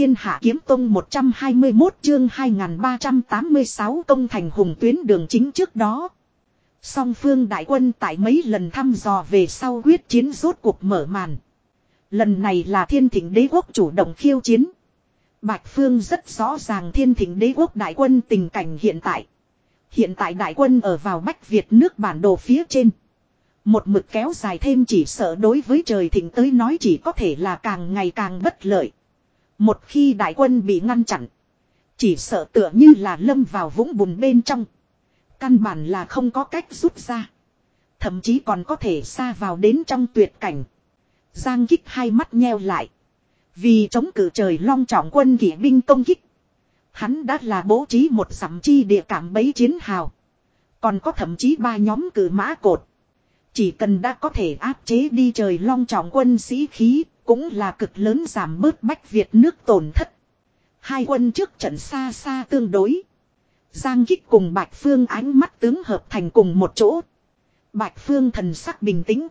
thiên hạ kiếm tông 121 chương 2386 công thành hùng tuyến đường chính trước đó. Song phương đại quân tại mấy lần thăm dò về sau quyết chiến rốt cuộc mở màn. Lần này là thiên thỉnh đế quốc chủ động khiêu chiến. Bạch Phương rất rõ ràng thiên thỉnh đế quốc đại quân tình cảnh hiện tại. Hiện tại đại quân ở vào Bách Việt nước bản đồ phía trên. Một mực kéo dài thêm chỉ sợ đối với trời thịnh tới nói chỉ có thể là càng ngày càng bất lợi. Một khi đại quân bị ngăn chặn. Chỉ sợ tựa như là lâm vào vũng bùn bên trong. Căn bản là không có cách rút ra. Thậm chí còn có thể xa vào đến trong tuyệt cảnh. Giang kích hai mắt nheo lại. Vì chống cử trời long trọng quân kỷ binh công kích. Hắn đã là bố trí một sắm chi địa cảm bấy chiến hào. Còn có thậm chí ba nhóm cử mã cột. Chỉ cần đã có thể áp chế đi trời long trọng quân sĩ khí, cũng là cực lớn giảm bớt bách Việt nước tổn thất. Hai quân trước trận xa xa tương đối. Giang kích cùng Bạch Phương ánh mắt tướng hợp thành cùng một chỗ. Bạch Phương thần sắc bình tĩnh.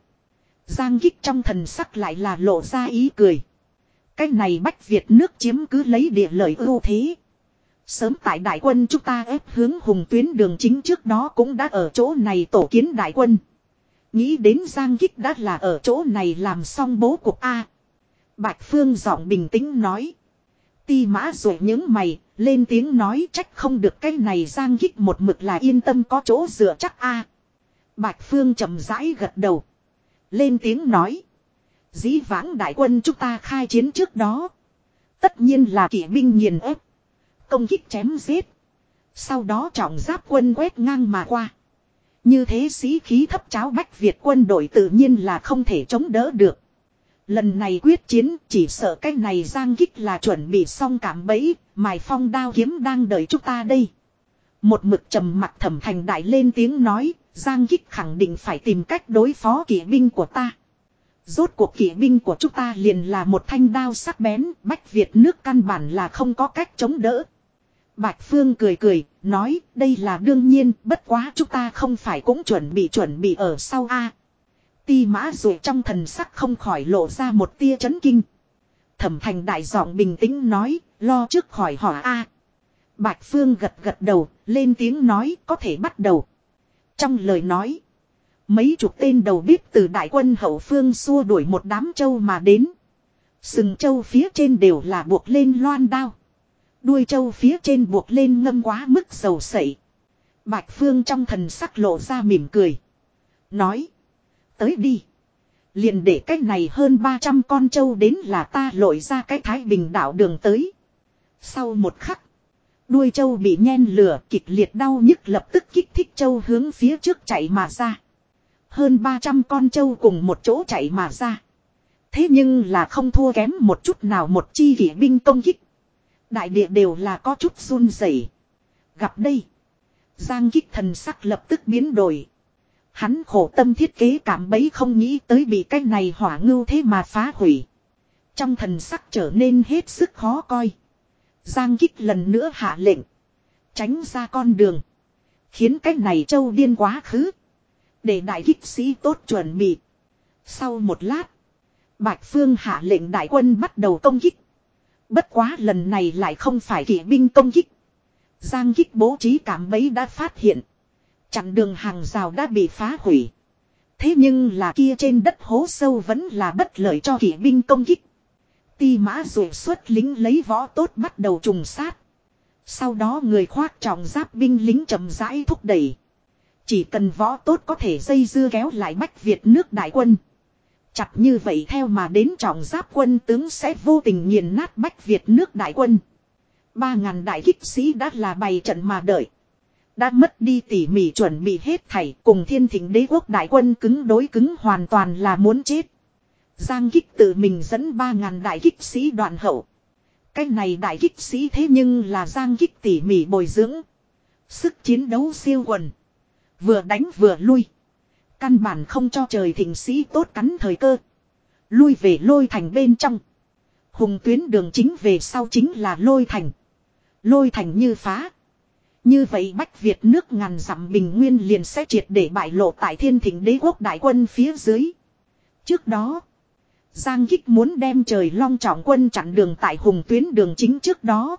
Giang kích trong thần sắc lại là lộ ra ý cười. Cái này bách Việt nước chiếm cứ lấy địa lợi ưu thế. Sớm tại đại quân chúng ta ép hướng hùng tuyến đường chính trước đó cũng đã ở chỗ này tổ kiến đại quân. Nghĩ đến Giang Kích đã là ở chỗ này làm xong bố cục A. Bạch Phương giọng bình tĩnh nói. Ti mã rồi những mày, lên tiếng nói trách không được cái này Giang gích một mực là yên tâm có chỗ dựa chắc A. Bạch Phương chậm rãi gật đầu. Lên tiếng nói. Dĩ vãng đại quân chúng ta khai chiến trước đó. Tất nhiên là kỵ binh nghiền ép. Công kích chém giết. Sau đó trọng giáp quân quét ngang mà qua. Như thế sĩ khí thấp cháo bách Việt quân đội tự nhiên là không thể chống đỡ được. Lần này quyết chiến chỉ sợ cái này giang kích là chuẩn bị xong cảm bẫy, mài phong đao kiếm đang đợi chúng ta đây. Một mực trầm mặt thẩm thành đại lên tiếng nói, giang kích khẳng định phải tìm cách đối phó kỵ binh của ta. Rốt cuộc kỵ binh của chúng ta liền là một thanh đao sắc bén, bách Việt nước căn bản là không có cách chống đỡ. Bạch Phương cười cười, nói đây là đương nhiên, bất quá chúng ta không phải cũng chuẩn bị chuẩn bị ở sau A. Ti mã rồi trong thần sắc không khỏi lộ ra một tia chấn kinh. Thẩm thành đại giọng bình tĩnh nói, lo trước khỏi hỏi A. Bạch Phương gật gật đầu, lên tiếng nói có thể bắt đầu. Trong lời nói, mấy chục tên đầu bếp từ đại quân hậu phương xua đuổi một đám châu mà đến. Sừng châu phía trên đều là buộc lên loan đao. Đuôi châu phía trên buộc lên ngâm quá mức dầu sậy. Bạch Phương trong thần sắc lộ ra mỉm cười. Nói. Tới đi. Liền để cách này hơn 300 con trâu đến là ta lội ra cái thái bình đảo đường tới. Sau một khắc. Đuôi trâu bị nhen lửa kịch liệt đau nhức lập tức kích thích trâu hướng phía trước chạy mà ra. Hơn 300 con trâu cùng một chỗ chạy mà ra. Thế nhưng là không thua kém một chút nào một chi kỷ binh công kích. Đại địa đều là có chút run rẩy. Gặp đây. Giang kích thần sắc lập tức biến đổi. Hắn khổ tâm thiết kế cảm bấy không nghĩ tới bị cái này hỏa ngưu thế mà phá hủy. Trong thần sắc trở nên hết sức khó coi. Giang kích lần nữa hạ lệnh. Tránh ra con đường. Khiến cái này châu điên quá khứ. Để đại kích sĩ tốt chuẩn bị. Sau một lát. Bạch Phương hạ lệnh đại quân bắt đầu công kích. Bất quá lần này lại không phải kỵ binh công kích. Giang kích bố trí cảm bấy đã phát hiện. Chặn đường hàng rào đã bị phá hủy. Thế nhưng là kia trên đất hố sâu vẫn là bất lợi cho kỵ binh công kích. Ti mã rồi xuất lính lấy võ tốt bắt đầu trùng sát. Sau đó người khoác trọng giáp binh lính chậm rãi thúc đẩy. Chỉ cần võ tốt có thể dây dưa kéo lại bách Việt nước đại quân. Chặt như vậy theo mà đến trọng giáp quân tướng sẽ vô tình nghiền nát bách Việt nước đại quân. Ba ngàn đại kích sĩ đã là bày trận mà đợi. Đã mất đi tỉ mỉ chuẩn bị hết thảy cùng thiên thỉnh đế quốc đại quân cứng đối cứng hoàn toàn là muốn chết. Giang kích tự mình dẫn ba ngàn đại kích sĩ đoạn hậu. Cái này đại kích sĩ thế nhưng là giang kích tỉ mỉ bồi dưỡng. Sức chiến đấu siêu quần. Vừa đánh vừa lui. Căn bản không cho trời thịnh sĩ tốt cắn thời cơ. Lui về lôi thành bên trong. Hùng tuyến đường chính về sau chính là lôi thành. Lôi thành như phá. Như vậy Bách Việt nước ngàn dặm bình nguyên liền sẽ triệt để bại lộ tại thiên thỉnh đế quốc đại quân phía dưới. Trước đó, Giang Gích muốn đem trời long trọng quân chặn đường tại hùng tuyến đường chính trước đó.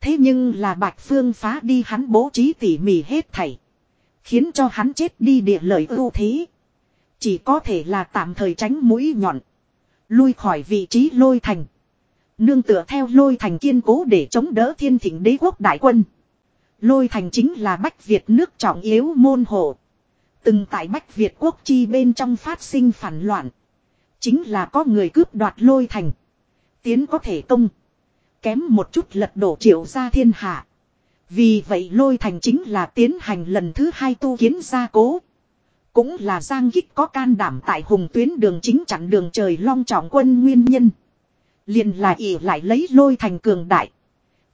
Thế nhưng là Bạch Phương phá đi hắn bố trí tỉ mỉ hết thảy. Khiến cho hắn chết đi địa lợi ưu thế. Chỉ có thể là tạm thời tránh mũi nhọn. Lui khỏi vị trí lôi thành. Nương tựa theo lôi thành kiên cố để chống đỡ thiên thịnh đế quốc đại quân. Lôi thành chính là Bách Việt nước trọng yếu môn hộ. Từng tại Bách Việt quốc chi bên trong phát sinh phản loạn. Chính là có người cướp đoạt lôi thành. Tiến có thể công. Kém một chút lật đổ triệu ra thiên hạ. Vì vậy lôi thành chính là tiến hành lần thứ hai tu kiến gia cố. Cũng là Giang Kích có can đảm tại hùng tuyến đường chính chặn đường trời long trọng quân nguyên nhân. Liền là ỉ lại lấy lôi thành cường đại.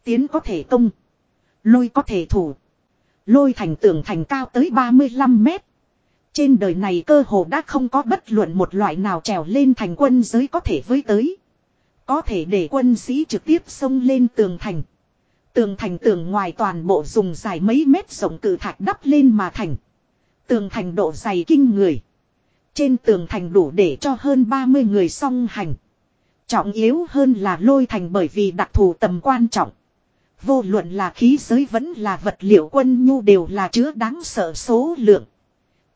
Tiến có thể công. Lôi có thể thủ. Lôi thành tường thành cao tới 35 mét. Trên đời này cơ hồ đã không có bất luận một loại nào trèo lên thành quân giới có thể với tới. Có thể để quân sĩ trực tiếp xông lên tường thành. Tường thành tường ngoài toàn bộ dùng dài mấy mét rộng cử thạch đắp lên mà thành. Tường thành độ dày kinh người. Trên tường thành đủ để cho hơn 30 người song hành. Trọng yếu hơn là lôi thành bởi vì đặc thù tầm quan trọng. Vô luận là khí giới vẫn là vật liệu quân nhu đều là chứa đáng sợ số lượng.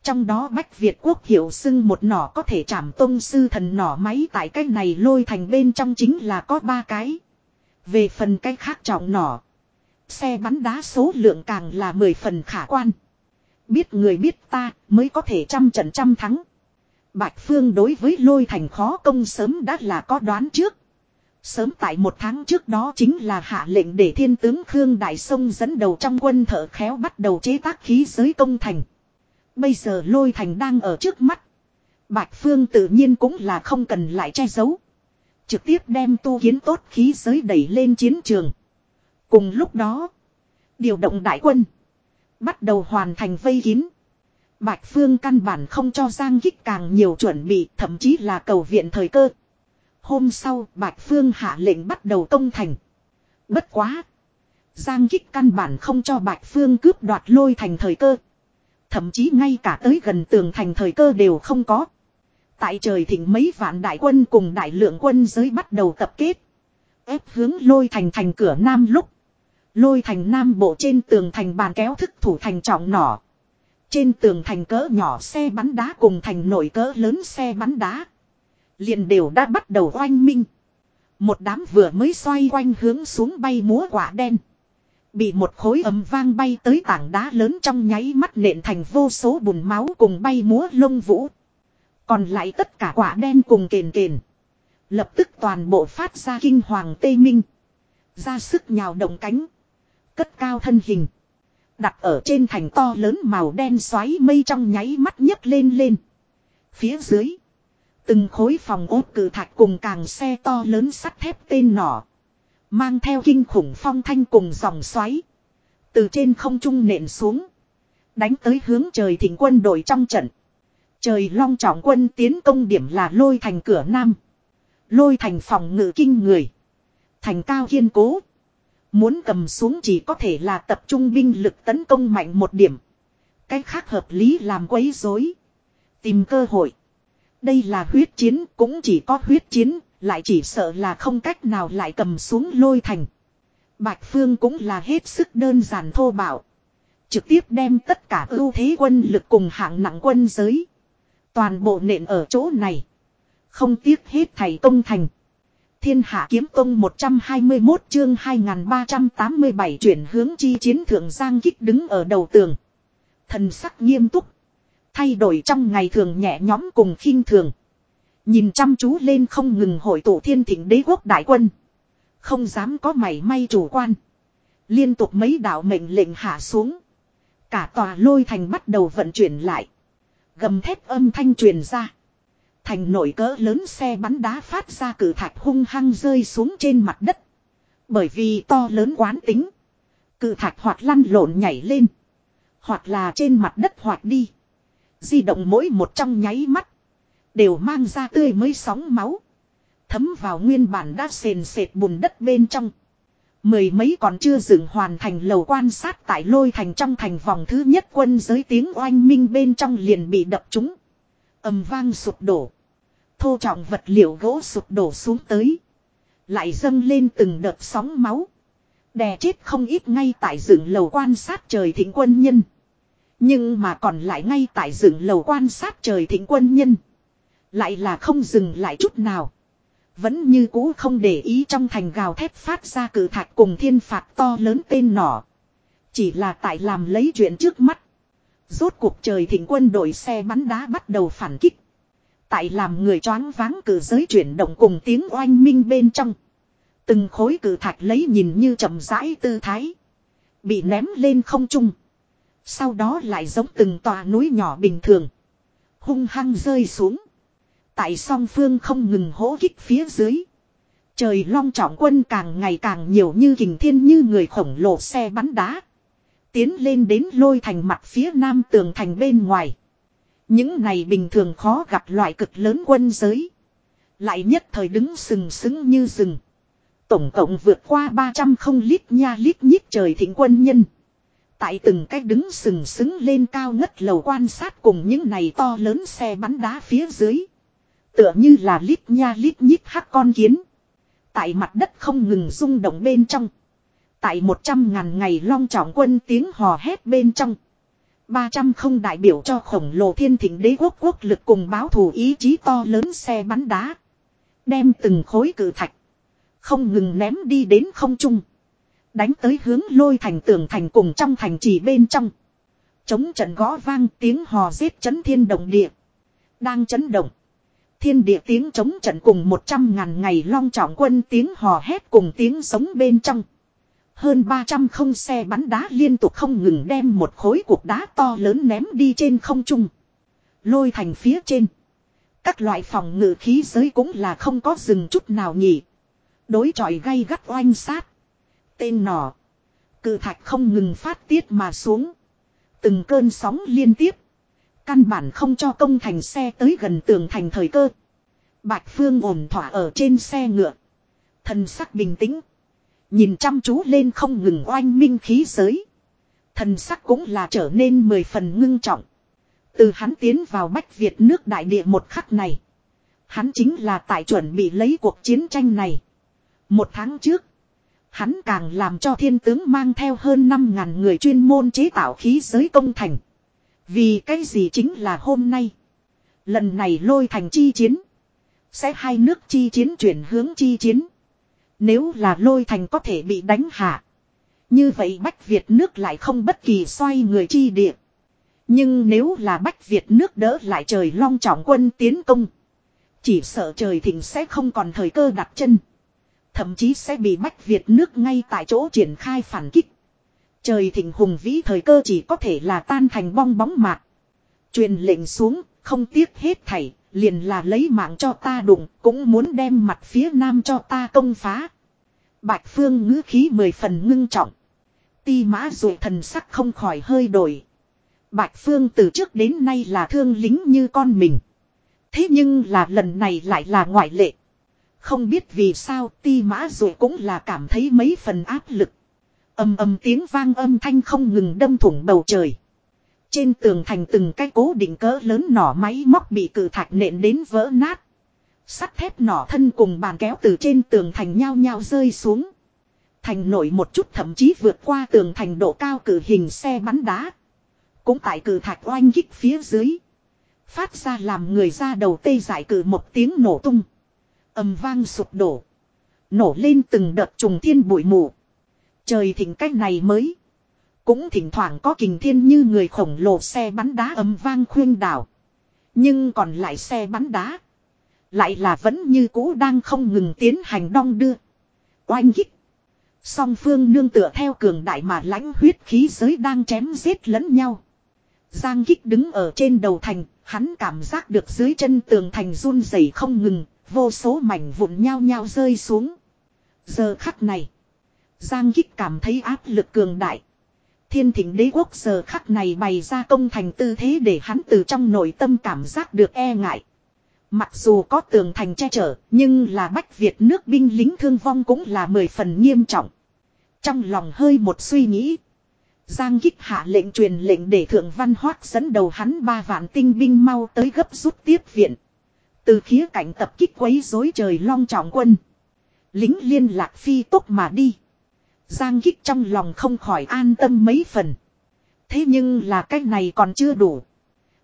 Trong đó Bách Việt quốc hiểu xưng một nỏ có thể chạm tông sư thần nỏ máy tại cái này lôi thành bên trong chính là có ba cái. Về phần cái khác trọng nỏ. Xe bắn đá số lượng càng là mười phần khả quan. Biết người biết ta mới có thể trăm trận trăm thắng. Bạch Phương đối với lôi thành khó công sớm đã là có đoán trước. Sớm tại một tháng trước đó chính là hạ lệnh để thiên tướng Khương Đại Sông dẫn đầu trong quân thợ khéo bắt đầu chế tác khí giới công thành. Bây giờ lôi thành đang ở trước mắt. Bạch Phương tự nhiên cũng là không cần lại che giấu. Trực tiếp đem tu kiến tốt khí giới đẩy lên chiến trường. Cùng lúc đó, điều động đại quân. Bắt đầu hoàn thành vây kín. Bạch Phương căn bản không cho Giang Gích càng nhiều chuẩn bị, thậm chí là cầu viện thời cơ. Hôm sau, Bạch Phương hạ lệnh bắt đầu công thành. Bất quá. Giang Kích căn bản không cho Bạch Phương cướp đoạt lôi thành thời cơ. Thậm chí ngay cả tới gần tường thành thời cơ đều không có. Tại trời thịnh mấy vạn đại quân cùng đại lượng quân giới bắt đầu tập kết. ép hướng lôi thành thành cửa nam lúc. Lôi thành nam bộ trên tường thành bàn kéo thức thủ thành trọng nỏ. Trên tường thành cỡ nhỏ xe bắn đá cùng thành nổi cỡ lớn xe bắn đá liền đều đã bắt đầu oanh minh. Một đám vừa mới xoay quanh hướng xuống bay múa quả đen. Bị một khối ấm vang bay tới tảng đá lớn trong nháy mắt nện thành vô số bùn máu cùng bay múa lông vũ. Còn lại tất cả quả đen cùng kền kền. Lập tức toàn bộ phát ra kinh hoàng tê minh. Ra sức nhào động cánh. Cất cao thân hình. Đặt ở trên thành to lớn màu đen xoáy mây trong nháy mắt nhấc lên lên. Phía dưới. Từng khối phòng ốt cử thạch cùng càng xe to lớn sắt thép tên nỏ. Mang theo kinh khủng phong thanh cùng dòng xoáy. Từ trên không trung nện xuống. Đánh tới hướng trời thỉnh quân đội trong trận. Trời long trọng quân tiến công điểm là lôi thành cửa nam. Lôi thành phòng ngự kinh người. Thành cao kiên cố. Muốn cầm xuống chỉ có thể là tập trung binh lực tấn công mạnh một điểm. Cách khác hợp lý làm quấy rối. Tìm cơ hội. Đây là huyết chiến, cũng chỉ có huyết chiến, lại chỉ sợ là không cách nào lại cầm xuống lôi thành. Bạch Phương cũng là hết sức đơn giản thô bạo. Trực tiếp đem tất cả ưu thế quân lực cùng hạng nặng quân giới. Toàn bộ nện ở chỗ này. Không tiếc hết thầy công thành. Thiên hạ kiếm tông 121 chương 2387 chuyển hướng chi chiến thượng giang kích đứng ở đầu tường. Thần sắc nghiêm túc. Thay đổi trong ngày thường nhẹ nhóm cùng khinh thường. Nhìn chăm chú lên không ngừng hội tụ thiên thịnh đế quốc đại quân. Không dám có mảy may chủ quan. Liên tục mấy đạo mệnh lệnh hạ xuống. Cả tòa lôi thành bắt đầu vận chuyển lại. Gầm thép âm thanh truyền ra. Thành nổi cỡ lớn xe bắn đá phát ra cử thạch hung hăng rơi xuống trên mặt đất. Bởi vì to lớn quán tính. cự thạch hoặc lăn lộn nhảy lên. Hoặc là trên mặt đất hoặc đi. Di động mỗi một trong nháy mắt. Đều mang ra tươi mới sóng máu. Thấm vào nguyên bản đã sền sệt bùn đất bên trong. Mười mấy còn chưa dựng hoàn thành lầu quan sát tại lôi thành trong thành vòng thứ nhất quân giới tiếng oanh minh bên trong liền bị đập trúng. ầm vang sụp đổ. Thô trọng vật liệu gỗ sụp đổ xuống tới. Lại dâng lên từng đợt sóng máu. Đè chết không ít ngay tại dựng lầu quan sát trời thịnh quân nhân. Nhưng mà còn lại ngay tại dựng lầu quan sát trời thịnh quân nhân. Lại là không dừng lại chút nào. Vẫn như cũ không để ý trong thành gào thép phát ra cử thạch cùng thiên phạt to lớn tên nỏ. Chỉ là tại làm lấy chuyện trước mắt. Rốt cuộc trời thịnh quân đội xe bắn đá bắt đầu phản kích. Tại làm người choáng váng cử giới chuyển động cùng tiếng oanh minh bên trong. Từng khối cử thạch lấy nhìn như chậm rãi tư thái. Bị ném lên không trung. Sau đó lại giống từng tòa núi nhỏ bình thường. Hung hăng rơi xuống. Tại song phương không ngừng hỗ kích phía dưới. Trời long trọng quân càng ngày càng nhiều như kình thiên như người khổng lồ xe bắn đá. Tiến lên đến lôi thành mặt phía nam tường thành bên ngoài. Những này bình thường khó gặp loại cực lớn quân giới. Lại nhất thời đứng sừng sững như rừng. Tổng cộng vượt qua 300 không lít nha lít nhít trời thịnh quân nhân. Tại từng cách đứng sừng sững lên cao ngất lầu quan sát cùng những này to lớn xe bắn đá phía dưới. Tựa như là lít nha lít nhít hắc con kiến. Tại mặt đất không ngừng rung động bên trong. Tại một trăm ngàn ngày long trọng quân tiếng hò hét bên trong. ba trăm không đại biểu cho khổng lồ thiên thịnh đế quốc quốc lực cùng báo thù ý chí to lớn xe bắn đá. Đem từng khối cử thạch. Không ngừng ném đi đến không trung. Đánh tới hướng lôi thành tường thành cùng trong thành trì bên trong. Chống trận gõ vang tiếng hò giết chấn thiên động địa. Đang chấn động. Thiên địa tiếng chống trận cùng một trăm ngàn ngày long trọng quân tiếng hò hét cùng tiếng sống bên trong. Hơn 300 không xe bắn đá liên tục không ngừng đem một khối cục đá to lớn ném đi trên không trung. Lôi thành phía trên. Các loại phòng ngự khí giới cũng là không có dừng chút nào nhỉ. Đối trọi gay gắt oanh sát. Tên nỏ. Cự thạch không ngừng phát tiết mà xuống. Từng cơn sóng liên tiếp. Căn bản không cho công thành xe tới gần tường thành thời cơ. Bạch Phương ổn thỏa ở trên xe ngựa. Thần sắc bình tĩnh. Nhìn chăm chú lên không ngừng oanh minh khí giới. Thần sắc cũng là trở nên mười phần ngưng trọng. Từ hắn tiến vào Bách Việt nước đại địa một khắc này. Hắn chính là tại chuẩn bị lấy cuộc chiến tranh này. Một tháng trước. Hắn càng làm cho thiên tướng mang theo hơn 5.000 người chuyên môn chế tạo khí giới công thành. Vì cái gì chính là hôm nay. Lần này lôi thành chi chiến. Sẽ hai nước chi chiến chuyển hướng chi chiến. Nếu là lôi thành có thể bị đánh hạ. Như vậy Bách Việt nước lại không bất kỳ xoay người chi địa. Nhưng nếu là Bách Việt nước đỡ lại trời long trọng quân tiến công. Chỉ sợ trời thịnh sẽ không còn thời cơ đặt chân. Thậm chí sẽ bị Bách Việt nước ngay tại chỗ triển khai phản kích. Trời thịnh hùng vĩ thời cơ chỉ có thể là tan thành bong bóng mạc. Truyền lệnh xuống, không tiếc hết thảy, liền là lấy mạng cho ta đụng, cũng muốn đem mặt phía nam cho ta công phá. Bạch Phương ngữ khí mười phần ngưng trọng. Ti mã rồi thần sắc không khỏi hơi đổi. Bạch Phương từ trước đến nay là thương lính như con mình. Thế nhưng là lần này lại là ngoại lệ. Không biết vì sao ti mã rồi cũng là cảm thấy mấy phần áp lực. âm âm tiếng vang âm thanh không ngừng đâm thủng bầu trời. Trên tường thành từng cái cố định cỡ lớn nỏ máy móc bị cử thạch nện đến vỡ nát. Sắt thép nỏ thân cùng bàn kéo từ trên tường thành nhao nhao rơi xuống. Thành nổi một chút thậm chí vượt qua tường thành độ cao cử hình xe bắn đá. Cũng tại cử thạch oanh kích phía dưới. Phát ra làm người ra đầu tê giải cử một tiếng nổ tung ầm vang sụp đổ. Nổ lên từng đợt trùng thiên bụi mù. Trời thỉnh cách này mới. Cũng thỉnh thoảng có kình thiên như người khổng lồ xe bắn đá ầm vang khuyên đảo. Nhưng còn lại xe bắn đá. Lại là vẫn như cũ đang không ngừng tiến hành đong đưa. Oanh kích. Song phương nương tựa theo cường đại mà lãnh huyết khí giới đang chém giết lẫn nhau. Giang kích đứng ở trên đầu thành, hắn cảm giác được dưới chân tường thành run rẩy không ngừng, vô số mảnh vụn nhau nhau rơi xuống. Giờ khắc này, Giang kích cảm thấy áp lực cường đại. Thiên thỉnh đế quốc giờ khắc này bày ra công thành tư thế để hắn từ trong nội tâm cảm giác được e ngại. Mặc dù có tường thành che chở, nhưng là Bách Việt nước binh lính thương vong cũng là mười phần nghiêm trọng. Trong lòng hơi một suy nghĩ. Giang kích hạ lệnh truyền lệnh để thượng văn hoác dẫn đầu hắn ba vạn tinh binh mau tới gấp rút tiếp viện. Từ khía cạnh tập kích quấy rối trời long trọng quân. Lính liên lạc phi tốc mà đi. Giang kích trong lòng không khỏi an tâm mấy phần. Thế nhưng là cách này còn chưa đủ.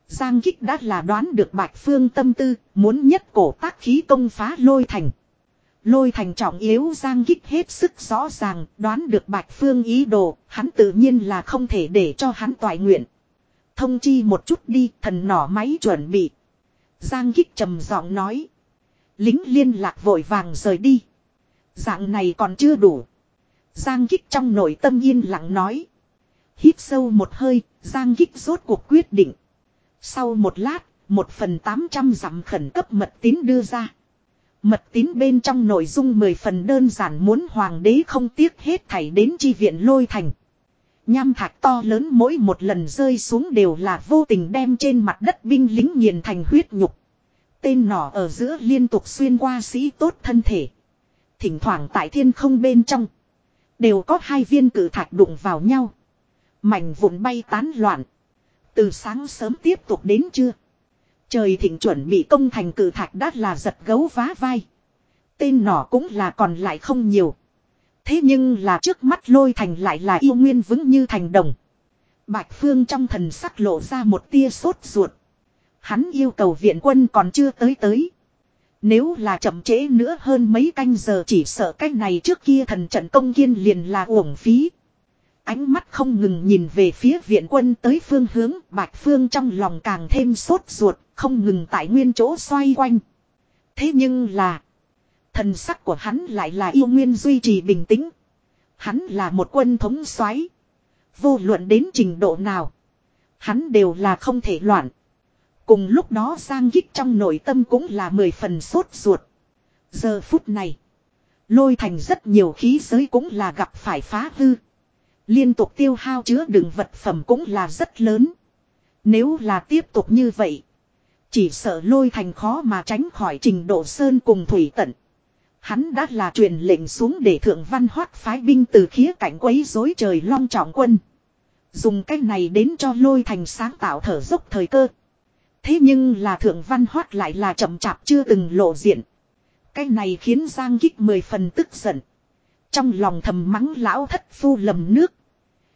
Giang kích đã là đoán được bạch phương tâm tư, muốn nhất cổ tác khí công phá lôi thành. Lôi thành trọng yếu Giang kích hết sức rõ ràng, đoán được bạch phương ý đồ, hắn tự nhiên là không thể để cho hắn toại nguyện. Thông chi một chút đi, thần nỏ máy chuẩn bị. Giang kích trầm giọng nói. Lính liên lạc vội vàng rời đi. Dạng này còn chưa đủ. Giang kích trong nội tâm yên lặng nói. Hít sâu một hơi, Giang kích rốt cuộc quyết định. Sau một lát, một phần tám trăm dặm khẩn cấp mật tín đưa ra. Mật tín bên trong nội dung mười phần đơn giản muốn hoàng đế không tiếc hết thảy đến chi viện lôi thành. Nham thạch to lớn mỗi một lần rơi xuống đều là vô tình đem trên mặt đất binh lính nghiền thành huyết nhục. Tên nỏ ở giữa liên tục xuyên qua sĩ tốt thân thể. Thỉnh thoảng tại thiên không bên trong. Đều có hai viên cử thạch đụng vào nhau. Mảnh vụn bay tán loạn. Từ sáng sớm tiếp tục đến trưa. Trời thịnh chuẩn bị công thành cử thạch đắt là giật gấu vá vai. Tên nỏ cũng là còn lại không nhiều. Thế nhưng là trước mắt lôi thành lại là yêu nguyên vững như thành đồng. Bạch Phương trong thần sắc lộ ra một tia sốt ruột. Hắn yêu cầu viện quân còn chưa tới tới. Nếu là chậm trễ nữa hơn mấy canh giờ chỉ sợ cách này trước kia thần trận công kiên liền là uổng phí. Ánh mắt không ngừng nhìn về phía viện quân tới phương hướng, Bạch Phương trong lòng càng thêm sốt ruột, không ngừng tại nguyên chỗ xoay quanh. Thế nhưng là, thần sắc của hắn lại là yêu nguyên duy trì bình tĩnh. Hắn là một quân thống soái Vô luận đến trình độ nào, hắn đều là không thể loạn. Cùng lúc đó Giang Gích trong nội tâm cũng là mười phần sốt ruột. Giờ phút này, lôi thành rất nhiều khí giới cũng là gặp phải phá hư. Liên tục tiêu hao chứa đựng vật phẩm cũng là rất lớn. Nếu là tiếp tục như vậy, chỉ sợ lôi thành khó mà tránh khỏi trình độ sơn cùng thủy tận. Hắn đã là truyền lệnh xuống để thượng văn hoát phái binh từ khía cạnh quấy rối trời long trọng quân. Dùng cách này đến cho lôi thành sáng tạo thở dốc thời cơ. Thế nhưng là thượng văn hoát lại là chậm chạp chưa từng lộ diện. Cái này khiến Giang Kích mười phần tức giận. Trong lòng thầm mắng lão thất phu lầm nước.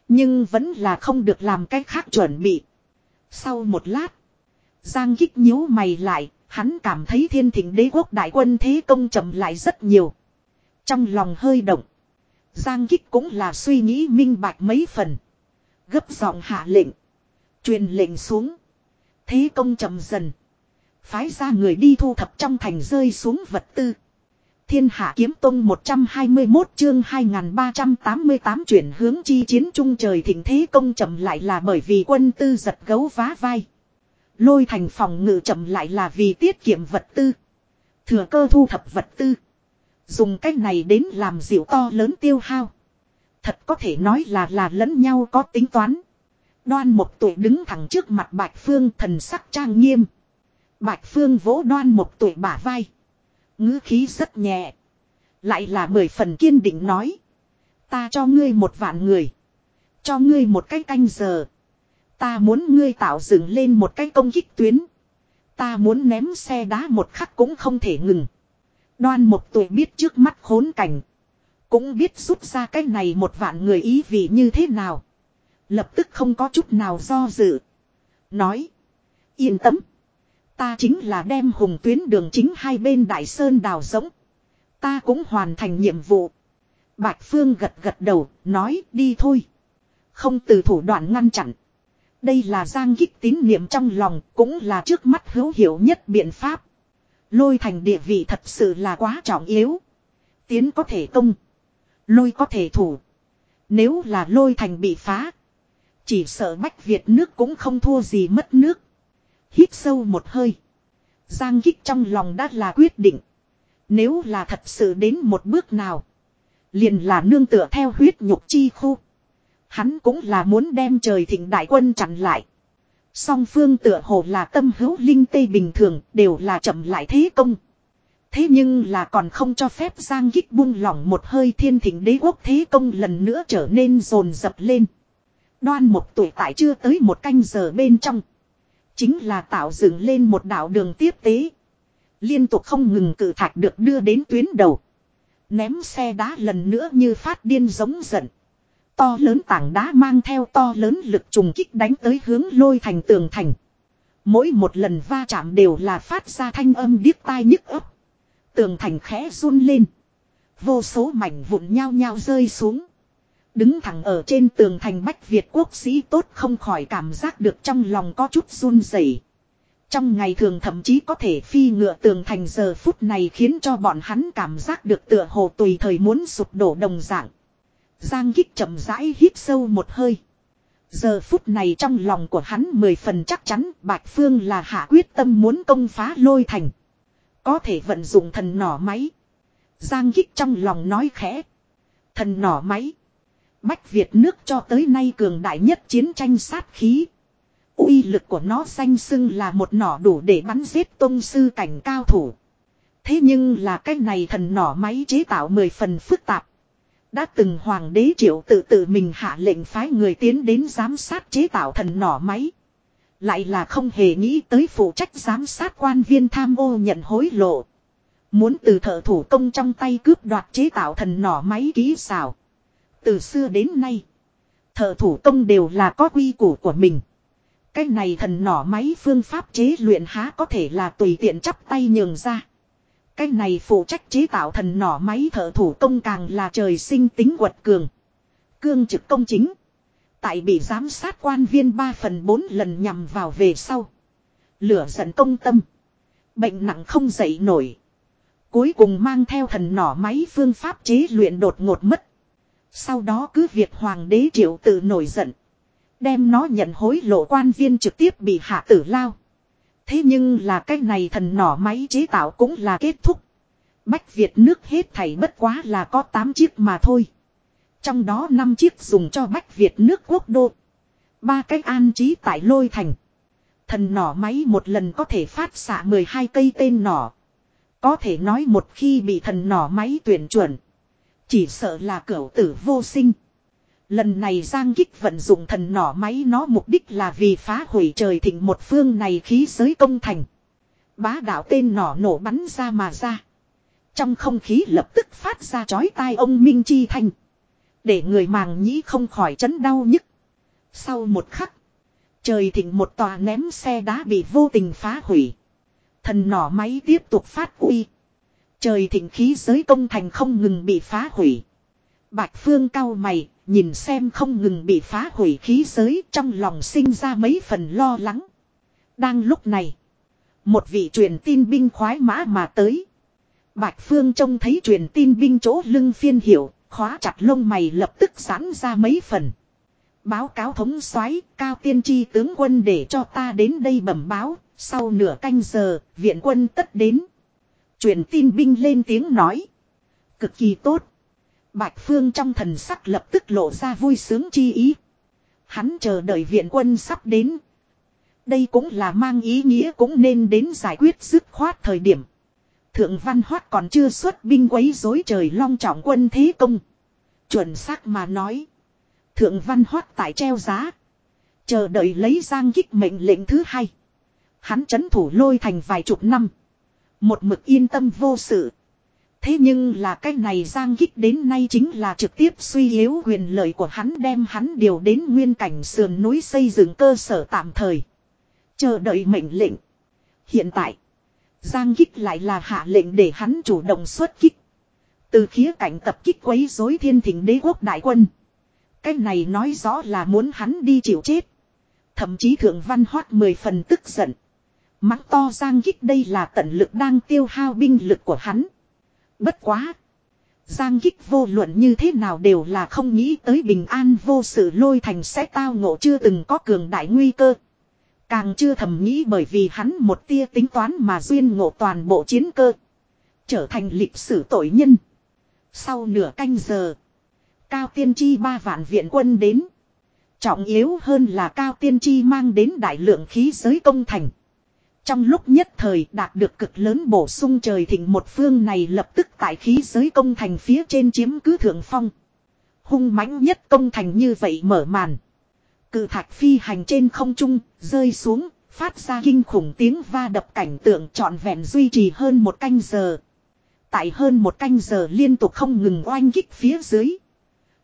Nhưng vẫn là không được làm cách khác chuẩn bị. Sau một lát. Giang Kích nhíu mày lại. Hắn cảm thấy thiên thỉnh đế quốc đại quân thế công chậm lại rất nhiều. Trong lòng hơi động. Giang Kích cũng là suy nghĩ minh bạch mấy phần. Gấp giọng hạ lệnh. Truyền lệnh xuống. Thế công chậm dần. Phái ra người đi thu thập trong thành rơi xuống vật tư. Thiên hạ kiếm tông 121 chương 2388 chuyển hướng chi chiến trung trời thịnh thế công chậm lại là bởi vì quân tư giật gấu vá vai. Lôi thành phòng ngự chậm lại là vì tiết kiệm vật tư. Thừa cơ thu thập vật tư. Dùng cách này đến làm dịu to lớn tiêu hao. Thật có thể nói là là lẫn nhau có tính toán. Đoan một tuổi đứng thẳng trước mặt Bạch Phương thần sắc trang nghiêm. Bạch Phương vỗ đoan một tuổi bả vai ngữ khí rất nhẹ. Lại là mười phần kiên định nói. Ta cho ngươi một vạn người. Cho ngươi một cái canh giờ. Ta muốn ngươi tạo dựng lên một cái công kích tuyến. Ta muốn ném xe đá một khắc cũng không thể ngừng. Đoan một tuổi biết trước mắt khốn cảnh. Cũng biết rút ra cái này một vạn người ý vị như thế nào. Lập tức không có chút nào do dự. Nói. Yên tâm. Ta chính là đem hùng tuyến đường chính hai bên đại sơn đào giống. Ta cũng hoàn thành nhiệm vụ. Bạch Phương gật gật đầu, nói đi thôi. Không từ thủ đoạn ngăn chặn. Đây là giang kích tín niệm trong lòng, cũng là trước mắt hữu hiệu nhất biện pháp. Lôi thành địa vị thật sự là quá trọng yếu. Tiến có thể công. Lôi có thể thủ. Nếu là lôi thành bị phá. Chỉ sợ Bách Việt nước cũng không thua gì mất nước. Hít sâu một hơi. Giang kích trong lòng đã là quyết định. Nếu là thật sự đến một bước nào. Liền là nương tựa theo huyết nhục chi khu. Hắn cũng là muốn đem trời thịnh đại quân chặn lại. Song phương tựa hồ là tâm hữu linh tây bình thường, đều là chậm lại thế công. Thế nhưng là còn không cho phép Giang Kích buông lỏng một hơi thiên thịnh đế quốc thế công lần nữa trở nên rồn dập lên. Đoan một tuổi tại chưa tới một canh giờ bên trong. Chính là tạo dựng lên một đạo đường tiếp tế. Liên tục không ngừng cử thạch được đưa đến tuyến đầu. Ném xe đá lần nữa như phát điên giống giận. To lớn tảng đá mang theo to lớn lực trùng kích đánh tới hướng lôi thành tường thành. Mỗi một lần va chạm đều là phát ra thanh âm điếc tai nhức ấp. Tường thành khẽ run lên. Vô số mảnh vụn nhao nhao rơi xuống. Đứng thẳng ở trên tường thành Bách Việt quốc sĩ tốt không khỏi cảm giác được trong lòng có chút run rẩy. Trong ngày thường thậm chí có thể phi ngựa tường thành giờ phút này khiến cho bọn hắn cảm giác được tựa hồ tùy thời muốn sụp đổ đồng dạng. Giang kích chậm rãi hít sâu một hơi. Giờ phút này trong lòng của hắn mười phần chắc chắn, Bạch Phương là hạ quyết tâm muốn công phá lôi thành. Có thể vận dụng thần nỏ máy. Giang kích trong lòng nói khẽ. Thần nỏ máy. Bách Việt nước cho tới nay cường đại nhất chiến tranh sát khí. uy lực của nó xanh xưng là một nỏ đủ để bắn giết tôn sư cảnh cao thủ. Thế nhưng là cái này thần nỏ máy chế tạo mười phần phức tạp. Đã từng hoàng đế triệu tự tự mình hạ lệnh phái người tiến đến giám sát chế tạo thần nỏ máy. Lại là không hề nghĩ tới phụ trách giám sát quan viên tham ô nhận hối lộ. Muốn từ thợ thủ công trong tay cướp đoạt chế tạo thần nỏ máy ký xảo. Từ xưa đến nay, thợ thủ công đều là có quy củ của mình. Cái này thần nỏ máy phương pháp chế luyện há có thể là tùy tiện chắp tay nhường ra. Cái này phụ trách chế tạo thần nỏ máy thợ thủ công càng là trời sinh tính quật cường. Cương trực công chính. Tại bị giám sát quan viên 3 phần 4 lần nhằm vào về sau. Lửa giận công tâm. Bệnh nặng không dậy nổi. Cuối cùng mang theo thần nỏ máy phương pháp chế luyện đột ngột mất. Sau đó cứ việc hoàng đế triệu tự nổi giận. Đem nó nhận hối lộ quan viên trực tiếp bị hạ tử lao. Thế nhưng là cái này thần nỏ máy chế tạo cũng là kết thúc. Bách Việt nước hết thảy bất quá là có 8 chiếc mà thôi. Trong đó 5 chiếc dùng cho Bách Việt nước quốc đô. ba cái an trí tại lôi thành. Thần nỏ máy một lần có thể phát xạ 12 cây tên nỏ. Có thể nói một khi bị thần nỏ máy tuyển chuẩn. Chỉ sợ là cửu tử vô sinh. Lần này Giang Kích vận dụng thần nỏ máy nó mục đích là vì phá hủy trời thịnh một phương này khí giới công thành. Bá đạo tên nỏ nổ bắn ra mà ra. Trong không khí lập tức phát ra chói tai ông Minh Chi Thanh. Để người màng nhĩ không khỏi chấn đau nhức. Sau một khắc. Trời thịnh một tòa ném xe đá bị vô tình phá hủy. Thần nỏ máy tiếp tục phát uy. Trời thịnh khí giới công thành không ngừng bị phá hủy. Bạch Phương cao mày, nhìn xem không ngừng bị phá hủy khí giới trong lòng sinh ra mấy phần lo lắng. Đang lúc này, một vị truyền tin binh khoái mã mà tới. Bạch Phương trông thấy truyền tin binh chỗ lưng phiên hiệu, khóa chặt lông mày lập tức giãn ra mấy phần. Báo cáo thống soái cao tiên tri tướng quân để cho ta đến đây bẩm báo, sau nửa canh giờ, viện quân tất đến. Truyền tin binh lên tiếng nói. Cực kỳ tốt. Bạch Phương trong thần sắc lập tức lộ ra vui sướng chi ý. Hắn chờ đợi viện quân sắp đến. Đây cũng là mang ý nghĩa cũng nên đến giải quyết dứt khoát thời điểm. Thượng Văn Hoát còn chưa xuất binh quấy rối trời long trọng quân thế công. Chuẩn xác mà nói. Thượng Văn Hoát tại treo giá. Chờ đợi lấy giang kích mệnh lệnh thứ hai. Hắn chấn thủ lôi thành vài chục năm. Một mực yên tâm vô sự. Thế nhưng là cái này giang kích đến nay chính là trực tiếp suy yếu quyền lợi của hắn đem hắn điều đến nguyên cảnh sườn núi xây dựng cơ sở tạm thời. Chờ đợi mệnh lệnh. Hiện tại, giang kích lại là hạ lệnh để hắn chủ động xuất kích. Từ khía cảnh tập kích quấy rối thiên thỉnh đế quốc đại quân. Cái này nói rõ là muốn hắn đi chịu chết. Thậm chí thượng văn hoát mười phần tức giận. Mắng to giang kích đây là tận lực đang tiêu hao binh lực của hắn. Bất quá. Giang kích vô luận như thế nào đều là không nghĩ tới bình an vô sự lôi thành sẽ tao ngộ chưa từng có cường đại nguy cơ. Càng chưa thầm nghĩ bởi vì hắn một tia tính toán mà duyên ngộ toàn bộ chiến cơ. Trở thành lịch sử tội nhân. Sau nửa canh giờ. Cao tiên tri ba vạn viện quân đến. Trọng yếu hơn là Cao tiên tri mang đến đại lượng khí giới công thành. Trong lúc nhất thời đạt được cực lớn bổ sung trời thịnh một phương này lập tức tại khí giới công thành phía trên chiếm cứ thượng phong. Hung mãnh nhất công thành như vậy mở màn. Cự thạch phi hành trên không trung, rơi xuống, Phát ra kinh khủng tiếng va đập cảnh tượng trọn vẹn duy trì hơn một canh giờ. Tại hơn một canh giờ liên tục không ngừng oanh kích phía dưới.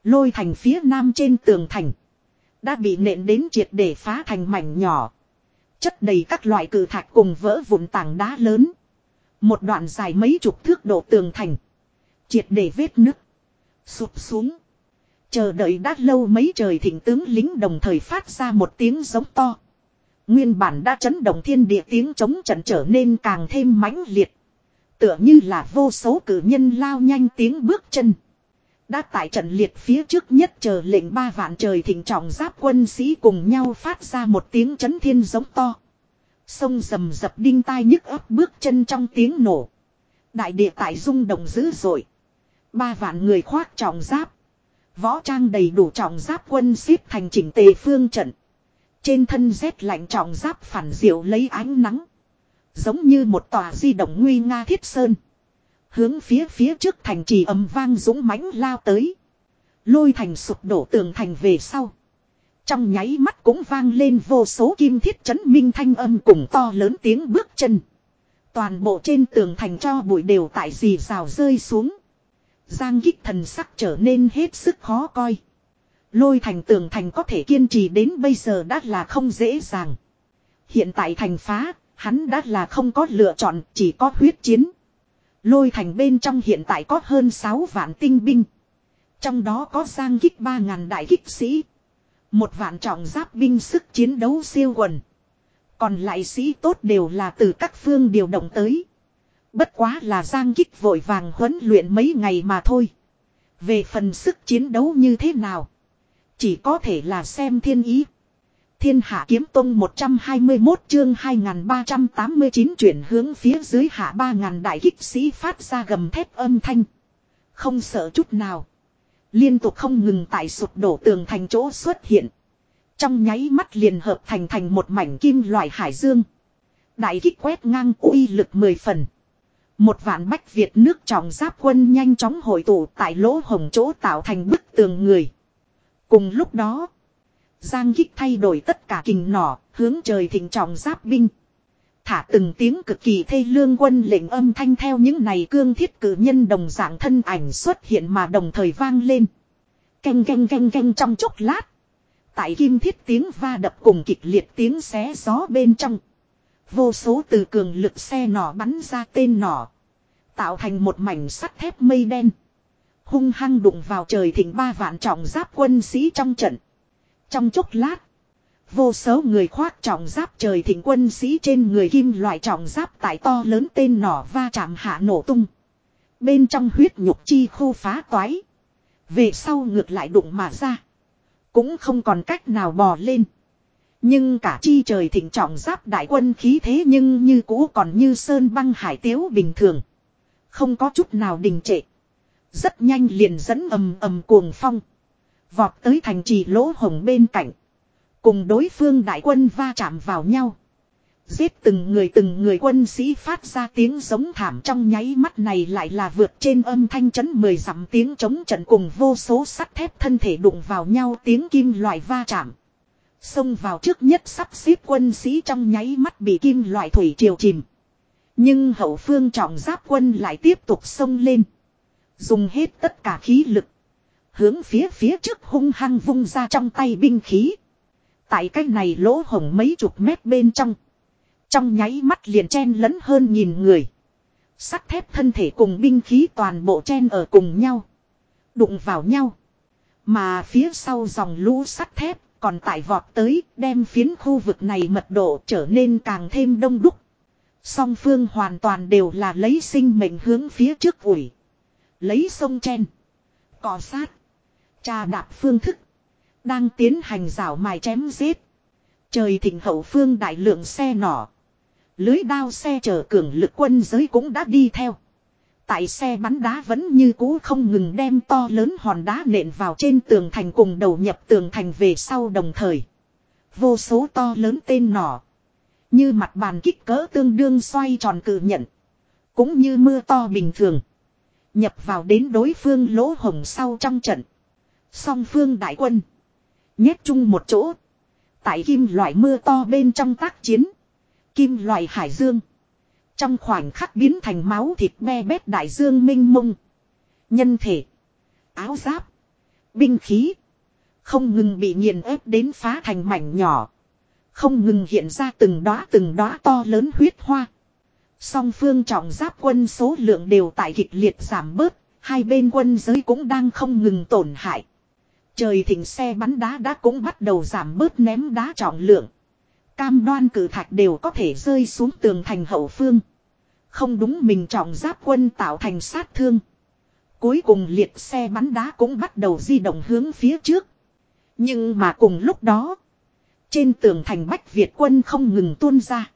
Lôi thành phía nam trên tường thành. Đã bị nện đến triệt để phá thành mảnh nhỏ. Chất đầy các loại cử thạch cùng vỡ vụn tảng đá lớn. Một đoạn dài mấy chục thước độ tường thành. Triệt để vết nứt. Sụp xuống. Chờ đợi đã lâu mấy trời thỉnh tướng lính đồng thời phát ra một tiếng giống to. Nguyên bản đã chấn động thiên địa tiếng chống trận trở nên càng thêm mãnh liệt. Tựa như là vô số cử nhân lao nhanh tiếng bước chân. Đã tại trận liệt phía trước nhất chờ lệnh ba vạn trời thỉnh trọng giáp quân sĩ cùng nhau phát ra một tiếng chấn thiên giống to. Sông rầm rập đinh tai nhức ấp bước chân trong tiếng nổ. Đại địa tại rung động dữ dội. Ba vạn người khoác trọng giáp. Võ trang đầy đủ trọng giáp quân xếp thành chỉnh tề phương trận. Trên thân rét lạnh trọng giáp phản diệu lấy ánh nắng. Giống như một tòa di động nguy nga thiết sơn. Hướng phía phía trước thành trì ầm vang dũng mãnh lao tới. Lôi thành sụp đổ tường thành về sau. Trong nháy mắt cũng vang lên vô số kim thiết chấn minh thanh âm cùng to lớn tiếng bước chân. Toàn bộ trên tường thành cho bụi đều tại dì rào rơi xuống. Giang kích thần sắc trở nên hết sức khó coi. Lôi thành tường thành có thể kiên trì đến bây giờ đã là không dễ dàng. Hiện tại thành phá, hắn đã là không có lựa chọn, chỉ có huyết chiến. Lôi thành bên trong hiện tại có hơn 6 vạn tinh binh. Trong đó có giang kích 3.000 đại kích sĩ. Một vạn trọng giáp binh sức chiến đấu siêu quần. Còn lại sĩ tốt đều là từ các phương điều động tới. Bất quá là giang kích vội vàng huấn luyện mấy ngày mà thôi. Về phần sức chiến đấu như thế nào. Chỉ có thể là xem thiên ý. Thiên hạ kiếm tông 121 chương 2389 chuyển hướng phía dưới hạ 3000 đại kích sĩ phát ra gầm thép âm thanh. Không sợ chút nào. Liên tục không ngừng tại sụp đổ tường thành chỗ xuất hiện. Trong nháy mắt liền hợp thành thành một mảnh kim loại hải dương. Đại kích quét ngang uy lực mười phần. Một vạn bách Việt nước trọng giáp quân nhanh chóng hội tụ tại lỗ hồng chỗ tạo thành bức tường người. Cùng lúc đó, Giang kích thay đổi tất cả kình nỏ, hướng trời thịnh trọng giáp binh. Thả từng tiếng cực kỳ thê lương quân lệnh âm thanh theo những này cương thiết cử nhân đồng dạng thân ảnh xuất hiện mà đồng thời vang lên. Canh canh canh canh trong chốc lát. Tại kim thiết tiếng va đập cùng kịch liệt tiếng xé gió bên trong. Vô số từ cường lực xe nỏ bắn ra tên nỏ. Tạo thành một mảnh sắt thép mây đen. Hung hăng đụng vào trời thỉnh ba vạn trọng giáp quân sĩ trong trận. Trong chốc lát. Vô số người khoác trọng giáp trời thịnh quân sĩ trên người kim loại trọng giáp tại to lớn tên nỏ va chạm hạ nổ tung. Bên trong huyết nhục chi khô phá toái. Về sau ngược lại đụng mà ra. Cũng không còn cách nào bò lên. Nhưng cả chi trời thịnh trọng giáp đại quân khí thế nhưng như cũ còn như sơn băng hải tiếu bình thường. Không có chút nào đình trệ. Rất nhanh liền dẫn ầm ầm cuồng phong. Vọt tới thành trì lỗ hồng bên cạnh. Cùng đối phương đại quân va chạm vào nhau. Giết từng người từng người quân sĩ phát ra tiếng giống thảm trong nháy mắt này lại là vượt trên âm thanh chấn mười dặm tiếng chống trận cùng vô số sắt thép thân thể đụng vào nhau tiếng kim loại va chạm. Xông vào trước nhất sắp xếp quân sĩ trong nháy mắt bị kim loại thủy triều chìm. Nhưng hậu phương trọng giáp quân lại tiếp tục xông lên. Dùng hết tất cả khí lực. Hướng phía phía trước hung hăng vung ra trong tay binh khí. Tại cái này lỗ hổng mấy chục mét bên trong. Trong nháy mắt liền chen lẫn hơn nhìn người. Sắt thép thân thể cùng binh khí toàn bộ chen ở cùng nhau. Đụng vào nhau. Mà phía sau dòng lũ sắt thép còn tại vọt tới đem phiến khu vực này mật độ trở nên càng thêm đông đúc. Song phương hoàn toàn đều là lấy sinh mệnh hướng phía trước ủi. Lấy sông chen. Cò sát. Cha đạp phương thức. Đang tiến hành rảo mài chém giết. Trời thịnh hậu phương đại lượng xe nỏ. Lưới đao xe chở cường lực quân giới cũng đã đi theo. Tại xe bắn đá vẫn như cũ không ngừng đem to lớn hòn đá nện vào trên tường thành cùng đầu nhập tường thành về sau đồng thời. Vô số to lớn tên nỏ. Như mặt bàn kích cỡ tương đương xoay tròn cự nhận. Cũng như mưa to bình thường. Nhập vào đến đối phương lỗ hồng sau trong trận. Song phương đại quân. Nhét chung một chỗ. Tại kim loại mưa to bên trong tác chiến. Kim loại hải dương. Trong khoảnh khắc biến thành máu thịt me bét đại dương minh mông. Nhân thể. Áo giáp. Binh khí. Không ngừng bị nghiền ép đến phá thành mảnh nhỏ. Không ngừng hiện ra từng đóa từng đóa to lớn huyết hoa. Song phương trọng giáp quân số lượng đều tại kịch liệt giảm bớt. Hai bên quân giới cũng đang không ngừng tổn hại. Trời thỉnh xe bắn đá đã cũng bắt đầu giảm bớt ném đá trọng lượng. Cam đoan cử thạch đều có thể rơi xuống tường thành hậu phương. Không đúng mình trọng giáp quân tạo thành sát thương. Cuối cùng liệt xe bắn đá cũng bắt đầu di động hướng phía trước. Nhưng mà cùng lúc đó. Trên tường thành Bách Việt quân không ngừng tuôn ra.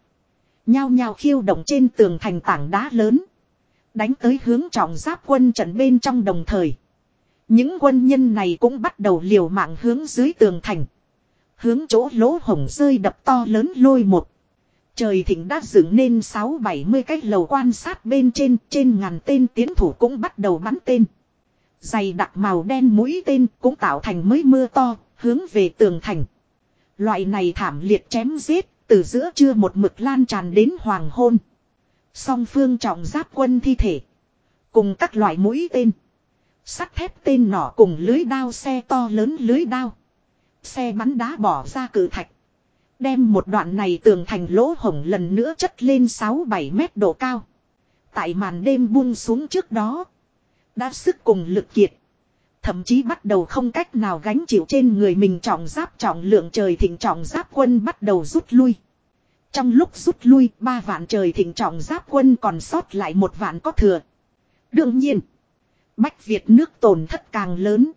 Nhao nhao khiêu động trên tường thành tảng đá lớn. Đánh tới hướng trọng giáp quân trận bên trong đồng thời. Những quân nhân này cũng bắt đầu liều mạng hướng dưới tường thành. Hướng chỗ lỗ hổng rơi đập to lớn lôi một. Trời thịnh đã dựng nên sáu bảy mươi cái lầu quan sát bên trên, trên ngàn tên tiến thủ cũng bắt đầu bắn tên. Dày đặc màu đen mũi tên cũng tạo thành mới mưa to, hướng về tường thành. Loại này thảm liệt chém giết, từ giữa trưa một mực lan tràn đến hoàng hôn. Song phương trọng giáp quân thi thể. Cùng các loại mũi tên. Sắt thép tên nỏ cùng lưới đao xe to lớn lưới đao. Xe bắn đá bỏ ra cử thạch. Đem một đoạn này tường thành lỗ hổng lần nữa chất lên 6-7 mét độ cao. Tại màn đêm buông xuống trước đó. Đã sức cùng lực kiệt. Thậm chí bắt đầu không cách nào gánh chịu trên người mình trọng giáp trọng lượng trời thịnh trọng giáp quân bắt đầu rút lui. Trong lúc rút lui, ba vạn trời thịnh trọng giáp quân còn sót lại một vạn có thừa. Đương nhiên, Bách Việt nước tổn thất càng lớn.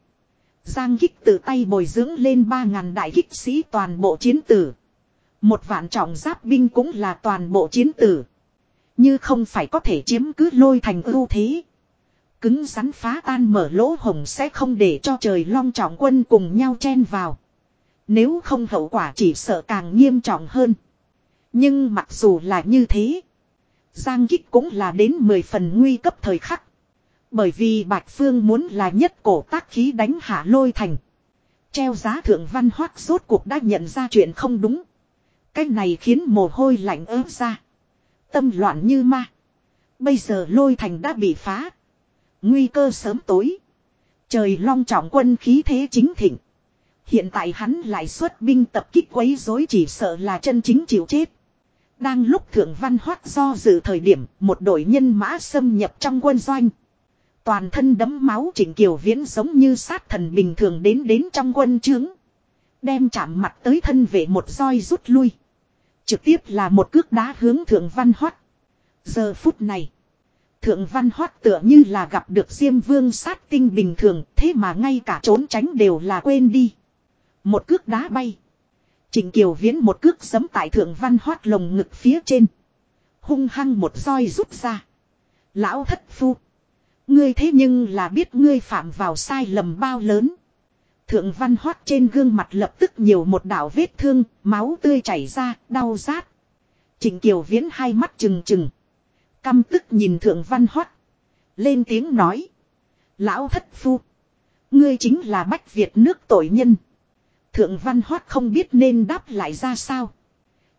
Giang kích tự tay bồi dưỡng lên ba ngàn đại kích sĩ toàn bộ chiến tử. Một vạn trọng giáp binh cũng là toàn bộ chiến tử. Như không phải có thể chiếm cứ lôi thành ưu thế. Cứng rắn phá tan mở lỗ hồng sẽ không để cho trời long trọng quân cùng nhau chen vào. Nếu không hậu quả chỉ sợ càng nghiêm trọng hơn. Nhưng mặc dù là như thế. Giang kích cũng là đến 10 phần nguy cấp thời khắc. Bởi vì Bạch Phương muốn là nhất cổ tác khí đánh hạ lôi thành. Treo giá thượng văn hoác rốt cuộc đã nhận ra chuyện không đúng. Cái này khiến mồ hôi lạnh ớt ra. Tâm loạn như ma. Bây giờ lôi thành đã bị phá. Nguy cơ sớm tối. Trời long trọng quân khí thế chính thịnh. Hiện tại hắn lại xuất binh tập kích quấy rối chỉ sợ là chân chính chịu chết. Đang lúc thượng văn hoác do dự thời điểm, một đội nhân mã xâm nhập trong quân doanh. Toàn thân đấm máu chỉnh kiều viễn giống như sát thần bình thường đến đến trong quân trướng. Đem chạm mặt tới thân vệ một roi rút lui. Trực tiếp là một cước đá hướng thượng văn hoát. Giờ phút này. Thượng văn hoát tựa như là gặp được Diêm Vương sát tinh bình thường, thế mà ngay cả trốn tránh đều là quên đi. Một cước đá bay. Trịnh Kiều Viễn một cước giấm tại thượng văn hoát lồng ngực phía trên. Hung hăng một roi rút ra. Lão thất phu. Ngươi thế nhưng là biết ngươi phạm vào sai lầm bao lớn. Thượng văn hoát trên gương mặt lập tức nhiều một đảo vết thương, máu tươi chảy ra, đau rát. Trình Kiều Viễn hai mắt trừng trừng. Căm tức nhìn thượng văn hoát. Lên tiếng nói. Lão thất phu. Ngươi chính là bách Việt nước tội nhân. Thượng văn hoát không biết nên đáp lại ra sao.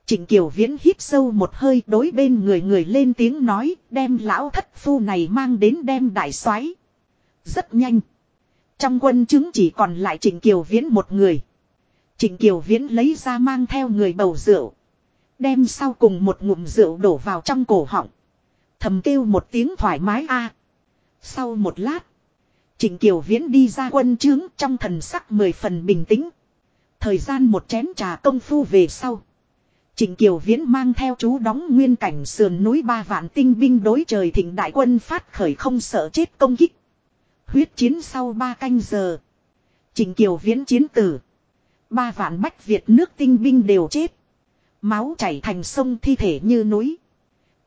Trịnh Kiều Viễn hít sâu một hơi đối bên người người lên tiếng nói, đem lão thất phu này mang đến đem đại soái. Rất nhanh. Trong quân chứng chỉ còn lại Trịnh Kiều Viễn một người. Trịnh Kiều Viễn lấy ra mang theo người bầu rượu. Đem sau cùng một ngụm rượu đổ vào trong cổ họng. Thầm kêu một tiếng thoải mái a. Sau một lát. Trịnh Kiều Viễn đi ra quân trướng trong thần sắc mười phần bình tĩnh. Thời gian một chén trà công phu về sau. Trịnh Kiều Viễn mang theo chú đóng nguyên cảnh sườn núi ba vạn tinh binh đối trời thịnh đại quân phát khởi không sợ chết công kích. Huyết chiến sau ba canh giờ. Trịnh Kiều Viễn chiến tử. Ba vạn bách Việt nước tinh binh đều chết. Máu chảy thành sông thi thể như núi.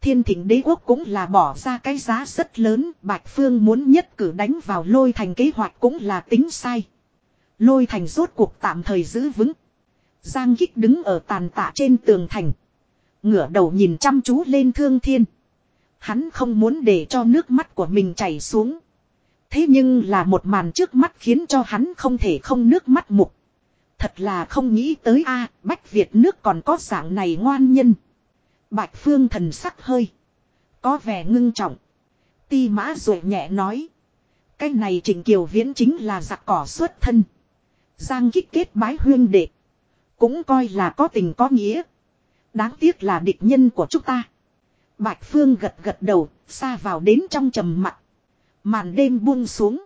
Thiên thịnh đế quốc cũng là bỏ ra cái giá rất lớn. Bạch Phương muốn nhất cử đánh vào lôi thành kế hoạch cũng là tính sai. Lôi thành rốt cuộc tạm thời giữ vững. Giang kích đứng ở tàn tạ trên tường thành. Ngửa đầu nhìn chăm chú lên thương thiên. Hắn không muốn để cho nước mắt của mình chảy xuống. Thế nhưng là một màn trước mắt khiến cho hắn không thể không nước mắt mục. Thật là không nghĩ tới a, Bách Việt nước còn có dạng này ngoan nhân. Bạch Phương thần sắc hơi. Có vẻ ngưng trọng. Ti mã rồi nhẹ nói. Cái này Trình Kiều Viễn chính là giặc cỏ xuất thân. Giang kích kết bái huyên đệ. Cũng coi là có tình có nghĩa. Đáng tiếc là địch nhân của chúng ta. Bạch Phương gật gật đầu, xa vào đến trong trầm mặt. Màn đêm buông xuống.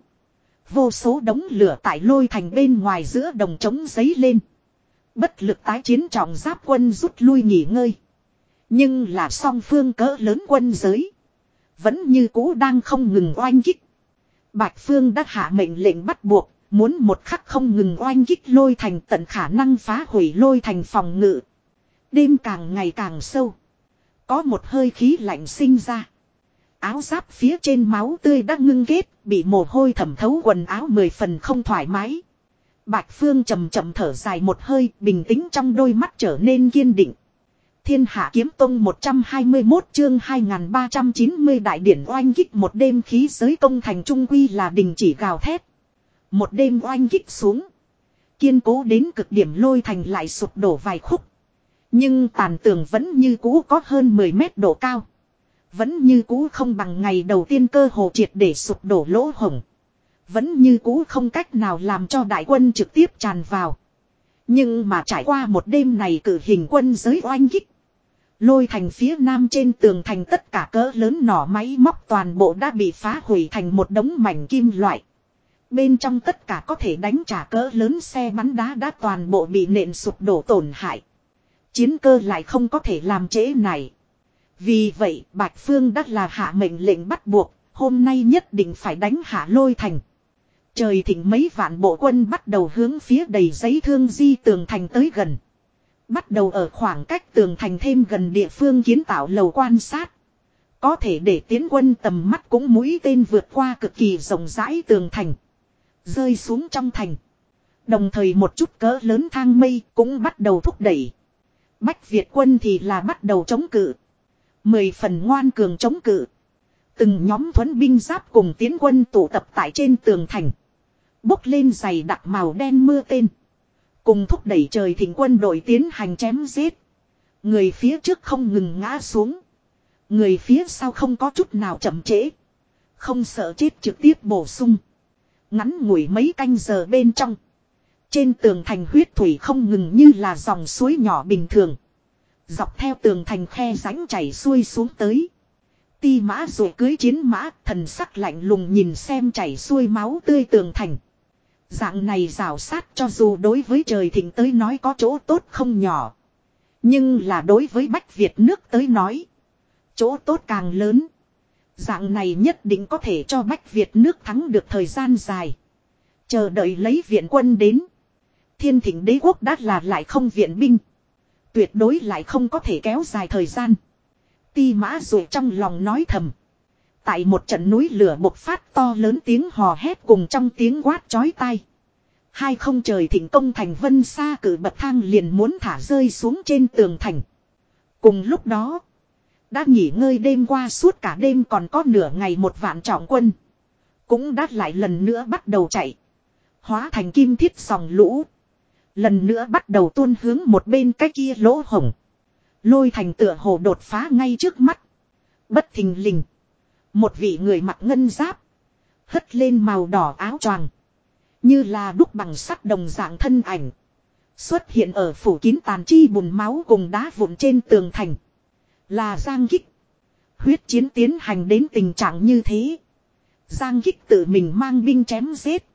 Vô số đống lửa tại lôi thành bên ngoài giữa đồng trống giấy lên. Bất lực tái chiến trọng giáp quân rút lui nghỉ ngơi. Nhưng là song phương cỡ lớn quân giới. Vẫn như cũ đang không ngừng oanh kích. Bạch Phương đã hạ mệnh lệnh bắt buộc, muốn một khắc không ngừng oanh kích lôi thành tận khả năng phá hủy lôi thành phòng ngự. Đêm càng ngày càng sâu. Có một hơi khí lạnh sinh ra. Áo giáp phía trên máu tươi đã ngưng kết, bị mồ hôi thẩm thấu quần áo mười phần không thoải mái. Bạch Phương chậm chậm thở dài một hơi, bình tĩnh trong đôi mắt trở nên kiên định. Thiên Hạ Kiếm Tông 121 chương 2390 đại điển oanh kích một đêm khí giới công thành trung quy là đình chỉ gào thét. Một đêm oanh kích xuống. Kiên cố đến cực điểm lôi thành lại sụp đổ vài khúc. Nhưng tàn tường vẫn như cũ có hơn 10 mét độ cao. Vẫn như cũ không bằng ngày đầu tiên cơ hồ triệt để sụp đổ lỗ hổng. Vẫn như cũ không cách nào làm cho đại quân trực tiếp tràn vào. Nhưng mà trải qua một đêm này cử hình quân giới oanh kích. Lôi thành phía nam trên tường thành tất cả cỡ lớn nỏ máy móc toàn bộ đã bị phá hủy thành một đống mảnh kim loại. Bên trong tất cả có thể đánh trả cỡ lớn xe bắn đá đã toàn bộ bị nện sụp đổ tổn hại. Chiến cơ lại không có thể làm trễ này. Vì vậy Bạch Phương đã là hạ mệnh lệnh bắt buộc, hôm nay nhất định phải đánh hạ lôi thành. Trời thỉnh mấy vạn bộ quân bắt đầu hướng phía đầy giấy thương di tường thành tới gần. Bắt đầu ở khoảng cách tường thành thêm gần địa phương kiến tạo lầu quan sát. Có thể để tiến quân tầm mắt cũng mũi tên vượt qua cực kỳ rộng rãi tường thành. Rơi xuống trong thành. Đồng thời một chút cỡ lớn thang mây cũng bắt đầu thúc đẩy. Bách Việt quân thì là bắt đầu chống cự. Mười phần ngoan cường chống cự. Từng nhóm thuấn binh giáp cùng tiến quân tụ tập tại trên tường thành. Bốc lên giày đặc màu đen mưa tên. Cùng thúc đẩy trời thỉnh quân đội tiến hành chém giết. Người phía trước không ngừng ngã xuống. Người phía sau không có chút nào chậm trễ. Không sợ chết trực tiếp bổ sung. Ngắn ngủi mấy canh giờ bên trong. Trên tường thành huyết thủy không ngừng như là dòng suối nhỏ bình thường. Dọc theo tường thành khe rãnh chảy xuôi xuống tới. Ti mã rồi cưới chiến mã, thần sắc lạnh lùng nhìn xem chảy xuôi máu tươi tường thành. Dạng này rào sát cho dù đối với trời thịnh tới nói có chỗ tốt không nhỏ. Nhưng là đối với Bách Việt nước tới nói. Chỗ tốt càng lớn. Dạng này nhất định có thể cho Bách Việt nước thắng được thời gian dài. Chờ đợi lấy viện quân đến. Thiên thịnh đế quốc đã là lại không viện binh. Tuyệt đối lại không có thể kéo dài thời gian. Ti mã rồi trong lòng nói thầm. Tại một trận núi lửa bộc phát to lớn tiếng hò hét cùng trong tiếng quát chói tai. Hai không trời thịnh công thành vân xa cử bậc thang liền muốn thả rơi xuống trên tường thành. Cùng lúc đó, đã nghỉ ngơi đêm qua suốt cả đêm còn có nửa ngày một vạn trọng quân. Cũng đã lại lần nữa bắt đầu chạy. Hóa thành kim thiết sòng lũ. Lần nữa bắt đầu tuôn hướng một bên cái kia lỗ hổng. Lôi thành tựa hồ đột phá ngay trước mắt. Bất thình lình. Một vị người mặc ngân giáp. Hất lên màu đỏ áo choàng. Như là đúc bằng sắt đồng dạng thân ảnh. Xuất hiện ở phủ kín tàn chi bùn máu cùng đá vụn trên tường thành. Là Giang Kích. Huyết chiến tiến hành đến tình trạng như thế. Giang Kích tự mình mang binh chém giết.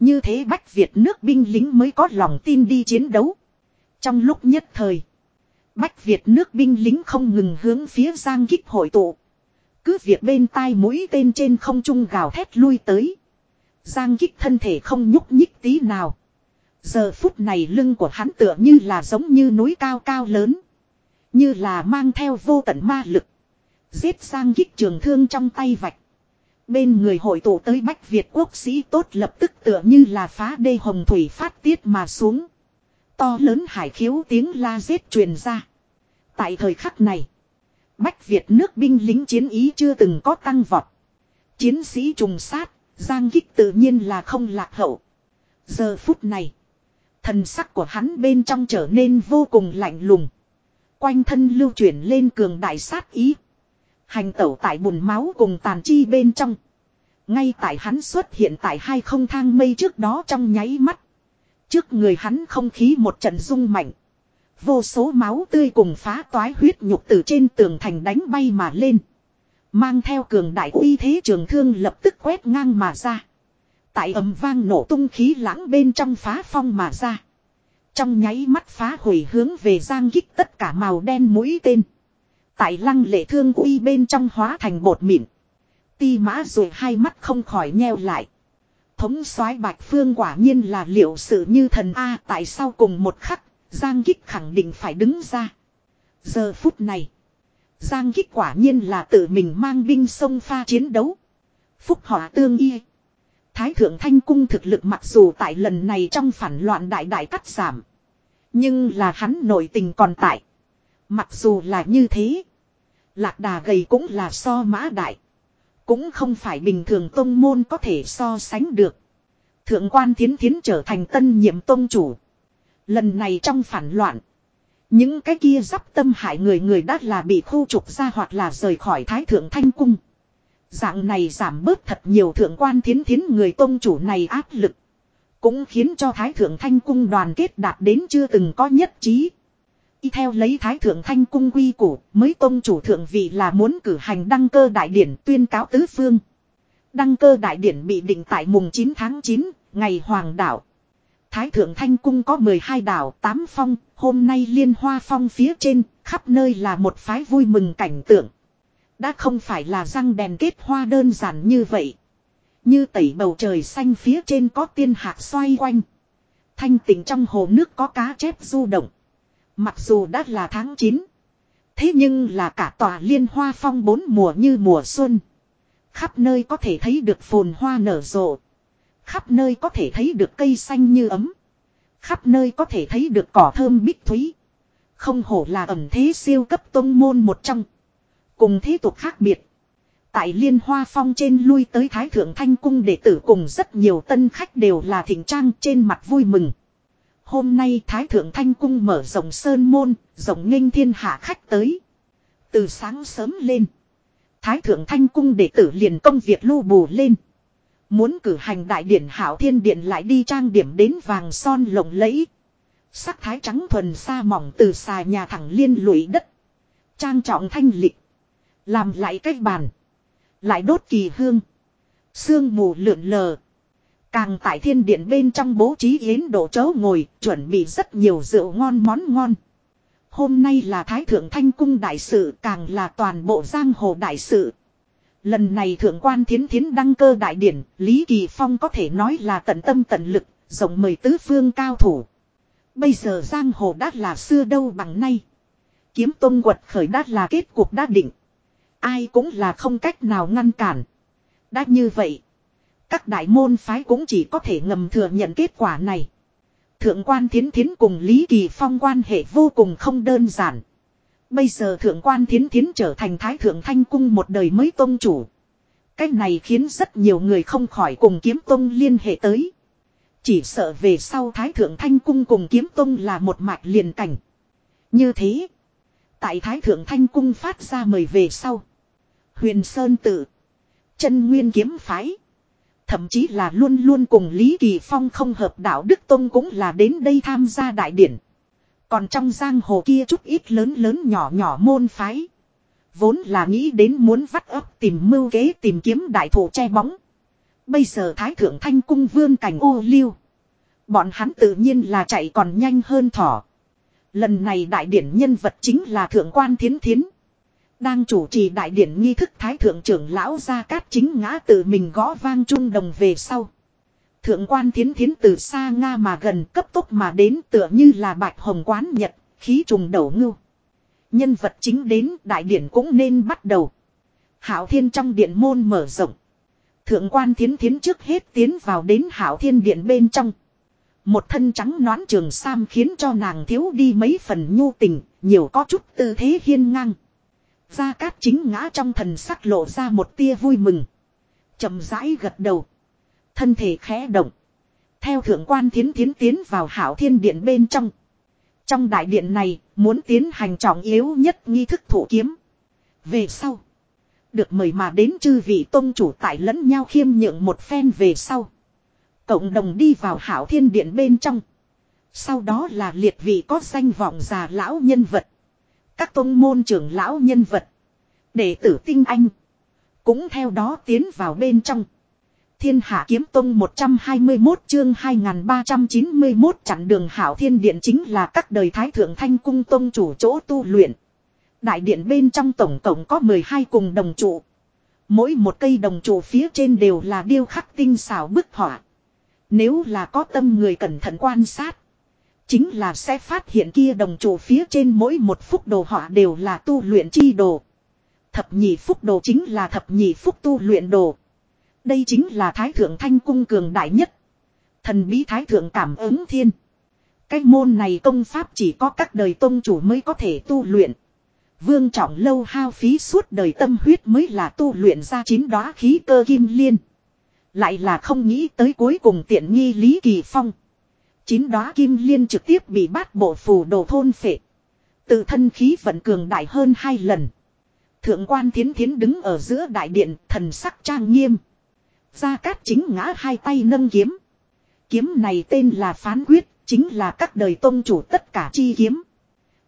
Như thế Bách Việt nước binh lính mới có lòng tin đi chiến đấu. Trong lúc nhất thời. Bách Việt nước binh lính không ngừng hướng phía Giang Kích hội tụ. Cứ việc bên tai mũi tên trên không trung gào thét lui tới. Giang Kích thân thể không nhúc nhích tí nào. Giờ phút này lưng của hắn tựa như là giống như núi cao cao lớn. Như là mang theo vô tận ma lực. Giết Giang Kích trường thương trong tay vạch. Bên người hội tụ tới Bách Việt quốc sĩ tốt lập tức tựa như là phá đê hồng thủy phát tiết mà xuống. To lớn hải khiếu tiếng la giết truyền ra. Tại thời khắc này, Bách Việt nước binh lính chiến ý chưa từng có tăng vọt. Chiến sĩ trùng sát, giang kích tự nhiên là không lạc hậu. Giờ phút này, thần sắc của hắn bên trong trở nên vô cùng lạnh lùng. Quanh thân lưu chuyển lên cường đại sát ý. Hành tẩu tại bùn máu cùng tàn chi bên trong. Ngay tại hắn xuất hiện tại hai không thang mây trước đó trong nháy mắt. Trước người hắn không khí một trận rung mạnh. Vô số máu tươi cùng phá toái huyết nhục từ trên tường thành đánh bay mà lên. Mang theo cường đại uy thế trường thương lập tức quét ngang mà ra. Tại ầm vang nổ tung khí lãng bên trong phá phong mà ra. Trong nháy mắt phá hủy hướng về giang kích tất cả màu đen mũi tên. Tại lăng lệ thương uy bên trong hóa thành bột mịn. Ti mã rồi hai mắt không khỏi nheo lại. Thống soái bạch phương quả nhiên là liệu sự như thần A tại sao cùng một khắc, Giang Kích khẳng định phải đứng ra. Giờ phút này, Giang Kích quả nhiên là tự mình mang binh sông pha chiến đấu. Phúc họ tương y. Thái thượng thanh cung thực lực mặc dù tại lần này trong phản loạn đại đại cắt giảm. Nhưng là hắn nội tình còn tại. Mặc dù là như thế. Lạc đà gầy cũng là so mã đại. Cũng không phải bình thường tông môn có thể so sánh được. Thượng quan thiến thiến trở thành tân nhiệm tông chủ. Lần này trong phản loạn. Những cái kia dắp tâm hại người người đã là bị khu trục ra hoặc là rời khỏi thái thượng thanh cung. Dạng này giảm bớt thật nhiều thượng quan thiến thiến người tông chủ này áp lực. Cũng khiến cho thái thượng thanh cung đoàn kết đạt đến chưa từng có nhất trí. Y theo lấy thái thượng thanh cung quy củ mới tông chủ thượng vị là muốn cử hành đăng cơ đại điển tuyên cáo tứ phương. Đăng cơ đại điển bị định tại mùng 9 tháng 9, ngày hoàng đảo. Thái thượng thanh cung có 12 đảo 8 phong, hôm nay liên hoa phong phía trên, khắp nơi là một phái vui mừng cảnh tượng. Đã không phải là răng đèn kết hoa đơn giản như vậy. Như tẩy bầu trời xanh phía trên có tiên hạc xoay quanh. Thanh tịnh trong hồ nước có cá chép du động. Mặc dù đã là tháng 9. Thế nhưng là cả tòa liên hoa phong bốn mùa như mùa xuân. Khắp nơi có thể thấy được phồn hoa nở rộ. Khắp nơi có thể thấy được cây xanh như ấm. Khắp nơi có thể thấy được cỏ thơm bích thúy. Không hổ là ẩm thế siêu cấp tông môn một trong. Cùng thế tục khác biệt. Tại liên hoa phong trên lui tới Thái Thượng Thanh Cung đệ tử cùng rất nhiều tân khách đều là thịnh trang trên mặt vui mừng. Hôm nay Thái Thượng Thanh Cung mở rộng sơn môn, rộng nghênh thiên hạ khách tới. Từ sáng sớm lên. Thái Thượng Thanh Cung đệ tử liền công việc lưu bù lên. Muốn cử hành đại điển hảo thiên điện lại đi trang điểm đến vàng son lộng lẫy. Sắc thái trắng thuần xa mỏng từ xà nhà thẳng liên lụy đất. Trang trọng thanh lịch. Làm lại cách bàn. Lại đốt kỳ hương. Sương mù lượn lờ. Càng tại thiên điện bên trong bố trí yến độ chấu ngồi, chuẩn bị rất nhiều rượu ngon món ngon. Hôm nay là Thái Thượng Thanh Cung đại sự càng là toàn bộ giang hồ đại sự. Lần này Thượng quan Thiến Thiến đăng cơ đại điển, Lý Kỳ Phong có thể nói là tận tâm tận lực, rộng mời tứ phương cao thủ. Bây giờ giang hồ đã là xưa đâu bằng nay. Kiếm tôn quật khởi đã là kết cuộc đã định. Ai cũng là không cách nào ngăn cản. Đã như vậy. Các đại môn phái cũng chỉ có thể ngầm thừa nhận kết quả này. Thượng quan thiến thiến cùng Lý Kỳ Phong quan hệ vô cùng không đơn giản. Bây giờ thượng quan thiến thiến trở thành thái thượng thanh cung một đời mới tôn chủ. Cách này khiến rất nhiều người không khỏi cùng kiếm tông liên hệ tới. Chỉ sợ về sau thái thượng thanh cung cùng kiếm tông là một mạch liền cảnh. Như thế. Tại thái thượng thanh cung phát ra mời về sau. Huyền Sơn tự. Chân Nguyên kiếm phái. Thậm chí là luôn luôn cùng Lý Kỳ Phong không hợp đạo Đức Tông cũng là đến đây tham gia đại điển. Còn trong giang hồ kia chút ít lớn lớn nhỏ nhỏ môn phái. Vốn là nghĩ đến muốn vắt ấp tìm mưu kế tìm kiếm đại thủ che bóng. Bây giờ Thái Thượng Thanh Cung vương cảnh ô liu. Bọn hắn tự nhiên là chạy còn nhanh hơn thỏ. Lần này đại điển nhân vật chính là Thượng quan Thiến Thiến. Đang chủ trì đại điển nghi thức Thái Thượng trưởng lão gia cát chính ngã tự mình gõ vang trung đồng về sau. Thượng quan thiến thiến từ xa Nga mà gần cấp tốc mà đến tựa như là bạch hồng quán nhật, khí trùng đầu ngưu. Nhân vật chính đến đại điển cũng nên bắt đầu. Hảo thiên trong điện môn mở rộng. Thượng quan thiến thiến trước hết tiến vào đến hảo thiên điện bên trong. Một thân trắng nón trường sam khiến cho nàng thiếu đi mấy phần nhu tình, nhiều có chút tư thế hiên ngang. Gia Cát chính ngã trong thần sắc lộ ra một tia vui mừng. chậm rãi gật đầu. Thân thể khẽ động. Theo thượng quan thiến thiến tiến vào hảo thiên điện bên trong. Trong đại điện này, muốn tiến hành trọng yếu nhất nghi thức thủ kiếm. Về sau, được mời mà đến chư vị tôn chủ tại lẫn nhau khiêm nhượng một phen về sau. Cộng đồng đi vào hảo thiên điện bên trong. Sau đó là liệt vị có danh vọng già lão nhân vật. Các tôn môn trưởng lão nhân vật. Đệ tử tinh anh. Cũng theo đó tiến vào bên trong. Thiên Hạ Kiếm Tông 121 chương 2391 chặn đường Hảo Thiên Điện chính là các đời Thái Thượng Thanh Cung Tông chủ chỗ tu luyện. Đại điện bên trong tổng tổng có 12 cùng đồng trụ. Mỗi một cây đồng trụ phía trên đều là điêu khắc tinh xảo bức họa. Nếu là có tâm người cẩn thận quan sát. Chính là sẽ phát hiện kia đồng chủ phía trên mỗi một phúc đồ họa đều là tu luyện chi đồ. Thập nhị phúc đồ chính là thập nhị phúc tu luyện đồ. Đây chính là Thái Thượng Thanh Cung cường đại nhất. Thần bí Thái Thượng cảm ứng thiên. Cái môn này công pháp chỉ có các đời tôn chủ mới có thể tu luyện. Vương trọng lâu hao phí suốt đời tâm huyết mới là tu luyện ra chín đóa khí cơ kim liên. Lại là không nghĩ tới cuối cùng tiện nghi Lý Kỳ Phong. Chín đóa kim liên trực tiếp bị bát bộ phù đồ thôn phệ. Tự thân khí vận cường đại hơn hai lần. Thượng quan thiến thiến đứng ở giữa đại điện thần sắc trang nghiêm. Gia Cát chính ngã hai tay nâng kiếm. Kiếm này tên là phán quyết, chính là các đời tôn chủ tất cả chi kiếm.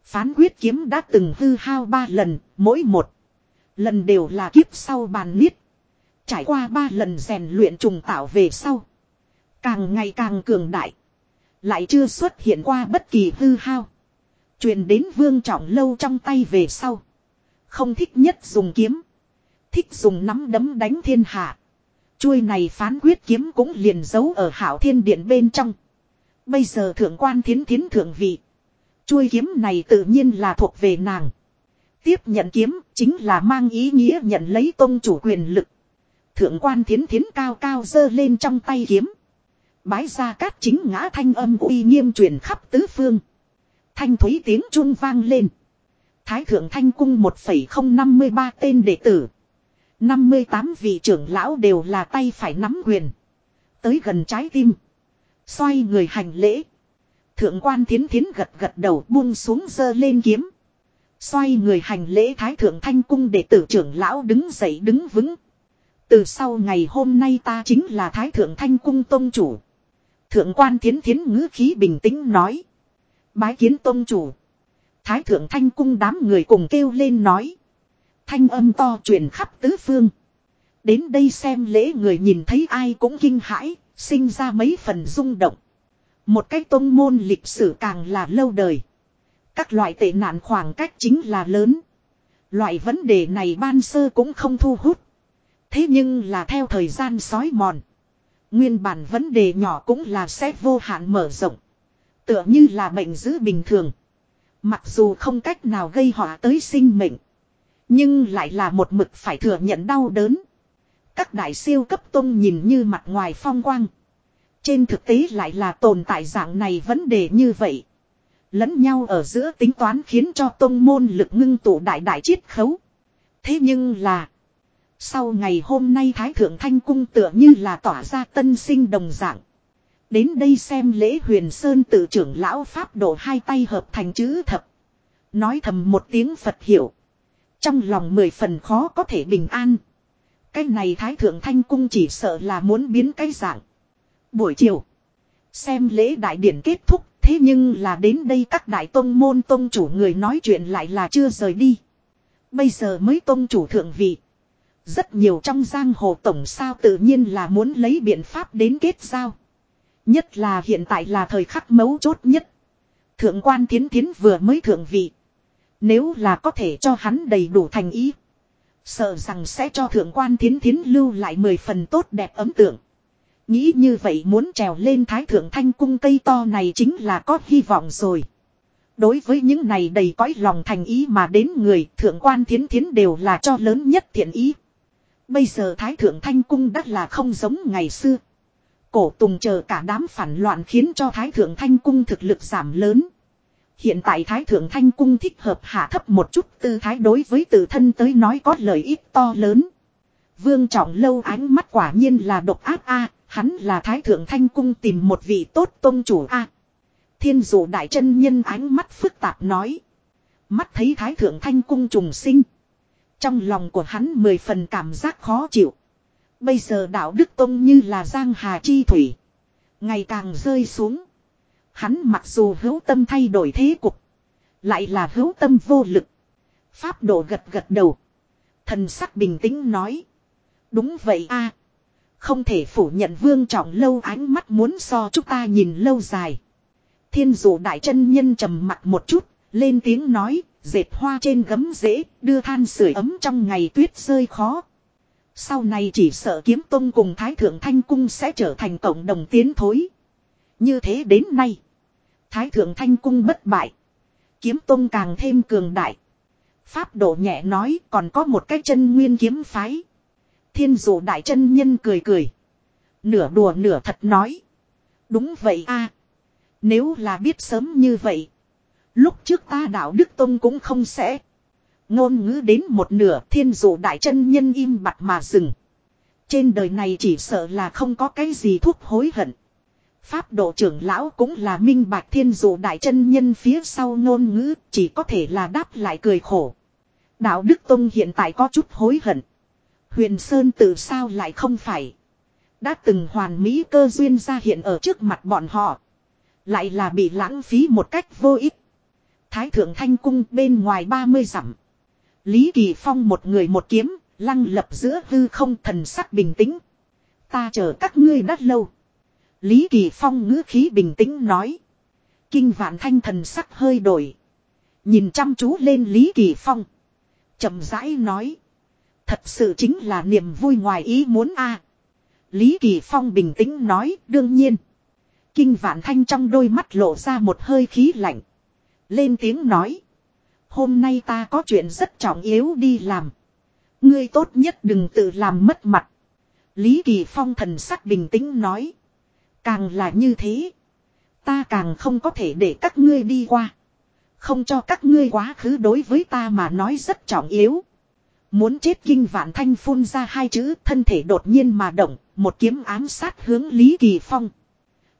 Phán quyết kiếm đã từng hư hao ba lần, mỗi một. Lần đều là kiếp sau bàn niết. Trải qua ba lần rèn luyện trùng tạo về sau. Càng ngày càng cường đại. Lại chưa xuất hiện qua bất kỳ hư hao. Truyền đến vương trọng lâu trong tay về sau. Không thích nhất dùng kiếm. Thích dùng nắm đấm đánh thiên hạ. Chuôi này phán quyết kiếm cũng liền giấu ở hảo thiên điện bên trong. Bây giờ thượng quan thiến thiến thượng vị. Chuôi kiếm này tự nhiên là thuộc về nàng. Tiếp nhận kiếm chính là mang ý nghĩa nhận lấy tôn chủ quyền lực. Thượng quan thiến thiến cao cao dơ lên trong tay kiếm. Bái ra cát chính ngã thanh âm uy nghiêm truyền khắp tứ phương. Thanh thúy tiếng trung vang lên. Thái thượng thanh cung 1,053 tên đệ tử. 58 vị trưởng lão đều là tay phải nắm quyền. Tới gần trái tim. Xoay người hành lễ. Thượng quan thiến thiến gật gật đầu buông xuống dơ lên kiếm. Xoay người hành lễ thái thượng thanh cung đệ tử trưởng lão đứng dậy đứng vững. Từ sau ngày hôm nay ta chính là thái thượng thanh cung tôn chủ. Thượng quan thiến thiến ngữ khí bình tĩnh nói. Bái kiến tôn chủ. Thái thượng thanh cung đám người cùng kêu lên nói. Thanh âm to truyền khắp tứ phương. Đến đây xem lễ người nhìn thấy ai cũng kinh hãi, sinh ra mấy phần rung động. Một cái tôn môn lịch sử càng là lâu đời. Các loại tệ nạn khoảng cách chính là lớn. Loại vấn đề này ban sơ cũng không thu hút. Thế nhưng là theo thời gian sói mòn. Nguyên bản vấn đề nhỏ cũng là sẽ vô hạn mở rộng. Tựa như là bệnh dữ bình thường. Mặc dù không cách nào gây họa tới sinh mệnh. Nhưng lại là một mực phải thừa nhận đau đớn. Các đại siêu cấp tôn nhìn như mặt ngoài phong quang. Trên thực tế lại là tồn tại dạng này vấn đề như vậy. Lẫn nhau ở giữa tính toán khiến cho tôn môn lực ngưng tụ đại đại chiết khấu. Thế nhưng là. Sau ngày hôm nay Thái Thượng Thanh Cung tựa như là tỏa ra tân sinh đồng dạng. Đến đây xem lễ huyền sơn tự trưởng lão Pháp độ hai tay hợp thành chữ thập. Nói thầm một tiếng Phật hiểu. Trong lòng mười phần khó có thể bình an. Cái này Thái Thượng Thanh Cung chỉ sợ là muốn biến cái dạng. Buổi chiều. Xem lễ đại điển kết thúc. Thế nhưng là đến đây các đại tôn môn tôn chủ người nói chuyện lại là chưa rời đi. Bây giờ mới tôn chủ thượng vị. Rất nhiều trong giang hồ tổng sao tự nhiên là muốn lấy biện pháp đến kết giao. Nhất là hiện tại là thời khắc mấu chốt nhất. Thượng quan thiến thiến vừa mới thượng vị. Nếu là có thể cho hắn đầy đủ thành ý. Sợ rằng sẽ cho thượng quan thiến thiến lưu lại mười phần tốt đẹp ấm tượng. Nghĩ như vậy muốn trèo lên thái thượng thanh cung cây to này chính là có hy vọng rồi. Đối với những này đầy cõi lòng thành ý mà đến người, thượng quan thiến thiến đều là cho lớn nhất thiện ý. Bây giờ thái thượng thanh cung đắt là không giống ngày xưa. Cổ tùng chờ cả đám phản loạn khiến cho thái thượng thanh cung thực lực giảm lớn. Hiện tại Thái Thượng Thanh Cung thích hợp hạ thấp một chút tư thái đối với tự thân tới nói có lợi ích to lớn. Vương Trọng Lâu ánh mắt quả nhiên là độc ác a, hắn là Thái Thượng Thanh Cung tìm một vị tốt tôn chủ a Thiên dụ đại chân nhân ánh mắt phức tạp nói. Mắt thấy thái thượng thanh cung trùng sinh. Trong lòng của hắn mười phần cảm giác khó chịu. Bây giờ đạo Đức Tông như là giang hà chi thủy. Ngày càng rơi xuống. Hắn mặc dù hữu tâm thay đổi thế cục. Lại là hữu tâm vô lực. Pháp độ gật gật đầu. Thần sắc bình tĩnh nói. Đúng vậy a Không thể phủ nhận vương trọng lâu ánh mắt muốn so chúng ta nhìn lâu dài. Thiên dụ đại chân nhân trầm mặt một chút, lên tiếng nói, dệt hoa trên gấm rễ đưa than sưởi ấm trong ngày tuyết rơi khó. Sau này chỉ sợ kiếm tông cùng Thái Thượng Thanh Cung sẽ trở thành cộng đồng tiến thối. Như thế đến nay, Thái Thượng Thanh Cung bất bại. Kiếm tông càng thêm cường đại. Pháp độ nhẹ nói còn có một cái chân nguyên kiếm phái. Thiên dụ đại chân nhân cười cười. Nửa đùa nửa thật nói. Đúng vậy a Nếu là biết sớm như vậy. Lúc trước ta đạo Đức Tông cũng không sẽ. Ngôn ngữ đến một nửa, thiên dụ đại chân nhân im bặt mà dừng. Trên đời này chỉ sợ là không có cái gì thuốc hối hận. Pháp độ trưởng lão cũng là minh bạch thiên dụ đại chân nhân phía sau ngôn ngữ, chỉ có thể là đáp lại cười khổ. Đạo Đức Tông hiện tại có chút hối hận. Huyền Sơn tự sao lại không phải. Đã từng hoàn mỹ cơ duyên ra hiện ở trước mặt bọn họ. Lại là bị lãng phí một cách vô ích. Thái thượng thanh cung bên ngoài 30 dặm. Lý Kỳ Phong một người một kiếm, lăng lập giữa hư không thần sắc bình tĩnh. Ta chờ các ngươi đã lâu. Lý Kỳ Phong ngữ khí bình tĩnh nói. Kinh vạn thanh thần sắc hơi đổi. Nhìn chăm chú lên Lý Kỳ Phong chậm rãi nói. Thật sự chính là niềm vui ngoài ý muốn a. Lý Kỳ Phong bình tĩnh nói, đương nhiên. Kinh Vạn Thanh trong đôi mắt lộ ra một hơi khí lạnh. Lên tiếng nói. Hôm nay ta có chuyện rất trọng yếu đi làm. Ngươi tốt nhất đừng tự làm mất mặt. Lý Kỳ Phong thần sắc bình tĩnh nói. Càng là như thế. Ta càng không có thể để các ngươi đi qua. Không cho các ngươi quá khứ đối với ta mà nói rất trọng yếu. Muốn chết kinh vạn thanh phun ra hai chữ thân thể đột nhiên mà động, một kiếm ám sát hướng Lý Kỳ Phong.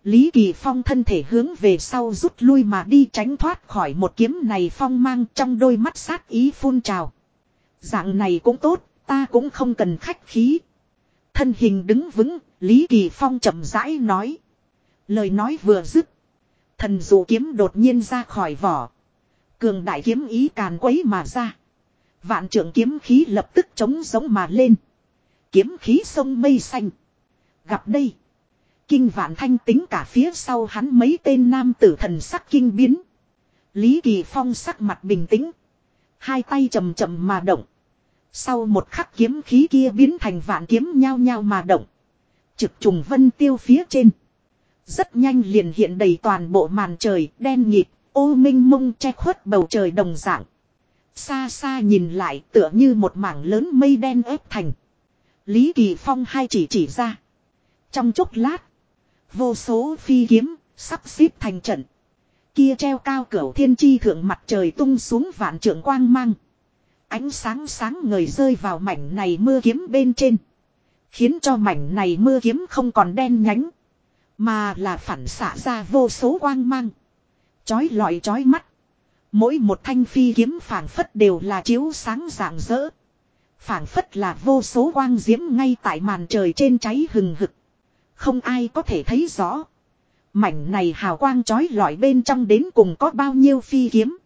Lý Kỳ Phong thân thể hướng về sau rút lui mà đi tránh thoát khỏi một kiếm này phong mang trong đôi mắt sát ý phun trào. Dạng này cũng tốt, ta cũng không cần khách khí. Thân hình đứng vững, Lý Kỳ Phong chậm rãi nói. Lời nói vừa dứt. Thần dụ kiếm đột nhiên ra khỏi vỏ. Cường đại kiếm ý càn quấy mà ra. Vạn trưởng kiếm khí lập tức chống giống mà lên. Kiếm khí sông mây xanh. Gặp đây. Kinh vạn thanh tính cả phía sau hắn mấy tên nam tử thần sắc kinh biến. Lý Kỳ Phong sắc mặt bình tĩnh. Hai tay chầm chậm mà động. Sau một khắc kiếm khí kia biến thành vạn kiếm nhao nhao mà động. Trực trùng vân tiêu phía trên. Rất nhanh liền hiện đầy toàn bộ màn trời, đen nhịp, Ô minh mông che khuất bầu trời đồng dạng. Xa xa nhìn lại tựa như một mảng lớn mây đen ép thành. Lý Kỳ Phong hai chỉ chỉ ra. Trong chốc lát. Vô số phi kiếm, sắp xếp thành trận. Kia treo cao cửa thiên chi thượng mặt trời tung xuống vạn trượng quang mang. Ánh sáng sáng người rơi vào mảnh này mưa kiếm bên trên. Khiến cho mảnh này mưa kiếm không còn đen nhánh. Mà là phản xạ ra vô số quang mang. Chói lọi chói mắt. Mỗi một thanh phi kiếm phảng phất đều là chiếu sáng rạng rỡ. phảng phất là vô số quang diễm ngay tại màn trời trên cháy hừng hực. Không ai có thể thấy rõ. Mảnh này hào quang chói lọi bên trong đến cùng có bao nhiêu phi kiếm.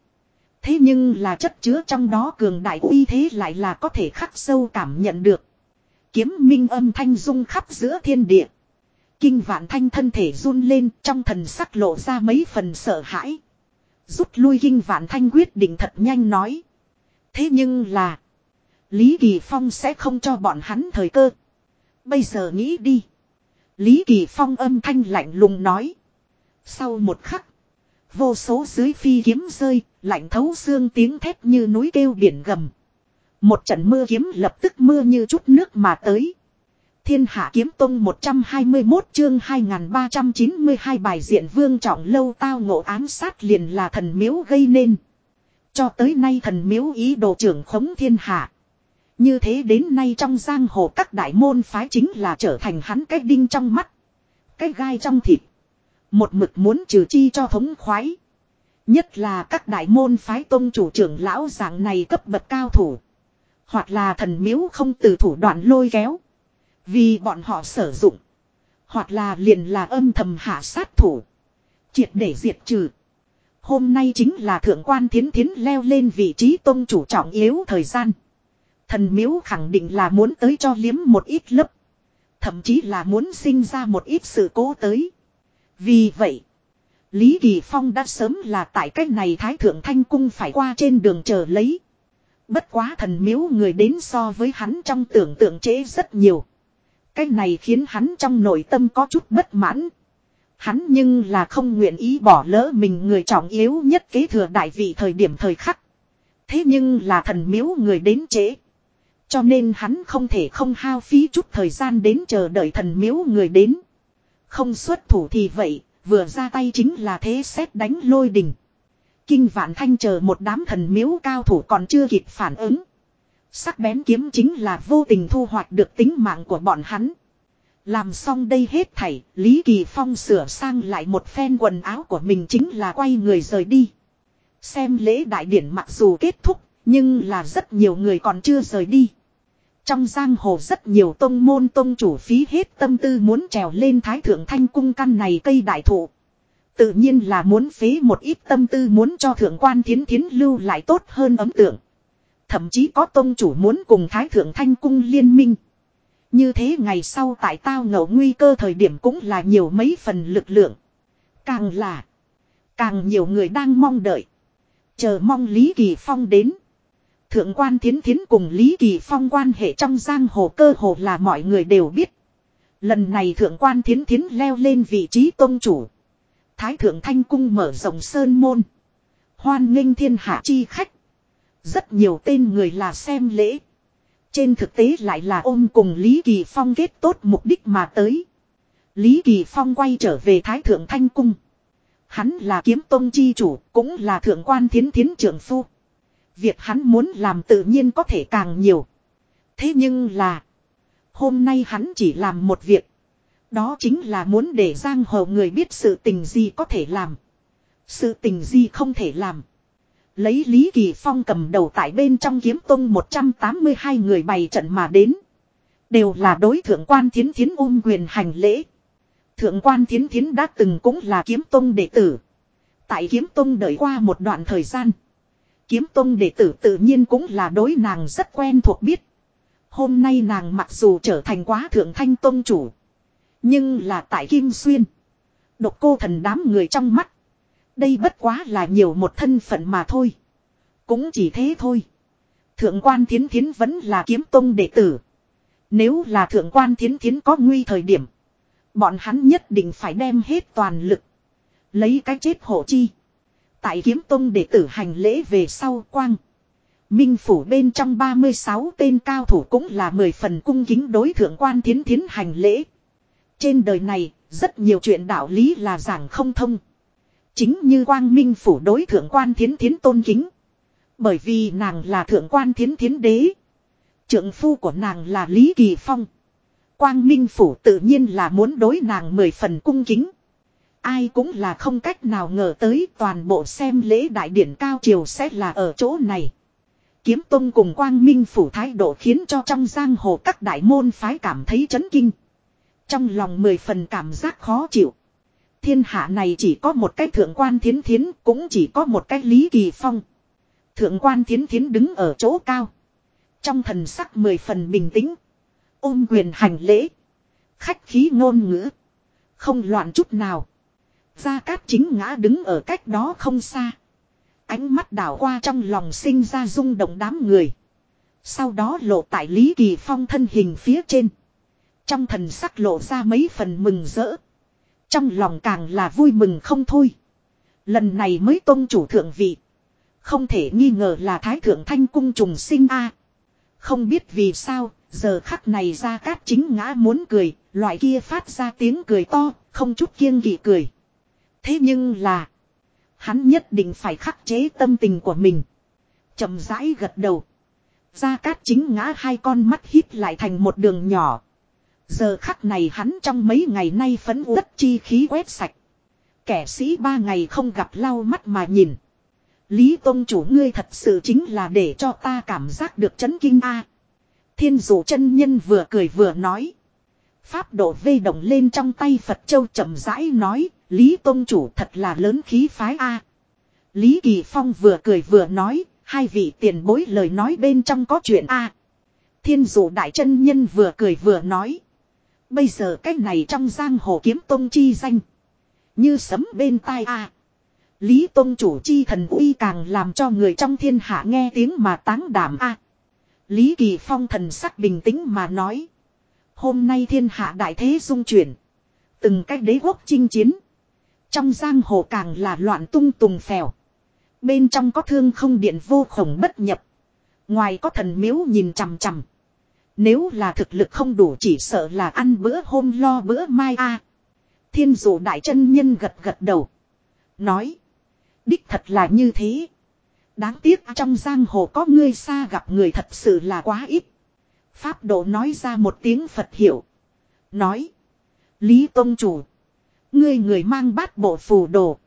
Thế nhưng là chất chứa trong đó cường đại uy thế lại là có thể khắc sâu cảm nhận được. Kiếm minh âm thanh rung khắp giữa thiên địa. Kinh vạn thanh thân thể run lên trong thần sắc lộ ra mấy phần sợ hãi. Rút lui kinh vạn thanh quyết định thật nhanh nói. Thế nhưng là. Lý Kỳ Phong sẽ không cho bọn hắn thời cơ. Bây giờ nghĩ đi. Lý Kỳ Phong âm thanh lạnh lùng nói. Sau một khắc. Vô số dưới phi kiếm rơi, lạnh thấu xương tiếng thét như núi kêu biển gầm. Một trận mưa kiếm lập tức mưa như chút nước mà tới. Thiên Hạ Kiếm Tông 121 chương 2392 bài diện vương trọng lâu tao ngộ ám sát liền là thần miếu gây nên. Cho tới nay thần miếu ý đồ trưởng khống thiên hạ. Như thế đến nay trong giang hồ các đại môn phái chính là trở thành hắn cái đinh trong mắt. Cái gai trong thịt. Một mực muốn trừ chi cho thống khoái. Nhất là các đại môn phái tôn chủ trưởng lão dạng này cấp bậc cao thủ. Hoặc là thần miếu không từ thủ đoạn lôi kéo. Vì bọn họ sử dụng. Hoặc là liền là âm thầm hạ sát thủ. Triệt để diệt trừ. Hôm nay chính là thượng quan thiến thiến leo lên vị trí tôn chủ trọng yếu thời gian. Thần miếu khẳng định là muốn tới cho liếm một ít lớp. Thậm chí là muốn sinh ra một ít sự cố tới. Vì vậy, Lý Kỳ Phong đã sớm là tại cách này Thái Thượng Thanh Cung phải qua trên đường chờ lấy. Bất quá thần miếu người đến so với hắn trong tưởng tượng chế rất nhiều. Cái này khiến hắn trong nội tâm có chút bất mãn. Hắn nhưng là không nguyện ý bỏ lỡ mình người trọng yếu nhất kế thừa đại vị thời điểm thời khắc. Thế nhưng là thần miếu người đến chế cho nên hắn không thể không hao phí chút thời gian đến chờ đợi thần miếu người đến. Không xuất thủ thì vậy, vừa ra tay chính là thế xét đánh lôi đình. Kinh vạn thanh chờ một đám thần miếu cao thủ còn chưa kịp phản ứng. Sắc bén kiếm chính là vô tình thu hoạch được tính mạng của bọn hắn. Làm xong đây hết thảy, Lý Kỳ Phong sửa sang lại một phen quần áo của mình chính là quay người rời đi. Xem lễ đại điển mặc dù kết thúc, nhưng là rất nhiều người còn chưa rời đi. Trong giang hồ rất nhiều tông môn tông chủ phí hết tâm tư muốn trèo lên thái thượng thanh cung căn này cây đại thụ. Tự nhiên là muốn phế một ít tâm tư muốn cho thượng quan thiến thiến lưu lại tốt hơn ấm tượng. Thậm chí có tông chủ muốn cùng thái thượng thanh cung liên minh. Như thế ngày sau tại tao ngẫu nguy cơ thời điểm cũng là nhiều mấy phần lực lượng. Càng là. Càng nhiều người đang mong đợi. Chờ mong Lý Kỳ Phong đến. Thượng quan thiến thiến cùng Lý Kỳ Phong quan hệ trong giang hồ cơ hồ là mọi người đều biết. Lần này thượng quan thiến thiến leo lên vị trí tôn chủ. Thái thượng thanh cung mở rộng sơn môn. Hoan nghênh thiên hạ chi khách. Rất nhiều tên người là xem lễ. Trên thực tế lại là ôm cùng Lý Kỳ Phong kết tốt mục đích mà tới. Lý Kỳ Phong quay trở về Thái Thượng Thanh Cung. Hắn là kiếm tông chi chủ, cũng là thượng quan thiến thiến trưởng phu. Việc hắn muốn làm tự nhiên có thể càng nhiều. Thế nhưng là, hôm nay hắn chỉ làm một việc. Đó chính là muốn để giang hồ người biết sự tình gì có thể làm. Sự tình gì không thể làm. Lấy Lý Kỳ Phong cầm đầu tại bên trong kiếm tông 182 người bày trận mà đến. Đều là đối thượng quan thiến thiến ôm quyền hành lễ. Thượng quan thiến thiến đã từng cũng là kiếm tông đệ tử. Tại kiếm tông đợi qua một đoạn thời gian. Kiếm tông đệ tử tự nhiên cũng là đối nàng rất quen thuộc biết. Hôm nay nàng mặc dù trở thành quá thượng thanh tông chủ. Nhưng là tại Kim Xuyên. Độc cô thần đám người trong mắt. Đây bất quá là nhiều một thân phận mà thôi. Cũng chỉ thế thôi. Thượng quan thiến thiến vẫn là kiếm tông đệ tử. Nếu là thượng quan thiến thiến có nguy thời điểm. Bọn hắn nhất định phải đem hết toàn lực. Lấy cái chết hộ chi. Tại kiếm tông để tử hành lễ về sau quang. Minh phủ bên trong 36 tên cao thủ cũng là 10 phần cung kính đối thượng quan thiến thiến hành lễ. Trên đời này, rất nhiều chuyện đạo lý là giảng không thông. Chính như quang minh phủ đối thượng quan thiến thiến tôn kính. Bởi vì nàng là thượng quan thiến thiến đế. Trượng phu của nàng là Lý Kỳ Phong. Quang minh phủ tự nhiên là muốn đối nàng mười phần cung kính. Ai cũng là không cách nào ngờ tới toàn bộ xem lễ đại điển cao triều sẽ là ở chỗ này. Kiếm Tông cùng Quang Minh phủ thái độ khiến cho trong giang hồ các đại môn phái cảm thấy chấn kinh. Trong lòng mười phần cảm giác khó chịu. Thiên hạ này chỉ có một cái thượng quan thiến thiến cũng chỉ có một cái lý kỳ phong. Thượng quan thiến thiến đứng ở chỗ cao. Trong thần sắc mười phần bình tĩnh. Ôm quyền hành lễ. Khách khí ngôn ngữ. Không loạn chút nào. Gia Cát chính ngã đứng ở cách đó không xa. Ánh mắt đảo qua trong lòng sinh ra rung động đám người. Sau đó lộ tại Lý Kỳ Phong thân hình phía trên. Trong thần sắc lộ ra mấy phần mừng rỡ. Trong lòng càng là vui mừng không thôi. Lần này mới tôn chủ thượng vị. Không thể nghi ngờ là Thái Thượng Thanh Cung trùng sinh a. Không biết vì sao, giờ khắc này ra cát chính ngã muốn cười, loại kia phát ra tiếng cười to, không chút kiêng kỵ cười. Thế nhưng là, hắn nhất định phải khắc chế tâm tình của mình. chậm rãi gật đầu. Gia Cát chính ngã hai con mắt hít lại thành một đường nhỏ. Giờ khắc này hắn trong mấy ngày nay phấn uất chi khí quét sạch. Kẻ sĩ ba ngày không gặp lau mắt mà nhìn. Lý Tông chủ ngươi thật sự chính là để cho ta cảm giác được chấn kinh a. Thiên dụ chân nhân vừa cười vừa nói. Pháp độ vây động lên trong tay Phật Châu chậm rãi nói, Lý Tông chủ thật là lớn khí phái a. Lý Kỳ Phong vừa cười vừa nói, hai vị tiền bối lời nói bên trong có chuyện a. Thiên dụ đại chân nhân vừa cười vừa nói. Bây giờ cách này trong giang hồ kiếm tông chi danh. Như sấm bên tai a. Lý Tông chủ chi thần uy càng làm cho người trong thiên hạ nghe tiếng mà táng đảm a. Lý Kỳ Phong thần sắc bình tĩnh mà nói. Hôm nay thiên hạ đại thế dung chuyển. Từng cách đế quốc chinh chiến. Trong giang hồ càng là loạn tung tùng phèo. Bên trong có thương không điện vô khổng bất nhập. Ngoài có thần miếu nhìn chằm chằm. Nếu là thực lực không đủ chỉ sợ là ăn bữa hôm lo bữa mai a. Thiên dụ đại chân nhân gật gật đầu. Nói. Đích thật là như thế. Đáng tiếc trong giang hồ có ngươi xa gặp người thật sự là quá ít. Pháp độ nói ra một tiếng Phật hiểu. Nói. Lý Tông Chủ. Ngươi người mang bát bộ phù đồ.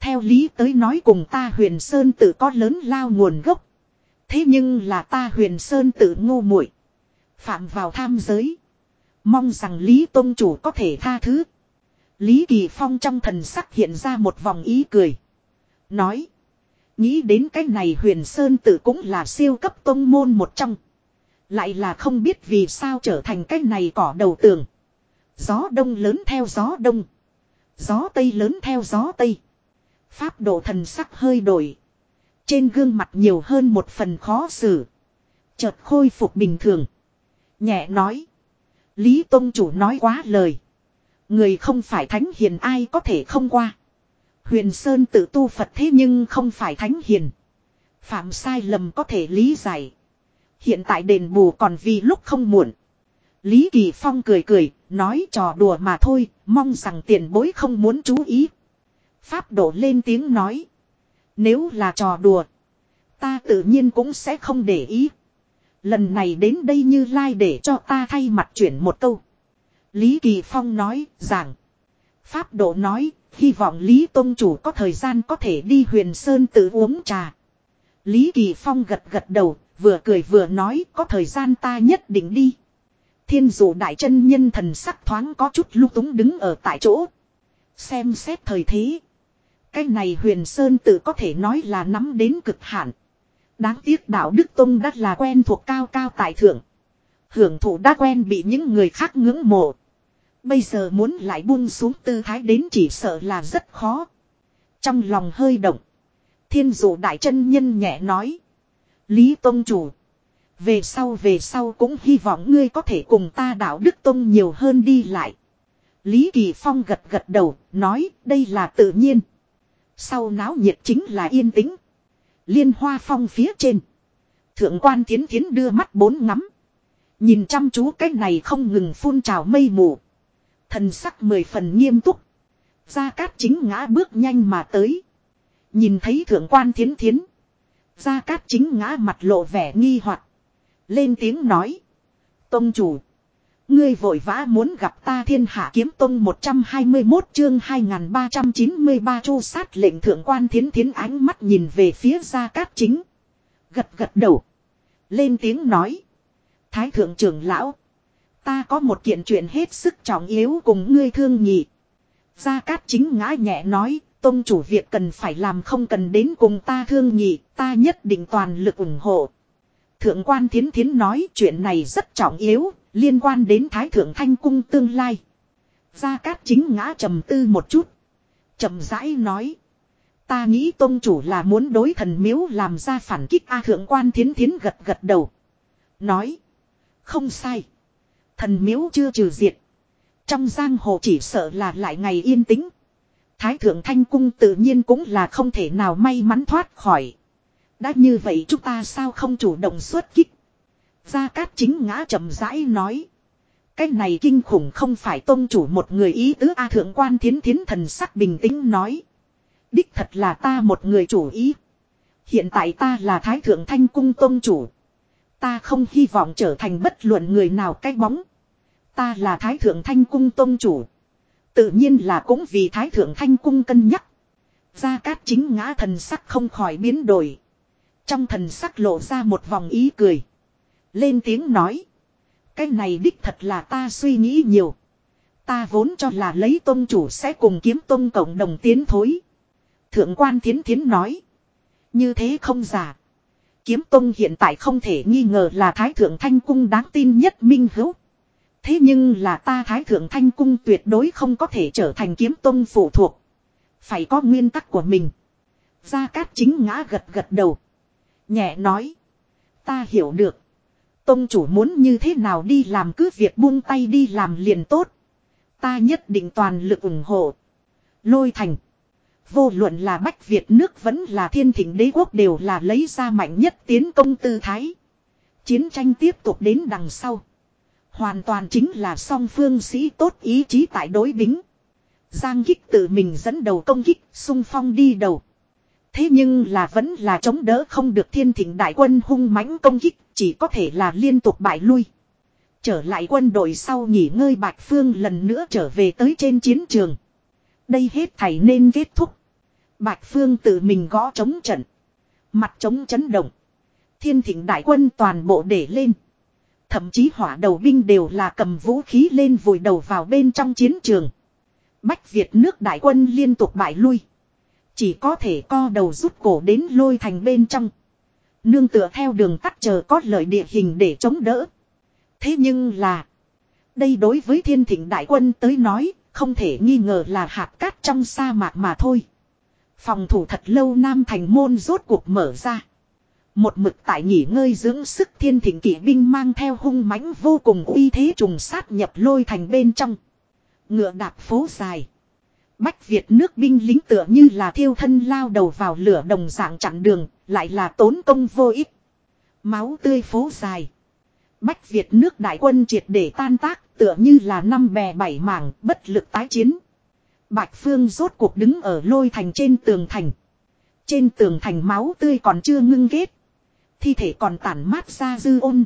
Theo lý tới nói cùng ta huyền Sơn tự có lớn lao nguồn gốc. Thế nhưng là ta huyền Sơn tự ngu muội Phạm vào tham giới. Mong rằng Lý Tông Chủ có thể tha thứ. Lý Kỳ Phong trong thần sắc hiện ra một vòng ý cười. Nói. Nghĩ đến cái này huyền Sơn tự cũng là siêu cấp tông môn một trong. Lại là không biết vì sao trở thành cái này cỏ đầu tường. Gió đông lớn theo gió đông. Gió tây lớn theo gió tây. Pháp độ thần sắc hơi đổi. Trên gương mặt nhiều hơn một phần khó xử. Chợt khôi phục bình thường. Nhẹ nói. Lý Tông Chủ nói quá lời. Người không phải thánh hiền ai có thể không qua. Huyền Sơn tự tu Phật thế nhưng không phải thánh hiền. Phạm sai lầm có thể lý giải. Hiện tại đền bù còn vì lúc không muộn. Lý Kỳ Phong cười cười, nói trò đùa mà thôi, mong rằng tiền bối không muốn chú ý. Pháp đổ lên tiếng nói. Nếu là trò đùa, ta tự nhiên cũng sẽ không để ý. Lần này đến đây như lai like để cho ta thay mặt chuyển một câu. Lý Kỳ Phong nói, rằng. Pháp độ nói, hy vọng Lý Tông Chủ có thời gian có thể đi huyền sơn tự uống trà. Lý Kỳ Phong gật gật đầu, vừa cười vừa nói có thời gian ta nhất định đi. Thiên dụ đại chân nhân thần sắc thoáng có chút lưu túng đứng ở tại chỗ. Xem xét thời thế. Cái này huyền sơn tự có thể nói là nắm đến cực hạn. Đáng tiếc đạo Đức Tông đã là quen thuộc cao cao tại thượng. Hưởng thụ đã quen bị những người khác ngưỡng mộ. Bây giờ muốn lại buông xuống tư thái đến chỉ sợ là rất khó. Trong lòng hơi động. Thiên dụ đại chân nhân nhẹ nói. Lý Tông Chủ. Về sau về sau cũng hy vọng ngươi có thể cùng ta đạo Đức Tông nhiều hơn đi lại. Lý Kỳ Phong gật gật đầu, nói đây là tự nhiên. Sau náo nhiệt chính là yên tĩnh. Liên hoa phong phía trên. Thượng quan tiến tiến đưa mắt bốn ngắm. Nhìn chăm chú cái này không ngừng phun trào mây mù. Thần sắc mười phần nghiêm túc. Gia Cát chính ngã bước nhanh mà tới. Nhìn thấy thượng quan thiến thiến. Gia Cát chính ngã mặt lộ vẻ nghi hoặc lên tiếng nói. Tông chủ. Ngươi vội vã muốn gặp ta thiên hạ kiếm tông 121 chương 2393 chu sát lệnh thượng quan thiến thiến ánh mắt nhìn về phía gia cát chính. Gật gật đầu. Lên tiếng nói. Thái thượng trưởng lão. Ta có một kiện chuyện hết sức trọng yếu cùng ngươi thương nhị. Gia Cát chính ngã nhẹ nói, tôn chủ việc cần phải làm không cần đến cùng ta thương nhị, ta nhất định toàn lực ủng hộ. Thượng quan thiến thiến nói chuyện này rất trọng yếu, liên quan đến Thái Thượng Thanh Cung tương lai. Gia Cát chính ngã trầm tư một chút. trầm rãi nói. Ta nghĩ tôn chủ là muốn đối thần miếu làm ra phản kích A Thượng quan thiến thiến gật gật đầu. Nói. Không sai. Thần miếu chưa trừ diệt. Trong giang hồ chỉ sợ là lại ngày yên tĩnh. Thái thượng thanh cung tự nhiên cũng là không thể nào may mắn thoát khỏi. Đã như vậy chúng ta sao không chủ động xuất kích. Gia Cát chính ngã chậm rãi nói. Cái này kinh khủng không phải tôn chủ một người ý tứ A thượng quan thiến thiến thần sắc bình tĩnh nói. Đích thật là ta một người chủ ý. Hiện tại ta là thái thượng thanh cung tôn chủ. Ta không hy vọng trở thành bất luận người nào cái bóng. Ta là thái thượng thanh cung tôn chủ. Tự nhiên là cũng vì Thái Thượng Thanh Cung cân nhắc. Gia Cát chính ngã thần sắc không khỏi biến đổi. Trong thần sắc lộ ra một vòng ý cười. Lên tiếng nói. Cái này đích thật là ta suy nghĩ nhiều. Ta vốn cho là lấy tôn chủ sẽ cùng kiếm tôn cộng đồng tiến thối. Thượng quan thiến thiến nói. Như thế không giả. Kiếm tôn hiện tại không thể nghi ngờ là thái thượng thanh cung đáng tin nhất minh hữu. Thế nhưng là ta thái thượng thanh cung tuyệt đối không có thể trở thành kiếm tôn phụ thuộc. Phải có nguyên tắc của mình. Gia Cát chính ngã gật gật đầu. Nhẹ nói. Ta hiểu được. Tông chủ muốn như thế nào đi làm cứ việc buông tay đi làm liền tốt. Ta nhất định toàn lực ủng hộ. Lôi thành. Vô luận là Bách Việt nước vẫn là thiên thỉnh đế quốc đều là lấy ra mạnh nhất tiến công tư thái. Chiến tranh tiếp tục đến đằng sau. Hoàn toàn chính là song phương sĩ tốt ý chí tại đối bính. Giang kích tự mình dẫn đầu công kích, sung phong đi đầu. Thế nhưng là vẫn là chống đỡ không được thiên thỉnh đại quân hung mãnh công kích, chỉ có thể là liên tục bại lui. Trở lại quân đội sau nghỉ ngơi Bạch Phương lần nữa trở về tới trên chiến trường. Đây hết thảy nên kết thúc. Bạch Phương tự mình gõ chống trận. Mặt chống chấn động. Thiên thỉnh đại quân toàn bộ để lên. Thậm chí hỏa đầu binh đều là cầm vũ khí lên vùi đầu vào bên trong chiến trường. Bách Việt nước đại quân liên tục bại lui. Chỉ có thể co đầu rút cổ đến lôi thành bên trong. Nương tựa theo đường tắt chờ có lợi địa hình để chống đỡ. Thế nhưng là. Đây đối với thiên thịnh đại quân tới nói. Không thể nghi ngờ là hạt cát trong sa mạc mà thôi. Phòng thủ thật lâu Nam Thành môn rốt cuộc mở ra. Một mực tại nghỉ ngơi dưỡng sức thiên thịnh kỵ binh mang theo hung mãnh vô cùng uy thế trùng sát nhập lôi thành bên trong. Ngựa đạp phố dài. Bách Việt nước binh lính tựa như là thiêu thân lao đầu vào lửa đồng dạng chặn đường, lại là tốn công vô ích. Máu tươi phố dài. Bách Việt nước đại quân triệt để tan tác, tựa như là năm bè bảy mảng, bất lực tái chiến. Bạch Phương rốt cuộc đứng ở lôi thành trên tường thành. Trên tường thành máu tươi còn chưa ngưng ghét. Thi thể còn tản mát ra dư ôn.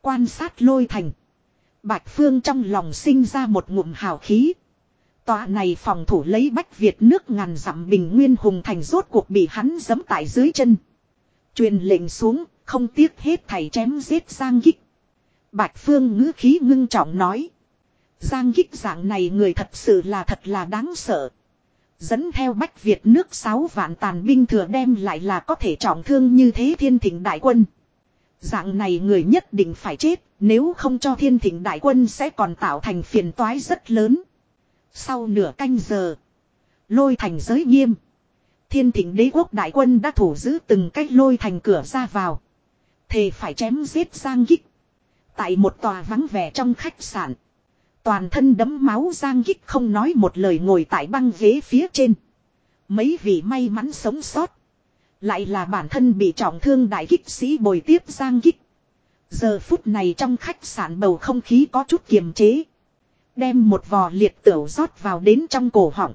Quan sát lôi thành. Bạch Phương trong lòng sinh ra một ngụm hào khí. Tòa này phòng thủ lấy Bách Việt nước ngàn dặm bình nguyên hùng thành rốt cuộc bị hắn giẫm tại dưới chân. Truyền lệnh xuống, không tiếc hết thảy chém giết Giang Kích. Bạch Phương ngữ khí ngưng trọng nói. Giang Kích dạng này người thật sự là thật là đáng sợ. Dẫn theo Bách Việt nước sáu vạn tàn binh thừa đem lại là có thể trọng thương như thế thiên thịnh đại quân. Dạng này người nhất định phải chết, nếu không cho thiên thịnh đại quân sẽ còn tạo thành phiền toái rất lớn. Sau nửa canh giờ, lôi thành giới nghiêm. Thiên thịnh đế quốc đại quân đã thủ giữ từng cách lôi thành cửa ra vào. Thề phải chém giết Giang Gích. Tại một tòa vắng vẻ trong khách sạn. Toàn thân đấm máu Giang Gích không nói một lời ngồi tại băng ghế phía trên. Mấy vị may mắn sống sót. Lại là bản thân bị trọng thương đại kích sĩ bồi tiếp Giang Kích. Giờ phút này trong khách sạn bầu không khí có chút kiềm chế. Đem một vò liệt tửu rót vào đến trong cổ họng.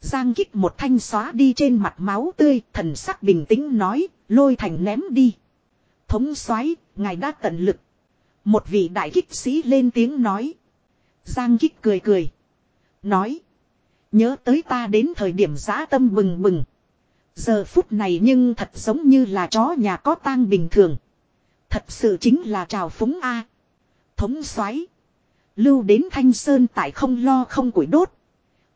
Giang kích một thanh xóa đi trên mặt máu tươi, thần sắc bình tĩnh nói, lôi thành ném đi. Thống xoáy, ngài đã tận lực. Một vị đại kích sĩ lên tiếng nói. Giang kích cười cười. Nói. Nhớ tới ta đến thời điểm giã tâm bừng bừng. Giờ phút này nhưng thật giống như là chó nhà có tang bình thường. Thật sự chính là trào phúng A. Thống xoáy. Lưu đến Thanh Sơn tại không lo không củi đốt.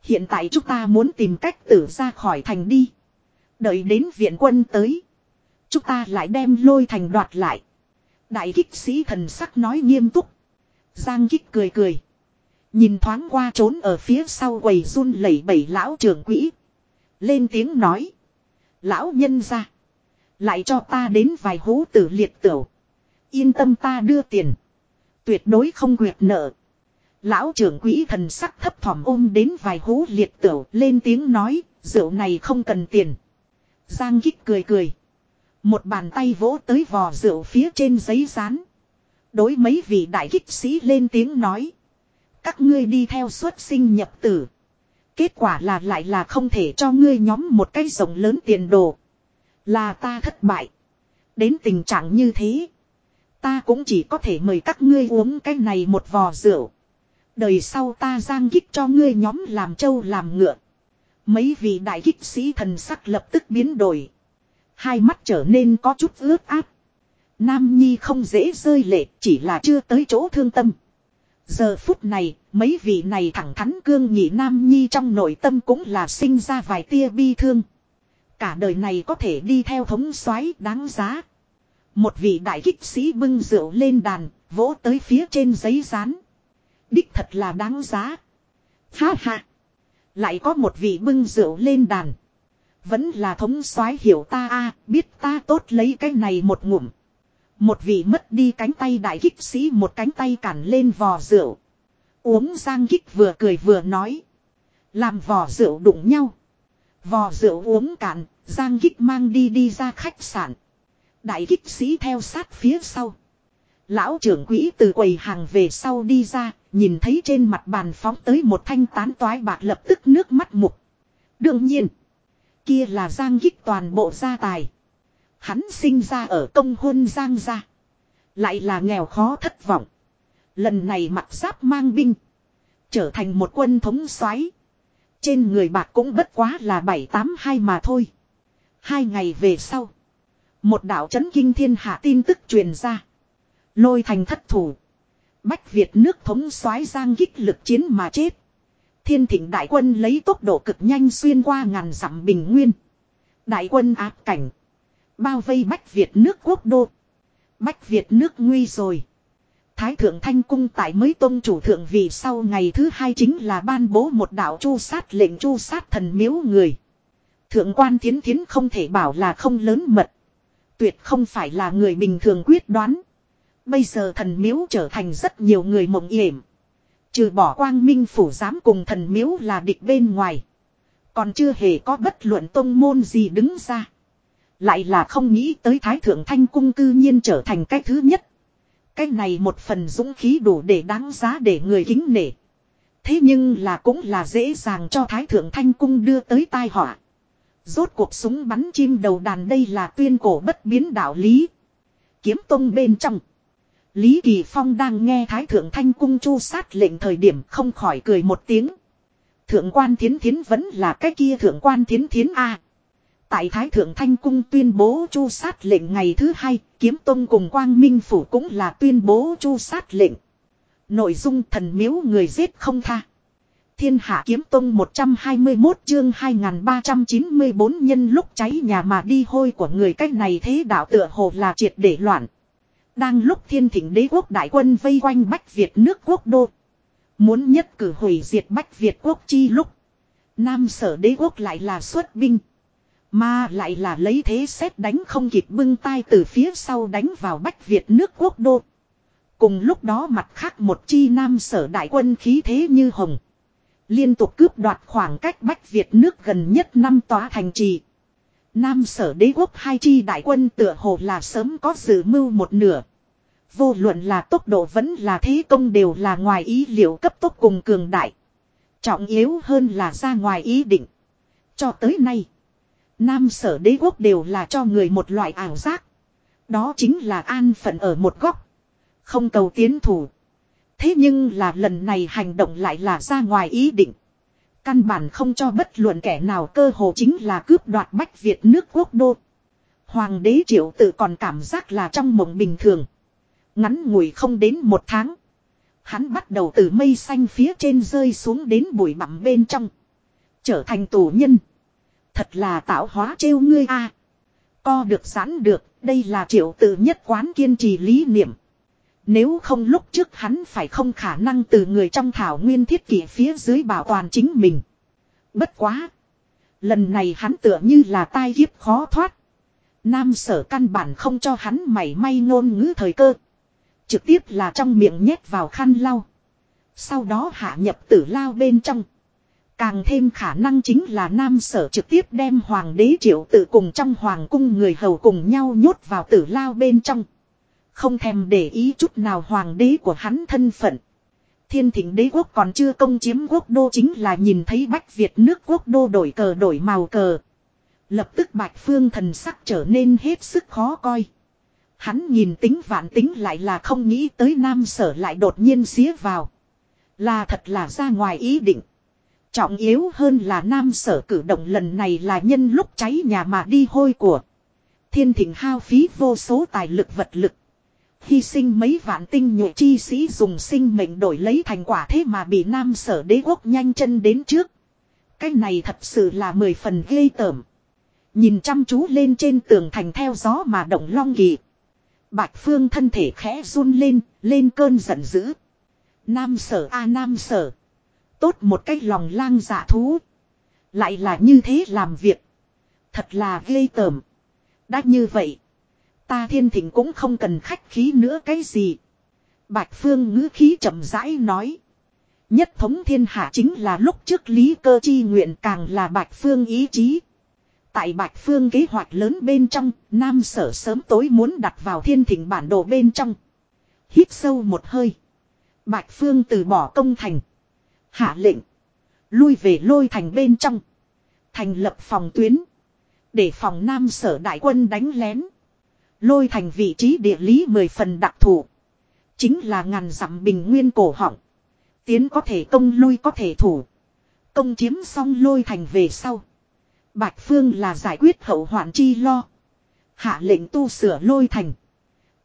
Hiện tại chúng ta muốn tìm cách tử ra khỏi thành đi. Đợi đến viện quân tới. Chúng ta lại đem lôi thành đoạt lại. Đại kích sĩ thần sắc nói nghiêm túc. Giang kích cười cười. Nhìn thoáng qua trốn ở phía sau quầy run lẩy bẩy lão trưởng quỹ. Lên tiếng nói. Lão nhân ra. Lại cho ta đến vài hú tử liệt tửu. Yên tâm ta đưa tiền. Tuyệt đối không quyệt nợ. Lão trưởng quỹ thần sắc thấp thỏm ôm đến vài hú liệt tửu lên tiếng nói, rượu này không cần tiền. Giang kích cười cười. Một bàn tay vỗ tới vò rượu phía trên giấy rán. Đối mấy vị đại kích sĩ lên tiếng nói. Các ngươi đi theo xuất sinh nhập tử. Kết quả là lại là không thể cho ngươi nhóm một cái rộng lớn tiền đồ. Là ta thất bại. Đến tình trạng như thế. Ta cũng chỉ có thể mời các ngươi uống cái này một vò rượu. Đời sau ta giang kích cho ngươi nhóm làm trâu làm ngựa. Mấy vị đại kích sĩ thần sắc lập tức biến đổi. Hai mắt trở nên có chút ướt át. Nam Nhi không dễ rơi lệ chỉ là chưa tới chỗ thương tâm. Giờ phút này, mấy vị này thẳng thắn cương nhị Nam Nhi trong nội tâm cũng là sinh ra vài tia bi thương. Cả đời này có thể đi theo thống soái đáng giá. Một vị đại kích sĩ bưng rượu lên đàn, vỗ tới phía trên giấy rán. Đích thật là đáng giá. Ha ha. Lại có một vị bưng rượu lên đàn. Vẫn là thống soái hiểu ta a biết ta tốt lấy cái này một ngụm. Một vị mất đi cánh tay đại kích sĩ một cánh tay cản lên vò rượu. Uống giang kích vừa cười vừa nói. Làm vò rượu đụng nhau. Vò rượu uống cạn, giang kích mang đi đi ra khách sạn. Đại kích sĩ theo sát phía sau. Lão trưởng quỹ từ quầy hàng về sau đi ra, nhìn thấy trên mặt bàn phóng tới một thanh tán toái bạc lập tức nước mắt mục. Đương nhiên, kia là giang gích toàn bộ gia tài. Hắn sinh ra ở công hôn giang gia. Lại là nghèo khó thất vọng. Lần này mặc giáp mang binh. Trở thành một quân thống soái Trên người bạc cũng bất quá là bảy tám hai mà thôi. Hai ngày về sau. Một đạo chấn kinh thiên hạ tin tức truyền ra. Lôi thành thất thủ. Bách Việt nước thống soái giang kích lực chiến mà chết. Thiên thịnh đại quân lấy tốc độ cực nhanh xuyên qua ngàn dặm bình nguyên. Đại quân áp cảnh. Bao vây Bách Việt nước quốc đô. Bách Việt nước nguy rồi. Thái thượng thanh cung tại mới tôn chủ thượng vì sau ngày thứ hai chính là ban bố một đạo chu sát lệnh chu sát thần miếu người. Thượng quan thiến thiến không thể bảo là không lớn mật. Tuyệt không phải là người bình thường quyết đoán. Bây giờ thần miếu trở thành rất nhiều người mộng yểm. Trừ bỏ quang minh phủ dám cùng thần miếu là địch bên ngoài. Còn chưa hề có bất luận tông môn gì đứng ra. Lại là không nghĩ tới Thái Thượng Thanh Cung cư nhiên trở thành cái thứ nhất. Cái này một phần dũng khí đủ để đáng giá để người kính nể. Thế nhưng là cũng là dễ dàng cho Thái Thượng Thanh Cung đưa tới tai họa. Rốt cuộc súng bắn chim đầu đàn đây là tuyên cổ bất biến đạo lý. Kiếm tông bên trong. Lý Kỳ Phong đang nghe Thái Thượng Thanh Cung chu sát lệnh thời điểm không khỏi cười một tiếng. Thượng quan thiến thiến vẫn là cái kia thượng quan thiến thiến A. Tại Thái Thượng Thanh Cung tuyên bố chu sát lệnh ngày thứ hai, Kiếm Tông cùng Quang Minh Phủ cũng là tuyên bố chu sát lệnh. Nội dung thần miếu người giết không tha. Thiên Hạ Kiếm Tông 121 chương 2394 nhân lúc cháy nhà mà đi hôi của người cách này thế đạo tựa hồ là triệt để loạn. Đang lúc thiên thỉnh đế quốc đại quân vây quanh Bách Việt nước quốc đô. Muốn nhất cử hủy diệt Bách Việt quốc chi lúc. Nam sở đế quốc lại là xuất binh. Mà lại là lấy thế xét đánh không kịp bưng tay từ phía sau đánh vào Bách Việt nước quốc đô. Cùng lúc đó mặt khác một chi nam sở đại quân khí thế như hồng. Liên tục cướp đoạt khoảng cách Bách Việt nước gần nhất năm tòa thành trì. Nam sở đế quốc hai chi đại quân tựa hồ là sớm có dự mưu một nửa. Vô luận là tốc độ vẫn là thế công đều là ngoài ý liệu cấp tốc cùng cường đại. Trọng yếu hơn là ra ngoài ý định. Cho tới nay. Nam sở đế quốc đều là cho người một loại ảo giác. Đó chính là an phận ở một góc. Không cầu tiến thủ. Thế nhưng là lần này hành động lại là ra ngoài ý định. Căn bản không cho bất luận kẻ nào cơ hồ chính là cướp đoạt Bách Việt nước quốc đô. Hoàng đế triệu tự còn cảm giác là trong mộng bình thường. Ngắn ngủi không đến một tháng. Hắn bắt đầu từ mây xanh phía trên rơi xuống đến bụi bặm bên trong. Trở thành tù nhân. Thật là tạo hóa trêu ngươi a. Co được giãn được, đây là triệu tự nhất quán kiên trì lý niệm. Nếu không lúc trước hắn phải không khả năng từ người trong thảo nguyên thiết kỷ phía dưới bảo toàn chính mình. Bất quá. Lần này hắn tựa như là tai kiếp khó thoát. Nam sở căn bản không cho hắn mảy may ngôn ngữ thời cơ. Trực tiếp là trong miệng nhét vào khăn lau. Sau đó hạ nhập tử lao bên trong. Càng thêm khả năng chính là nam sở trực tiếp đem hoàng đế triệu tự cùng trong hoàng cung người hầu cùng nhau nhốt vào tử lao bên trong. Không thèm để ý chút nào hoàng đế của hắn thân phận. Thiên thỉnh đế quốc còn chưa công chiếm quốc đô chính là nhìn thấy Bách Việt nước quốc đô đổi cờ đổi màu cờ. Lập tức bạch phương thần sắc trở nên hết sức khó coi. Hắn nhìn tính vạn tính lại là không nghĩ tới nam sở lại đột nhiên xía vào. Là thật là ra ngoài ý định. Trọng yếu hơn là nam sở cử động lần này là nhân lúc cháy nhà mà đi hôi của. Thiên thịnh hao phí vô số tài lực vật lực. Hy sinh mấy vạn tinh nhuệ chi sĩ dùng sinh mệnh đổi lấy thành quả thế mà bị nam sở đế quốc nhanh chân đến trước. Cái này thật sự là mười phần ghê tởm. Nhìn chăm chú lên trên tường thành theo gió mà động long kỳ. Bạch Phương thân thể khẽ run lên, lên cơn giận dữ. Nam sở a nam sở. Tốt một cách lòng lang dạ thú. Lại là như thế làm việc. Thật là ghê tởm. Đã như vậy. Ta thiên thỉnh cũng không cần khách khí nữa cái gì. Bạch Phương ngữ khí chậm rãi nói. Nhất thống thiên hạ chính là lúc trước lý cơ chi nguyện càng là Bạch Phương ý chí. Tại Bạch Phương kế hoạch lớn bên trong, Nam Sở sớm tối muốn đặt vào thiên thỉnh bản đồ bên trong. Hít sâu một hơi. Bạch Phương từ bỏ công thành. Hạ lệnh. Lui về lôi thành bên trong. Thành lập phòng tuyến. Để phòng Nam Sở đại quân đánh lén. Lôi thành vị trí địa lý mười phần đặc thù. Chính là ngàn dặm bình nguyên cổ họng. Tiến có thể công lui có thể thủ. Công chiếm xong lôi thành về sau. Bạch Phương là giải quyết hậu hoạn chi lo. Hạ lệnh tu sửa lôi thành.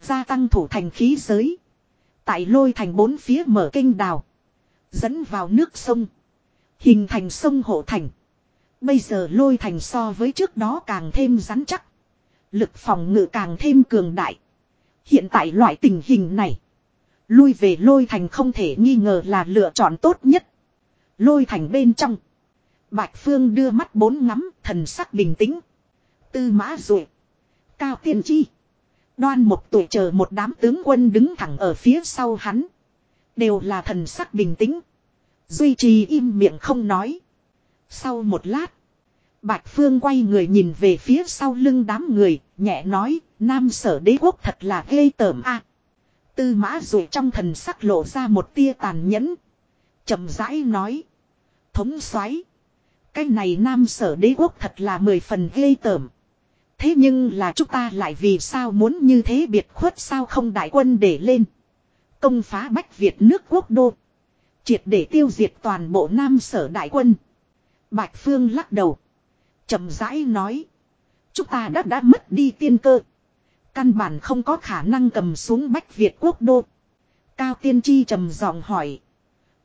Gia tăng thủ thành khí giới. Tại lôi thành bốn phía mở kênh đào. Dẫn vào nước sông. Hình thành sông hộ thành. Bây giờ lôi thành so với trước đó càng thêm rắn chắc. Lực phòng ngự càng thêm cường đại. Hiện tại loại tình hình này. Lui về lôi thành không thể nghi ngờ là lựa chọn tốt nhất. Lôi thành bên trong. Bạch Phương đưa mắt bốn ngắm, thần sắc bình tĩnh. Tư mã rụi. Cao tiên tri. Đoan một tuổi chờ một đám tướng quân đứng thẳng ở phía sau hắn. Đều là thần sắc bình tĩnh. Duy trì im miệng không nói. Sau một lát. Bạch Phương quay người nhìn về phía sau lưng đám người, nhẹ nói, Nam sở đế quốc thật là ghê tởm a. tư mã rụi trong thần sắc lộ ra một tia tàn nhẫn. chậm rãi nói. Thống xoáy. Cái này Nam sở đế quốc thật là mười phần ghê tởm. Thế nhưng là chúng ta lại vì sao muốn như thế biệt khuất sao không đại quân để lên. Công phá Bách Việt nước quốc đô. Triệt để tiêu diệt toàn bộ Nam sở đại quân. Bạch Phương lắc đầu chậm rãi nói. Chúng ta đã đã mất đi tiên cơ. Căn bản không có khả năng cầm xuống Bách Việt quốc đô. Cao tiên tri trầm giọng hỏi.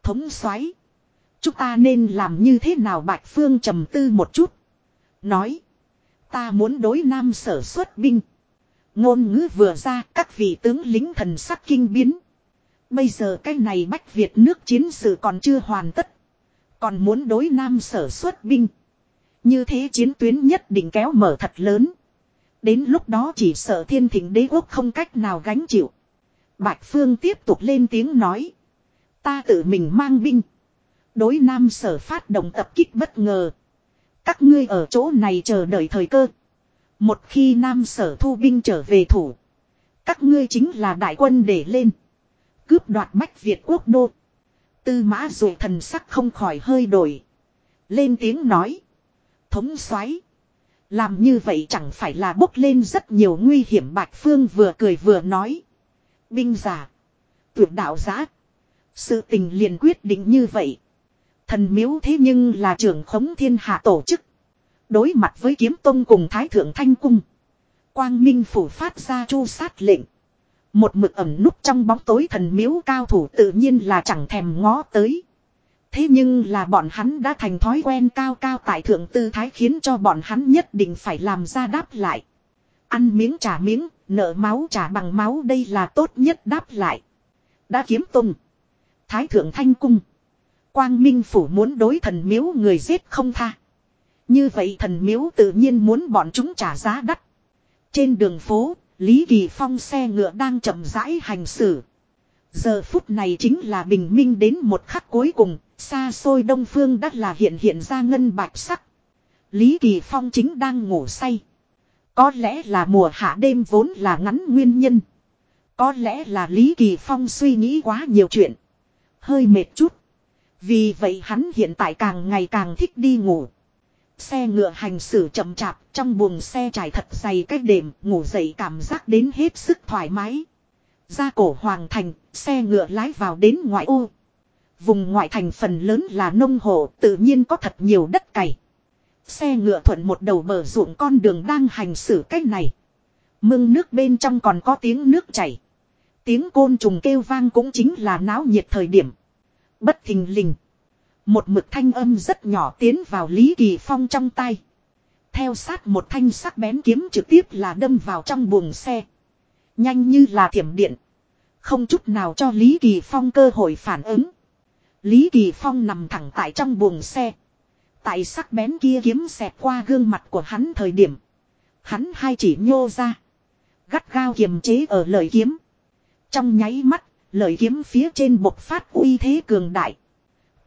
Thống soái Chúng ta nên làm như thế nào Bạch Phương trầm tư một chút. Nói. Ta muốn đối nam sở xuất binh. Ngôn ngữ vừa ra, các vị tướng lính thần sắc kinh biến. Bây giờ cái này Bách Việt nước chiến sự còn chưa hoàn tất. Còn muốn đối nam sở xuất binh. Như thế chiến tuyến nhất định kéo mở thật lớn. Đến lúc đó chỉ sợ thiên thỉnh đế quốc không cách nào gánh chịu. Bạch Phương tiếp tục lên tiếng nói. Ta tự mình mang binh. Đối nam sở phát động tập kích bất ngờ. Các ngươi ở chỗ này chờ đợi thời cơ. Một khi nam sở thu binh trở về thủ. Các ngươi chính là đại quân để lên. Cướp đoạt bách Việt quốc đô. Tư mã rồi thần sắc không khỏi hơi đổi. Lên tiếng nói thống soái Làm như vậy chẳng phải là bốc lên rất nhiều nguy hiểm Bạch Phương vừa cười vừa nói. Binh giả. Tuyệt đạo giá. Sự tình liền quyết định như vậy. Thần miếu thế nhưng là trưởng khống thiên hạ tổ chức. Đối mặt với kiếm tông cùng thái thượng thanh cung. Quang Minh phủ phát ra chu sát lệnh. Một mực ẩm núp trong bóng tối thần miếu cao thủ tự nhiên là chẳng thèm ngó tới. Thế nhưng là bọn hắn đã thành thói quen cao cao tại thượng tư thái khiến cho bọn hắn nhất định phải làm ra đáp lại. Ăn miếng trả miếng, nợ máu trả bằng máu đây là tốt nhất đáp lại. Đã kiếm tung. Thái thượng thanh cung. Quang Minh Phủ muốn đối thần miếu người giết không tha. Như vậy thần miếu tự nhiên muốn bọn chúng trả giá đắt. Trên đường phố, Lý Kỳ Phong xe ngựa đang chậm rãi hành xử. Giờ phút này chính là bình minh đến một khắc cuối cùng, Xa xôi đông phương đã là hiện hiện ra ngân bạch sắc. Lý Kỳ Phong chính đang ngủ say. Có lẽ là mùa hạ đêm vốn là ngắn nguyên nhân. Có lẽ là Lý Kỳ Phong suy nghĩ quá nhiều chuyện. Hơi mệt chút. Vì vậy hắn hiện tại càng ngày càng thích đi ngủ. Xe ngựa hành xử chậm chạp trong buồng xe trải thật dày cách đệm ngủ dậy cảm giác đến hết sức thoải mái. Ra cổ hoàng thành, xe ngựa lái vào đến ngoại ô. Vùng ngoại thành phần lớn là nông hộ tự nhiên có thật nhiều đất cày. Xe ngựa thuận một đầu bờ ruộng con đường đang hành xử cách này. Mương nước bên trong còn có tiếng nước chảy. Tiếng côn trùng kêu vang cũng chính là náo nhiệt thời điểm. Bất thình lình. Một mực thanh âm rất nhỏ tiến vào Lý Kỳ Phong trong tay. Theo sát một thanh sắc bén kiếm trực tiếp là đâm vào trong buồng xe. Nhanh như là thiểm điện. Không chút nào cho Lý Kỳ Phong cơ hội phản ứng. Lý Kỳ Phong nằm thẳng tại trong buồng xe. Tại sắc bén kia kiếm xẹt qua gương mặt của hắn thời điểm. Hắn hai chỉ nhô ra. Gắt gao kiềm chế ở lời kiếm. Trong nháy mắt, lời kiếm phía trên bộc phát uy thế cường đại.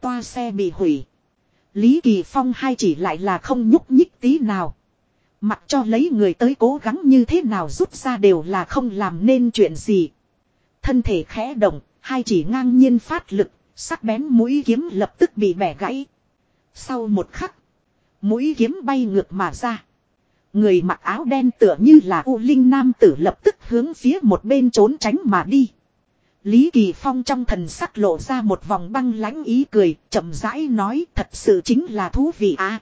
Toa xe bị hủy. Lý Kỳ Phong hai chỉ lại là không nhúc nhích tí nào. Mặc cho lấy người tới cố gắng như thế nào rút ra đều là không làm nên chuyện gì. Thân thể khẽ động, hai chỉ ngang nhiên phát lực, sắc bén mũi kiếm lập tức bị bẻ gãy. Sau một khắc, mũi kiếm bay ngược mà ra. Người mặc áo đen tựa như là U Linh Nam tử lập tức hướng phía một bên trốn tránh mà đi. Lý Kỳ Phong trong thần sắc lộ ra một vòng băng lãnh ý cười, chậm rãi nói thật sự chính là thú vị à.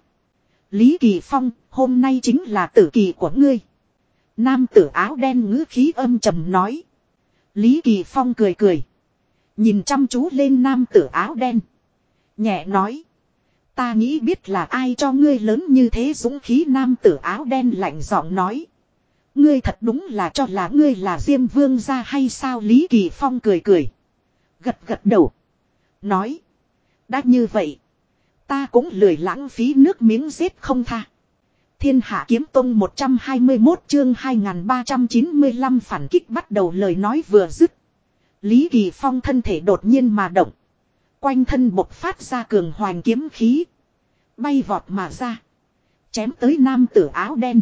Lý Kỳ Phong, hôm nay chính là tử kỳ của ngươi. Nam tử áo đen ngữ khí âm trầm nói. Lý Kỳ Phong cười cười. Nhìn chăm chú lên nam tử áo đen. Nhẹ nói. Ta nghĩ biết là ai cho ngươi lớn như thế dũng khí nam tử áo đen lạnh giọng nói. Ngươi thật đúng là cho là ngươi là Diêm Vương ra hay sao Lý Kỳ Phong cười cười. Gật gật đầu. Nói. Đã như vậy. Ta cũng lười lãng phí nước miếng giết không tha. Thiên Hạ Kiếm Tông 121 chương 2395 phản kích bắt đầu lời nói vừa dứt. Lý Kỳ Phong thân thể đột nhiên mà động. Quanh thân bộc phát ra cường hoành kiếm khí. Bay vọt mà ra. Chém tới nam tử áo đen.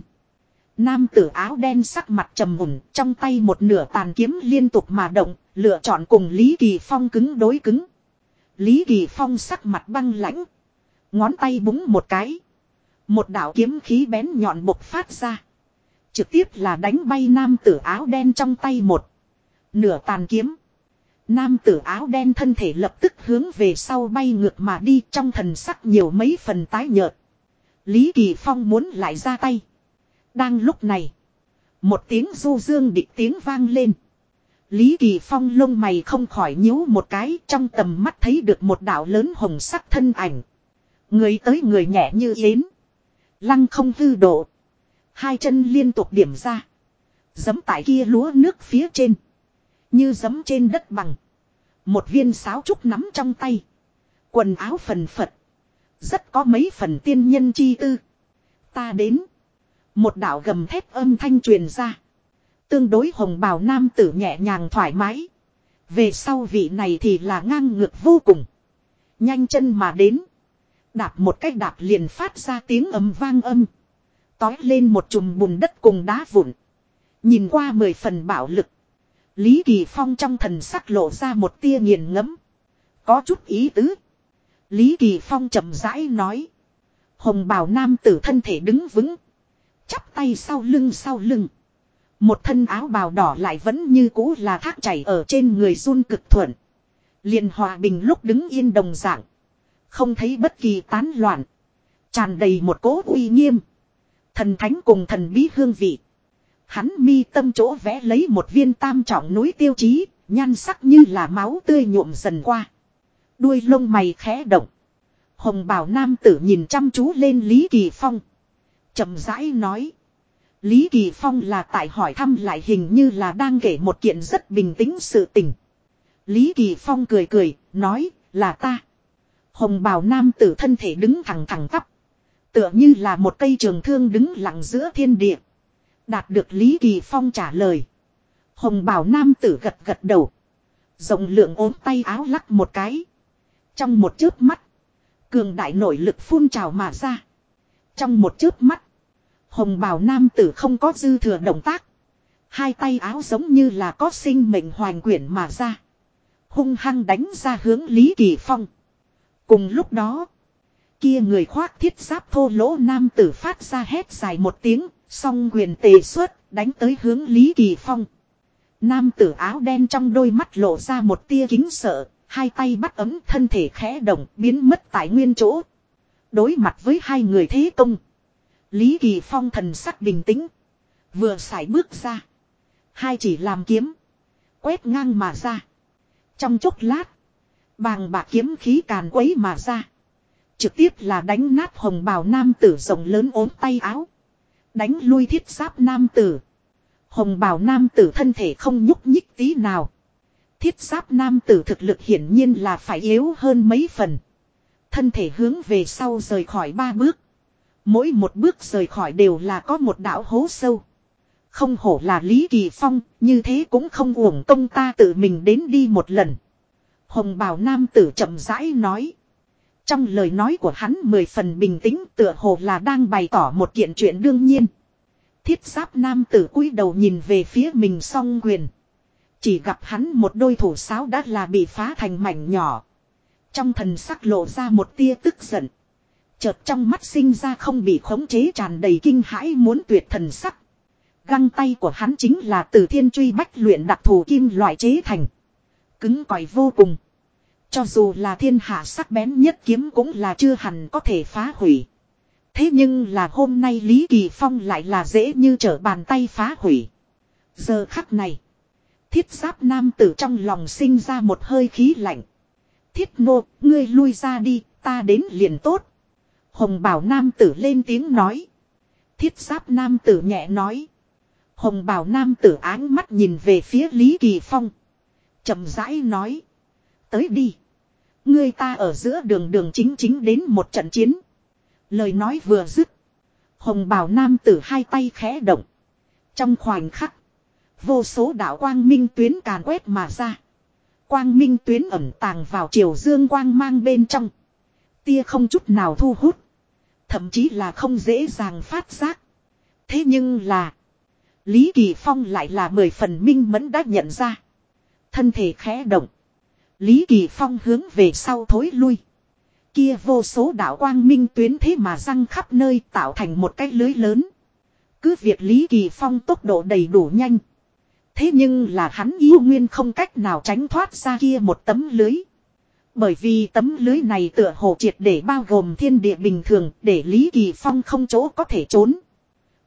Nam tử áo đen sắc mặt trầm hùng, trong tay một nửa tàn kiếm liên tục mà động, lựa chọn cùng Lý Kỳ Phong cứng đối cứng. Lý Kỳ Phong sắc mặt băng lãnh. Ngón tay búng một cái. Một đạo kiếm khí bén nhọn bộc phát ra. Trực tiếp là đánh bay nam tử áo đen trong tay một. Nửa tàn kiếm. Nam tử áo đen thân thể lập tức hướng về sau bay ngược mà đi trong thần sắc nhiều mấy phần tái nhợt. Lý Kỳ Phong muốn lại ra tay. Đang lúc này. Một tiếng du dương địch tiếng vang lên. Lý Kỳ Phong lông mày không khỏi nhíu một cái, trong tầm mắt thấy được một đạo lớn hồng sắc thân ảnh. Người tới người nhẹ như yến. Lăng không hư độ. Hai chân liên tục điểm ra. Giấm tại kia lúa nước phía trên. Như giấm trên đất bằng. Một viên sáo trúc nắm trong tay. Quần áo phần phật. Rất có mấy phần tiên nhân chi tư. Ta đến. Một đạo gầm thép âm thanh truyền ra. Tương đối hồng bào nam tử nhẹ nhàng thoải mái. Về sau vị này thì là ngang ngược vô cùng. Nhanh chân mà đến. Đạp một cách đạp liền phát ra tiếng ấm vang âm. Tói lên một chùm bùn đất cùng đá vụn. Nhìn qua mười phần bạo lực. Lý Kỳ Phong trong thần sắc lộ ra một tia nghiền ngẫm, Có chút ý tứ. Lý Kỳ Phong chậm rãi nói. Hồng bào nam tử thân thể đứng vững. Chắp tay sau lưng sau lưng. Một thân áo bào đỏ lại vẫn như cũ là thác chảy ở trên người run cực thuận. liền hòa bình lúc đứng yên đồng dạng. Không thấy bất kỳ tán loạn. Tràn đầy một cố uy nghiêm. Thần thánh cùng thần bí hương vị. Hắn mi tâm chỗ vẽ lấy một viên tam trọng núi tiêu chí, nhan sắc như là máu tươi nhuộm dần qua. Đuôi lông mày khẽ động. Hồng bảo nam tử nhìn chăm chú lên Lý Kỳ Phong chậm rãi nói. Lý Kỳ Phong là tại hỏi thăm lại hình như là đang kể một kiện rất bình tĩnh sự tình. Lý Kỳ Phong cười cười, nói, là ta. Hồng bào nam tử thân thể đứng thẳng thẳng tắp. Tựa như là một cây trường thương đứng lặng giữa thiên địa. Đạt được Lý Kỳ Phong trả lời. Hồng bào nam tử gật gật đầu. Rộng lượng ốm tay áo lắc một cái. Trong một chớp mắt. Cường đại nội lực phun trào mà ra. Trong một chớp mắt. Hồng bào nam tử không có dư thừa động tác. Hai tay áo giống như là có sinh mệnh hoành quyển mà ra. Hung hăng đánh ra hướng Lý Kỳ Phong. Cùng lúc đó. Kia người khoác thiết giáp thô lỗ nam tử phát ra hét dài một tiếng. Song quyền tề xuất, đánh tới hướng Lý Kỳ Phong. Nam tử áo đen trong đôi mắt lộ ra một tia kính sợ. hai tay bắt ấm thân thể khẽ động, biến mất tại nguyên chỗ. Đối mặt với hai người thế công. Lý Kỳ Phong thần sắc bình tĩnh. Vừa xài bước ra. Hai chỉ làm kiếm. Quét ngang mà ra. Trong chốc lát. Bàng bạc kiếm khí càn quấy mà ra. Trực tiếp là đánh nát hồng bào nam tử rộng lớn ốm tay áo. Đánh lui thiết giáp nam tử. Hồng bào nam tử thân thể không nhúc nhích tí nào. Thiết giáp nam tử thực lực hiển nhiên là phải yếu hơn mấy phần. Thân thể hướng về sau rời khỏi ba bước. Mỗi một bước rời khỏi đều là có một đạo hố sâu. Không hổ là Lý Kỳ Phong, như thế cũng không uổng công ta tự mình đến đi một lần. Hồng bào nam tử chậm rãi nói. Trong lời nói của hắn mười phần bình tĩnh tựa hồ là đang bày tỏ một kiện chuyện đương nhiên. Thiết giáp nam tử cúi đầu nhìn về phía mình song quyền. Chỉ gặp hắn một đôi thủ sáo đã là bị phá thành mảnh nhỏ. Trong thần sắc lộ ra một tia tức giận. Chợt trong mắt sinh ra không bị khống chế tràn đầy kinh hãi muốn tuyệt thần sắc. Găng tay của hắn chính là từ thiên truy bách luyện đặc thù kim loại chế thành. Cứng cỏi vô cùng. Cho dù là thiên hạ sắc bén nhất kiếm cũng là chưa hẳn có thể phá hủy. Thế nhưng là hôm nay Lý Kỳ Phong lại là dễ như trở bàn tay phá hủy. Giờ khắc này. Thiết giáp nam tử trong lòng sinh ra một hơi khí lạnh. Thiết nô, ngươi lui ra đi, ta đến liền tốt. Hồng bảo nam tử lên tiếng nói. Thiết giáp nam tử nhẹ nói. Hồng bảo nam tử áng mắt nhìn về phía Lý Kỳ Phong. chậm rãi nói. Tới đi. Ngươi ta ở giữa đường đường chính chính đến một trận chiến. Lời nói vừa dứt. Hồng bảo nam tử hai tay khẽ động. Trong khoảnh khắc. Vô số đạo quang minh tuyến càn quét mà ra. Quang minh tuyến ẩn tàng vào chiều dương quang mang bên trong. Tia không chút nào thu hút. Thậm chí là không dễ dàng phát giác. Thế nhưng là. Lý Kỳ Phong lại là mười phần minh mẫn đã nhận ra. Thân thể khẽ động. Lý Kỳ Phong hướng về sau thối lui. Kia vô số đạo quang minh tuyến thế mà răng khắp nơi tạo thành một cái lưới lớn. Cứ việc Lý Kỳ Phong tốc độ đầy đủ nhanh. Thế nhưng là hắn yêu nguyên không cách nào tránh thoát ra kia một tấm lưới. Bởi vì tấm lưới này tựa hồ triệt để bao gồm thiên địa bình thường để Lý Kỳ Phong không chỗ có thể trốn.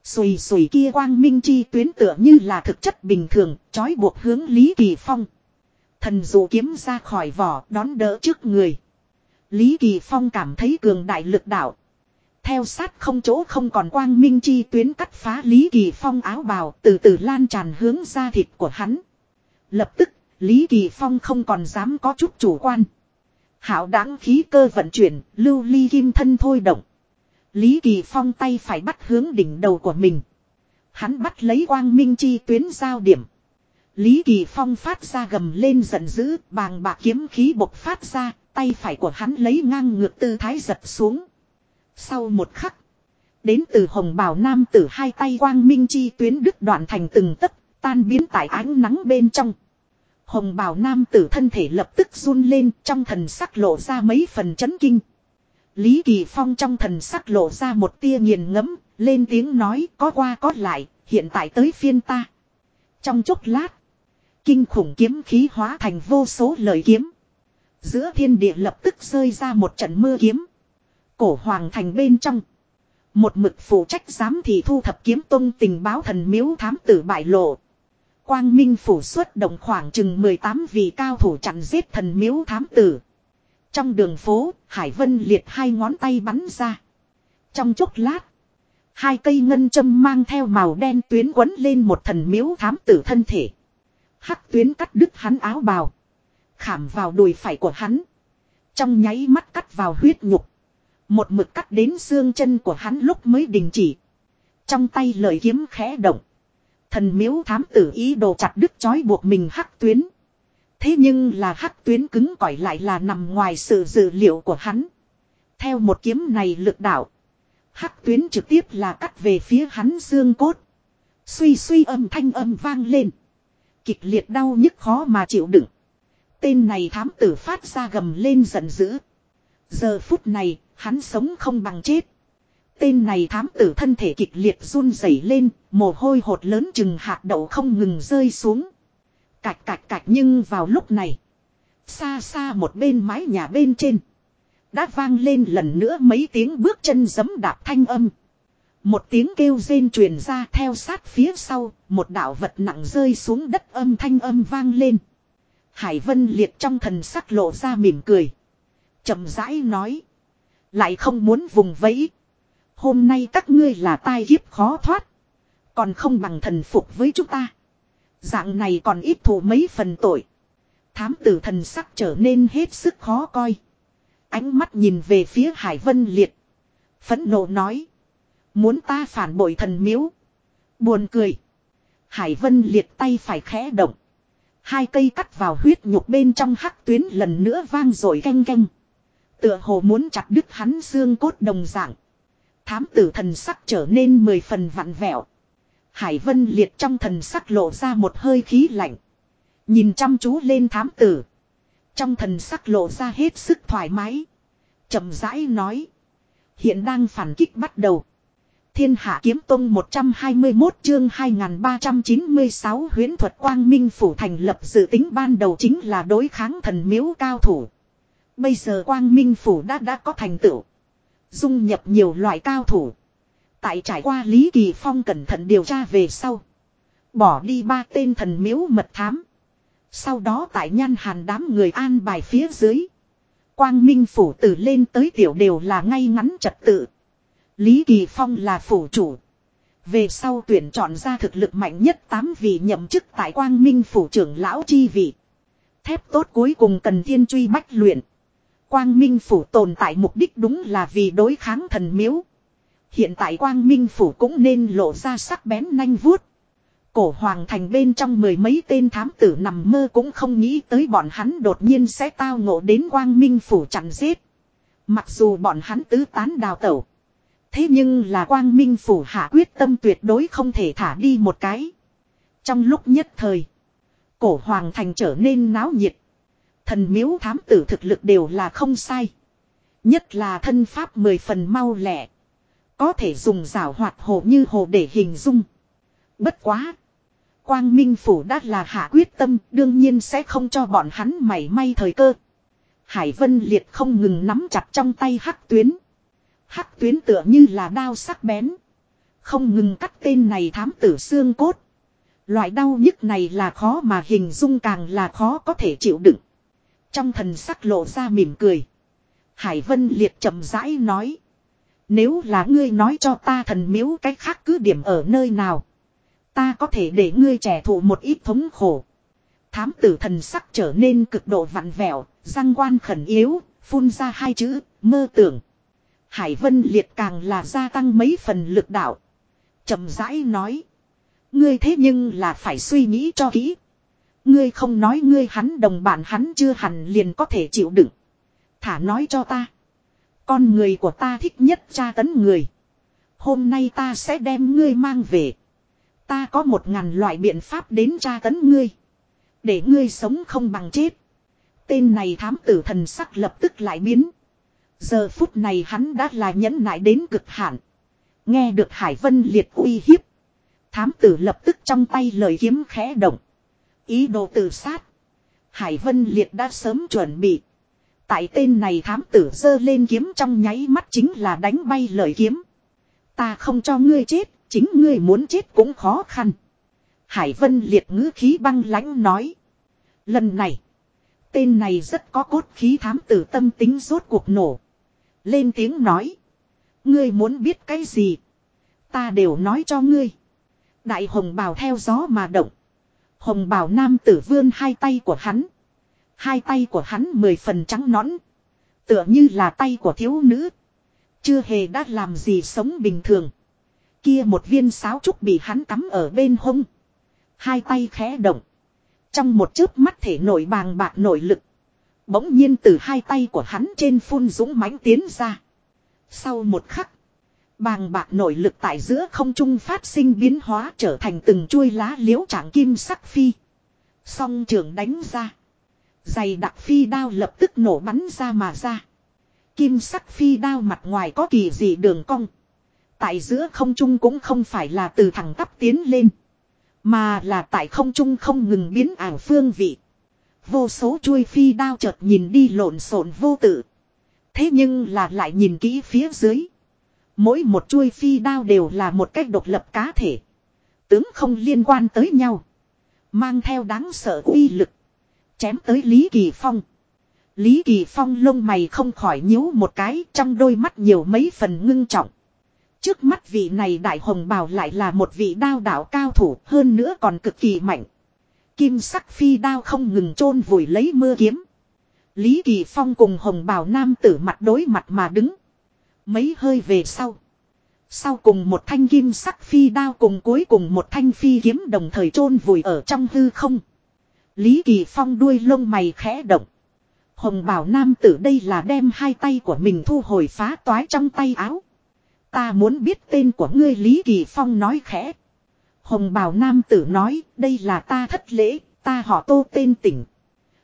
Xùi xùi kia quang minh chi tuyến tựa như là thực chất bình thường, trói buộc hướng Lý Kỳ Phong. Thần dụ kiếm ra khỏi vỏ đón đỡ trước người. Lý Kỳ Phong cảm thấy cường đại lực đạo. Theo sát không chỗ không còn quang minh chi tuyến cắt phá Lý Kỳ Phong áo bào từ từ lan tràn hướng ra thịt của hắn. Lập tức, Lý Kỳ Phong không còn dám có chút chủ quan. Hảo đáng khí cơ vận chuyển, lưu ly kim thân thôi động. Lý Kỳ Phong tay phải bắt hướng đỉnh đầu của mình. Hắn bắt lấy quang minh chi tuyến giao điểm. Lý Kỳ Phong phát ra gầm lên giận dữ, bàng bạc kiếm khí bộc phát ra, tay phải của hắn lấy ngang ngược tư thái giật xuống. Sau một khắc, đến từ hồng bào nam tử hai tay quang minh chi tuyến đứt đoạn thành từng tấc, tan biến tại ánh nắng bên trong. Hồng bào nam tử thân thể lập tức run lên trong thần sắc lộ ra mấy phần chấn kinh. Lý Kỳ Phong trong thần sắc lộ ra một tia nghiền ngẫm, lên tiếng nói có qua có lại, hiện tại tới phiên ta. Trong chốc lát, kinh khủng kiếm khí hóa thành vô số lời kiếm. Giữa thiên địa lập tức rơi ra một trận mưa kiếm. Cổ hoàng thành bên trong. Một mực phụ trách giám thị thu thập kiếm tông tình báo thần miếu thám tử bại lộ. Quang Minh phủ xuất động khoảng chừng 18 vị cao thủ chặn giết thần miếu thám tử. Trong đường phố, Hải Vân liệt hai ngón tay bắn ra. Trong chốc lát, hai cây ngân châm mang theo màu đen tuyến quấn lên một thần miếu thám tử thân thể. Hắc tuyến cắt đứt hắn áo bào. Khảm vào đùi phải của hắn. Trong nháy mắt cắt vào huyết nhục. Một mực cắt đến xương chân của hắn lúc mới đình chỉ. Trong tay lời kiếm khẽ động. Thần miếu thám tử ý đồ chặt đứt chói buộc mình hắc tuyến. Thế nhưng là hắc tuyến cứng cỏi lại là nằm ngoài sự dự liệu của hắn. Theo một kiếm này lực đạo. Hắc tuyến trực tiếp là cắt về phía hắn xương cốt. Suy suy âm thanh âm vang lên. Kịch liệt đau nhức khó mà chịu đựng. Tên này thám tử phát ra gầm lên giận dữ. Giờ phút này, hắn sống không bằng chết. Tên này thám tử thân thể kịch liệt run rẩy lên, mồ hôi hột lớn chừng hạt đậu không ngừng rơi xuống. Cạch cạch cạch nhưng vào lúc này. Xa xa một bên mái nhà bên trên. Đã vang lên lần nữa mấy tiếng bước chân giấm đạp thanh âm. Một tiếng kêu rên truyền ra theo sát phía sau, một đạo vật nặng rơi xuống đất âm thanh âm vang lên. Hải Vân liệt trong thần sắc lộ ra mỉm cười. chậm rãi nói. Lại không muốn vùng vẫy. Hôm nay các ngươi là tai kiếp khó thoát. Còn không bằng thần phục với chúng ta. Dạng này còn ít thủ mấy phần tội. Thám tử thần sắc trở nên hết sức khó coi. Ánh mắt nhìn về phía Hải Vân Liệt. Phẫn nộ nói. Muốn ta phản bội thần miếu. Buồn cười. Hải Vân Liệt tay phải khẽ động. Hai cây cắt vào huyết nhục bên trong hắc tuyến lần nữa vang rồi canh canh. Tựa hồ muốn chặt đứt hắn xương cốt đồng dạng. Thám tử thần sắc trở nên mười phần vặn vẹo. Hải Vân Liệt trong thần sắc lộ ra một hơi khí lạnh. Nhìn chăm chú lên thám tử. Trong thần sắc lộ ra hết sức thoải mái. chậm rãi nói. Hiện đang phản kích bắt đầu. Thiên hạ kiếm tông 121 chương 2396 huyến thuật quang minh phủ thành lập dự tính ban đầu chính là đối kháng thần miếu cao thủ. Bây giờ quang minh phủ đã đã có thành tựu. Dung nhập nhiều loại cao thủ. Tại trải qua Lý Kỳ Phong cẩn thận điều tra về sau. Bỏ đi ba tên thần miếu mật thám. Sau đó tại nhan hàn đám người an bài phía dưới. Quang Minh phủ tử lên tới tiểu đều là ngay ngắn trật tự. Lý Kỳ Phong là phủ chủ. Về sau tuyển chọn ra thực lực mạnh nhất 8 vị nhậm chức tại Quang Minh phủ trưởng lão chi vị. Thép tốt cuối cùng cần thiên truy bách luyện. Quang Minh phủ tồn tại mục đích đúng là vì đối kháng thần miếu. Hiện tại Quang Minh phủ cũng nên lộ ra sắc bén nanh vuốt. Cổ hoàng thành bên trong mười mấy tên thám tử nằm mơ cũng không nghĩ tới bọn hắn đột nhiên sẽ tao ngộ đến quang minh phủ chặn giết. Mặc dù bọn hắn tứ tán đào tẩu. Thế nhưng là quang minh phủ hạ quyết tâm tuyệt đối không thể thả đi một cái. Trong lúc nhất thời. Cổ hoàng thành trở nên náo nhiệt. Thần miếu thám tử thực lực đều là không sai. Nhất là thân pháp mười phần mau lẹ. Có thể dùng rảo hoạt hồ như hồ để hình dung. Bất quá. Quang Minh Phủ đã là hạ quyết tâm, đương nhiên sẽ không cho bọn hắn mảy may thời cơ. Hải Vân Liệt không ngừng nắm chặt trong tay hắc tuyến. Hắc tuyến tựa như là đao sắc bén. Không ngừng cắt tên này thám tử xương cốt. Loại đau nhức này là khó mà hình dung càng là khó có thể chịu đựng. Trong thần sắc lộ ra mỉm cười. Hải Vân Liệt chậm rãi nói. Nếu là ngươi nói cho ta thần miếu cách khác cứ điểm ở nơi nào. Ta có thể để ngươi trẻ thụ một ít thống khổ. Thám tử thần sắc trở nên cực độ vặn vẹo, răng quan khẩn yếu, phun ra hai chữ, mơ tưởng. Hải Vân Liệt càng là gia tăng mấy phần lực đạo. chậm rãi nói. Ngươi thế nhưng là phải suy nghĩ cho kỹ. Ngươi không nói ngươi hắn đồng bạn hắn chưa hẳn liền có thể chịu đựng. Thả nói cho ta. Con người của ta thích nhất tra tấn người. Hôm nay ta sẽ đem ngươi mang về. Ta có một ngàn loại biện pháp đến tra tấn ngươi. Để ngươi sống không bằng chết. Tên này thám tử thần sắc lập tức lại biến. Giờ phút này hắn đã là nhẫn nại đến cực hạn. Nghe được Hải Vân liệt uy hiếp. Thám tử lập tức trong tay lời kiếm khẽ động. Ý đồ tự sát. Hải Vân liệt đã sớm chuẩn bị. Tại tên này thám tử dơ lên kiếm trong nháy mắt chính là đánh bay lời kiếm. Ta không cho ngươi chết, chính ngươi muốn chết cũng khó khăn. Hải Vân liệt ngữ khí băng lãnh nói. Lần này, tên này rất có cốt khí thám tử tâm tính rốt cuộc nổ. Lên tiếng nói. Ngươi muốn biết cái gì? Ta đều nói cho ngươi. Đại hồng bào theo gió mà động. Hồng bào nam tử vươn hai tay của hắn. Hai tay của hắn mười phần trắng nõn. Tựa như là tay của thiếu nữ. Chưa hề đã làm gì sống bình thường. Kia một viên sáo trúc bị hắn cắm ở bên hông. Hai tay khẽ động. Trong một chớp mắt thể nổi bàng bạc nội lực. Bỗng nhiên từ hai tay của hắn trên phun dũng mãnh tiến ra. Sau một khắc. Bàng bạc nội lực tại giữa không trung phát sinh biến hóa trở thành từng chuôi lá liễu trạng kim sắc phi. Song trường đánh ra. Dày đặc phi đao lập tức nổ bắn ra mà ra. Kim sắc phi đao mặt ngoài có kỳ dị đường cong. Tại giữa không trung cũng không phải là từ thẳng tắp tiến lên. Mà là tại không trung không ngừng biến ảo phương vị. Vô số chuôi phi đao chợt nhìn đi lộn xộn vô tự. Thế nhưng là lại nhìn kỹ phía dưới. Mỗi một chuôi phi đao đều là một cách độc lập cá thể. Tướng không liên quan tới nhau. Mang theo đáng sợ uy lực. Chém tới Lý Kỳ Phong. Lý Kỳ Phong lông mày không khỏi nhíu một cái, trong đôi mắt nhiều mấy phần ngưng trọng. Trước mắt vị này đại hồng bào lại là một vị đao đạo cao thủ, hơn nữa còn cực kỳ mạnh. Kim sắc phi đao không ngừng chôn vùi lấy mưa kiếm. Lý Kỳ Phong cùng hồng bào nam tử mặt đối mặt mà đứng. Mấy hơi về sau. Sau cùng một thanh kim sắc phi đao cùng cuối cùng một thanh phi kiếm đồng thời chôn vùi ở trong hư không. Lý Kỳ Phong đuôi lông mày khẽ động. Hồng bảo nam tử đây là đem hai tay của mình thu hồi phá toái trong tay áo. Ta muốn biết tên của ngươi Lý Kỳ Phong nói khẽ. Hồng bảo nam tử nói đây là ta thất lễ, ta họ tô tên tỉnh.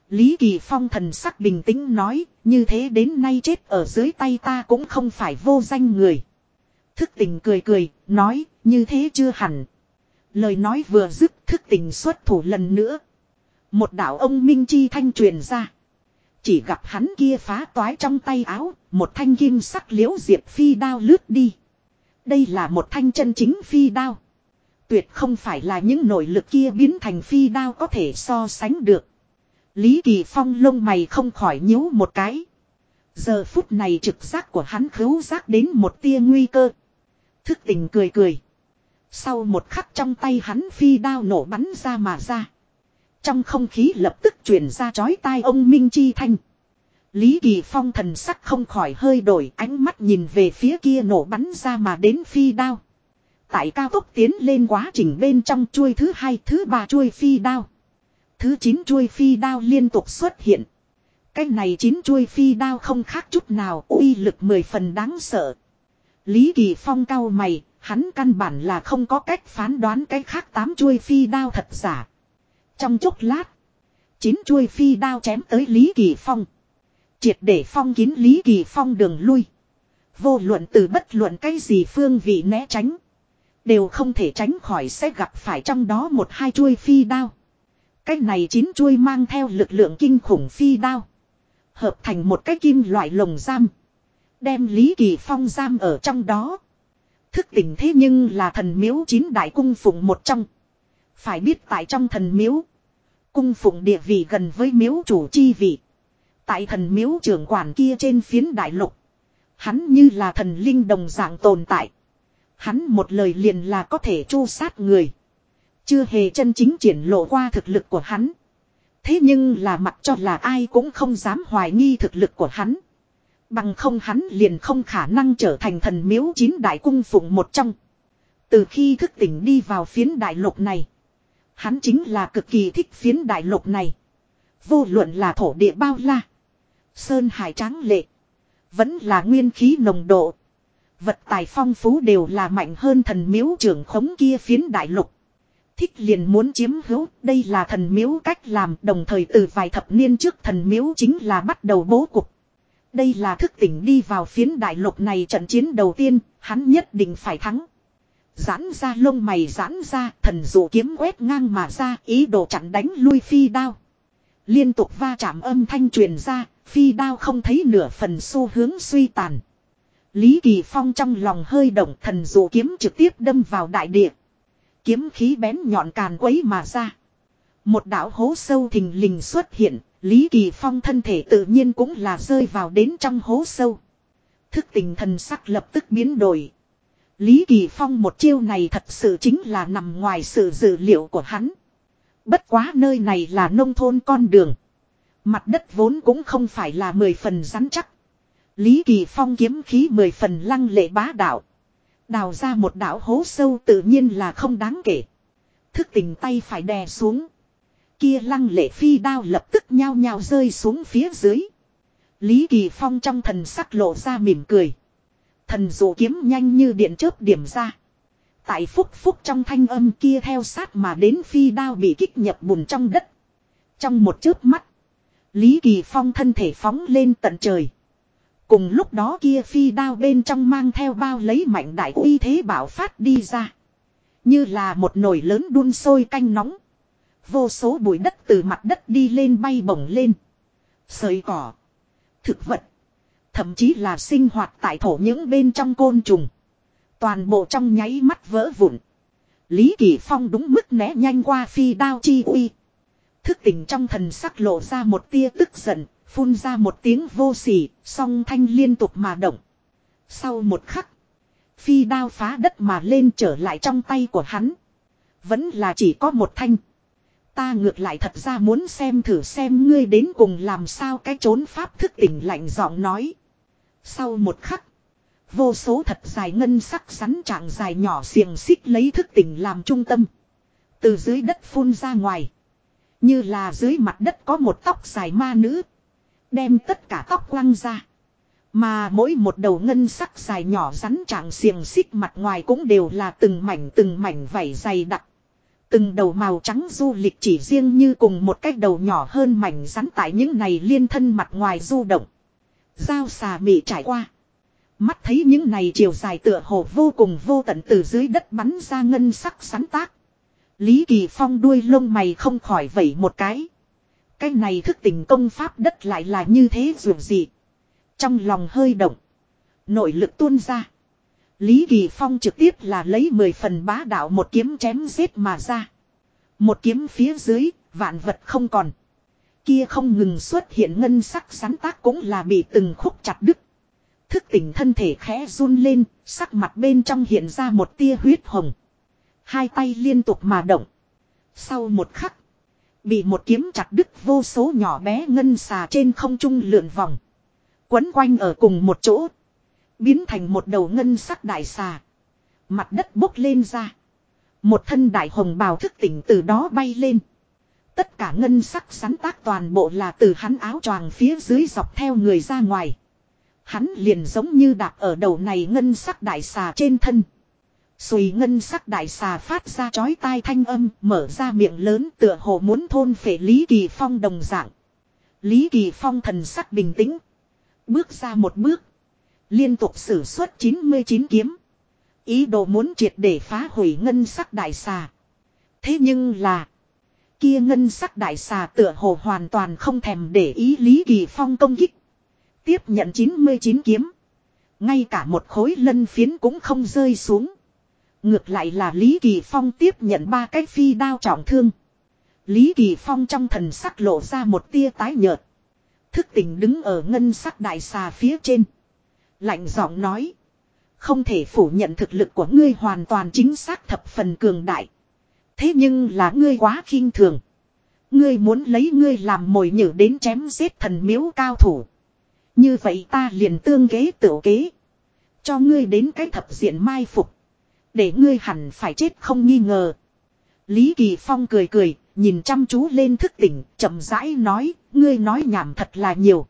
Lý Kỳ Phong thần sắc bình tĩnh nói, như thế đến nay chết ở dưới tay ta cũng không phải vô danh người. Thức tình cười cười, nói, như thế chưa hẳn. Lời nói vừa dứt thức tình xuất thủ lần nữa. Một đạo ông Minh Chi thanh truyền ra. Chỉ gặp hắn kia phá toái trong tay áo, một thanh kim sắc liễu diệp phi đao lướt đi. Đây là một thanh chân chính phi đao. Tuyệt không phải là những nội lực kia biến thành phi đao có thể so sánh được. Lý Kỳ Phong lông mày không khỏi nhíu một cái. Giờ phút này trực giác của hắn khứu giác đến một tia nguy cơ. Thức tình cười cười. Sau một khắc trong tay hắn phi đao nổ bắn ra mà ra. Trong không khí lập tức truyền ra chói tai ông Minh Chi Thanh. Lý Kỳ Phong thần sắc không khỏi hơi đổi, ánh mắt nhìn về phía kia nổ bắn ra mà đến phi đao. Tại cao tốc tiến lên quá trình bên trong chuôi thứ hai, thứ ba chuôi phi đao. Thứ chín chuôi phi đao liên tục xuất hiện. Cái này chín chuôi phi đao không khác chút nào uy lực mười phần đáng sợ. Lý Kỳ Phong cao mày, hắn căn bản là không có cách phán đoán cái khác tám chuôi phi đao thật giả. Trong chốc lát, chín chuôi phi đao chém tới Lý Kỳ Phong. Triệt để phong kín Lý Kỳ Phong đường lui. Vô luận từ bất luận cái gì phương vị né tránh. Đều không thể tránh khỏi sẽ gặp phải trong đó một hai chuôi phi đao. Cái này chín chuôi mang theo lực lượng kinh khủng phi đao. Hợp thành một cái kim loại lồng giam. Đem Lý Kỳ Phong giam ở trong đó. Thức tỉnh thế nhưng là thần miếu chín đại cung phụng một trong. Phải biết tại trong thần miếu. Cung phụng địa vị gần với miếu chủ chi vị. Tại thần miếu trưởng quản kia trên phiến đại lục. Hắn như là thần linh đồng dạng tồn tại. Hắn một lời liền là có thể chu sát người. Chưa hề chân chính triển lộ qua thực lực của hắn. Thế nhưng là mặc cho là ai cũng không dám hoài nghi thực lực của hắn. Bằng không hắn liền không khả năng trở thành thần miếu chín đại cung phụng một trong. Từ khi thức tỉnh đi vào phiến đại lục này. Hắn chính là cực kỳ thích phiến đại lục này. Vô luận là thổ địa bao la. Sơn hải tráng lệ. Vẫn là nguyên khí nồng độ. Vật tài phong phú đều là mạnh hơn thần miếu trưởng khống kia phiến đại lục. Thích liền muốn chiếm hữu, đây là thần miếu cách làm đồng thời từ vài thập niên trước thần miếu chính là bắt đầu bố cục. Đây là thức tỉnh đi vào phiến đại lục này trận chiến đầu tiên, hắn nhất định phải thắng. Giãn ra lông mày giãn ra, thần dụ kiếm quét ngang mà ra, ý đồ chặn đánh lui phi đao. Liên tục va chạm âm thanh truyền ra, phi đao không thấy nửa phần xu hướng suy tàn. Lý Kỳ Phong trong lòng hơi động thần dụ kiếm trực tiếp đâm vào đại địa. Kiếm khí bén nhọn càn quấy mà ra. Một đạo hố sâu thình lình xuất hiện, Lý Kỳ Phong thân thể tự nhiên cũng là rơi vào đến trong hố sâu. Thức tình thần sắc lập tức biến đổi. Lý Kỳ Phong một chiêu này thật sự chính là nằm ngoài sự dự liệu của hắn. Bất quá nơi này là nông thôn con đường. Mặt đất vốn cũng không phải là mười phần rắn chắc. Lý Kỳ Phong kiếm khí mười phần lăng lệ bá đạo. Đào ra một đảo hố sâu tự nhiên là không đáng kể. Thức tình tay phải đè xuống. Kia lăng lệ phi đao lập tức nhao nhao rơi xuống phía dưới. Lý Kỳ Phong trong thần sắc lộ ra mỉm cười. Thần dụ kiếm nhanh như điện chớp điểm ra. Tại phúc phúc trong thanh âm kia theo sát mà đến phi đao bị kích nhập bùn trong đất. Trong một chớp mắt. Lý Kỳ Phong thân thể phóng lên tận trời. Cùng lúc đó kia phi đao bên trong mang theo bao lấy mạnh đại uy thế bảo phát đi ra. Như là một nồi lớn đun sôi canh nóng. Vô số bụi đất từ mặt đất đi lên bay bổng lên. Sợi cỏ. Thực vật. Thậm chí là sinh hoạt tại thổ những bên trong côn trùng. Toàn bộ trong nháy mắt vỡ vụn. Lý Kỳ Phong đúng mức né nhanh qua phi đao chi uy. Thức tỉnh trong thần sắc lộ ra một tia tức giận, phun ra một tiếng vô sỉ, song thanh liên tục mà động. Sau một khắc, phi đao phá đất mà lên trở lại trong tay của hắn. Vẫn là chỉ có một thanh. Ta ngược lại thật ra muốn xem thử xem ngươi đến cùng làm sao cái trốn pháp thức tỉnh lạnh giọng nói. Sau một khắc, vô số thật dài ngân sắc sắn trạng dài nhỏ xiềng xích lấy thức tỉnh làm trung tâm. Từ dưới đất phun ra ngoài. Như là dưới mặt đất có một tóc dài ma nữ. Đem tất cả tóc quăng ra. Mà mỗi một đầu ngân sắc dài nhỏ rắn trạng xiềng xích mặt ngoài cũng đều là từng mảnh từng mảnh vảy dày đặc. Từng đầu màu trắng du lịch chỉ riêng như cùng một cái đầu nhỏ hơn mảnh rắn tại những này liên thân mặt ngoài du động. giao xà mị trải qua. Mắt thấy những này chiều dài tựa hồ vô cùng vô tận từ dưới đất bắn ra ngân sắc sáng tác. Lý Kỳ Phong đuôi lông mày không khỏi vẩy một cái. Cái này thức tỉnh công pháp đất lại là như thế dù gì. Trong lòng hơi động. Nội lực tuôn ra. Lý Kỳ Phong trực tiếp là lấy 10 phần bá đạo một kiếm chém giết mà ra. Một kiếm phía dưới, vạn vật không còn. Kia không ngừng xuất hiện ngân sắc sắn tác cũng là bị từng khúc chặt đứt. Thức tỉnh thân thể khẽ run lên, sắc mặt bên trong hiện ra một tia huyết hồng. Hai tay liên tục mà động. Sau một khắc, bị một kiếm chặt đứt vô số nhỏ bé ngân xà trên không trung lượn vòng. Quấn quanh ở cùng một chỗ. Biến thành một đầu ngân sắc đại xà. Mặt đất bốc lên ra. Một thân đại hồng bào thức tỉnh từ đó bay lên. Tất cả ngân sắc sắn tác toàn bộ là từ hắn áo choàng phía dưới dọc theo người ra ngoài. Hắn liền giống như đạp ở đầu này ngân sắc đại xà trên thân. Xùi ngân sắc đại xà phát ra chói tai thanh âm, mở ra miệng lớn tựa hồ muốn thôn phệ Lý Kỳ Phong đồng dạng. Lý Kỳ Phong thần sắc bình tĩnh. Bước ra một bước. Liên tục sử xuất 99 kiếm. Ý đồ muốn triệt để phá hủy ngân sắc đại xà. Thế nhưng là. Kia ngân sắc đại xà tựa hồ hoàn toàn không thèm để ý Lý Kỳ Phong công kích. Tiếp nhận 99 kiếm. Ngay cả một khối lân phiến cũng không rơi xuống. Ngược lại là Lý Kỳ Phong tiếp nhận ba cái phi đao trọng thương. Lý Kỳ Phong trong thần sắc lộ ra một tia tái nhợt. Thức tỉnh đứng ở ngân sắc đại xà phía trên. Lạnh giọng nói. Không thể phủ nhận thực lực của ngươi hoàn toàn chính xác thập phần cường đại. Thế nhưng là ngươi quá khinh thường. Ngươi muốn lấy ngươi làm mồi nhử đến chém giết thần miếu cao thủ. Như vậy ta liền tương kế tự kế. Cho ngươi đến cái thập diện mai phục. Để ngươi hẳn phải chết không nghi ngờ. Lý Kỳ Phong cười cười, nhìn chăm chú lên thức tỉnh, chậm rãi nói, ngươi nói nhảm thật là nhiều.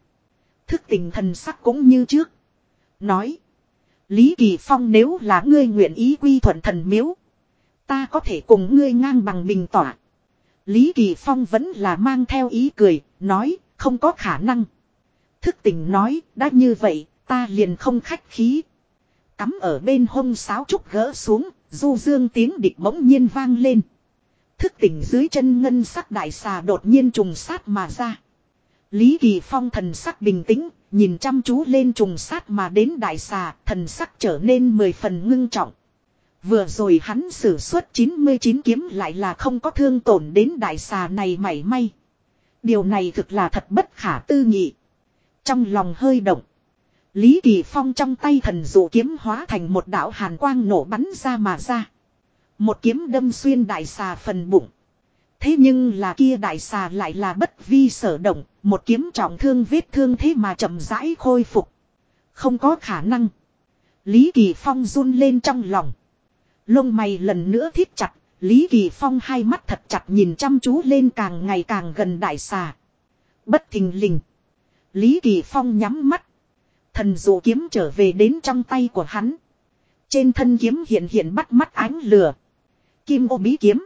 Thức tỉnh thần sắc cũng như trước. Nói. Lý Kỳ Phong nếu là ngươi nguyện ý quy thuận thần miếu. Ta có thể cùng ngươi ngang bằng bình tỏa. Lý Kỳ Phong vẫn là mang theo ý cười, nói, không có khả năng. Thức tỉnh nói, đã như vậy, ta liền không khách khí. Cắm ở bên hông sáo trúc gỡ xuống, du dương tiếng địch bỗng nhiên vang lên. Thức tỉnh dưới chân ngân sắc đại xà đột nhiên trùng sát mà ra. Lý Kỳ Phong thần sắc bình tĩnh, nhìn chăm chú lên trùng sát mà đến đại xà, thần sắc trở nên mười phần ngưng trọng. Vừa rồi hắn sử xuất 99 kiếm lại là không có thương tổn đến đại xà này mảy may. Điều này thực là thật bất khả tư nghị. Trong lòng hơi động. Lý Kỳ Phong trong tay thần dụ kiếm hóa thành một đạo hàn quang nổ bắn ra mà ra. Một kiếm đâm xuyên đại xà phần bụng. Thế nhưng là kia đại xà lại là bất vi sở động, một kiếm trọng thương vết thương thế mà chậm rãi khôi phục. Không có khả năng. Lý Kỳ Phong run lên trong lòng. Lông mày lần nữa thiết chặt, Lý Kỳ Phong hai mắt thật chặt nhìn chăm chú lên càng ngày càng gần đại xà. Bất thình lình. Lý Kỳ Phong nhắm mắt. Thần dụ kiếm trở về đến trong tay của hắn. Trên thân kiếm hiện hiện bắt mắt ánh lửa. Kim ô bí kiếm.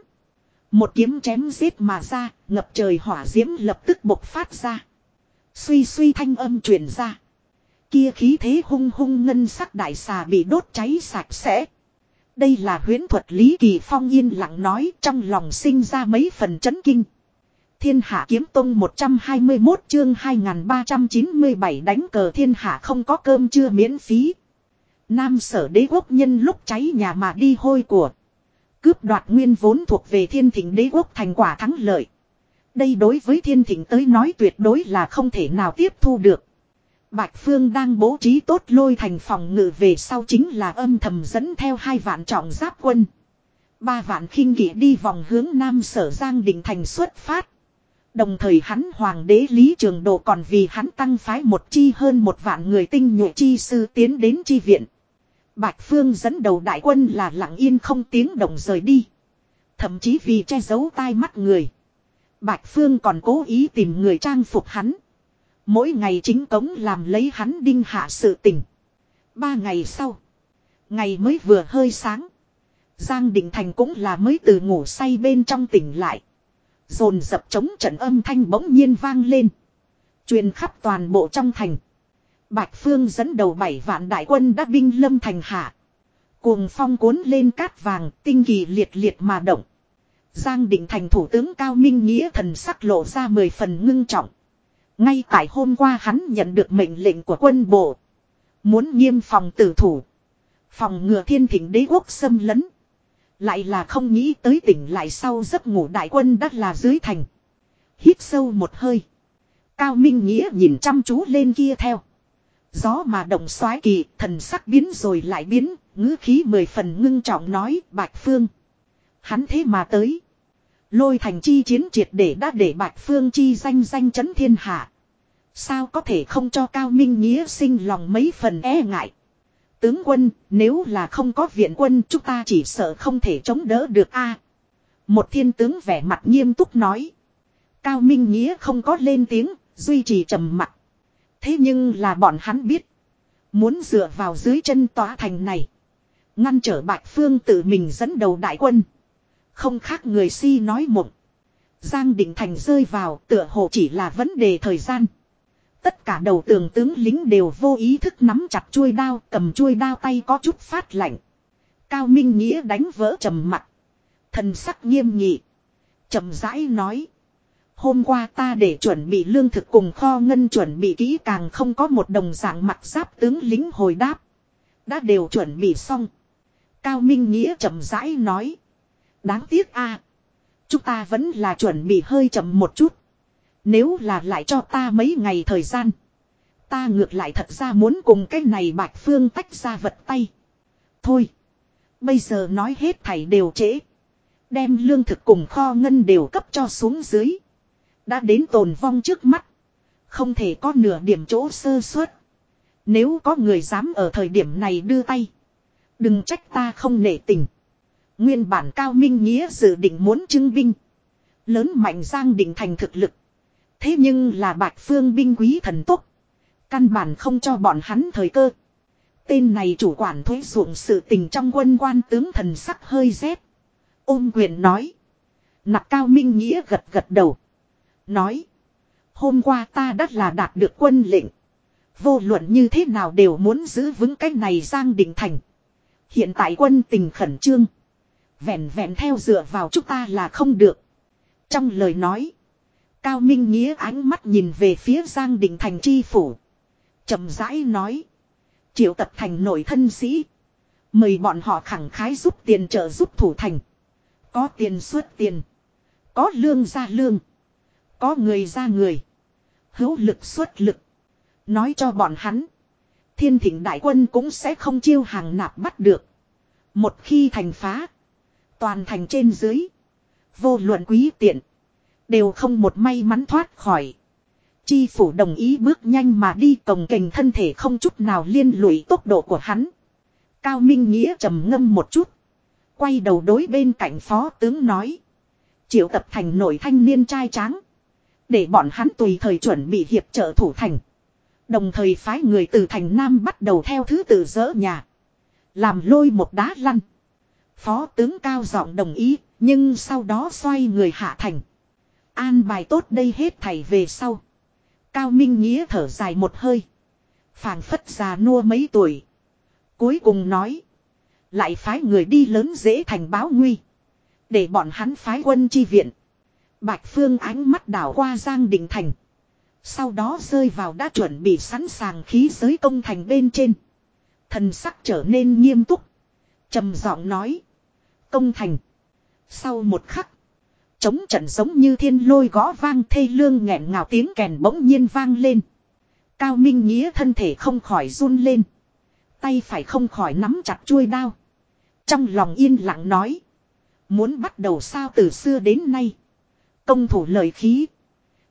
Một kiếm chém giết mà ra, ngập trời hỏa diễm lập tức bộc phát ra. Suy suy thanh âm truyền ra. Kia khí thế hung hung ngân sắc đại xà bị đốt cháy sạch sẽ. Đây là huyễn thuật Lý Kỳ Phong yên lặng nói trong lòng sinh ra mấy phần chấn kinh. Thiên hạ kiếm tông 121 chương 2397 đánh cờ thiên hạ không có cơm chưa miễn phí. Nam sở đế quốc nhân lúc cháy nhà mà đi hôi của. Cướp đoạt nguyên vốn thuộc về thiên thịnh đế quốc thành quả thắng lợi. Đây đối với thiên thịnh tới nói tuyệt đối là không thể nào tiếp thu được. Bạch Phương đang bố trí tốt lôi thành phòng ngự về sau chính là âm thầm dẫn theo hai vạn trọng giáp quân. Ba vạn khinh kỵ đi vòng hướng Nam Sở Giang Đình Thành xuất phát. Đồng thời hắn hoàng đế Lý Trường Độ còn vì hắn tăng phái một chi hơn một vạn người tinh nhuệ chi sư tiến đến chi viện. Bạch Phương dẫn đầu đại quân là lặng yên không tiếng động rời đi. Thậm chí vì che giấu tai mắt người. Bạch Phương còn cố ý tìm người trang phục hắn. Mỗi ngày chính cống làm lấy hắn đinh hạ sự tình. Ba ngày sau. Ngày mới vừa hơi sáng. Giang Định Thành cũng là mới từ ngủ say bên trong tỉnh lại. Dồn dập chống trận âm thanh bỗng nhiên vang lên. Truyền khắp toàn bộ trong thành. Bạch Phương dẫn đầu bảy vạn đại quân đã binh lâm thành hạ. Cuồng phong cuốn lên cát vàng, tinh kỳ liệt liệt mà động. Giang Định Thành thủ tướng Cao Minh Nghĩa thần sắc lộ ra mười phần ngưng trọng. Ngay tại hôm qua hắn nhận được mệnh lệnh của quân bộ. Muốn nghiêm phòng tử thủ. Phòng ngừa thiên thỉnh đế quốc xâm lấn. Lại là không nghĩ tới tỉnh lại sau giấc ngủ đại quân đắt là dưới thành. Hít sâu một hơi. Cao Minh Nghĩa nhìn chăm chú lên kia theo. Gió mà động xoái kỳ, thần sắc biến rồi lại biến, ngữ khí mười phần ngưng trọng nói, Bạch Phương. Hắn thế mà tới. Lôi thành chi chiến triệt để đã để Bạch Phương chi danh danh chấn thiên hạ. Sao có thể không cho Cao Minh Nghĩa sinh lòng mấy phần e ngại. Tướng quân, nếu là không có viện quân chúng ta chỉ sợ không thể chống đỡ được a. một thiên tướng vẻ mặt nghiêm túc nói. Cao Minh Nghĩa không có lên tiếng, duy trì trầm mặt. Thế nhưng là bọn hắn biết. Muốn dựa vào dưới chân tòa thành này. Ngăn trở Bạch Phương tự mình dẫn đầu đại quân. Không khác người si nói mộng. Giang Định Thành rơi vào tựa hồ chỉ là vấn đề thời gian. Tất cả đầu tường tướng lính đều vô ý thức nắm chặt chuôi đao, cầm chuôi đao tay có chút phát lạnh. Cao Minh Nghĩa đánh vỡ trầm mặt. Thần sắc nghiêm nghị. trầm rãi nói. Hôm qua ta để chuẩn bị lương thực cùng kho ngân chuẩn bị kỹ càng không có một đồng dạng mặt giáp tướng lính hồi đáp. Đã đều chuẩn bị xong. Cao Minh Nghĩa chậm rãi nói. Đáng tiếc a Chúng ta vẫn là chuẩn bị hơi chậm một chút. Nếu là lại cho ta mấy ngày thời gian. Ta ngược lại thật ra muốn cùng cái này bạch phương tách ra vật tay. Thôi. Bây giờ nói hết thảy đều trễ. Đem lương thực cùng kho ngân đều cấp cho xuống dưới. Đã đến tồn vong trước mắt. Không thể có nửa điểm chỗ sơ suất. Nếu có người dám ở thời điểm này đưa tay. Đừng trách ta không nể tình. Nguyên bản cao minh nghĩa dự định muốn trưng binh. Lớn mạnh giang định thành thực lực. Thế nhưng là bạch phương binh quý thần tốc. Căn bản không cho bọn hắn thời cơ. Tên này chủ quản thuế ruộng sự tình trong quân quan tướng thần sắc hơi rét. Ôm quyền nói. Nặc cao minh nghĩa gật gật đầu. Nói. Hôm qua ta đã là đạt được quân lệnh. Vô luận như thế nào đều muốn giữ vững cái này Giang Định Thành. Hiện tại quân tình khẩn trương. Vẹn vẹn theo dựa vào chúng ta là không được. Trong lời nói. Cao Minh Nghĩa ánh mắt nhìn về phía Giang đình Thành chi phủ. chậm rãi nói. Triệu tập thành nội thân sĩ. Mời bọn họ khẳng khái giúp tiền trợ giúp thủ thành. Có tiền xuất tiền. Có lương ra lương. Có người ra người. Hữu lực xuất lực. Nói cho bọn hắn. Thiên thỉnh đại quân cũng sẽ không chiêu hàng nạp bắt được. Một khi thành phá. Toàn thành trên dưới. Vô luận quý tiện. Đều không một may mắn thoát khỏi. Chi phủ đồng ý bước nhanh mà đi cồng kềnh thân thể không chút nào liên lụy tốc độ của hắn. Cao Minh Nghĩa trầm ngâm một chút. Quay đầu đối bên cạnh phó tướng nói. Triệu tập thành nổi thanh niên trai tráng. Để bọn hắn tùy thời chuẩn bị hiệp trợ thủ thành. Đồng thời phái người từ thành Nam bắt đầu theo thứ tự dỡ nhà. Làm lôi một đá lăn. Phó tướng cao giọng đồng ý, nhưng sau đó xoay người hạ thành. An bài tốt đây hết thảy về sau. Cao Minh Nghĩa thở dài một hơi. phảng phất già nua mấy tuổi. Cuối cùng nói. Lại phái người đi lớn dễ thành báo nguy. Để bọn hắn phái quân chi viện. Bạch Phương ánh mắt đảo qua Giang Đình Thành. Sau đó rơi vào đã chuẩn bị sẵn sàng khí giới công thành bên trên. Thần sắc trở nên nghiêm túc. trầm giọng nói. Công thành. Sau một khắc. Chống trận giống như thiên lôi gõ vang thê lương nghẹn ngào tiếng kèn bỗng nhiên vang lên. Cao Minh Nghĩa thân thể không khỏi run lên. Tay phải không khỏi nắm chặt chuôi đao. Trong lòng yên lặng nói. Muốn bắt đầu sao từ xưa đến nay. Công thủ lời khí.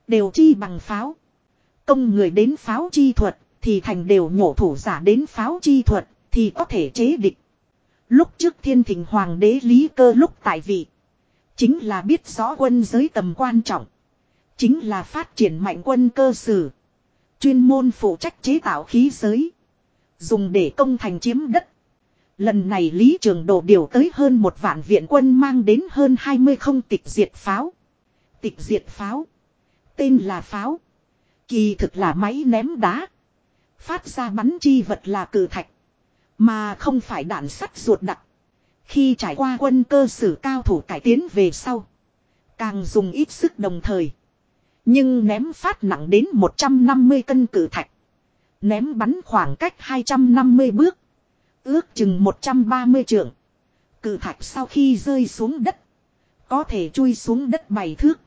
Đều chi bằng pháo. Công người đến pháo chi thuật. Thì thành đều nhổ thủ giả đến pháo chi thuật. Thì có thể chế địch. Lúc trước thiên thịnh hoàng đế lý cơ lúc tại vị. Chính là biết rõ quân giới tầm quan trọng. Chính là phát triển mạnh quân cơ sở, Chuyên môn phụ trách chế tạo khí giới. Dùng để công thành chiếm đất. Lần này Lý Trường Đồ điều tới hơn một vạn viện quân mang đến hơn 20 không tịch diệt pháo. Tịch diệt pháo. Tên là pháo. Kỳ thực là máy ném đá. Phát ra bắn chi vật là cử thạch. Mà không phải đạn sắt ruột đặc. Khi trải qua quân cơ sử cao thủ cải tiến về sau. Càng dùng ít sức đồng thời. Nhưng ném phát nặng đến 150 cân cử thạch. Ném bắn khoảng cách 250 bước. Ước chừng 130 trượng. Cử thạch sau khi rơi xuống đất. Có thể chui xuống đất bảy thước.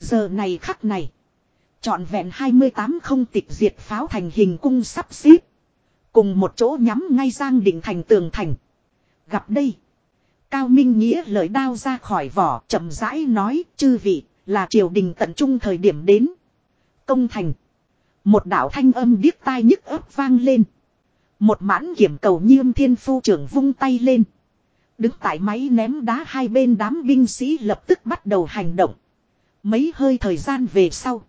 Giờ này khắc này. Chọn vẹn 28 không tịch diệt pháo thành hình cung sắp xếp. Cùng một chỗ nhắm ngay giang đỉnh thành tường thành. Gặp đây. Cao Minh Nghĩa lời đao ra khỏi vỏ, chậm rãi nói, chư vị, là triều đình tận trung thời điểm đến. Công thành. Một đạo thanh âm điếc tai nhức ấp vang lên. Một mãn kiểm cầu nhiêm thiên phu trưởng vung tay lên. Đứng tại máy ném đá hai bên đám binh sĩ lập tức bắt đầu hành động. Mấy hơi thời gian về sau.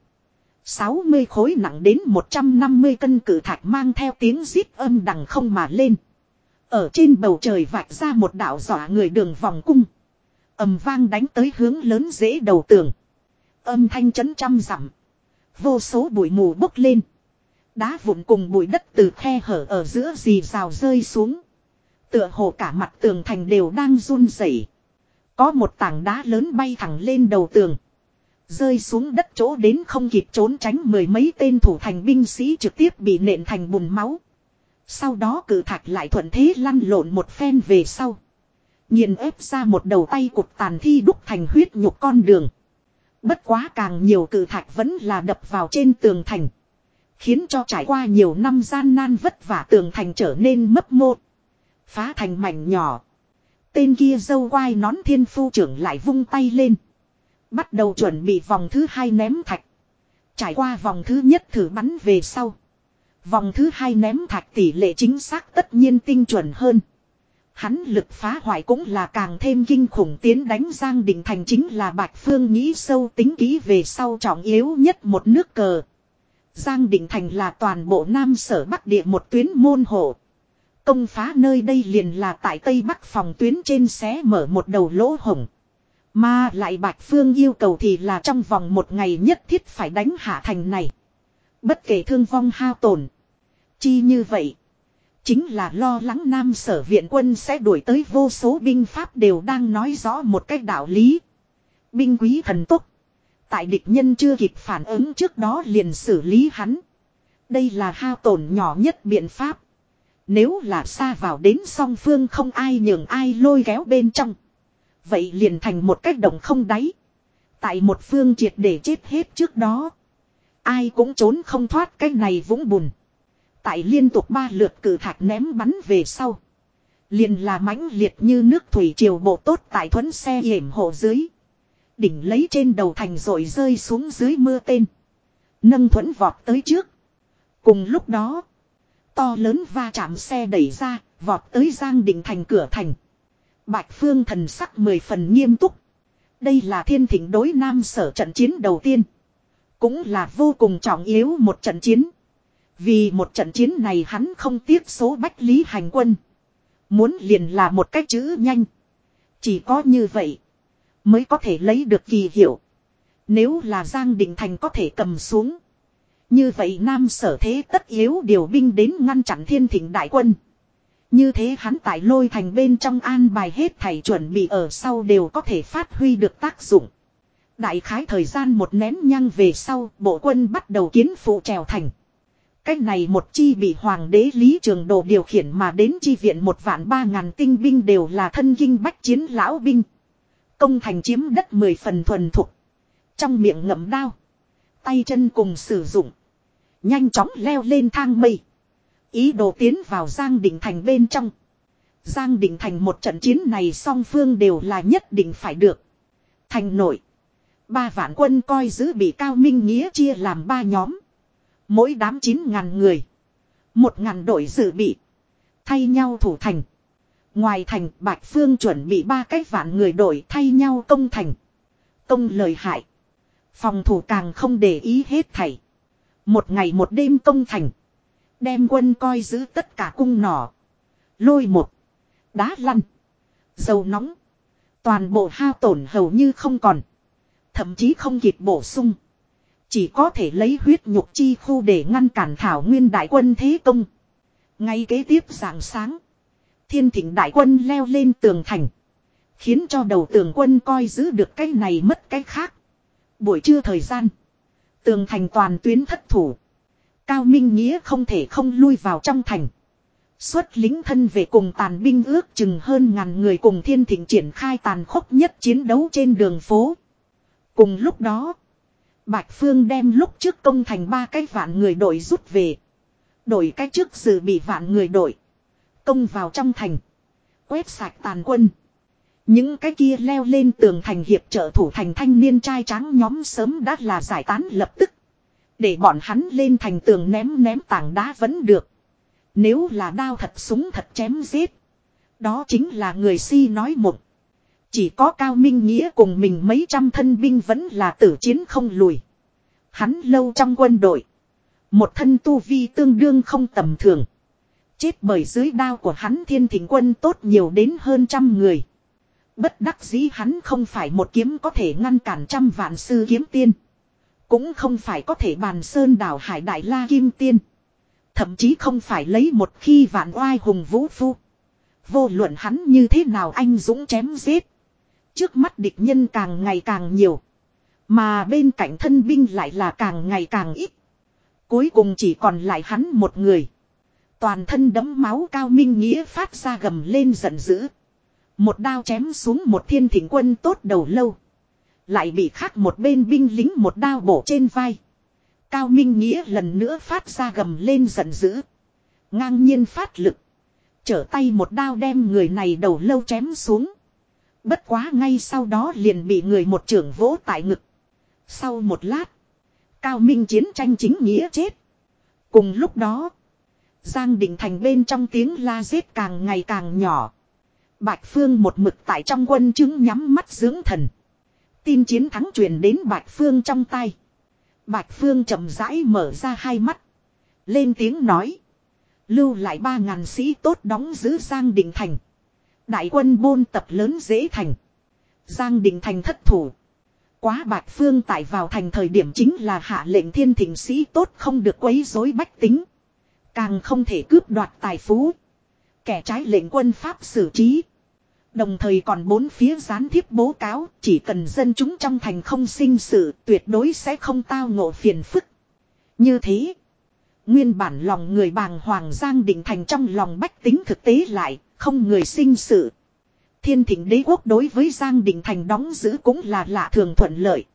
60 khối nặng đến 150 cân cử thạch mang theo tiếng zip âm đằng không mà lên. Ở trên bầu trời vạch ra một đạo dọa người đường vòng cung. ầm vang đánh tới hướng lớn dễ đầu tường. Âm thanh chấn trăm dặm. Vô số bụi mù bốc lên. Đá vụn cùng bụi đất từ khe hở ở giữa dì rào rơi xuống. Tựa hồ cả mặt tường thành đều đang run rẩy. Có một tảng đá lớn bay thẳng lên đầu tường. Rơi xuống đất chỗ đến không kịp trốn tránh mười mấy tên thủ thành binh sĩ trực tiếp bị nện thành bùn máu. Sau đó cử thạch lại thuận thế lăn lộn một phen về sau. Nhìn ép ra một đầu tay cục tàn thi đúc thành huyết nhục con đường. Bất quá càng nhiều cử thạch vẫn là đập vào trên tường thành. Khiến cho trải qua nhiều năm gian nan vất vả tường thành trở nên mấp mô. Phá thành mảnh nhỏ. Tên kia dâu quai nón thiên phu trưởng lại vung tay lên. Bắt đầu chuẩn bị vòng thứ hai ném thạch. Trải qua vòng thứ nhất thử bắn về sau. Vòng thứ hai ném thạch tỷ lệ chính xác tất nhiên tinh chuẩn hơn. Hắn lực phá hoại cũng là càng thêm kinh khủng tiến đánh Giang Đình Thành chính là Bạch Phương nghĩ sâu tính kỹ về sau trọng yếu nhất một nước cờ. Giang Đình Thành là toàn bộ Nam Sở Bắc Địa một tuyến môn hộ. Công phá nơi đây liền là tại Tây Bắc phòng tuyến trên xé mở một đầu lỗ hổng. Mà lại Bạch Phương yêu cầu thì là trong vòng một ngày nhất thiết phải đánh hạ thành này. Bất kể thương vong hao tổn. Chi như vậy. Chính là lo lắng Nam sở viện quân sẽ đuổi tới vô số binh pháp đều đang nói rõ một cách đạo lý. Binh quý thần tốc. Tại địch nhân chưa kịp phản ứng trước đó liền xử lý hắn. Đây là hao tổn nhỏ nhất biện pháp. Nếu là xa vào đến song phương không ai nhường ai lôi kéo bên trong. Vậy liền thành một cách động không đáy. Tại một phương triệt để chết hết trước đó. Ai cũng trốn không thoát cái này vũng bùn. Tại liên tục ba lượt cử thạch ném bắn về sau. Liền là mãnh liệt như nước thủy triều bộ tốt tại thuẫn xe hiểm hộ dưới. Đỉnh lấy trên đầu thành rồi rơi xuống dưới mưa tên. Nâng thuẫn vọt tới trước. Cùng lúc đó. To lớn va chạm xe đẩy ra. Vọt tới giang đỉnh thành cửa thành. Bạch Phương thần sắc mười phần nghiêm túc. Đây là thiên thỉnh đối nam sở trận chiến đầu tiên. Cũng là vô cùng trọng yếu một trận chiến. Vì một trận chiến này hắn không tiếc số bách lý hành quân. Muốn liền là một cách chữ nhanh. Chỉ có như vậy. Mới có thể lấy được kỳ hiệu. Nếu là Giang Định Thành có thể cầm xuống. Như vậy Nam sở thế tất yếu điều binh đến ngăn chặn thiên thịnh đại quân. Như thế hắn tại lôi thành bên trong an bài hết thầy chuẩn bị ở sau đều có thể phát huy được tác dụng. Đại khái thời gian một nén nhăng về sau, bộ quân bắt đầu kiến phụ trèo thành. Cách này một chi bị hoàng đế Lý Trường Đồ điều khiển mà đến chi viện một vạn ba ngàn tinh binh đều là thân kinh bách chiến lão binh. Công thành chiếm đất mười phần thuần thục. Trong miệng ngậm đao. Tay chân cùng sử dụng. Nhanh chóng leo lên thang mây. Ý đồ tiến vào Giang Định Thành bên trong. Giang Định Thành một trận chiến này song phương đều là nhất định phải được. Thành nội. Ba vạn quân coi giữ bị Cao Minh Nghĩa chia làm ba nhóm. Mỗi đám chín ngàn người. Một ngàn đội dự bị. Thay nhau thủ thành. Ngoài thành, Bạch Phương chuẩn bị ba cái vạn người đội thay nhau công thành. Công lời hại. Phòng thủ càng không để ý hết thảy. Một ngày một đêm công thành. Đem quân coi giữ tất cả cung nỏ. Lôi một. Đá lăn. Dầu nóng. Toàn bộ hao tổn hầu như không còn. Thậm chí không kịp bổ sung. Chỉ có thể lấy huyết nhục chi khu để ngăn cản thảo nguyên đại quân thế công. Ngay kế tiếp dạng sáng. Thiên thịnh đại quân leo lên tường thành. Khiến cho đầu tường quân coi giữ được cái này mất cái khác. Buổi trưa thời gian. Tường thành toàn tuyến thất thủ. Cao Minh Nghĩa không thể không lui vào trong thành. Xuất lính thân về cùng tàn binh ước chừng hơn ngàn người cùng thiên thịnh triển khai tàn khốc nhất chiến đấu trên đường phố. Cùng lúc đó, Bạch Phương đem lúc trước công thành ba cái vạn người đội rút về. Đổi cách trước dự bị vạn người đội. Công vào trong thành. Quét sạch tàn quân. Những cái kia leo lên tường thành hiệp trợ thủ thành thanh niên trai trắng nhóm sớm đã là giải tán lập tức. Để bọn hắn lên thành tường ném ném tảng đá vẫn được. Nếu là đao thật súng thật chém giết. Đó chính là người si nói mộng. Chỉ có Cao Minh Nghĩa cùng mình mấy trăm thân binh vẫn là tử chiến không lùi. Hắn lâu trong quân đội. Một thân tu vi tương đương không tầm thường. Chết bởi dưới đao của hắn thiên thỉnh quân tốt nhiều đến hơn trăm người. Bất đắc dĩ hắn không phải một kiếm có thể ngăn cản trăm vạn sư kiếm tiên. Cũng không phải có thể bàn sơn đảo hải đại la kim tiên. Thậm chí không phải lấy một khi vạn oai hùng vũ phu. Vô luận hắn như thế nào anh dũng chém giết. Trước mắt địch nhân càng ngày càng nhiều. Mà bên cạnh thân binh lại là càng ngày càng ít. Cuối cùng chỉ còn lại hắn một người. Toàn thân đấm máu cao minh nghĩa phát ra gầm lên giận dữ. Một đao chém xuống một thiên thỉnh quân tốt đầu lâu. Lại bị khác một bên binh lính một đao bổ trên vai. Cao Minh Nghĩa lần nữa phát ra gầm lên giận dữ. Ngang nhiên phát lực. Trở tay một đao đem người này đầu lâu chém xuống. Bất quá ngay sau đó liền bị người một trưởng vỗ tại ngực. Sau một lát. Cao Minh chiến tranh chính nghĩa chết. Cùng lúc đó. Giang Định Thành bên trong tiếng la giết càng ngày càng nhỏ. Bạch Phương một mực tại trong quân chứng nhắm mắt dưỡng thần. Tin chiến thắng truyền đến Bạch Phương trong tay. Bạch Phương chậm rãi mở ra hai mắt. Lên tiếng nói. Lưu lại ba ngàn sĩ tốt đóng giữ Giang Định Thành. Đại quân bôn tập lớn dễ thành. Giang Định Thành thất thủ. Quá Bạch Phương tại vào thành thời điểm chính là hạ lệnh thiên thỉnh sĩ tốt không được quấy rối bách tính. Càng không thể cướp đoạt tài phú. Kẻ trái lệnh quân pháp xử trí. Đồng thời còn bốn phía gián tiếp bố cáo, chỉ cần dân chúng trong thành không sinh sự, tuyệt đối sẽ không tao ngộ phiền phức. Như thế, nguyên bản lòng người bàng hoàng giang định thành trong lòng bách tính thực tế lại, không người sinh sự. Thiên thịnh đế quốc đối với Giang Định Thành đóng giữ cũng là lạ thường thuận lợi.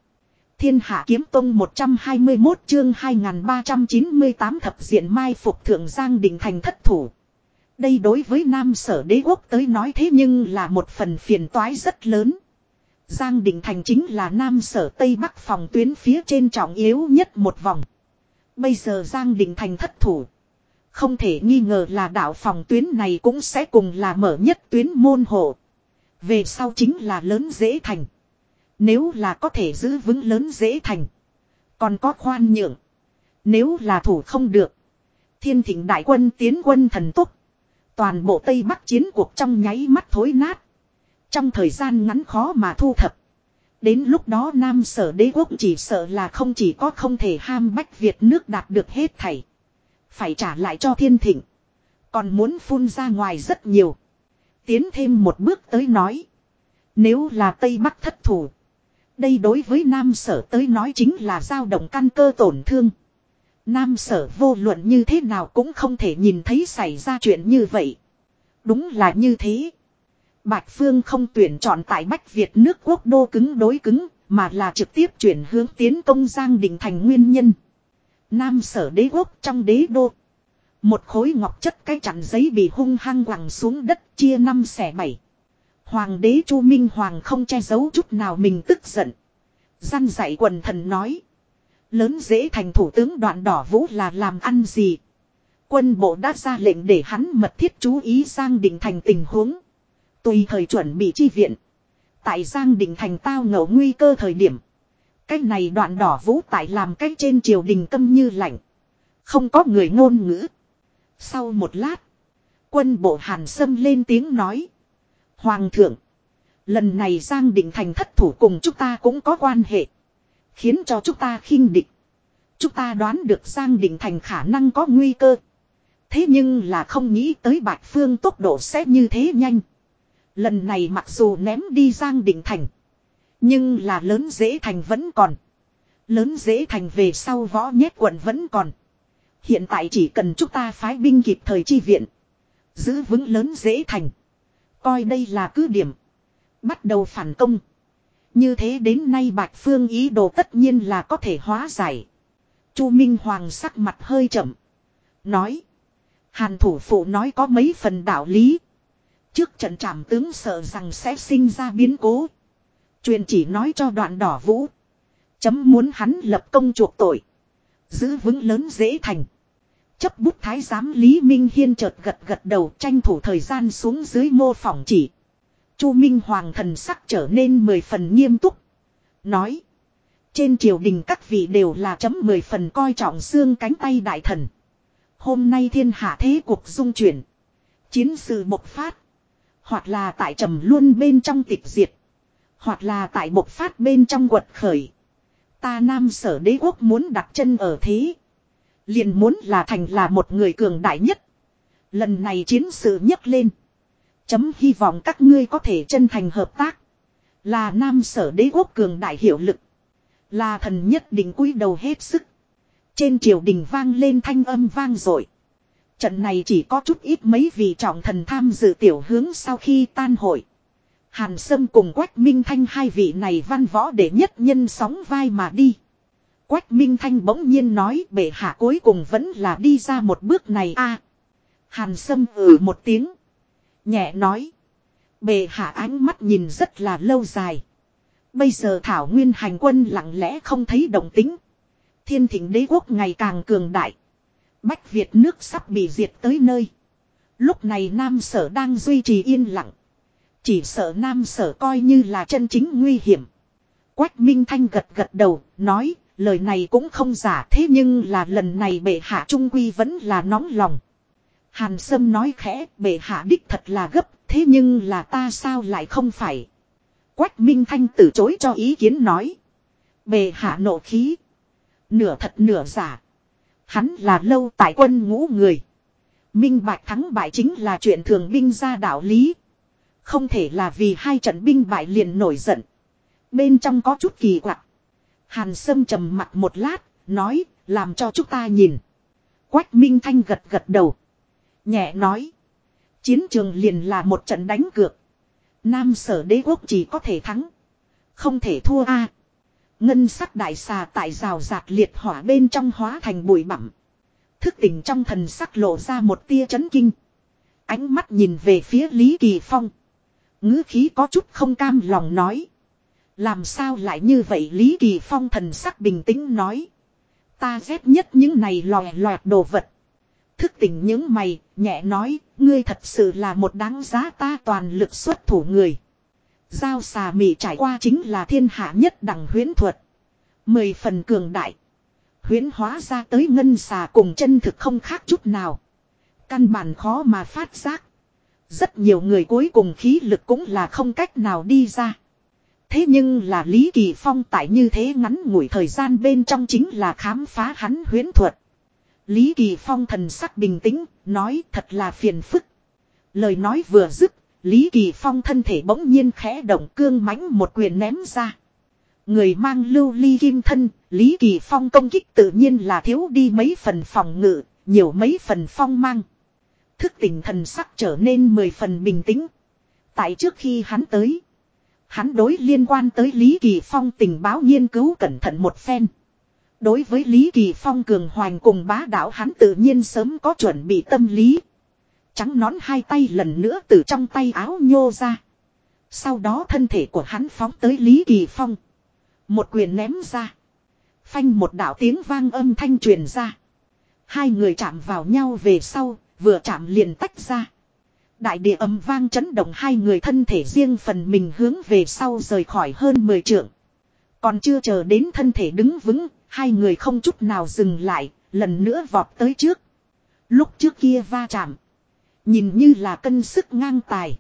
Thiên hạ kiếm tông 121 chương 2398 thập diện mai phục thượng Giang Định Thành thất thủ. Đây đối với Nam sở đế quốc tới nói thế nhưng là một phần phiền toái rất lớn. Giang Định Thành chính là Nam sở Tây Bắc phòng tuyến phía trên trọng yếu nhất một vòng. Bây giờ Giang đình Thành thất thủ. Không thể nghi ngờ là đạo phòng tuyến này cũng sẽ cùng là mở nhất tuyến môn hộ. Về sau chính là lớn dễ thành. Nếu là có thể giữ vững lớn dễ thành. Còn có khoan nhượng. Nếu là thủ không được. Thiên thịnh đại quân tiến quân thần tốc. Toàn bộ Tây Bắc chiến cuộc trong nháy mắt thối nát. Trong thời gian ngắn khó mà thu thập. Đến lúc đó Nam sở đế quốc chỉ sợ là không chỉ có không thể ham bách Việt nước đạt được hết thảy. Phải trả lại cho thiên thịnh. Còn muốn phun ra ngoài rất nhiều. Tiến thêm một bước tới nói. Nếu là Tây Bắc thất thủ. Đây đối với Nam Sở tới nói chính là dao động căn cơ tổn thương. Nam Sở vô luận như thế nào cũng không thể nhìn thấy xảy ra chuyện như vậy. Đúng là như thế. Bạch Phương không tuyển chọn tại Bách Việt nước quốc đô cứng đối cứng, mà là trực tiếp chuyển hướng tiến công Giang Đình thành nguyên nhân. Nam sở đế quốc trong đế đô. Một khối ngọc chất cái chặn giấy bị hung hăng quẳng xuống đất chia năm xẻ bảy. Hoàng đế Chu Minh Hoàng không che giấu chút nào mình tức giận. Gian dạy quần thần nói. Lớn dễ thành thủ tướng đoạn đỏ vũ là làm ăn gì. Quân bộ đã ra lệnh để hắn mật thiết chú ý Giang Đình Thành tình huống. Tùy thời chuẩn bị chi viện. Tại Giang Đình Thành tao ngẫu nguy cơ thời điểm. Cái này đoạn đỏ vũ tại làm cách trên triều đình câm như lạnh. Không có người ngôn ngữ. Sau một lát. Quân bộ hàn sâm lên tiếng nói. Hoàng thượng. Lần này Giang Đình Thành thất thủ cùng chúng ta cũng có quan hệ. Khiến cho chúng ta khinh địch. Chúng ta đoán được Giang Đình Thành khả năng có nguy cơ. Thế nhưng là không nghĩ tới Bạch Phương tốc độ sẽ như thế nhanh. Lần này mặc dù ném đi Giang Định Thành. Nhưng là lớn dễ thành vẫn còn. Lớn dễ thành về sau võ nhét quận vẫn còn. Hiện tại chỉ cần chúng ta phái binh kịp thời chi viện. Giữ vững lớn dễ thành. Coi đây là cứ điểm. Bắt đầu phản công. Như thế đến nay Bạch Phương ý đồ tất nhiên là có thể hóa giải. Chu Minh Hoàng sắc mặt hơi chậm. Nói. Hàn thủ phụ nói có mấy phần đạo lý. Trước trận trảm tướng sợ rằng sẽ sinh ra biến cố. Truyền chỉ nói cho đoạn đỏ vũ. Chấm muốn hắn lập công chuộc tội. Giữ vững lớn dễ thành. Chấp bút thái giám Lý Minh Hiên chợt gật gật đầu tranh thủ thời gian xuống dưới mô phỏng chỉ. Chu Minh Hoàng thần sắc trở nên mười phần nghiêm túc. Nói. Trên triều đình các vị đều là chấm mười phần coi trọng xương cánh tay đại thần. Hôm nay thiên hạ thế cuộc dung chuyển. Chiến sự bộc phát. Hoặc là tại trầm luôn bên trong tịch diệt. Hoặc là tại bộc phát bên trong quật khởi. Ta nam sở đế quốc muốn đặt chân ở thế. Liền muốn là thành là một người cường đại nhất. Lần này chiến sự nhấc lên. Chấm hy vọng các ngươi có thể chân thành hợp tác. Là nam sở đế quốc cường đại hiệu lực. Là thần nhất định cúi đầu hết sức. Trên triều đình vang lên thanh âm vang dội Trận này chỉ có chút ít mấy vị trọng thần tham dự tiểu hướng sau khi tan hội. Hàn Sâm cùng Quách Minh Thanh hai vị này văn võ để nhất nhân sóng vai mà đi. Quách Minh Thanh bỗng nhiên nói, bệ hạ cuối cùng vẫn là đi ra một bước này a. Hàn Sâm ừ một tiếng. Nhẹ nói. Bệ hạ ánh mắt nhìn rất là lâu dài. Bây giờ Thảo Nguyên hành quân lặng lẽ không thấy động tính. Thiên thịnh đế quốc ngày càng cường đại. Bách Việt nước sắp bị diệt tới nơi. Lúc này Nam Sở đang duy trì yên lặng. Chỉ sợ Nam Sở coi như là chân chính nguy hiểm. Quách Minh Thanh gật gật đầu, nói, lời này cũng không giả thế nhưng là lần này bệ hạ trung quy vẫn là nóng lòng. Hàn Sâm nói khẽ, bệ hạ đích thật là gấp, thế nhưng là ta sao lại không phải. Quách Minh Thanh từ chối cho ý kiến nói. Bệ hạ nộ khí. Nửa thật nửa giả. Hắn là lâu tại quân ngũ người. Minh bạch thắng bại chính là chuyện thường binh ra đạo lý. Không thể là vì hai trận binh bại liền nổi giận. Bên trong có chút kỳ quặc. Hàn Sâm trầm mặt một lát, nói, làm cho chúng ta nhìn. Quách Minh Thanh gật gật đầu. Nhẹ nói. Chiến trường liền là một trận đánh cược. Nam sở đế quốc chỉ có thể thắng. Không thể thua a Ngân sắc đại xà tại rào rạt liệt hỏa bên trong hóa thành bụi bặm. Thức tỉnh trong thần sắc lộ ra một tia chấn kinh. Ánh mắt nhìn về phía Lý Kỳ Phong. ngữ khí có chút không cam lòng nói. Làm sao lại như vậy Lý Kỳ Phong thần sắc bình tĩnh nói. Ta ghét nhất những này lòe loẹt đồ vật. Thức tỉnh những mày, nhẹ nói, ngươi thật sự là một đáng giá ta toàn lực xuất thủ người. Giao xà mị trải qua chính là thiên hạ nhất đẳng huyến thuật. Mười phần cường đại. Huyến hóa ra tới ngân xà cùng chân thực không khác chút nào. Căn bản khó mà phát giác. Rất nhiều người cuối cùng khí lực cũng là không cách nào đi ra. Thế nhưng là Lý Kỳ Phong tại như thế ngắn ngủi thời gian bên trong chính là khám phá hắn huyến thuật. Lý Kỳ Phong thần sắc bình tĩnh, nói thật là phiền phức. Lời nói vừa dứt, Lý Kỳ Phong thân thể bỗng nhiên khẽ động cương mãnh một quyền ném ra. Người mang lưu ly kim thân, Lý Kỳ Phong công kích tự nhiên là thiếu đi mấy phần phòng ngự, nhiều mấy phần phong mang. Thức tỉnh thần sắc trở nên mười phần bình tĩnh. Tại trước khi hắn tới, hắn đối liên quan tới Lý Kỳ Phong tình báo nghiên cứu cẩn thận một phen. Đối với Lý Kỳ Phong cường hoành cùng bá đạo hắn tự nhiên sớm có chuẩn bị tâm lý. Trắng nón hai tay lần nữa từ trong tay áo nhô ra. Sau đó thân thể của hắn phóng tới Lý Kỳ Phong. Một quyền ném ra. Phanh một đạo tiếng vang âm thanh truyền ra. Hai người chạm vào nhau về sau, vừa chạm liền tách ra. Đại địa âm vang chấn động hai người thân thể riêng phần mình hướng về sau rời khỏi hơn 10 trượng. Còn chưa chờ đến thân thể đứng vững, hai người không chút nào dừng lại, lần nữa vọt tới trước. Lúc trước kia va chạm. Nhìn như là cân sức ngang tài.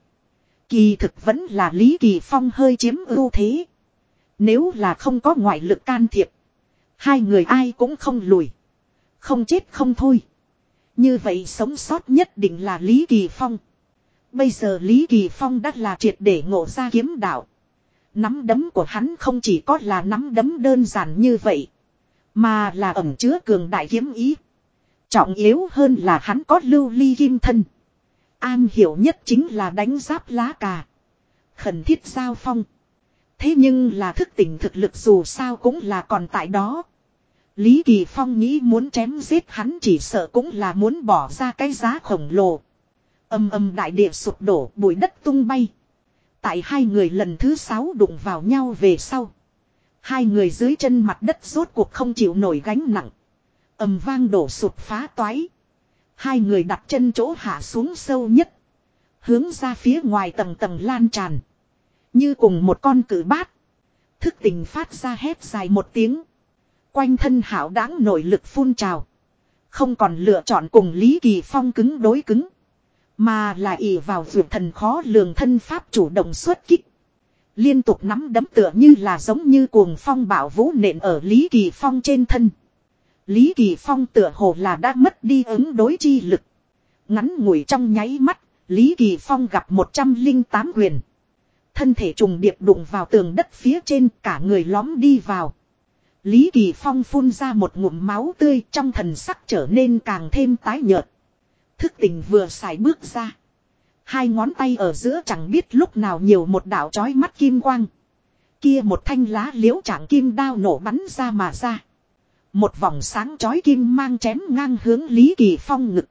Kỳ thực vẫn là Lý Kỳ Phong hơi chiếm ưu thế. Nếu là không có ngoại lực can thiệp. Hai người ai cũng không lùi. Không chết không thôi. Như vậy sống sót nhất định là Lý Kỳ Phong. Bây giờ Lý Kỳ Phong đã là triệt để ngộ ra kiếm đạo. Nắm đấm của hắn không chỉ có là nắm đấm đơn giản như vậy. Mà là ẩm chứa cường đại kiếm ý. Trọng yếu hơn là hắn có lưu ly kim thân. An hiểu nhất chính là đánh giáp lá cà. Khẩn thiết giao phong. Thế nhưng là thức tỉnh thực lực dù sao cũng là còn tại đó. Lý Kỳ Phong nghĩ muốn chém giết hắn chỉ sợ cũng là muốn bỏ ra cái giá khổng lồ. Âm âm đại địa sụp đổ, bụi đất tung bay. Tại hai người lần thứ sáu đụng vào nhau về sau. Hai người dưới chân mặt đất rốt cuộc không chịu nổi gánh nặng. ầm vang đổ sụp phá toái. Hai người đặt chân chỗ hạ xuống sâu nhất. Hướng ra phía ngoài tầng tầng lan tràn. Như cùng một con cử bát. Thức tình phát ra hét dài một tiếng. Quanh thân hảo đáng nội lực phun trào. Không còn lựa chọn cùng Lý Kỳ Phong cứng đối cứng. Mà là ỷ vào vượt thần khó lường thân pháp chủ động xuất kích. Liên tục nắm đấm tựa như là giống như cuồng phong bảo vũ nện ở Lý Kỳ Phong trên thân. Lý Kỳ Phong tựa hồ là đã mất đi ứng đối chi lực. Ngắn ngủi trong nháy mắt, Lý Kỳ Phong gặp 108 quyền. Thân thể trùng điệp đụng vào tường đất phía trên cả người lõm đi vào. Lý Kỳ Phong phun ra một ngụm máu tươi trong thần sắc trở nên càng thêm tái nhợt. Thức tình vừa xài bước ra. Hai ngón tay ở giữa chẳng biết lúc nào nhiều một đạo chói mắt kim quang. Kia một thanh lá liễu trạng kim đao nổ bắn ra mà ra. Một vòng sáng chói kim mang chém ngang hướng Lý Kỳ Phong ngực.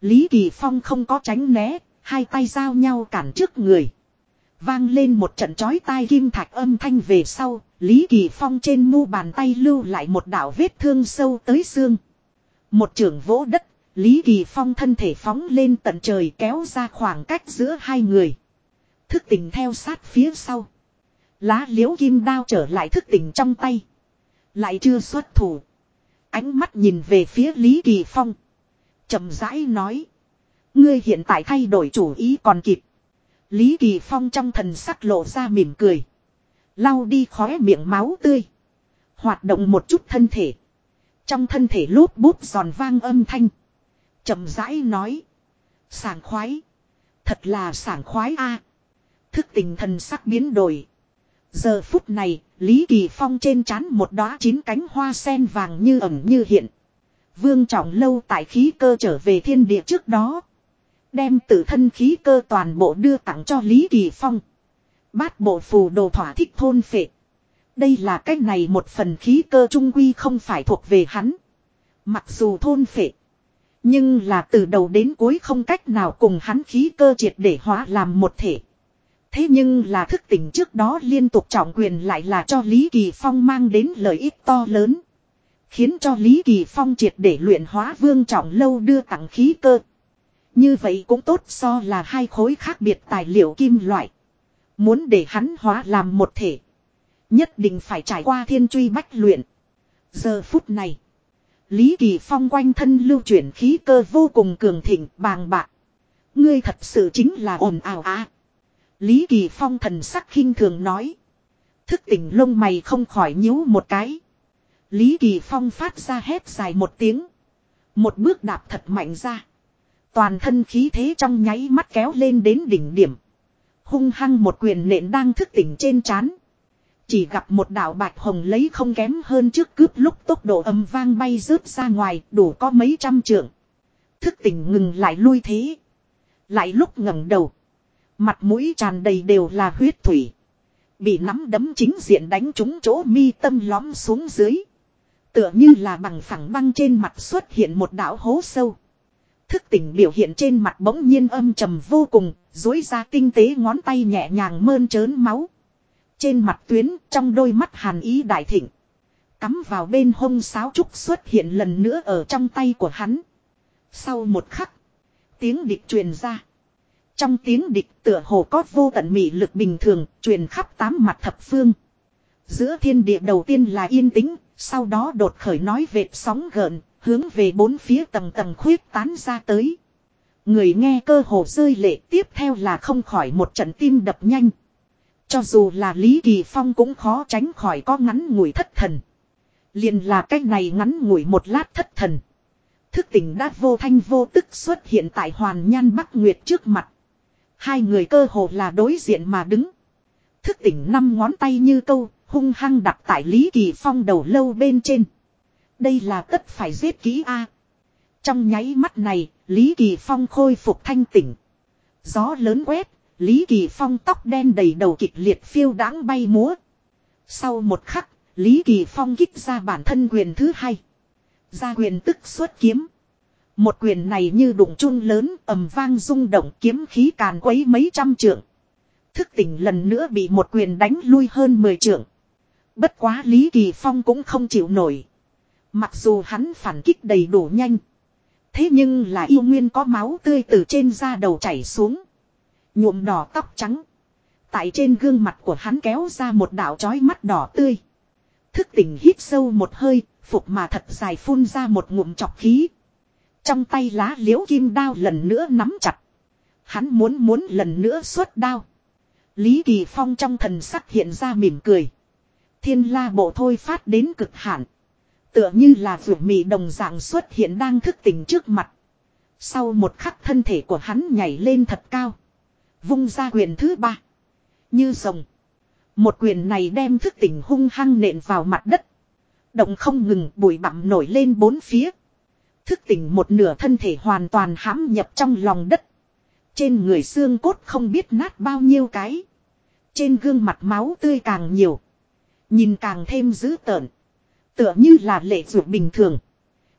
Lý Kỳ Phong không có tránh né, hai tay giao nhau cản trước người. Vang lên một trận chói tai kim thạch âm thanh về sau, Lý Kỳ Phong trên mu bàn tay lưu lại một đạo vết thương sâu tới xương. Một trường vỗ đất, Lý Kỳ Phong thân thể phóng lên tận trời kéo ra khoảng cách giữa hai người. Thức tỉnh theo sát phía sau. Lá liễu kim đao trở lại thức tỉnh trong tay. Lại chưa xuất thủ. Ánh mắt nhìn về phía Lý Kỳ Phong. Trầm rãi nói. Ngươi hiện tại thay đổi chủ ý còn kịp. Lý Kỳ Phong trong thần sắc lộ ra mỉm cười. Lau đi khóe miệng máu tươi. Hoạt động một chút thân thể. Trong thân thể lốp bút giòn vang âm thanh Trầm rãi nói. Sảng khoái. Thật là sảng khoái a. Thức tình thần sắc biến đổi. Giờ phút này, Lý Kỳ Phong trên trán một đóa chín cánh hoa sen vàng như ẩn như hiện. Vương trọng lâu tại khí cơ trở về thiên địa trước đó. Đem tự thân khí cơ toàn bộ đưa tặng cho Lý Kỳ Phong. Bát bộ phù đồ thỏa thích thôn phệ. Đây là cách này một phần khí cơ trung quy không phải thuộc về hắn. Mặc dù thôn phệ. Nhưng là từ đầu đến cuối không cách nào cùng hắn khí cơ triệt để hóa làm một thể. Thế nhưng là thức tỉnh trước đó liên tục trọng quyền lại là cho Lý Kỳ Phong mang đến lợi ích to lớn. Khiến cho Lý Kỳ Phong triệt để luyện hóa vương trọng lâu đưa tặng khí cơ. Như vậy cũng tốt so là hai khối khác biệt tài liệu kim loại. Muốn để hắn hóa làm một thể. Nhất định phải trải qua thiên truy bách luyện. Giờ phút này. Lý Kỳ Phong quanh thân lưu chuyển khí cơ vô cùng cường thịnh, bàng bạc. Ngươi thật sự chính là ồn ào á. Lý Kỳ Phong thần sắc khinh thường nói. Thức tỉnh lông mày không khỏi nhíu một cái. Lý Kỳ Phong phát ra hét dài một tiếng. Một bước đạp thật mạnh ra. Toàn thân khí thế trong nháy mắt kéo lên đến đỉnh điểm. Hung hăng một quyền nện đang thức tỉnh trên chán. Chỉ gặp một đạo bạch hồng lấy không kém hơn trước cướp lúc tốc độ âm vang bay rớt ra ngoài, đủ có mấy trăm trượng. Thức tỉnh ngừng lại lui thế. Lại lúc ngẩng đầu. Mặt mũi tràn đầy đều là huyết thủy. Bị nắm đấm chính diện đánh trúng chỗ mi tâm lõm xuống dưới. Tựa như là bằng phẳng băng trên mặt xuất hiện một đảo hố sâu. Thức tỉnh biểu hiện trên mặt bỗng nhiên âm trầm vô cùng, dối ra tinh tế ngón tay nhẹ nhàng mơn trớn máu. Trên mặt tuyến, trong đôi mắt hàn ý đại thịnh. Cắm vào bên hông sáo trúc xuất hiện lần nữa ở trong tay của hắn. Sau một khắc, tiếng địch truyền ra. Trong tiếng địch tựa hồ có vô tận mị lực bình thường, truyền khắp tám mặt thập phương. Giữa thiên địa đầu tiên là yên tĩnh, sau đó đột khởi nói vệt sóng gợn, hướng về bốn phía tầng tầng khuyết tán ra tới. Người nghe cơ hồ rơi lệ tiếp theo là không khỏi một trận tim đập nhanh. Cho dù là Lý Kỳ Phong cũng khó tránh khỏi có ngắn ngủi thất thần. Liền là cách này ngắn ngủi một lát thất thần. Thức tỉnh đã vô thanh vô tức xuất hiện tại Hoàn Nhan Bắc Nguyệt trước mặt. Hai người cơ hồ là đối diện mà đứng. Thức tỉnh năm ngón tay như câu, hung hăng đặt tại Lý Kỳ Phong đầu lâu bên trên. Đây là tất phải giết kỹ A. Trong nháy mắt này, Lý Kỳ Phong khôi phục thanh tỉnh. Gió lớn quét, Lý Kỳ Phong tóc đen đầy đầu kịch liệt phiêu đáng bay múa. Sau một khắc, Lý Kỳ Phong kích ra bản thân quyền thứ hai. Ra quyền tức xuất kiếm. Một quyền này như đụng chun lớn ầm vang rung động kiếm khí càn quấy mấy trăm trượng. Thức tỉnh lần nữa bị một quyền đánh lui hơn 10 trượng. Bất quá Lý Kỳ Phong cũng không chịu nổi. Mặc dù hắn phản kích đầy đủ nhanh. Thế nhưng là yêu nguyên có máu tươi từ trên da đầu chảy xuống. Nhuộm đỏ tóc trắng. Tại trên gương mặt của hắn kéo ra một đạo chói mắt đỏ tươi. Thức tỉnh hít sâu một hơi, phục mà thật dài phun ra một ngụm chọc khí. Trong tay lá liễu kim đao lần nữa nắm chặt. Hắn muốn muốn lần nữa xuất đao. Lý Kỳ Phong trong thần sắc hiện ra mỉm cười. Thiên la bộ thôi phát đến cực hạn. Tựa như là vượt mì đồng dạng xuất hiện đang thức tỉnh trước mặt. Sau một khắc thân thể của hắn nhảy lên thật cao. Vung ra quyền thứ ba. Như rồng. Một quyền này đem thức tỉnh hung hăng nện vào mặt đất. Động không ngừng bụi bặm nổi lên bốn phía. Thức tỉnh một nửa thân thể hoàn toàn hãm nhập trong lòng đất. Trên người xương cốt không biết nát bao nhiêu cái. Trên gương mặt máu tươi càng nhiều. Nhìn càng thêm dữ tợn. Tựa như là lệ ruột bình thường.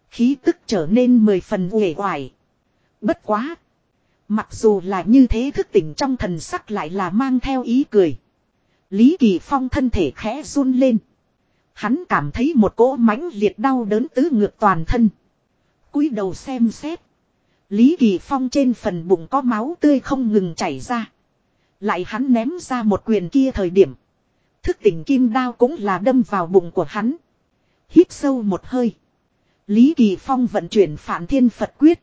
Khí tức trở nên mười phần uể oải. Bất quá. Mặc dù là như thế thức tỉnh trong thần sắc lại là mang theo ý cười. Lý Kỳ Phong thân thể khẽ run lên. Hắn cảm thấy một cỗ mãnh liệt đau đớn tứ ngược toàn thân cúi đầu xem xét. Lý Kỳ Phong trên phần bụng có máu tươi không ngừng chảy ra. Lại hắn ném ra một quyền kia thời điểm. Thức tỉnh kim đao cũng là đâm vào bụng của hắn. Hít sâu một hơi. Lý Kỳ Phong vận chuyển phản thiên Phật quyết.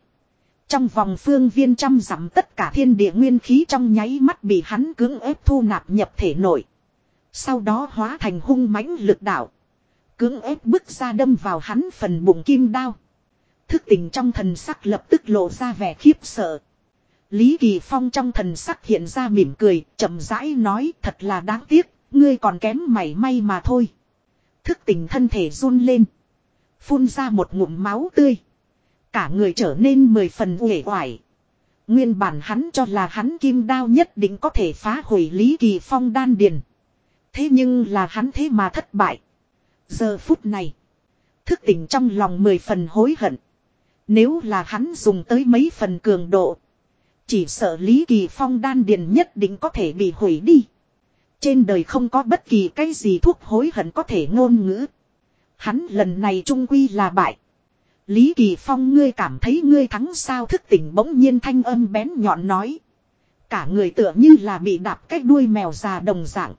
Trong vòng phương viên trăm dặm tất cả thiên địa nguyên khí trong nháy mắt bị hắn cưỡng ép thu nạp nhập thể nội. Sau đó hóa thành hung mãnh lực đạo. Cưỡng ép bước ra đâm vào hắn phần bụng kim đao. Thức tỉnh trong thần sắc lập tức lộ ra vẻ khiếp sợ. Lý Kỳ Phong trong thần sắc hiện ra mỉm cười, chậm rãi nói thật là đáng tiếc, ngươi còn kém mảy may mà thôi. Thức tỉnh thân thể run lên. Phun ra một ngụm máu tươi. Cả người trở nên mười phần uể oải. Nguyên bản hắn cho là hắn kim đao nhất định có thể phá hủy Lý Kỳ Phong đan điền. Thế nhưng là hắn thế mà thất bại. Giờ phút này. Thức tỉnh trong lòng mười phần hối hận. Nếu là hắn dùng tới mấy phần cường độ. Chỉ sợ Lý Kỳ Phong đan điền nhất định có thể bị hủy đi. Trên đời không có bất kỳ cái gì thuốc hối hận có thể ngôn ngữ. Hắn lần này trung quy là bại. Lý Kỳ Phong, ngươi cảm thấy ngươi thắng sao thức tỉnh bỗng nhiên thanh âm bén nhọn nói. Cả người tựa như là bị đạp cái đuôi mèo già đồng dạng.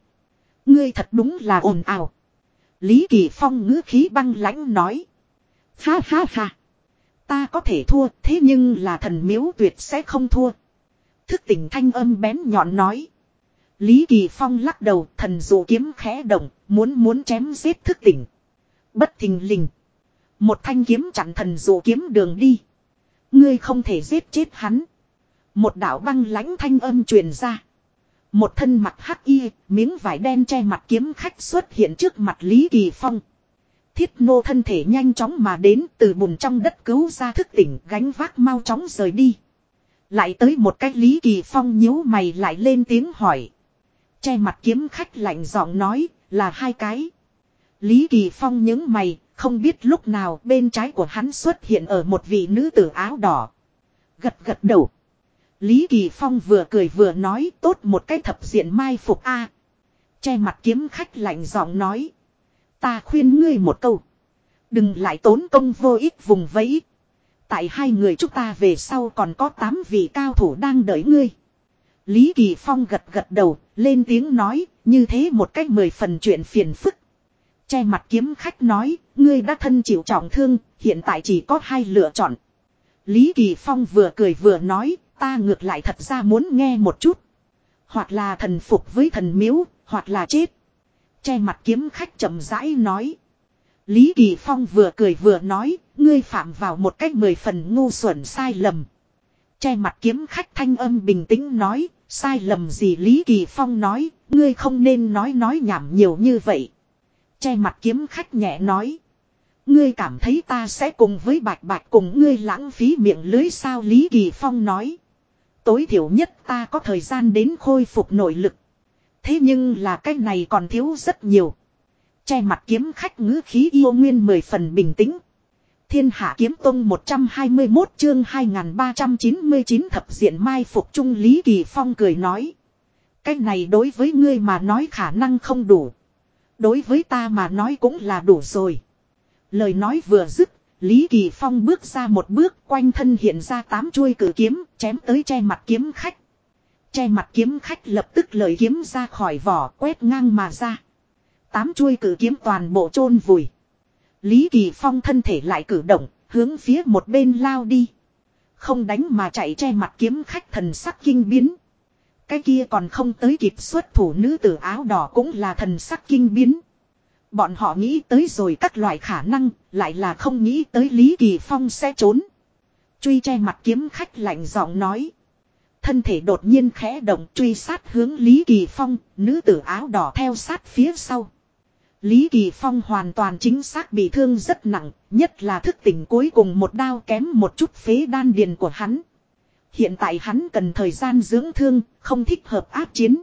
Ngươi thật đúng là ồn ào. Lý Kỳ Phong ngữ khí băng lãnh nói. Ha ha ha. Ta có thể thua thế nhưng là thần miếu tuyệt sẽ không thua. Thức tỉnh thanh âm bén nhọn nói. Lý Kỳ Phong lắc đầu thần dụ kiếm khẽ động muốn muốn chém giết thức tỉnh. Bất thình lình. Một thanh kiếm chặn thần dụ kiếm đường đi. Ngươi không thể giết chết hắn. Một đạo băng lãnh thanh âm truyền ra. Một thân mặt hắc y, miếng vải đen che mặt kiếm khách xuất hiện trước mặt Lý Kỳ Phong. Thiết nô thân thể nhanh chóng mà đến từ bùn trong đất cứu ra thức tỉnh gánh vác mau chóng rời đi. Lại tới một cách Lý Kỳ Phong nhíu mày lại lên tiếng hỏi. Che mặt kiếm khách lạnh giọng nói là hai cái. Lý Kỳ Phong những mày, không biết lúc nào bên trái của hắn xuất hiện ở một vị nữ tử áo đỏ. Gật gật đầu. Lý Kỳ Phong vừa cười vừa nói tốt một cái thập diện mai phục a. Che mặt kiếm khách lạnh giọng nói. Ta khuyên ngươi một câu. Đừng lại tốn công vô ích vùng vẫy. Tại hai người chúng ta về sau còn có tám vị cao thủ đang đợi ngươi. Lý Kỳ Phong gật gật đầu, lên tiếng nói, như thế một cách mười phần chuyện phiền phức. Che mặt kiếm khách nói, ngươi đã thân chịu trọng thương, hiện tại chỉ có hai lựa chọn. Lý Kỳ Phong vừa cười vừa nói, ta ngược lại thật ra muốn nghe một chút. Hoặc là thần phục với thần miếu, hoặc là chết. Che mặt kiếm khách chậm rãi nói. Lý Kỳ Phong vừa cười vừa nói, ngươi phạm vào một cách mười phần ngu xuẩn sai lầm. Che mặt kiếm khách thanh âm bình tĩnh nói, sai lầm gì Lý Kỳ Phong nói, ngươi không nên nói nói nhảm nhiều như vậy. Che mặt kiếm khách nhẹ nói. Ngươi cảm thấy ta sẽ cùng với bạch bạch cùng ngươi lãng phí miệng lưới sao Lý Kỳ Phong nói. Tối thiểu nhất ta có thời gian đến khôi phục nội lực. Thế nhưng là cái này còn thiếu rất nhiều. Che mặt kiếm khách ngữ khí yêu nguyên mười phần bình tĩnh. Thiên hạ kiếm tông 121 chương 2399 thập diện mai phục trung Lý Kỳ Phong cười nói. Cái này đối với ngươi mà nói khả năng không đủ. Đối với ta mà nói cũng là đủ rồi. Lời nói vừa dứt, Lý Kỳ Phong bước ra một bước quanh thân hiện ra tám chuôi cử kiếm chém tới che mặt kiếm khách. Che mặt kiếm khách lập tức lời kiếm ra khỏi vỏ quét ngang mà ra. Tám chuôi cử kiếm toàn bộ chôn vùi. Lý Kỳ Phong thân thể lại cử động, hướng phía một bên lao đi. Không đánh mà chạy che mặt kiếm khách thần sắc kinh biến. Cái kia còn không tới kịp xuất thủ nữ tử áo đỏ cũng là thần sắc kinh biến. Bọn họ nghĩ tới rồi các loại khả năng, lại là không nghĩ tới Lý Kỳ Phong sẽ trốn. Truy che mặt kiếm khách lạnh giọng nói. Thân thể đột nhiên khẽ động truy sát hướng Lý Kỳ Phong, nữ tử áo đỏ theo sát phía sau. Lý Kỳ Phong hoàn toàn chính xác bị thương rất nặng, nhất là thức tỉnh cuối cùng một đao kém một chút phế đan điền của hắn. Hiện tại hắn cần thời gian dưỡng thương, không thích hợp áp chiến.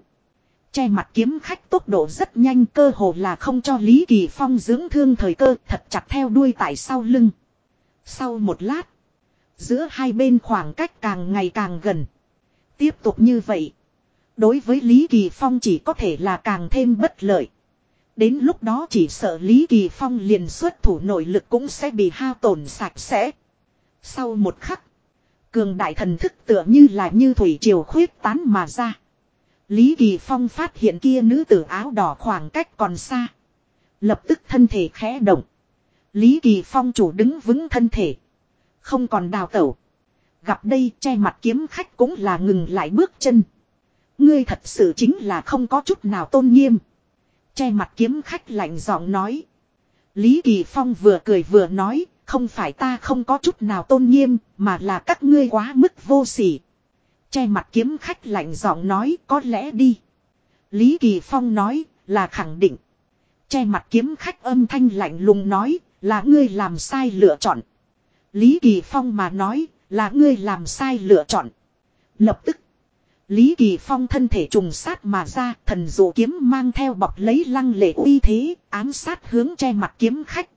Che mặt kiếm khách tốc độ rất nhanh cơ hồ là không cho Lý Kỳ Phong dưỡng thương thời cơ thật chặt theo đuôi tại sau lưng. Sau một lát, giữa hai bên khoảng cách càng ngày càng gần. Tiếp tục như vậy, đối với Lý Kỳ Phong chỉ có thể là càng thêm bất lợi. Đến lúc đó chỉ sợ Lý Kỳ Phong liền xuất thủ nội lực cũng sẽ bị hao tổn sạch sẽ. Sau một khắc, cường đại thần thức tựa như là như thủy triều khuyết tán mà ra. Lý Kỳ Phong phát hiện kia nữ tử áo đỏ khoảng cách còn xa. Lập tức thân thể khẽ động. Lý Kỳ Phong chủ đứng vững thân thể. Không còn đào tẩu. Gặp đây che mặt kiếm khách cũng là ngừng lại bước chân. Ngươi thật sự chính là không có chút nào tôn nghiêm. Che mặt kiếm khách lạnh giọng nói. Lý Kỳ Phong vừa cười vừa nói, không phải ta không có chút nào tôn nghiêm, mà là các ngươi quá mức vô sỉ. Che mặt kiếm khách lạnh giọng nói có lẽ đi. Lý Kỳ Phong nói là khẳng định. Che mặt kiếm khách âm thanh lạnh lùng nói là ngươi làm sai lựa chọn. Lý Kỳ Phong mà nói là ngươi làm sai lựa chọn. Lập tức. Lý Kỳ Phong thân thể trùng sát mà ra thần dụ kiếm mang theo bọc lấy lăng lệ uy thế ám sát hướng che mặt kiếm khách.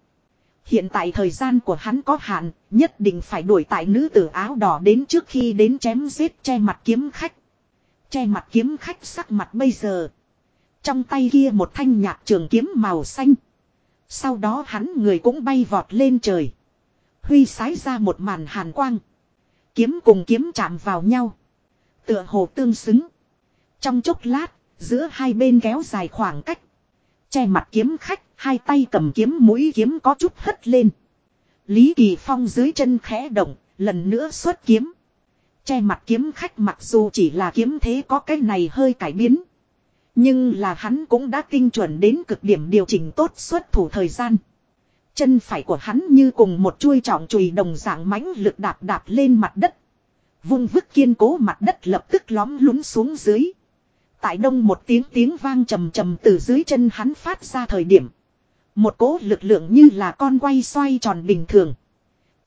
Hiện tại thời gian của hắn có hạn, nhất định phải đuổi tại nữ tử áo đỏ đến trước khi đến chém giết che mặt kiếm khách. Che mặt kiếm khách sắc mặt bây giờ. Trong tay kia một thanh nhạc trường kiếm màu xanh. Sau đó hắn người cũng bay vọt lên trời. Huy sái ra một màn hàn quang. Kiếm cùng kiếm chạm vào nhau. Tựa hồ tương xứng. Trong chốc lát, giữa hai bên kéo dài khoảng cách. Che mặt kiếm khách, hai tay cầm kiếm mũi kiếm có chút hất lên. Lý Kỳ Phong dưới chân khẽ động, lần nữa xuất kiếm. Che mặt kiếm khách mặc dù chỉ là kiếm thế có cái này hơi cải biến. Nhưng là hắn cũng đã tinh chuẩn đến cực điểm điều chỉnh tốt xuất thủ thời gian. Chân phải của hắn như cùng một chuôi trọng chùy đồng dạng mãnh lực đạp đạp lên mặt đất. Vung vức kiên cố mặt đất lập tức lõm lún xuống dưới. Tại đông một tiếng tiếng vang trầm trầm từ dưới chân hắn phát ra thời điểm. Một cỗ lực lượng như là con quay xoay tròn bình thường.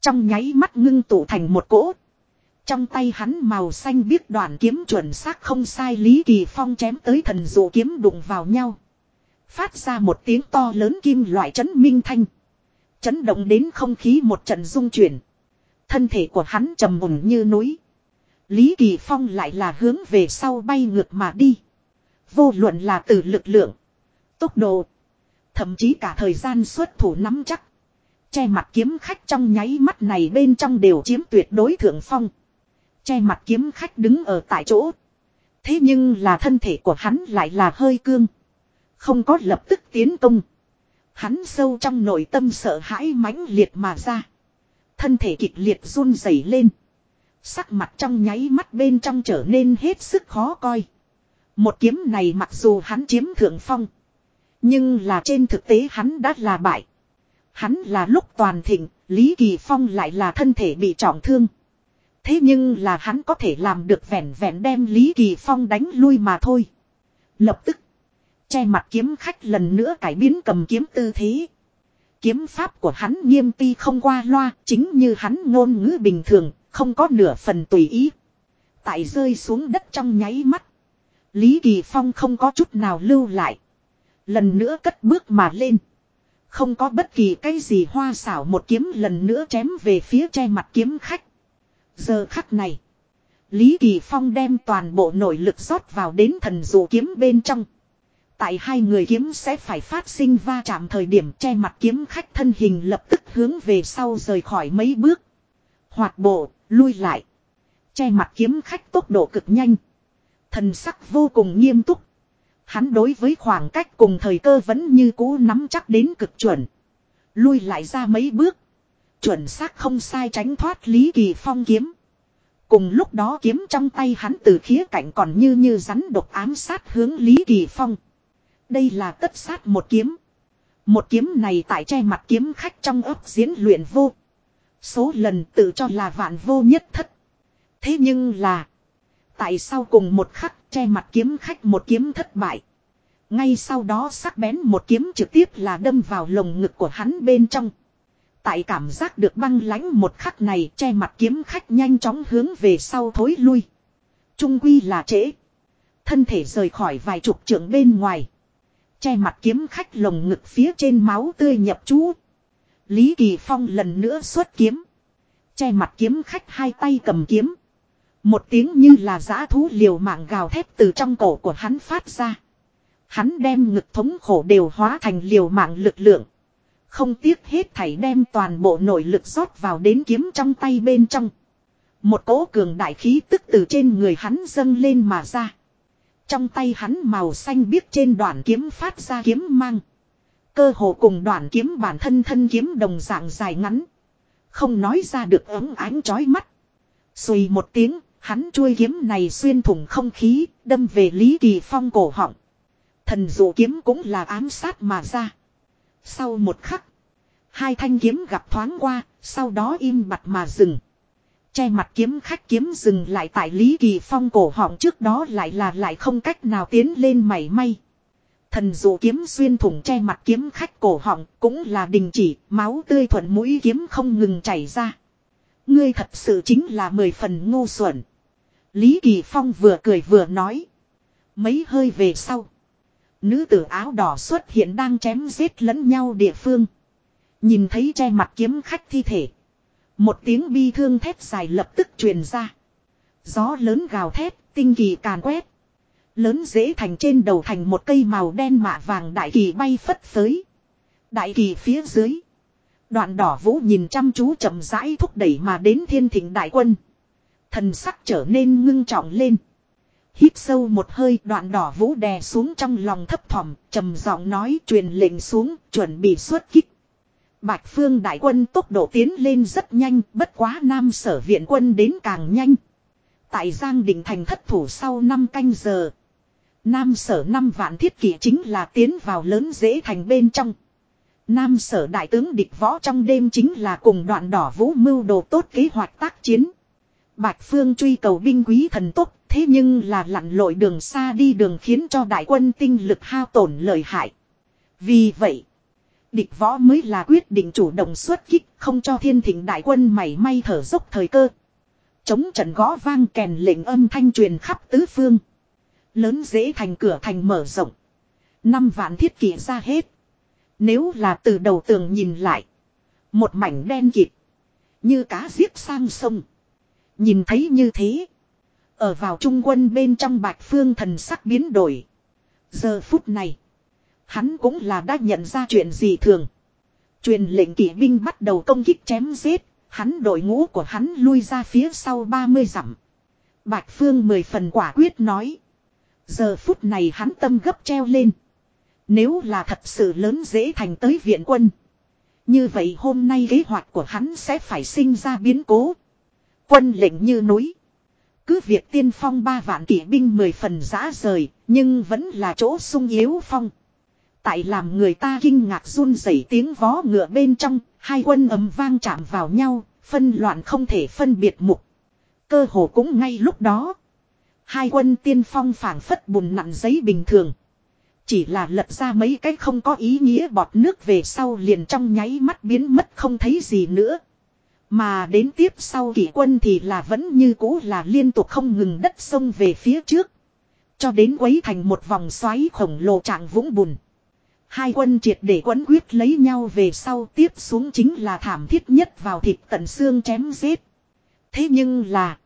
Trong nháy mắt ngưng tụ thành một cỗ. Trong tay hắn màu xanh biết đoàn kiếm chuẩn xác không sai Lý Kỳ Phong chém tới thần dụ kiếm đụng vào nhau. Phát ra một tiếng to lớn kim loại chấn minh thanh. Chấn động đến không khí một trận rung chuyển. Thân thể của hắn trầm mùng như núi. Lý Kỳ Phong lại là hướng về sau bay ngược mà đi. Vô luận là từ lực lượng, tốc độ, thậm chí cả thời gian xuất thủ nắm chắc. Che mặt kiếm khách trong nháy mắt này bên trong đều chiếm tuyệt đối thượng phong. Che mặt kiếm khách đứng ở tại chỗ. Thế nhưng là thân thể của hắn lại là hơi cương. Không có lập tức tiến công. Hắn sâu trong nội tâm sợ hãi mãnh liệt mà ra. Thân thể kịch liệt run rẩy lên. Sắc mặt trong nháy mắt bên trong trở nên hết sức khó coi. Một kiếm này mặc dù hắn chiếm thượng phong. Nhưng là trên thực tế hắn đã là bại. Hắn là lúc toàn thịnh, Lý Kỳ Phong lại là thân thể bị trọng thương. Thế nhưng là hắn có thể làm được vẹn vẹn đem Lý Kỳ Phong đánh lui mà thôi. Lập tức, che mặt kiếm khách lần nữa cải biến cầm kiếm tư thế. Kiếm pháp của hắn nghiêm ti không qua loa, chính như hắn ngôn ngữ bình thường, không có nửa phần tùy ý. Tại rơi xuống đất trong nháy mắt. Lý Kỳ Phong không có chút nào lưu lại. Lần nữa cất bước mà lên. Không có bất kỳ cái gì hoa xảo một kiếm lần nữa chém về phía che mặt kiếm khách. Giờ khắc này. Lý Kỳ Phong đem toàn bộ nội lực rót vào đến thần dụ kiếm bên trong. Tại hai người kiếm sẽ phải phát sinh va chạm thời điểm che mặt kiếm khách thân hình lập tức hướng về sau rời khỏi mấy bước. Hoạt bộ, lui lại. Che mặt kiếm khách tốc độ cực nhanh. Thần sắc vô cùng nghiêm túc. Hắn đối với khoảng cách cùng thời cơ vẫn như cũ nắm chắc đến cực chuẩn. Lui lại ra mấy bước. Chuẩn xác không sai tránh thoát Lý Kỳ Phong kiếm. Cùng lúc đó kiếm trong tay hắn từ khía cạnh còn như như rắn độc ám sát hướng Lý Kỳ Phong. Đây là tất sát một kiếm. Một kiếm này tại che mặt kiếm khách trong ấp diễn luyện vô. Số lần tự cho là vạn vô nhất thất. Thế nhưng là. Tại sao cùng một khắc che mặt kiếm khách một kiếm thất bại. Ngay sau đó sắc bén một kiếm trực tiếp là đâm vào lồng ngực của hắn bên trong. Tại cảm giác được băng lãnh một khắc này che mặt kiếm khách nhanh chóng hướng về sau thối lui. Trung quy là trễ. Thân thể rời khỏi vài chục trượng bên ngoài. Che mặt kiếm khách lồng ngực phía trên máu tươi nhập chú. Lý Kỳ Phong lần nữa xuất kiếm. Che mặt kiếm khách hai tay cầm kiếm. Một tiếng như là giã thú liều mạng gào thét từ trong cổ của hắn phát ra. Hắn đem ngực thống khổ đều hóa thành liều mạng lực lượng. Không tiếc hết thảy đem toàn bộ nội lực rót vào đến kiếm trong tay bên trong. Một cỗ cường đại khí tức từ trên người hắn dâng lên mà ra. Trong tay hắn màu xanh biếc trên đoạn kiếm phát ra kiếm mang. Cơ hồ cùng đoạn kiếm bản thân thân kiếm đồng dạng dài ngắn. Không nói ra được ấm ánh chói mắt. Xùi một tiếng, hắn chuôi kiếm này xuyên thủng không khí, đâm về Lý Kỳ Phong cổ họng. Thần dụ kiếm cũng là ám sát mà ra. Sau một khắc, hai thanh kiếm gặp thoáng qua, sau đó im bặt mà dừng. Che mặt kiếm khách kiếm dừng lại tại Lý Kỳ Phong cổ họng trước đó lại là lại không cách nào tiến lên mảy may. Thần dụ kiếm xuyên thủng che mặt kiếm khách cổ họng cũng là đình chỉ, máu tươi thuận mũi kiếm không ngừng chảy ra. Ngươi thật sự chính là mười phần ngu xuẩn. Lý Kỳ Phong vừa cười vừa nói. Mấy hơi về sau. Nữ tử áo đỏ xuất hiện đang chém giết lẫn nhau địa phương. Nhìn thấy che mặt kiếm khách thi thể. Một tiếng bi thương thét dài lập tức truyền ra. Gió lớn gào thét, tinh kỳ càn quét. Lớn dễ thành trên đầu thành một cây màu đen mạ vàng đại kỳ bay phất phới. Đại kỳ phía dưới. Đoạn đỏ vũ nhìn chăm chú chậm rãi thúc đẩy mà đến thiên thịnh đại quân. Thần sắc trở nên ngưng trọng lên. Hít sâu một hơi đoạn đỏ vũ đè xuống trong lòng thấp thỏm, trầm giọng nói truyền lệnh xuống, chuẩn bị xuất kích. Bạch phương đại quân tốc độ tiến lên rất nhanh, bất quá nam sở viện quân đến càng nhanh. Tại Giang Đình Thành thất thủ sau 5 canh giờ. Nam sở năm vạn thiết kỷ chính là tiến vào lớn dễ thành bên trong. Nam sở đại tướng địch võ trong đêm chính là cùng đoạn đỏ vũ mưu đồ tốt kế hoạch tác chiến. Bạch Phương truy cầu binh quý thần tốt, thế nhưng là lặn lội đường xa đi đường khiến cho đại quân tinh lực hao tổn lợi hại. Vì vậy, địch võ mới là quyết định chủ động xuất kích, không cho thiên thịnh đại quân mảy may thở dốc thời cơ. Chống trận gõ vang kèn lệnh âm thanh truyền khắp tứ phương. Lớn dễ thành cửa thành mở rộng. Năm vạn thiết kỷ ra hết. Nếu là từ đầu tường nhìn lại. Một mảnh đen kịt. Như cá giết sang sông. Nhìn thấy như thế. Ở vào trung quân bên trong bạch phương thần sắc biến đổi. Giờ phút này. Hắn cũng là đã nhận ra chuyện gì thường. Truyền lệnh kỵ binh bắt đầu công kích chém giết. Hắn đội ngũ của hắn lui ra phía sau 30 dặm. Bạch Phương mười phần quả quyết nói. Giờ phút này hắn tâm gấp treo lên. Nếu là thật sự lớn dễ thành tới viện quân. Như vậy hôm nay kế hoạch của hắn sẽ phải sinh ra biến cố. Quân lệnh như núi. Cứ việc tiên phong ba vạn kỵ binh mười phần giã rời, nhưng vẫn là chỗ sung yếu phong. Tại làm người ta kinh ngạc run rẩy tiếng vó ngựa bên trong, hai quân ấm vang chạm vào nhau, phân loạn không thể phân biệt mục. Cơ hồ cũng ngay lúc đó. Hai quân tiên phong phảng phất bùn nặn giấy bình thường. Chỉ là lật ra mấy cái không có ý nghĩa bọt nước về sau liền trong nháy mắt biến mất không thấy gì nữa. Mà đến tiếp sau kỷ quân thì là vẫn như cũ là liên tục không ngừng đất sông về phía trước. Cho đến quấy thành một vòng xoáy khổng lồ trạng vũng bùn. Hai quân triệt để quấn quyết lấy nhau về sau tiếp xuống chính là thảm thiết nhất vào thịt tận xương chém giết. Thế nhưng là.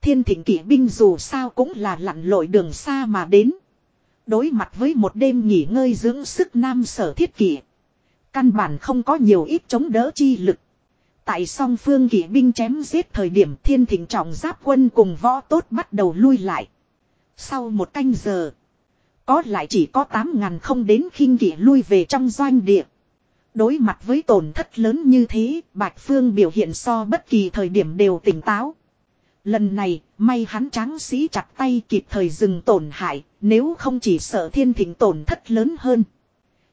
Thiên thịnh kỵ binh dù sao cũng là lặn lội đường xa mà đến. Đối mặt với một đêm nghỉ ngơi dưỡng sức nam sở thiết kỷ. Căn bản không có nhiều ít chống đỡ chi lực. Tại song phương kỵ binh chém giết thời điểm thiên thịnh trọng giáp quân cùng võ tốt bắt đầu lui lại. Sau một canh giờ. Có lại chỉ có 8 ngàn không đến khinh kỷ lui về trong doanh địa. Đối mặt với tổn thất lớn như thế, Bạch Phương biểu hiện so bất kỳ thời điểm đều tỉnh táo. Lần này, may hắn tráng sĩ chặt tay kịp thời dừng tổn hại, nếu không chỉ sợ thiên thịnh tổn thất lớn hơn.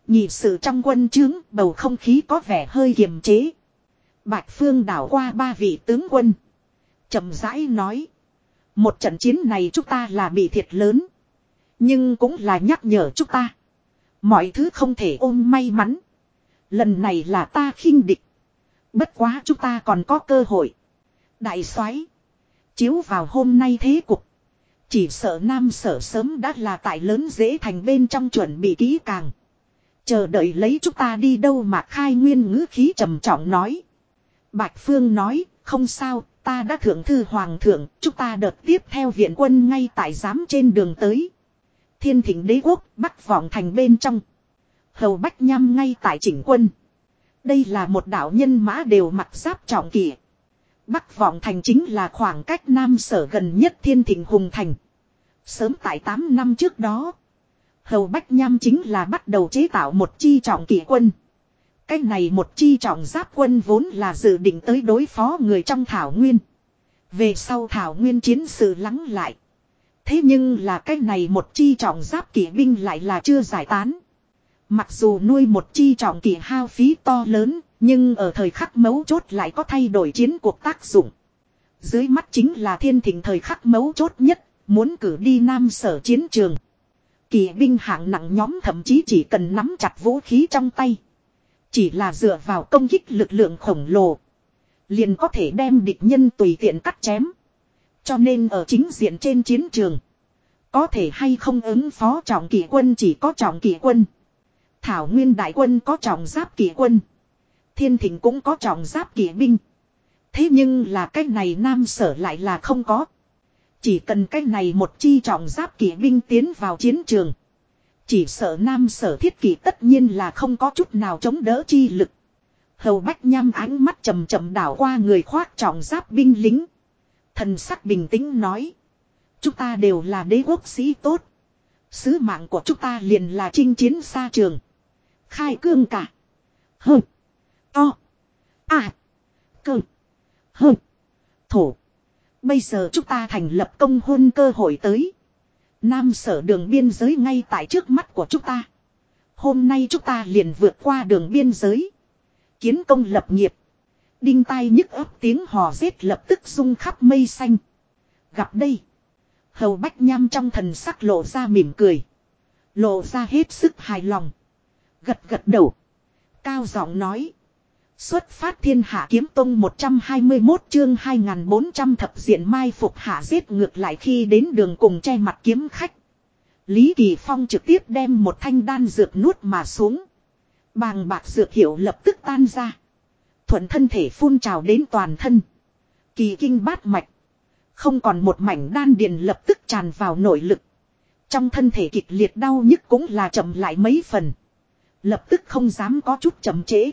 Nhị sự trong quân trướng, bầu không khí có vẻ hơi kiềm chế. Bạch Phương đảo qua ba vị tướng quân. chậm rãi nói. Một trận chiến này chúng ta là bị thiệt lớn. Nhưng cũng là nhắc nhở chúng ta. Mọi thứ không thể ôm may mắn. Lần này là ta khinh địch. Bất quá chúng ta còn có cơ hội. Đại soái Chiếu vào hôm nay thế cục. Chỉ sợ nam sở sớm đã là tại lớn dễ thành bên trong chuẩn bị kỹ càng. Chờ đợi lấy chúng ta đi đâu mà khai nguyên ngữ khí trầm trọng nói. Bạch Phương nói, không sao, ta đã thượng thư hoàng thượng, chúng ta đợt tiếp theo viện quân ngay tại giám trên đường tới. Thiên thỉnh đế quốc, bắc vọng thành bên trong. Hầu Bách Nham ngay tại chỉnh quân. Đây là một đạo nhân mã đều mặc giáp trọng kỵ. Bắc vọng thành chính là khoảng cách nam sở gần nhất thiên thịnh hùng thành. Sớm tại 8 năm trước đó. Hầu Bách Nham chính là bắt đầu chế tạo một chi trọng kỵ quân. Cái này một chi trọng giáp quân vốn là dự định tới đối phó người trong Thảo Nguyên. Về sau Thảo Nguyên chiến sự lắng lại. Thế nhưng là cái này một chi trọng giáp kỵ binh lại là chưa giải tán. Mặc dù nuôi một chi trọng kỵ hao phí to lớn, nhưng ở thời khắc mấu chốt lại có thay đổi chiến cuộc tác dụng. Dưới mắt chính là thiên thịnh thời khắc mấu chốt nhất, muốn cử đi nam sở chiến trường. Kỵ binh hạng nặng nhóm thậm chí chỉ cần nắm chặt vũ khí trong tay. Chỉ là dựa vào công kích lực lượng khổng lồ. Liền có thể đem địch nhân tùy tiện cắt chém. Cho nên ở chính diện trên chiến trường. Có thể hay không ứng phó trọng kỷ quân chỉ có trọng kỷ quân. Thảo Nguyên Đại quân có trọng giáp kỷ quân. Thiên Thịnh cũng có trọng giáp kỷ binh. Thế nhưng là cái này nam sở lại là không có. Chỉ cần cái này một chi trọng giáp kỷ binh tiến vào chiến trường. Chỉ sợ nam sở thiết kỷ tất nhiên là không có chút nào chống đỡ chi lực. Hầu Bách Nham ánh mắt chầm chậm đảo qua người khoác trọng giáp binh lính. Thần sắc bình tĩnh nói. Chúng ta đều là đế quốc sĩ tốt. Sứ mạng của chúng ta liền là chinh chiến xa trường. Khai cương cả. Hơ. To. À. Cơ. Hơ. Thổ. Bây giờ chúng ta thành lập công hôn cơ hội tới. Nam sở đường biên giới ngay tại trước mắt của chúng ta. Hôm nay chúng ta liền vượt qua đường biên giới. Kiến công lập nghiệp. Đinh tai nhức ấp tiếng hò rết lập tức rung khắp mây xanh. Gặp đây. Hầu Bách Nham trong thần sắc lộ ra mỉm cười. Lộ ra hết sức hài lòng. Gật gật đầu. Cao giọng nói. Xuất phát thiên hạ kiếm tông 121 chương 2400 thập diện mai phục hạ giết ngược lại khi đến đường cùng che mặt kiếm khách. Lý Kỳ Phong trực tiếp đem một thanh đan dược nuốt mà xuống. Bàng bạc dược hiệu lập tức tan ra. Thuận thân thể phun trào đến toàn thân. Kỳ kinh bát mạch. Không còn một mảnh đan điền lập tức tràn vào nội lực. Trong thân thể kịch liệt đau nhức cũng là chậm lại mấy phần. Lập tức không dám có chút chậm trễ.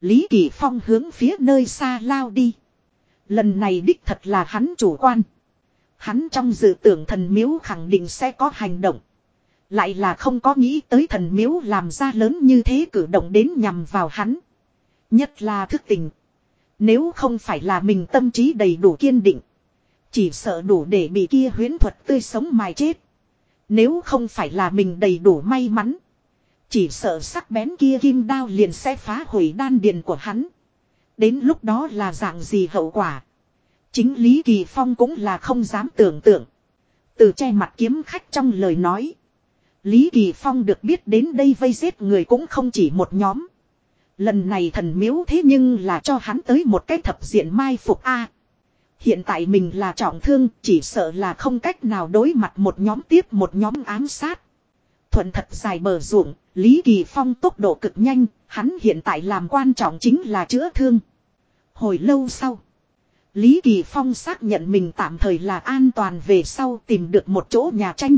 Lý Kỳ Phong hướng phía nơi xa lao đi. Lần này đích thật là hắn chủ quan. Hắn trong dự tưởng thần miếu khẳng định sẽ có hành động. Lại là không có nghĩ tới thần miếu làm ra lớn như thế cử động đến nhằm vào hắn. Nhất là thức tình. Nếu không phải là mình tâm trí đầy đủ kiên định. Chỉ sợ đủ để bị kia huyến thuật tươi sống mài chết. Nếu không phải là mình đầy đủ may mắn. Chỉ sợ sắc bén kia kim đao liền sẽ phá hủy đan điền của hắn. Đến lúc đó là dạng gì hậu quả. Chính Lý Kỳ Phong cũng là không dám tưởng tượng. Từ che mặt kiếm khách trong lời nói. Lý Kỳ Phong được biết đến đây vây giết người cũng không chỉ một nhóm. Lần này thần miếu thế nhưng là cho hắn tới một cái thập diện mai phục A. Hiện tại mình là trọng thương chỉ sợ là không cách nào đối mặt một nhóm tiếp một nhóm ám sát. Thuận thật dài bờ ruộng, Lý Kỳ Phong tốc độ cực nhanh, hắn hiện tại làm quan trọng chính là chữa thương. Hồi lâu sau, Lý Kỳ Phong xác nhận mình tạm thời là an toàn về sau tìm được một chỗ nhà tranh.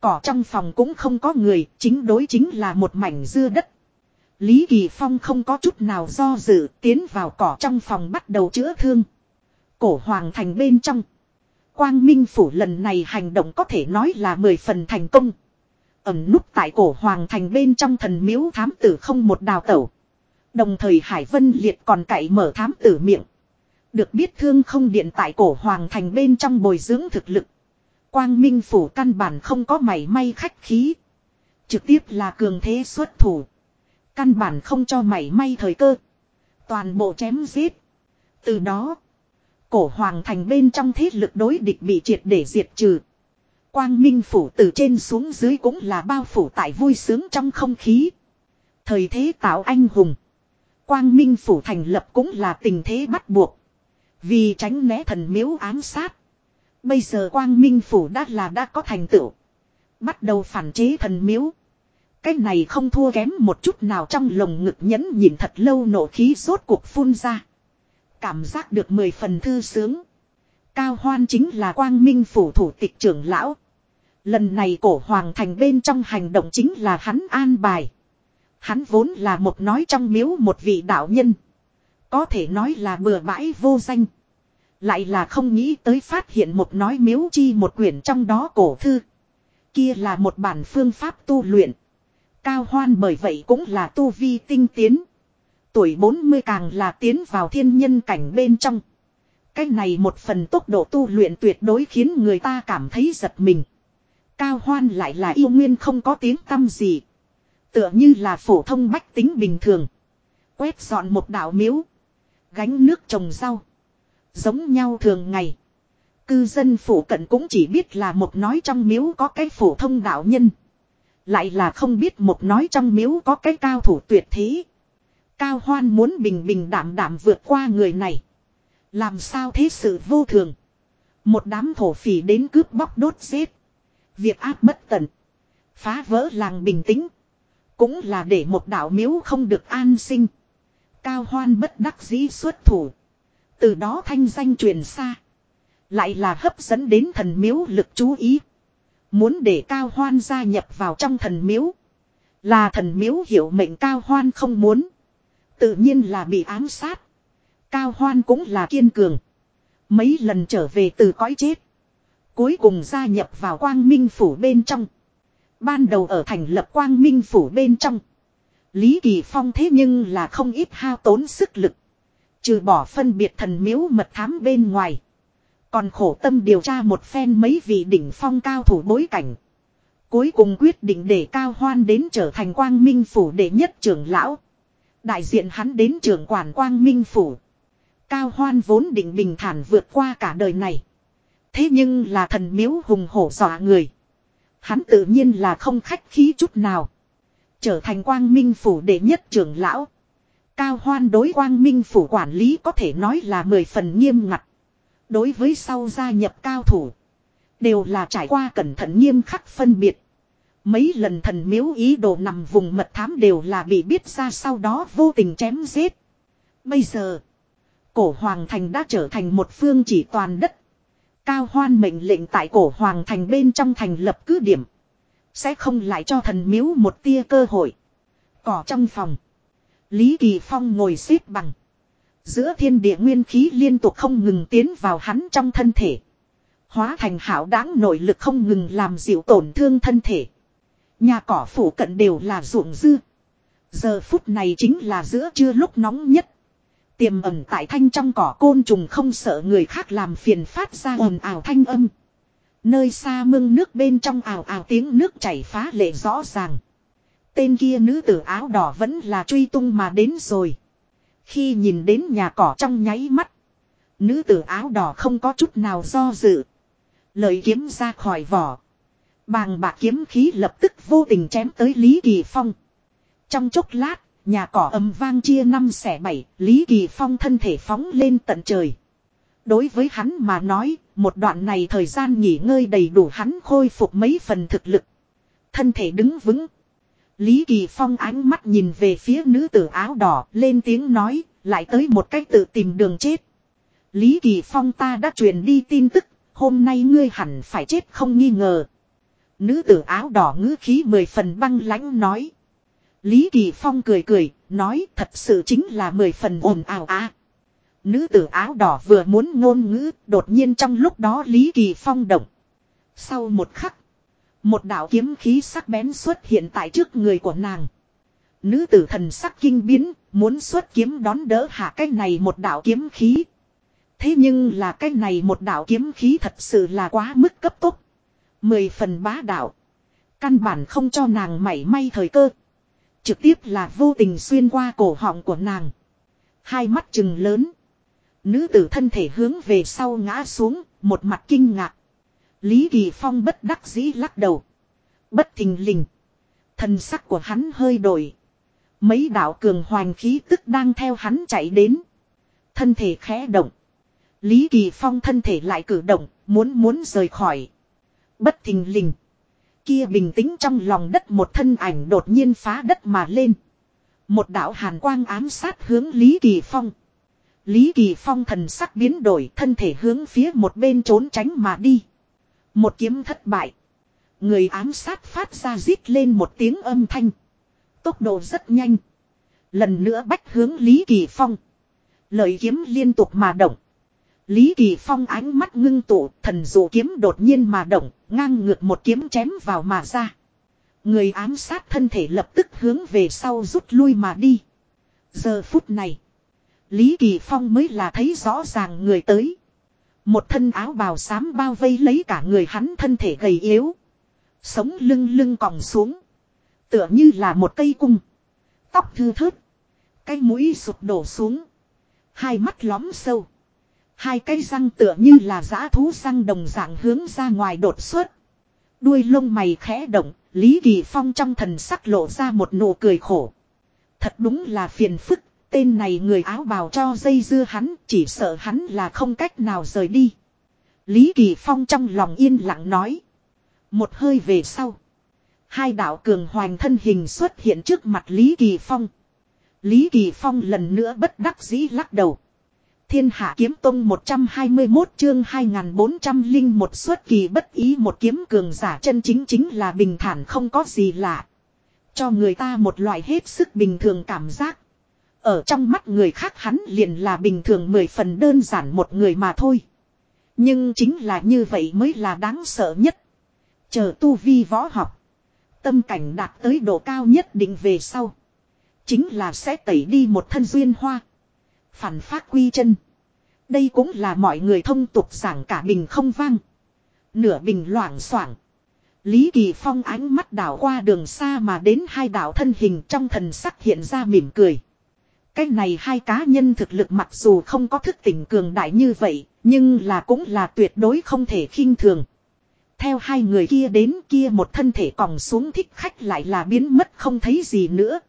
Cỏ trong phòng cũng không có người, chính đối chính là một mảnh dưa đất. Lý Kỳ Phong không có chút nào do dự, tiến vào cỏ trong phòng bắt đầu chữa thương. Cổ hoàng thành bên trong. Quang Minh Phủ lần này hành động có thể nói là mười phần thành công. Ẩm núp tại cổ hoàng thành bên trong thần miếu thám tử không một đào tẩu. Đồng thời Hải Vân Liệt còn cậy mở thám tử miệng. Được biết thương không điện tại cổ hoàng thành bên trong bồi dưỡng thực lực. Quang Minh Phủ căn bản không có mảy may khách khí. Trực tiếp là cường thế xuất thủ. Căn bản không cho mảy may thời cơ. Toàn bộ chém giết. Từ đó. Cổ hoàng thành bên trong thế lực đối địch bị triệt để diệt trừ. Quang Minh Phủ từ trên xuống dưới cũng là bao phủ tại vui sướng trong không khí. Thời thế tạo anh hùng. Quang Minh Phủ thành lập cũng là tình thế bắt buộc. Vì tránh né thần miếu ám sát. Bây giờ Quang Minh Phủ đã là đã có thành tựu. Bắt đầu phản chế thần miếu. Cái này không thua kém một chút nào trong lồng ngực nhẫn nhìn thật lâu nổ khí rốt cuộc phun ra. Cảm giác được mười phần thư sướng. Cao Hoan chính là quang minh phủ thủ tịch trưởng lão. Lần này cổ hoàng thành bên trong hành động chính là hắn an bài. Hắn vốn là một nói trong miếu một vị đạo nhân. Có thể nói là bừa bãi vô danh. Lại là không nghĩ tới phát hiện một nói miếu chi một quyển trong đó cổ thư. Kia là một bản phương pháp tu luyện. Cao hoan bởi vậy cũng là tu vi tinh tiến. Tuổi 40 càng là tiến vào thiên nhân cảnh bên trong. Cái này một phần tốc độ tu luyện tuyệt đối khiến người ta cảm thấy giật mình. Cao hoan lại là yêu nguyên không có tiếng tâm gì. Tựa như là phổ thông bách tính bình thường. Quét dọn một đảo miếu. Gánh nước trồng rau. Giống nhau thường ngày. Cư dân phủ cận cũng chỉ biết là một nói trong miếu có cái phổ thông đạo nhân. Lại là không biết một nói trong miếu có cái cao thủ tuyệt thế. Cao hoan muốn bình bình đảm đảm vượt qua người này. Làm sao thế sự vô thường. Một đám thổ phỉ đến cướp bóc đốt giết. Việc áp bất tận. Phá vỡ làng bình tĩnh. Cũng là để một đạo miếu không được an sinh. Cao hoan bất đắc dĩ xuất thủ. Từ đó thanh danh truyền xa. Lại là hấp dẫn đến thần miếu lực chú ý. Muốn để cao hoan gia nhập vào trong thần miếu. Là thần miếu hiểu mệnh cao hoan không muốn. Tự nhiên là bị ám sát. Cao hoan cũng là kiên cường. Mấy lần trở về từ cõi chết. Cuối cùng gia nhập vào quang minh phủ bên trong. Ban đầu ở thành lập quang minh phủ bên trong. Lý Kỳ Phong thế nhưng là không ít hao tốn sức lực. Trừ bỏ phân biệt thần miếu mật thám bên ngoài. Còn khổ tâm điều tra một phen mấy vị đỉnh phong cao thủ bối cảnh. Cuối cùng quyết định để Cao Hoan đến trở thành quang minh phủ đệ nhất trưởng lão. Đại diện hắn đến trưởng quản quang minh phủ. Cao Hoan vốn định bình thản vượt qua cả đời này. Thế nhưng là thần miếu hùng hổ dọa người. Hắn tự nhiên là không khách khí chút nào. Trở thành quang minh phủ đệ nhất trưởng lão. Cao hoan đối quang minh phủ quản lý có thể nói là mười phần nghiêm ngặt. Đối với sau gia nhập cao thủ. Đều là trải qua cẩn thận nghiêm khắc phân biệt. Mấy lần thần miếu ý đồ nằm vùng mật thám đều là bị biết ra sau đó vô tình chém giết. Bây giờ, cổ hoàng thành đã trở thành một phương chỉ toàn đất. Cao hoan mệnh lệnh tại cổ hoàng thành bên trong thành lập cứ điểm. Sẽ không lại cho thần miếu một tia cơ hội. Cỏ trong phòng. Lý Kỳ Phong ngồi xếp bằng. Giữa thiên địa nguyên khí liên tục không ngừng tiến vào hắn trong thân thể. Hóa thành hảo đáng nội lực không ngừng làm dịu tổn thương thân thể. Nhà cỏ phủ cận đều là ruộng dư. Giờ phút này chính là giữa trưa lúc nóng nhất. Tiềm ẩn tại thanh trong cỏ côn trùng không sợ người khác làm phiền phát ra ồn ào thanh âm. Nơi xa mương nước bên trong ào ào tiếng nước chảy phá lệ rõ ràng. Tên kia nữ tử áo đỏ vẫn là truy tung mà đến rồi. Khi nhìn đến nhà cỏ trong nháy mắt. Nữ tử áo đỏ không có chút nào do dự. Lời kiếm ra khỏi vỏ. Bàng bạc kiếm khí lập tức vô tình chém tới Lý Kỳ Phong. Trong chốc lát, nhà cỏ ầm vang chia năm xẻ bảy, Lý Kỳ Phong thân thể phóng lên tận trời. Đối với hắn mà nói, một đoạn này thời gian nghỉ ngơi đầy đủ hắn khôi phục mấy phần thực lực. Thân thể đứng vững. Lý Kỳ Phong ánh mắt nhìn về phía nữ tử áo đỏ, lên tiếng nói, lại tới một cách tự tìm đường chết. Lý Kỳ Phong ta đã truyền đi tin tức, hôm nay ngươi hẳn phải chết không nghi ngờ. Nữ tử áo đỏ ngữ khí mười phần băng lãnh nói. Lý Kỳ Phong cười cười, nói thật sự chính là mười phần ồn ào á. Nữ tử áo đỏ vừa muốn ngôn ngữ, đột nhiên trong lúc đó Lý Kỳ Phong động. Sau một khắc, một đạo kiếm khí sắc bén xuất hiện tại trước người của nàng. Nữ tử thần sắc kinh biến, muốn xuất kiếm đón đỡ hạ cái này một đạo kiếm khí. Thế nhưng là cái này một đạo kiếm khí thật sự là quá mức cấp tốc. Mười phần bá đạo. Căn bản không cho nàng mảy may thời cơ. Trực tiếp là vô tình xuyên qua cổ họng của nàng. Hai mắt trừng lớn. Nữ tử thân thể hướng về sau ngã xuống, một mặt kinh ngạc. Lý Kỳ Phong bất đắc dĩ lắc đầu. Bất thình lình. Thần sắc của hắn hơi đổi. Mấy đạo cường hoành khí tức đang theo hắn chạy đến. Thân thể khẽ động. Lý Kỳ Phong thân thể lại cử động, muốn muốn rời khỏi. Bất thình lình. Kia bình tĩnh trong lòng đất một thân ảnh đột nhiên phá đất mà lên. Một đạo hàn quang ám sát hướng Lý Kỳ Phong. Lý Kỳ Phong thần sắc biến đổi thân thể hướng phía một bên trốn tránh mà đi. Một kiếm thất bại. Người ám sát phát ra rít lên một tiếng âm thanh. Tốc độ rất nhanh. Lần nữa bách hướng Lý Kỳ Phong. Lợi kiếm liên tục mà động. Lý Kỳ Phong ánh mắt ngưng tụ, thần dụ kiếm đột nhiên mà động, ngang ngược một kiếm chém vào mà ra. Người ám sát thân thể lập tức hướng về sau rút lui mà đi. Giờ phút này, Lý Kỳ Phong mới là thấy rõ ràng người tới. Một thân áo bào xám bao vây lấy cả người hắn thân thể gầy yếu. Sống lưng lưng còng xuống. Tựa như là một cây cung. Tóc thư thớt. Cái mũi sụp đổ xuống. Hai mắt lóm sâu. Hai cây răng tựa như là giã thú răng đồng dạng hướng ra ngoài đột xuất. Đuôi lông mày khẽ động, Lý Kỳ Phong trong thần sắc lộ ra một nụ cười khổ. Thật đúng là phiền phức, tên này người áo bào cho dây dưa hắn, chỉ sợ hắn là không cách nào rời đi. Lý Kỳ Phong trong lòng yên lặng nói. Một hơi về sau. Hai đạo cường hoành thân hình xuất hiện trước mặt Lý Kỳ Phong. Lý Kỳ Phong lần nữa bất đắc dĩ lắc đầu. Thiên hạ kiếm tông 121 chương 2400 linh một xuất kỳ bất ý một kiếm cường giả chân chính chính là bình thản không có gì lạ. Cho người ta một loại hết sức bình thường cảm giác. Ở trong mắt người khác hắn liền là bình thường mười phần đơn giản một người mà thôi. Nhưng chính là như vậy mới là đáng sợ nhất. Chờ tu vi võ học. Tâm cảnh đạt tới độ cao nhất định về sau. Chính là sẽ tẩy đi một thân duyên hoa. Phản phát quy chân. Đây cũng là mọi người thông tục giảng cả bình không vang. Nửa bình loảng xoảng. Lý Kỳ Phong ánh mắt đảo qua đường xa mà đến hai đảo thân hình trong thần sắc hiện ra mỉm cười. Cái này hai cá nhân thực lực mặc dù không có thức tỉnh cường đại như vậy, nhưng là cũng là tuyệt đối không thể khinh thường. Theo hai người kia đến kia một thân thể còng xuống thích khách lại là biến mất không thấy gì nữa.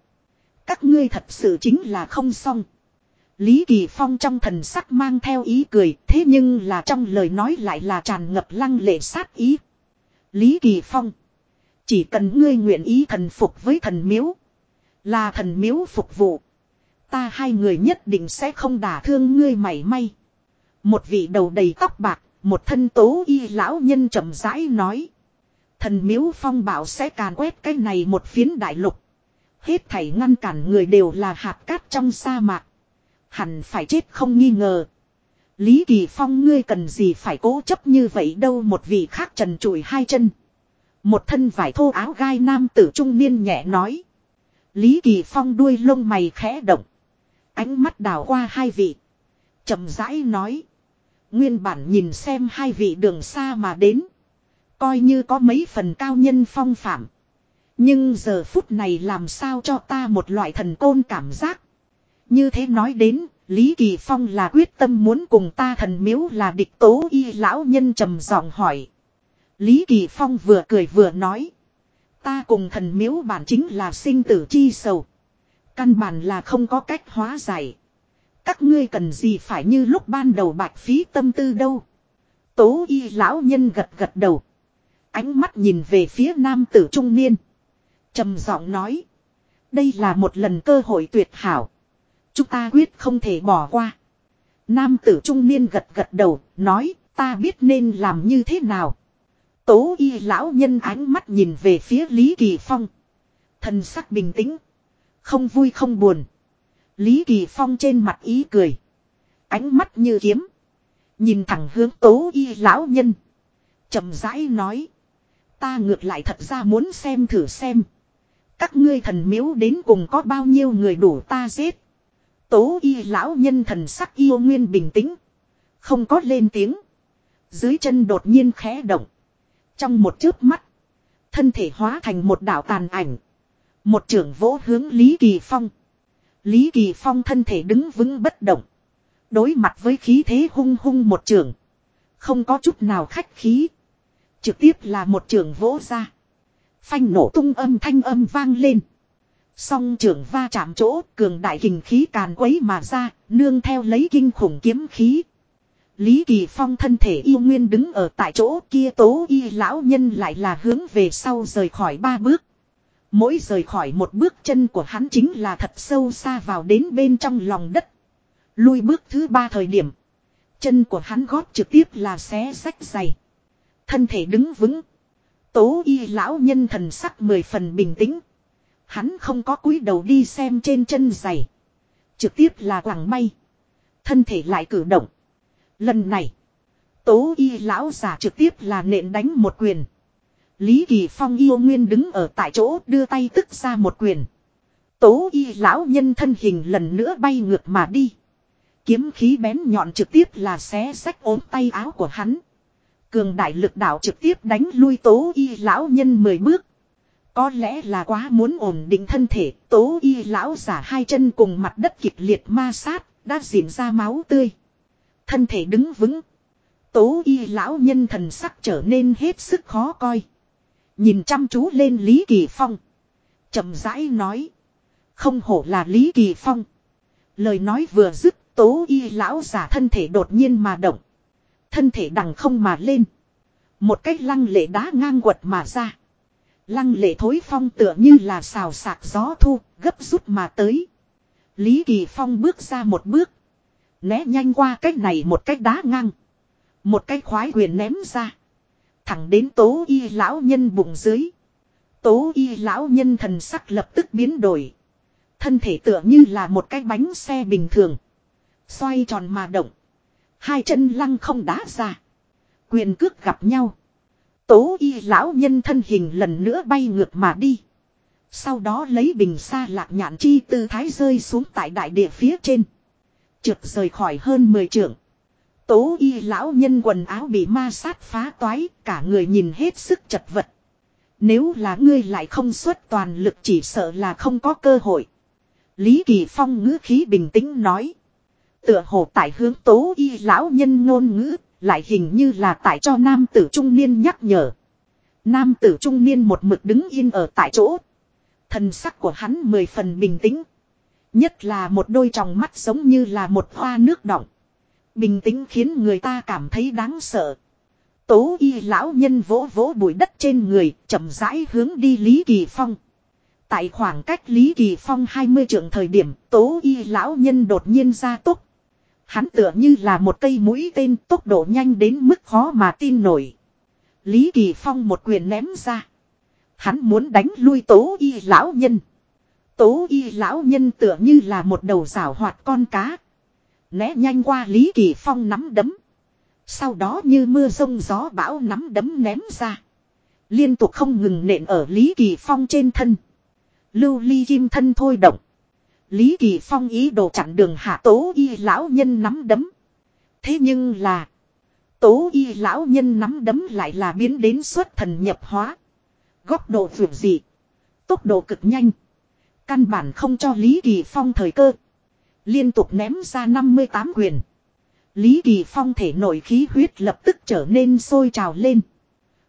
Các ngươi thật sự chính là không xong. Lý Kỳ Phong trong thần sắc mang theo ý cười, thế nhưng là trong lời nói lại là tràn ngập lăng lệ sát ý. Lý Kỳ Phong. Chỉ cần ngươi nguyện ý thần phục với thần miếu. Là thần miếu phục vụ. Ta hai người nhất định sẽ không đả thương ngươi mảy may. Một vị đầu đầy tóc bạc, một thân tố y lão nhân chậm rãi nói. Thần miếu phong bảo sẽ càn quét cái này một phiến đại lục. Hết thảy ngăn cản người đều là hạt cát trong sa mạc. Hẳn phải chết không nghi ngờ. Lý Kỳ Phong ngươi cần gì phải cố chấp như vậy đâu một vị khác trần trụi hai chân. Một thân vải thô áo gai nam tử trung niên nhẹ nói. Lý Kỳ Phong đuôi lông mày khẽ động. Ánh mắt đảo qua hai vị. chậm rãi nói. Nguyên bản nhìn xem hai vị đường xa mà đến. Coi như có mấy phần cao nhân phong phạm. Nhưng giờ phút này làm sao cho ta một loại thần côn cảm giác. Như thế nói đến, Lý Kỳ Phong là quyết tâm muốn cùng ta thần miếu là địch tố y lão nhân trầm giọng hỏi. Lý Kỳ Phong vừa cười vừa nói. Ta cùng thần miếu bản chính là sinh tử chi sầu. Căn bản là không có cách hóa giải. Các ngươi cần gì phải như lúc ban đầu bạch phí tâm tư đâu. Tố y lão nhân gật gật đầu. Ánh mắt nhìn về phía nam tử trung niên. trầm giọng nói. Đây là một lần cơ hội tuyệt hảo. Chúng ta quyết không thể bỏ qua. Nam tử trung niên gật gật đầu, nói, ta biết nên làm như thế nào. Tố y lão nhân ánh mắt nhìn về phía Lý Kỳ Phong. Thần sắc bình tĩnh. Không vui không buồn. Lý Kỳ Phong trên mặt ý cười. Ánh mắt như kiếm. Nhìn thẳng hướng tố y lão nhân. chậm rãi nói. Ta ngược lại thật ra muốn xem thử xem. Các ngươi thần miếu đến cùng có bao nhiêu người đủ ta giết. Tố y lão nhân thần sắc yêu nguyên bình tĩnh. Không có lên tiếng. Dưới chân đột nhiên khẽ động. Trong một chớp mắt. Thân thể hóa thành một đạo tàn ảnh. Một trưởng vỗ hướng Lý Kỳ Phong. Lý Kỳ Phong thân thể đứng vững bất động. Đối mặt với khí thế hung hung một trưởng. Không có chút nào khách khí. Trực tiếp là một trưởng vỗ ra. Phanh nổ tung âm thanh âm vang lên. Song trưởng va chạm chỗ cường đại hình khí càn quấy mà ra, nương theo lấy kinh khủng kiếm khí. Lý Kỳ Phong thân thể yêu nguyên đứng ở tại chỗ kia tố y lão nhân lại là hướng về sau rời khỏi ba bước. Mỗi rời khỏi một bước chân của hắn chính là thật sâu xa vào đến bên trong lòng đất. Lui bước thứ ba thời điểm. Chân của hắn gót trực tiếp là xé sách dày. Thân thể đứng vững. Tố y lão nhân thần sắc mười phần bình tĩnh. Hắn không có cúi đầu đi xem trên chân giày. Trực tiếp là quảng bay. Thân thể lại cử động. Lần này. Tố y lão giả trực tiếp là nện đánh một quyền. Lý Kỳ Phong yêu nguyên đứng ở tại chỗ đưa tay tức ra một quyền. Tố y lão nhân thân hình lần nữa bay ngược mà đi. Kiếm khí bén nhọn trực tiếp là xé sách ốm tay áo của hắn. Cường đại lực đạo trực tiếp đánh lui tố y lão nhân mười bước. Có lẽ là quá muốn ổn định thân thể, tố y lão giả hai chân cùng mặt đất kịch liệt ma sát, đã diễn ra máu tươi. Thân thể đứng vững. Tố y lão nhân thần sắc trở nên hết sức khó coi. Nhìn chăm chú lên Lý Kỳ Phong. chậm rãi nói. Không hổ là Lý Kỳ Phong. Lời nói vừa dứt tố y lão giả thân thể đột nhiên mà động. Thân thể đằng không mà lên. Một cách lăng lệ đá ngang quật mà ra. Lăng lệ thối phong tựa như là xào sạc gió thu, gấp rút mà tới. Lý Kỳ Phong bước ra một bước. Né nhanh qua cách này một cách đá ngang. Một cái khoái quyền ném ra. Thẳng đến tố y lão nhân bụng dưới. Tố y lão nhân thần sắc lập tức biến đổi. Thân thể tựa như là một cái bánh xe bình thường. Xoay tròn mà động. Hai chân lăng không đá ra. Quyền cước gặp nhau. Tố y lão nhân thân hình lần nữa bay ngược mà đi. Sau đó lấy bình xa lạc nhạn chi tư thái rơi xuống tại đại địa phía trên. Trượt rời khỏi hơn 10 trượng. Tố y lão nhân quần áo bị ma sát phá toái, cả người nhìn hết sức chật vật. Nếu là ngươi lại không xuất toàn lực chỉ sợ là không có cơ hội. Lý Kỳ Phong ngữ khí bình tĩnh nói. Tựa hồ tại hướng tố y lão nhân ngôn ngữ, lại hình như là tại cho nam tử trung niên nhắc nhở. Nam tử trung niên một mực đứng yên ở tại chỗ. Thần sắc của hắn mười phần bình tĩnh. Nhất là một đôi tròng mắt giống như là một hoa nước đọng. Bình tĩnh khiến người ta cảm thấy đáng sợ. Tố y lão nhân vỗ vỗ bụi đất trên người, chậm rãi hướng đi Lý Kỳ Phong. Tại khoảng cách Lý Kỳ Phong 20 trượng thời điểm, tố y lão nhân đột nhiên ra tốc. Hắn tựa như là một cây mũi tên tốc độ nhanh đến mức khó mà tin nổi. Lý Kỳ Phong một quyền ném ra. Hắn muốn đánh lui tố y lão nhân. Tố y lão nhân tựa như là một đầu rào hoạt con cá. Né nhanh qua Lý Kỳ Phong nắm đấm. Sau đó như mưa rông gió bão nắm đấm ném ra. Liên tục không ngừng nện ở Lý Kỳ Phong trên thân. Lưu ly kim thân thôi động. Lý Kỳ Phong ý đồ chặn đường hạ tố y lão nhân nắm đấm. Thế nhưng là. Tố y lão nhân nắm đấm lại là biến đến xuất thần nhập hóa. Góc độ vượt dị. Tốc độ cực nhanh. Căn bản không cho Lý Kỳ Phong thời cơ. Liên tục ném ra 58 quyền. Lý Kỳ Phong thể nội khí huyết lập tức trở nên sôi trào lên.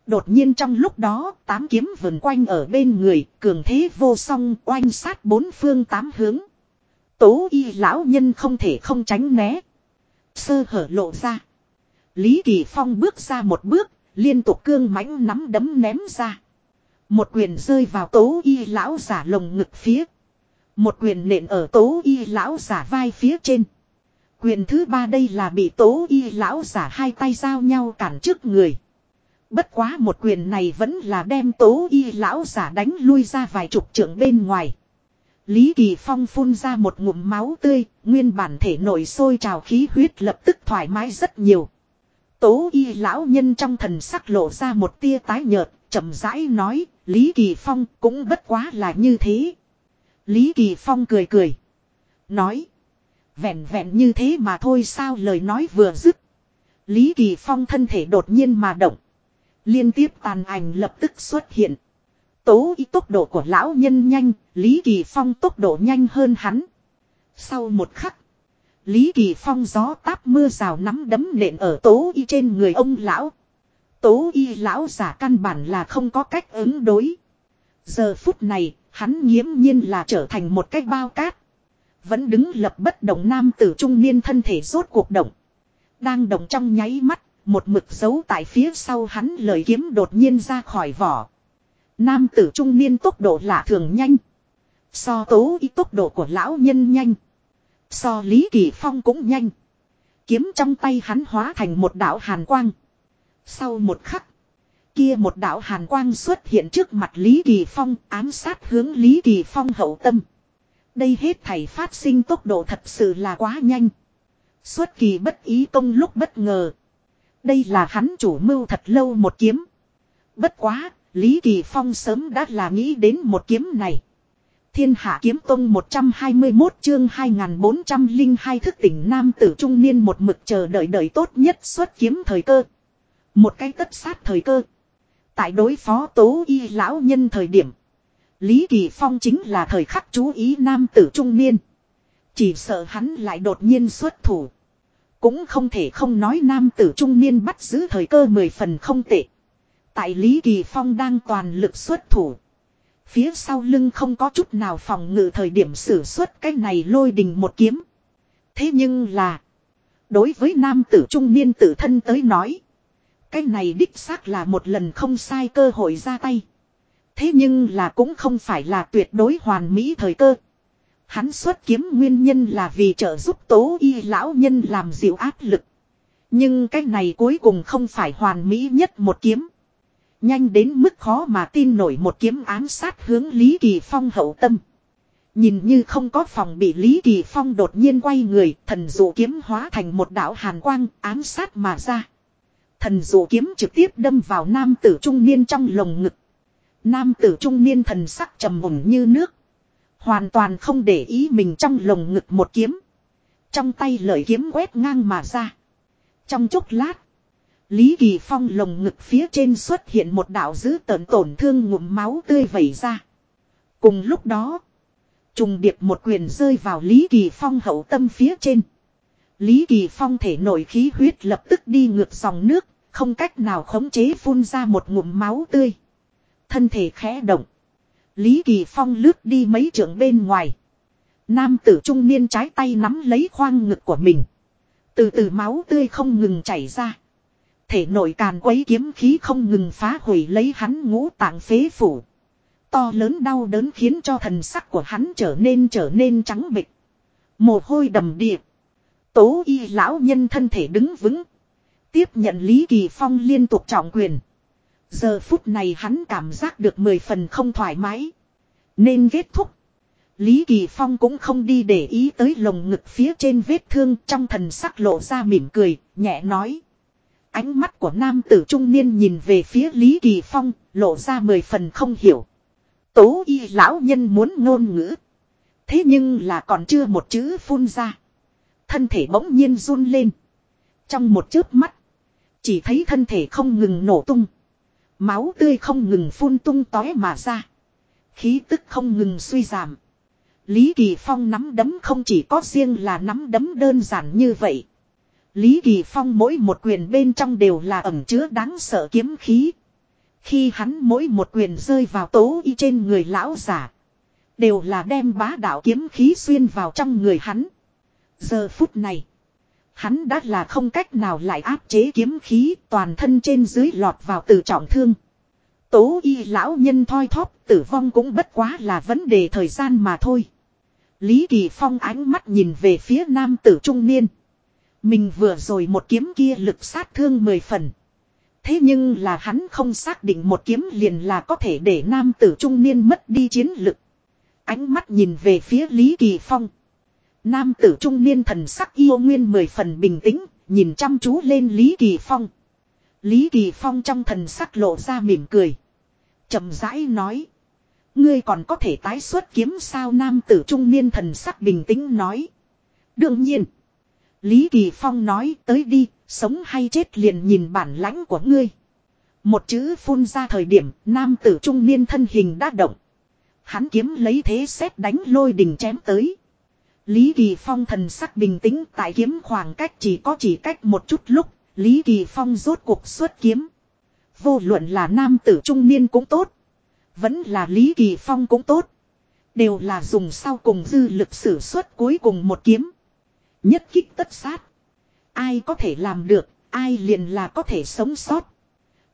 Đột nhiên trong lúc đó, tám kiếm vần quanh ở bên người, cường thế vô song oanh sát bốn phương tám hướng. Tố y lão nhân không thể không tránh né. Sơ hở lộ ra. Lý Kỳ Phong bước ra một bước, liên tục cương mãnh nắm đấm ném ra. Một quyền rơi vào tố y lão giả lồng ngực phía. Một quyền nện ở tố y lão giả vai phía trên. Quyền thứ ba đây là bị tố y lão giả hai tay giao nhau cản trước người. Bất quá một quyền này vẫn là đem tố y lão giả đánh lui ra vài chục trượng bên ngoài. Lý Kỳ Phong phun ra một ngụm máu tươi, nguyên bản thể nổi sôi trào khí huyết lập tức thoải mái rất nhiều. Tố y lão nhân trong thần sắc lộ ra một tia tái nhợt, chậm rãi nói, Lý Kỳ Phong cũng bất quá là như thế. Lý Kỳ Phong cười cười. Nói. Vẹn vẹn như thế mà thôi sao lời nói vừa dứt. Lý Kỳ Phong thân thể đột nhiên mà động. Liên tiếp tàn ảnh lập tức xuất hiện. Tố ý tốc độ của lão nhân nhanh, Lý Kỳ Phong tốc độ nhanh hơn hắn. Sau một khắc, Lý Kỳ Phong gió táp mưa rào nắm đấm nện ở tố y trên người ông lão. Tố y lão giả căn bản là không có cách ứng đối. Giờ phút này, hắn nghiễm nhiên là trở thành một cái bao cát. Vẫn đứng lập bất động nam tử trung niên thân thể rốt cuộc động. Đang động trong nháy mắt, một mực giấu tại phía sau hắn lời kiếm đột nhiên ra khỏi vỏ. Nam tử trung niên tốc độ lạ thường nhanh. So tố ý tốc độ của lão nhân nhanh. So Lý Kỳ Phong cũng nhanh. Kiếm trong tay hắn hóa thành một đạo hàn quang. Sau một khắc. Kia một đạo hàn quang xuất hiện trước mặt Lý Kỳ Phong ám sát hướng Lý Kỳ Phong hậu tâm. Đây hết thảy phát sinh tốc độ thật sự là quá nhanh. Xuất kỳ bất ý công lúc bất ngờ. Đây là hắn chủ mưu thật lâu một kiếm. Bất quá, Lý Kỳ Phong sớm đã là nghĩ đến một kiếm này. Thiên Hạ Kiếm Tông 121 chương 2402 thức tỉnh nam tử trung niên một mực chờ đợi đợi tốt nhất xuất kiếm thời cơ. Một cái tất sát thời cơ. Tại đối phó tố y lão nhân thời điểm. Lý Kỳ Phong chính là thời khắc chú ý nam tử trung niên. Chỉ sợ hắn lại đột nhiên xuất thủ. Cũng không thể không nói nam tử trung niên bắt giữ thời cơ mười phần không tệ. Tại Lý Kỳ Phong đang toàn lực xuất thủ. Phía sau lưng không có chút nào phòng ngự thời điểm sử xuất cái này lôi đình một kiếm. Thế nhưng là. Đối với nam tử trung niên tự thân tới nói. Cái này đích xác là một lần không sai cơ hội ra tay. Thế nhưng là cũng không phải là tuyệt đối hoàn mỹ thời cơ. Hắn xuất kiếm nguyên nhân là vì trợ giúp tố y lão nhân làm dịu áp lực. Nhưng cái này cuối cùng không phải hoàn mỹ nhất một kiếm. Nhanh đến mức khó mà tin nổi một kiếm ám sát hướng Lý Kỳ Phong hậu tâm. Nhìn như không có phòng bị Lý Kỳ Phong đột nhiên quay người, thần dụ kiếm hóa thành một đạo hàn quang ám sát mà ra. Thần dụ kiếm trực tiếp đâm vào nam tử trung niên trong lồng ngực. Nam tử trung niên thần sắc trầm mùng như nước. Hoàn toàn không để ý mình trong lồng ngực một kiếm. Trong tay lợi kiếm quét ngang mà ra. Trong chốc lát. Lý Kỳ Phong lồng ngực phía trên xuất hiện một đạo dữ tợn tổn thương ngụm máu tươi vẩy ra. Cùng lúc đó, trùng điệp một quyền rơi vào Lý Kỳ Phong hậu tâm phía trên. Lý Kỳ Phong thể nội khí huyết lập tức đi ngược dòng nước, không cách nào khống chế phun ra một ngụm máu tươi. Thân thể khẽ động. Lý Kỳ Phong lướt đi mấy trượng bên ngoài. Nam tử trung niên trái tay nắm lấy khoang ngực của mình. Từ từ máu tươi không ngừng chảy ra. Thể nội càn quấy kiếm khí không ngừng phá hủy lấy hắn ngũ tạng phế phủ. To lớn đau đớn khiến cho thần sắc của hắn trở nên trở nên trắng bệch. Mồ hôi đầm điệp Tố y lão nhân thân thể đứng vững. Tiếp nhận Lý Kỳ Phong liên tục trọng quyền. Giờ phút này hắn cảm giác được mười phần không thoải mái. Nên kết thúc. Lý Kỳ Phong cũng không đi để ý tới lồng ngực phía trên vết thương trong thần sắc lộ ra mỉm cười, nhẹ nói. Ánh mắt của nam tử trung niên nhìn về phía Lý Kỳ Phong, lộ ra mười phần không hiểu. Tố y lão nhân muốn ngôn ngữ. Thế nhưng là còn chưa một chữ phun ra. Thân thể bỗng nhiên run lên. Trong một chớp mắt. Chỉ thấy thân thể không ngừng nổ tung. Máu tươi không ngừng phun tung tói mà ra. Khí tức không ngừng suy giảm. Lý Kỳ Phong nắm đấm không chỉ có riêng là nắm đấm đơn giản như vậy. Lý Kỳ Phong mỗi một quyền bên trong đều là ẩm chứa đáng sợ kiếm khí. Khi hắn mỗi một quyền rơi vào tố y trên người lão giả. Đều là đem bá đạo kiếm khí xuyên vào trong người hắn. Giờ phút này. Hắn đã là không cách nào lại áp chế kiếm khí toàn thân trên dưới lọt vào từ trọng thương. Tố y lão nhân thoi thóp tử vong cũng bất quá là vấn đề thời gian mà thôi. Lý Kỳ Phong ánh mắt nhìn về phía nam tử trung niên. Mình vừa rồi một kiếm kia lực sát thương mười phần. Thế nhưng là hắn không xác định một kiếm liền là có thể để nam tử trung niên mất đi chiến lực. Ánh mắt nhìn về phía Lý Kỳ Phong. Nam tử trung niên thần sắc yêu nguyên mười phần bình tĩnh, nhìn chăm chú lên Lý Kỳ Phong. Lý Kỳ Phong trong thần sắc lộ ra mỉm cười. chậm rãi nói. Ngươi còn có thể tái xuất kiếm sao nam tử trung niên thần sắc bình tĩnh nói. Đương nhiên. Lý Kỳ Phong nói tới đi, sống hay chết liền nhìn bản lãnh của ngươi. Một chữ phun ra thời điểm, nam tử trung niên thân hình đã động. Hắn kiếm lấy thế xét đánh lôi đình chém tới. Lý Kỳ Phong thần sắc bình tĩnh tại kiếm khoảng cách chỉ có chỉ cách một chút lúc, Lý Kỳ Phong rốt cuộc xuất kiếm. Vô luận là nam tử trung niên cũng tốt. Vẫn là Lý Kỳ Phong cũng tốt. Đều là dùng sau cùng dư lực sử xuất cuối cùng một kiếm. Nhất kích tất sát. Ai có thể làm được, ai liền là có thể sống sót.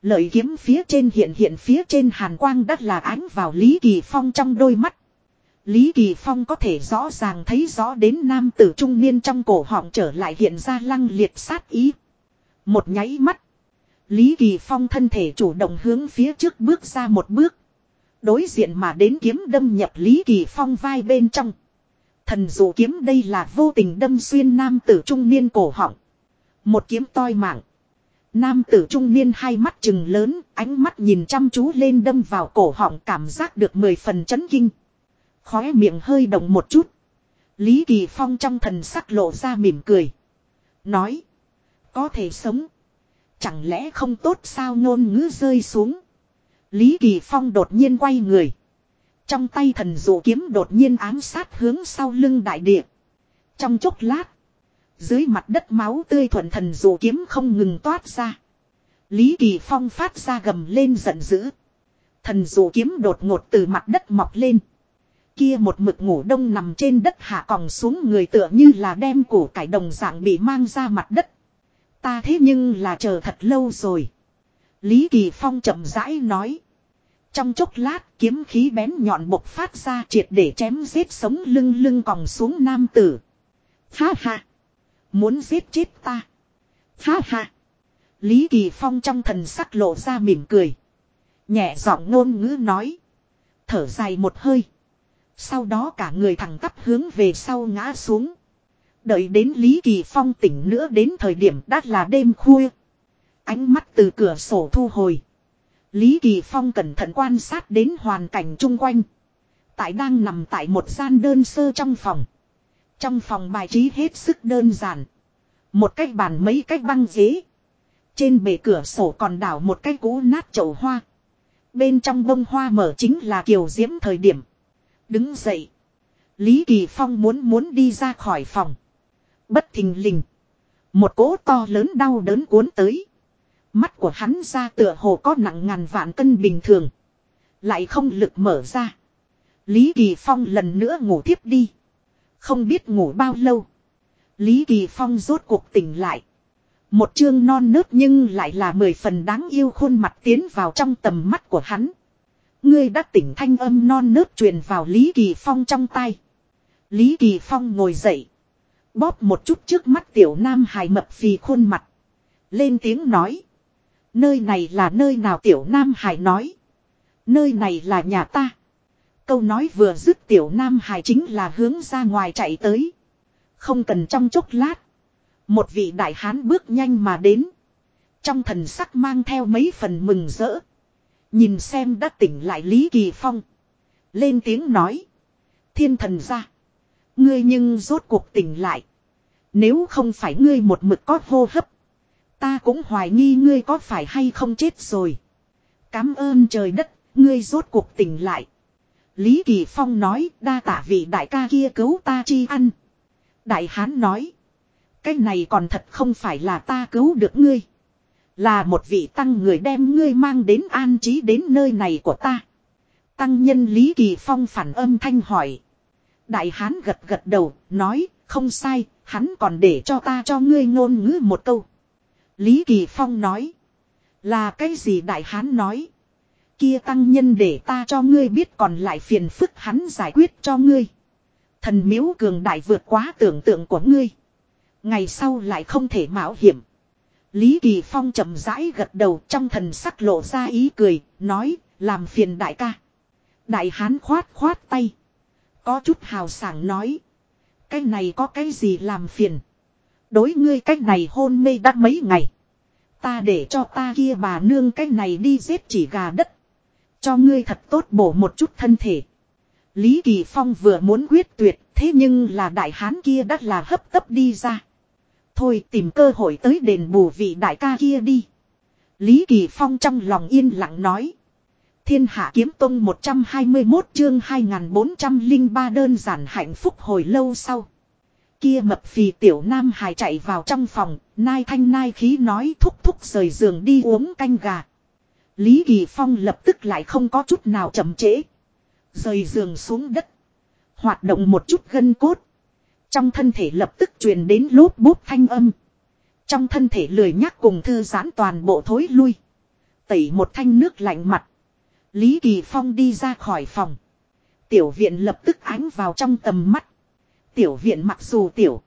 Lợi kiếm phía trên hiện hiện phía trên hàn quang đắt là ánh vào Lý Kỳ Phong trong đôi mắt. Lý Kỳ Phong có thể rõ ràng thấy rõ đến nam tử trung niên trong cổ họng trở lại hiện ra lăng liệt sát ý. Một nháy mắt. Lý Kỳ Phong thân thể chủ động hướng phía trước bước ra một bước. Đối diện mà đến kiếm đâm nhập Lý Kỳ Phong vai bên trong. Thần dụ kiếm đây là vô tình đâm xuyên nam tử trung niên cổ họng. Một kiếm toi mạng. Nam tử trung niên hai mắt trừng lớn, ánh mắt nhìn chăm chú lên đâm vào cổ họng cảm giác được mười phần chấn kinh. Khóe miệng hơi động một chút. Lý Kỳ Phong trong thần sắc lộ ra mỉm cười. Nói. Có thể sống. Chẳng lẽ không tốt sao ngôn ngữ rơi xuống. Lý Kỳ Phong đột nhiên quay người. Trong tay thần dụ kiếm đột nhiên ám sát hướng sau lưng đại địa. Trong chốc lát. Dưới mặt đất máu tươi thuận thần dụ kiếm không ngừng toát ra. Lý Kỳ Phong phát ra gầm lên giận dữ. Thần dụ kiếm đột ngột từ mặt đất mọc lên. Kia một mực ngủ đông nằm trên đất hạ còng xuống người tựa như là đem củ cải đồng dạng bị mang ra mặt đất. Ta thế nhưng là chờ thật lâu rồi. Lý Kỳ Phong chậm rãi nói. Trong chốc lát, kiếm khí bén nhọn bộc phát ra triệt để chém giết sống lưng lưng còng xuống nam tử. Ha ha. Muốn giết chết ta. Ha ha. Lý Kỳ Phong trong thần sắc lộ ra mỉm cười. Nhẹ giọng ngôn ngữ nói. Thở dài một hơi. Sau đó cả người thẳng tắp hướng về sau ngã xuống. Đợi đến Lý Kỳ Phong tỉnh nữa đến thời điểm đã là đêm khuya. Ánh mắt từ cửa sổ thu hồi. Lý Kỳ Phong cẩn thận quan sát đến hoàn cảnh chung quanh. Tại đang nằm tại một gian đơn sơ trong phòng. Trong phòng bài trí hết sức đơn giản. Một cái bàn mấy cái băng ghế. Trên bề cửa sổ còn đảo một cái cũ nát chậu hoa. Bên trong bông hoa mở chính là kiều diễm thời điểm. Đứng dậy. Lý Kỳ Phong muốn muốn đi ra khỏi phòng. Bất thình lình. Một cỗ to lớn đau đớn cuốn tới. Mắt của hắn ra tựa hồ có nặng ngàn vạn cân bình thường. Lại không lực mở ra. Lý Kỳ Phong lần nữa ngủ tiếp đi. Không biết ngủ bao lâu. Lý Kỳ Phong rốt cuộc tỉnh lại. Một chương non nớt nhưng lại là mười phần đáng yêu khuôn mặt tiến vào trong tầm mắt của hắn. Ngươi đã tỉnh thanh âm non nớt truyền vào Lý Kỳ Phong trong tay. Lý Kỳ Phong ngồi dậy. Bóp một chút trước mắt tiểu nam hài mập phì khuôn mặt. Lên tiếng nói. Nơi này là nơi nào tiểu nam hài nói. Nơi này là nhà ta. Câu nói vừa dứt tiểu nam hài chính là hướng ra ngoài chạy tới. Không cần trong chốc lát. Một vị đại hán bước nhanh mà đến. Trong thần sắc mang theo mấy phần mừng rỡ. Nhìn xem đã tỉnh lại Lý Kỳ Phong. Lên tiếng nói. Thiên thần ra. Ngươi nhưng rốt cuộc tỉnh lại. Nếu không phải ngươi một mực có hô hấp. Ta cũng hoài nghi ngươi có phải hay không chết rồi. Cám ơn trời đất, ngươi rốt cuộc tỉnh lại. Lý Kỳ Phong nói đa tả vị đại ca kia cứu ta chi ăn. Đại hán nói. Cái này còn thật không phải là ta cứu được ngươi. Là một vị tăng người đem ngươi mang đến an trí đến nơi này của ta. Tăng nhân Lý Kỳ Phong phản âm thanh hỏi. Đại hán gật gật đầu, nói, không sai, hắn còn để cho ta cho ngươi ngôn ngữ một câu. Lý Kỳ Phong nói. Là cái gì đại hán nói. Kia tăng nhân để ta cho ngươi biết còn lại phiền phức hắn giải quyết cho ngươi. Thần miếu cường đại vượt quá tưởng tượng của ngươi. Ngày sau lại không thể mạo hiểm. Lý Kỳ Phong chậm rãi gật đầu trong thần sắc lộ ra ý cười, nói, làm phiền đại ca. Đại hán khoát khoát tay. Có chút hào sảng nói. Cái này có cái gì làm phiền. Đối ngươi cách này hôn mê đã mấy ngày. Ta để cho ta kia bà nương cách này đi giết chỉ gà đất. Cho ngươi thật tốt bổ một chút thân thể. Lý Kỳ Phong vừa muốn quyết tuyệt thế nhưng là đại hán kia đắt là hấp tấp đi ra. Thôi tìm cơ hội tới đền bù vị đại ca kia đi. Lý Kỳ Phong trong lòng yên lặng nói. Thiên hạ kiếm tông 121 chương 2403 đơn giản hạnh phúc hồi lâu sau. Kia mập phì tiểu nam hài chạy vào trong phòng, nai thanh nai khí nói thúc thúc rời giường đi uống canh gà. Lý Kỳ Phong lập tức lại không có chút nào chậm trễ. Rời giường xuống đất. Hoạt động một chút gân cốt. Trong thân thể lập tức truyền đến lốp bút thanh âm. Trong thân thể lười nhắc cùng thư giãn toàn bộ thối lui. Tẩy một thanh nước lạnh mặt. Lý Kỳ Phong đi ra khỏi phòng. Tiểu viện lập tức ánh vào trong tầm mắt. Tiểu viện mặc dù tiểu.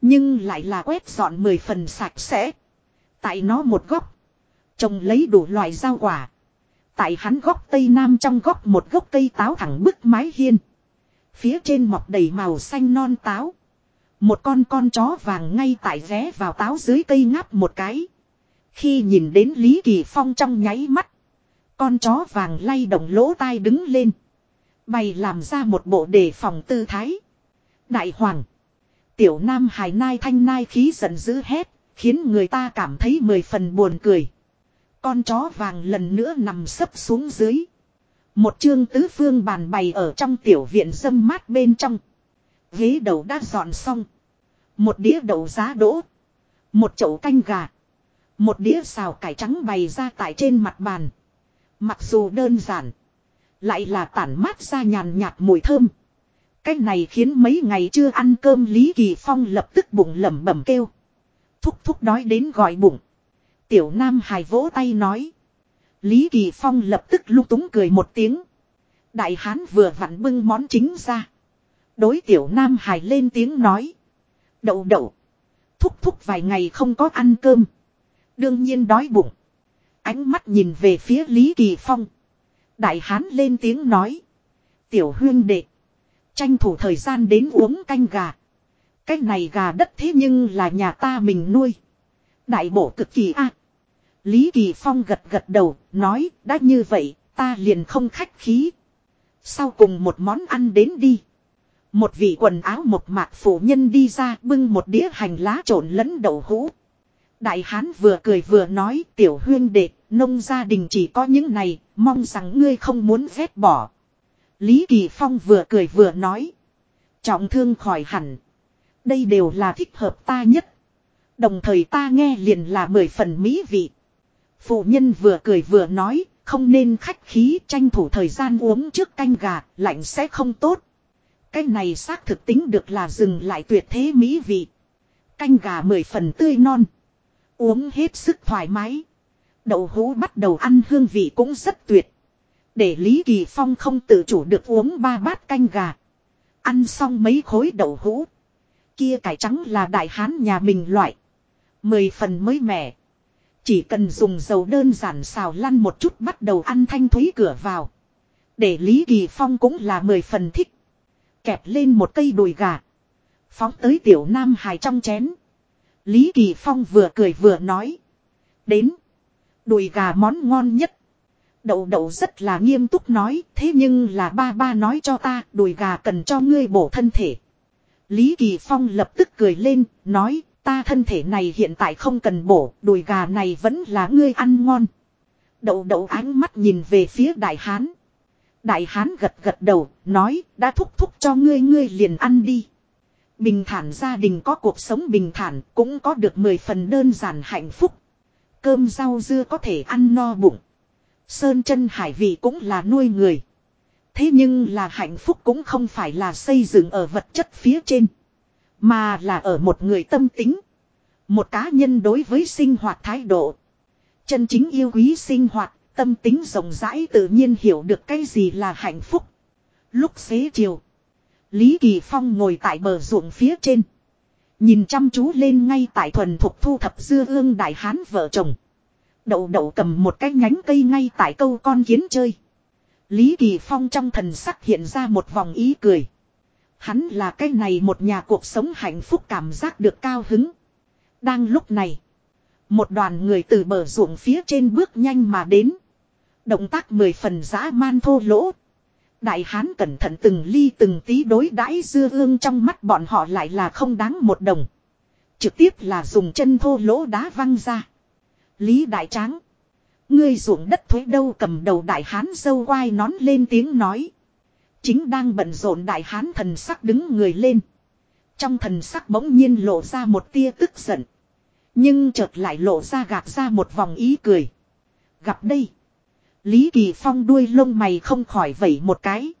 Nhưng lại là quét dọn mười phần sạch sẽ. Tại nó một góc. Trồng lấy đủ loại rau quả. Tại hắn góc tây nam trong góc một gốc cây táo thẳng bức mái hiên. Phía trên mọc đầy màu xanh non táo. Một con con chó vàng ngay tại vé vào táo dưới cây ngáp một cái. Khi nhìn đến Lý Kỳ Phong trong nháy mắt. Con chó vàng lay động lỗ tai đứng lên. Bày làm ra một bộ đề phòng tư thái. Đại hoàng. Tiểu nam hài nai thanh nai khí giận dữ hét. Khiến người ta cảm thấy mười phần buồn cười. Con chó vàng lần nữa nằm sấp xuống dưới. Một chương tứ phương bàn bày ở trong tiểu viện dâm mát bên trong. Ghế đầu đã dọn xong. Một đĩa đậu giá đỗ. Một chậu canh gà. Một đĩa xào cải trắng bày ra tại trên mặt bàn. Mặc dù đơn giản. Lại là tản mát ra nhàn nhạt mùi thơm. Cái này khiến mấy ngày chưa ăn cơm Lý Kỳ Phong lập tức bụng lẩm bẩm kêu. Thúc thúc đói đến gọi bụng. Tiểu Nam Hải vỗ tay nói. Lý Kỳ Phong lập tức lung túng cười một tiếng. Đại hán vừa vặn bưng món chính ra. Đối tiểu Nam Hải lên tiếng nói. Đậu đậu. Thúc thúc vài ngày không có ăn cơm. Đương nhiên đói bụng. Ánh mắt nhìn về phía Lý Kỳ Phong. Đại hán lên tiếng nói. Tiểu huyên đệ. Tranh thủ thời gian đến uống canh gà. Cái này gà đất thế nhưng là nhà ta mình nuôi. Đại bộ cực kỳ a. Lý Kỳ Phong gật gật đầu, nói, đã như vậy, ta liền không khách khí. Sau cùng một món ăn đến đi. Một vị quần áo một mạc phụ nhân đi ra bưng một đĩa hành lá trộn lẫn đậu hũ. Đại hán vừa cười vừa nói tiểu huyên đệ, nông gia đình chỉ có những này, mong rằng ngươi không muốn ghét bỏ. Lý Kỳ Phong vừa cười vừa nói. Trọng thương khỏi hẳn. Đây đều là thích hợp ta nhất. Đồng thời ta nghe liền là mười phần mỹ vị. Phụ nhân vừa cười vừa nói, không nên khách khí tranh thủ thời gian uống trước canh gà, lạnh sẽ không tốt. Cái này xác thực tính được là dừng lại tuyệt thế mỹ vị. Canh gà mười phần tươi non. Uống hết sức thoải mái. Đậu hũ bắt đầu ăn hương vị cũng rất tuyệt. Để Lý Kỳ Phong không tự chủ được uống ba bát canh gà. Ăn xong mấy khối đậu hũ. Kia cải trắng là đại hán nhà mình loại. Mười phần mới mẻ. Chỉ cần dùng dầu đơn giản xào lăn một chút bắt đầu ăn thanh thúy cửa vào. Để Lý Kỳ Phong cũng là mười phần thích. Kẹp lên một cây đùi gà. Phóng tới tiểu nam hài trong chén. Lý Kỳ Phong vừa cười vừa nói. Đến. Đùi gà món ngon nhất. Đậu đậu rất là nghiêm túc nói. Thế nhưng là ba ba nói cho ta, đùi gà cần cho ngươi bổ thân thể. Lý Kỳ Phong lập tức cười lên. Nói ta thân thể này hiện tại không cần bổ. Đùi gà này vẫn là ngươi ăn ngon. Đậu đậu ánh mắt nhìn về phía đại hán. Đại hán gật gật đầu, nói, đã thúc thúc cho ngươi ngươi liền ăn đi. Bình thản gia đình có cuộc sống bình thản, cũng có được mười phần đơn giản hạnh phúc. Cơm rau dưa có thể ăn no bụng. Sơn chân hải vị cũng là nuôi người. Thế nhưng là hạnh phúc cũng không phải là xây dựng ở vật chất phía trên. Mà là ở một người tâm tính. Một cá nhân đối với sinh hoạt thái độ. Chân chính yêu quý sinh hoạt, tâm tính rộng rãi tự nhiên hiểu được cái gì là hạnh phúc. Lúc xế chiều. Lý Kỳ Phong ngồi tại bờ ruộng phía trên. Nhìn chăm chú lên ngay tại thuần thục thu thập dưa ương đại hán vợ chồng. Đậu đậu cầm một cái nhánh cây ngay tại câu con kiến chơi. Lý Kỳ Phong trong thần sắc hiện ra một vòng ý cười. Hắn là cái này một nhà cuộc sống hạnh phúc cảm giác được cao hứng. Đang lúc này. Một đoàn người từ bờ ruộng phía trên bước nhanh mà đến. Động tác mười phần dã man thô lỗ. Đại hán cẩn thận từng ly từng tí đối đãi dưa ương trong mắt bọn họ lại là không đáng một đồng. Trực tiếp là dùng chân thô lỗ đá văng ra. Lý đại tráng. Ngươi ruộng đất thuế đâu cầm đầu đại hán dâu quai nón lên tiếng nói. Chính đang bận rộn đại hán thần sắc đứng người lên. Trong thần sắc bỗng nhiên lộ ra một tia tức giận. Nhưng chợt lại lộ ra gạt ra một vòng ý cười. Gặp đây. Lý Kỳ Phong đuôi lông mày không khỏi vẩy một cái.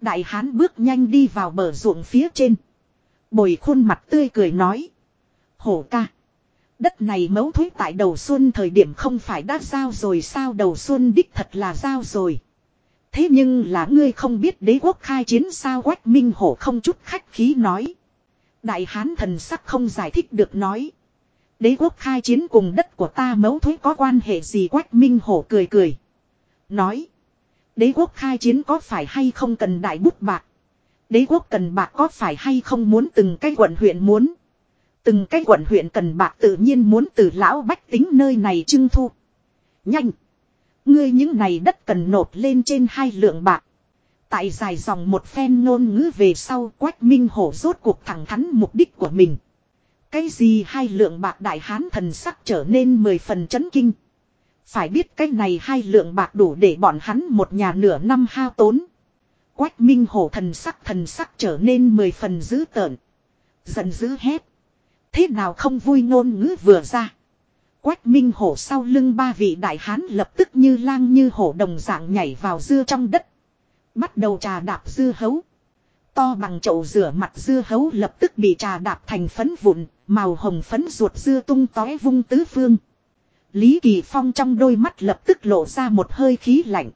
Đại hán bước nhanh đi vào bờ ruộng phía trên. Bồi khuôn mặt tươi cười nói. Hổ ca. Đất này mấu thuế tại đầu xuân thời điểm không phải đã giao rồi, sao đầu xuân đích thật là giao rồi. Thế nhưng là ngươi không biết đế quốc khai chiến sao quách minh hổ không chút khách khí nói. Đại hán thần sắc không giải thích được nói. Đế quốc khai chiến cùng đất của ta mấu thuế có quan hệ gì quách minh hổ cười cười. Nói. Đế quốc khai chiến có phải hay không cần đại bút bạc. Đế quốc cần bạc có phải hay không muốn từng cái quận huyện muốn. Từng cái quận huyện cần bạc tự nhiên muốn từ lão bách tính nơi này trưng thu. Nhanh. Ngươi những này đất cần nộp lên trên hai lượng bạc. Tại dài dòng một phen ngôn ngữ về sau, quách minh hổ rốt cuộc thẳng thắn mục đích của mình. Cái gì hai lượng bạc đại hán thần sắc trở nên mười phần chấn kinh. Phải biết cái này hai lượng bạc đủ để bọn hắn một nhà nửa năm hao tốn. Quách minh hổ thần sắc thần sắc trở nên mười phần dữ tợn. Giận dữ hét. Thế nào không vui ngôn ngữ vừa ra. Quách minh hổ sau lưng ba vị đại hán lập tức như lang như hổ đồng dạng nhảy vào dưa trong đất. Bắt đầu trà đạp dưa hấu. To bằng chậu rửa mặt dưa hấu lập tức bị trà đạp thành phấn vụn, màu hồng phấn ruột dưa tung tói vung tứ phương. Lý Kỳ Phong trong đôi mắt lập tức lộ ra một hơi khí lạnh.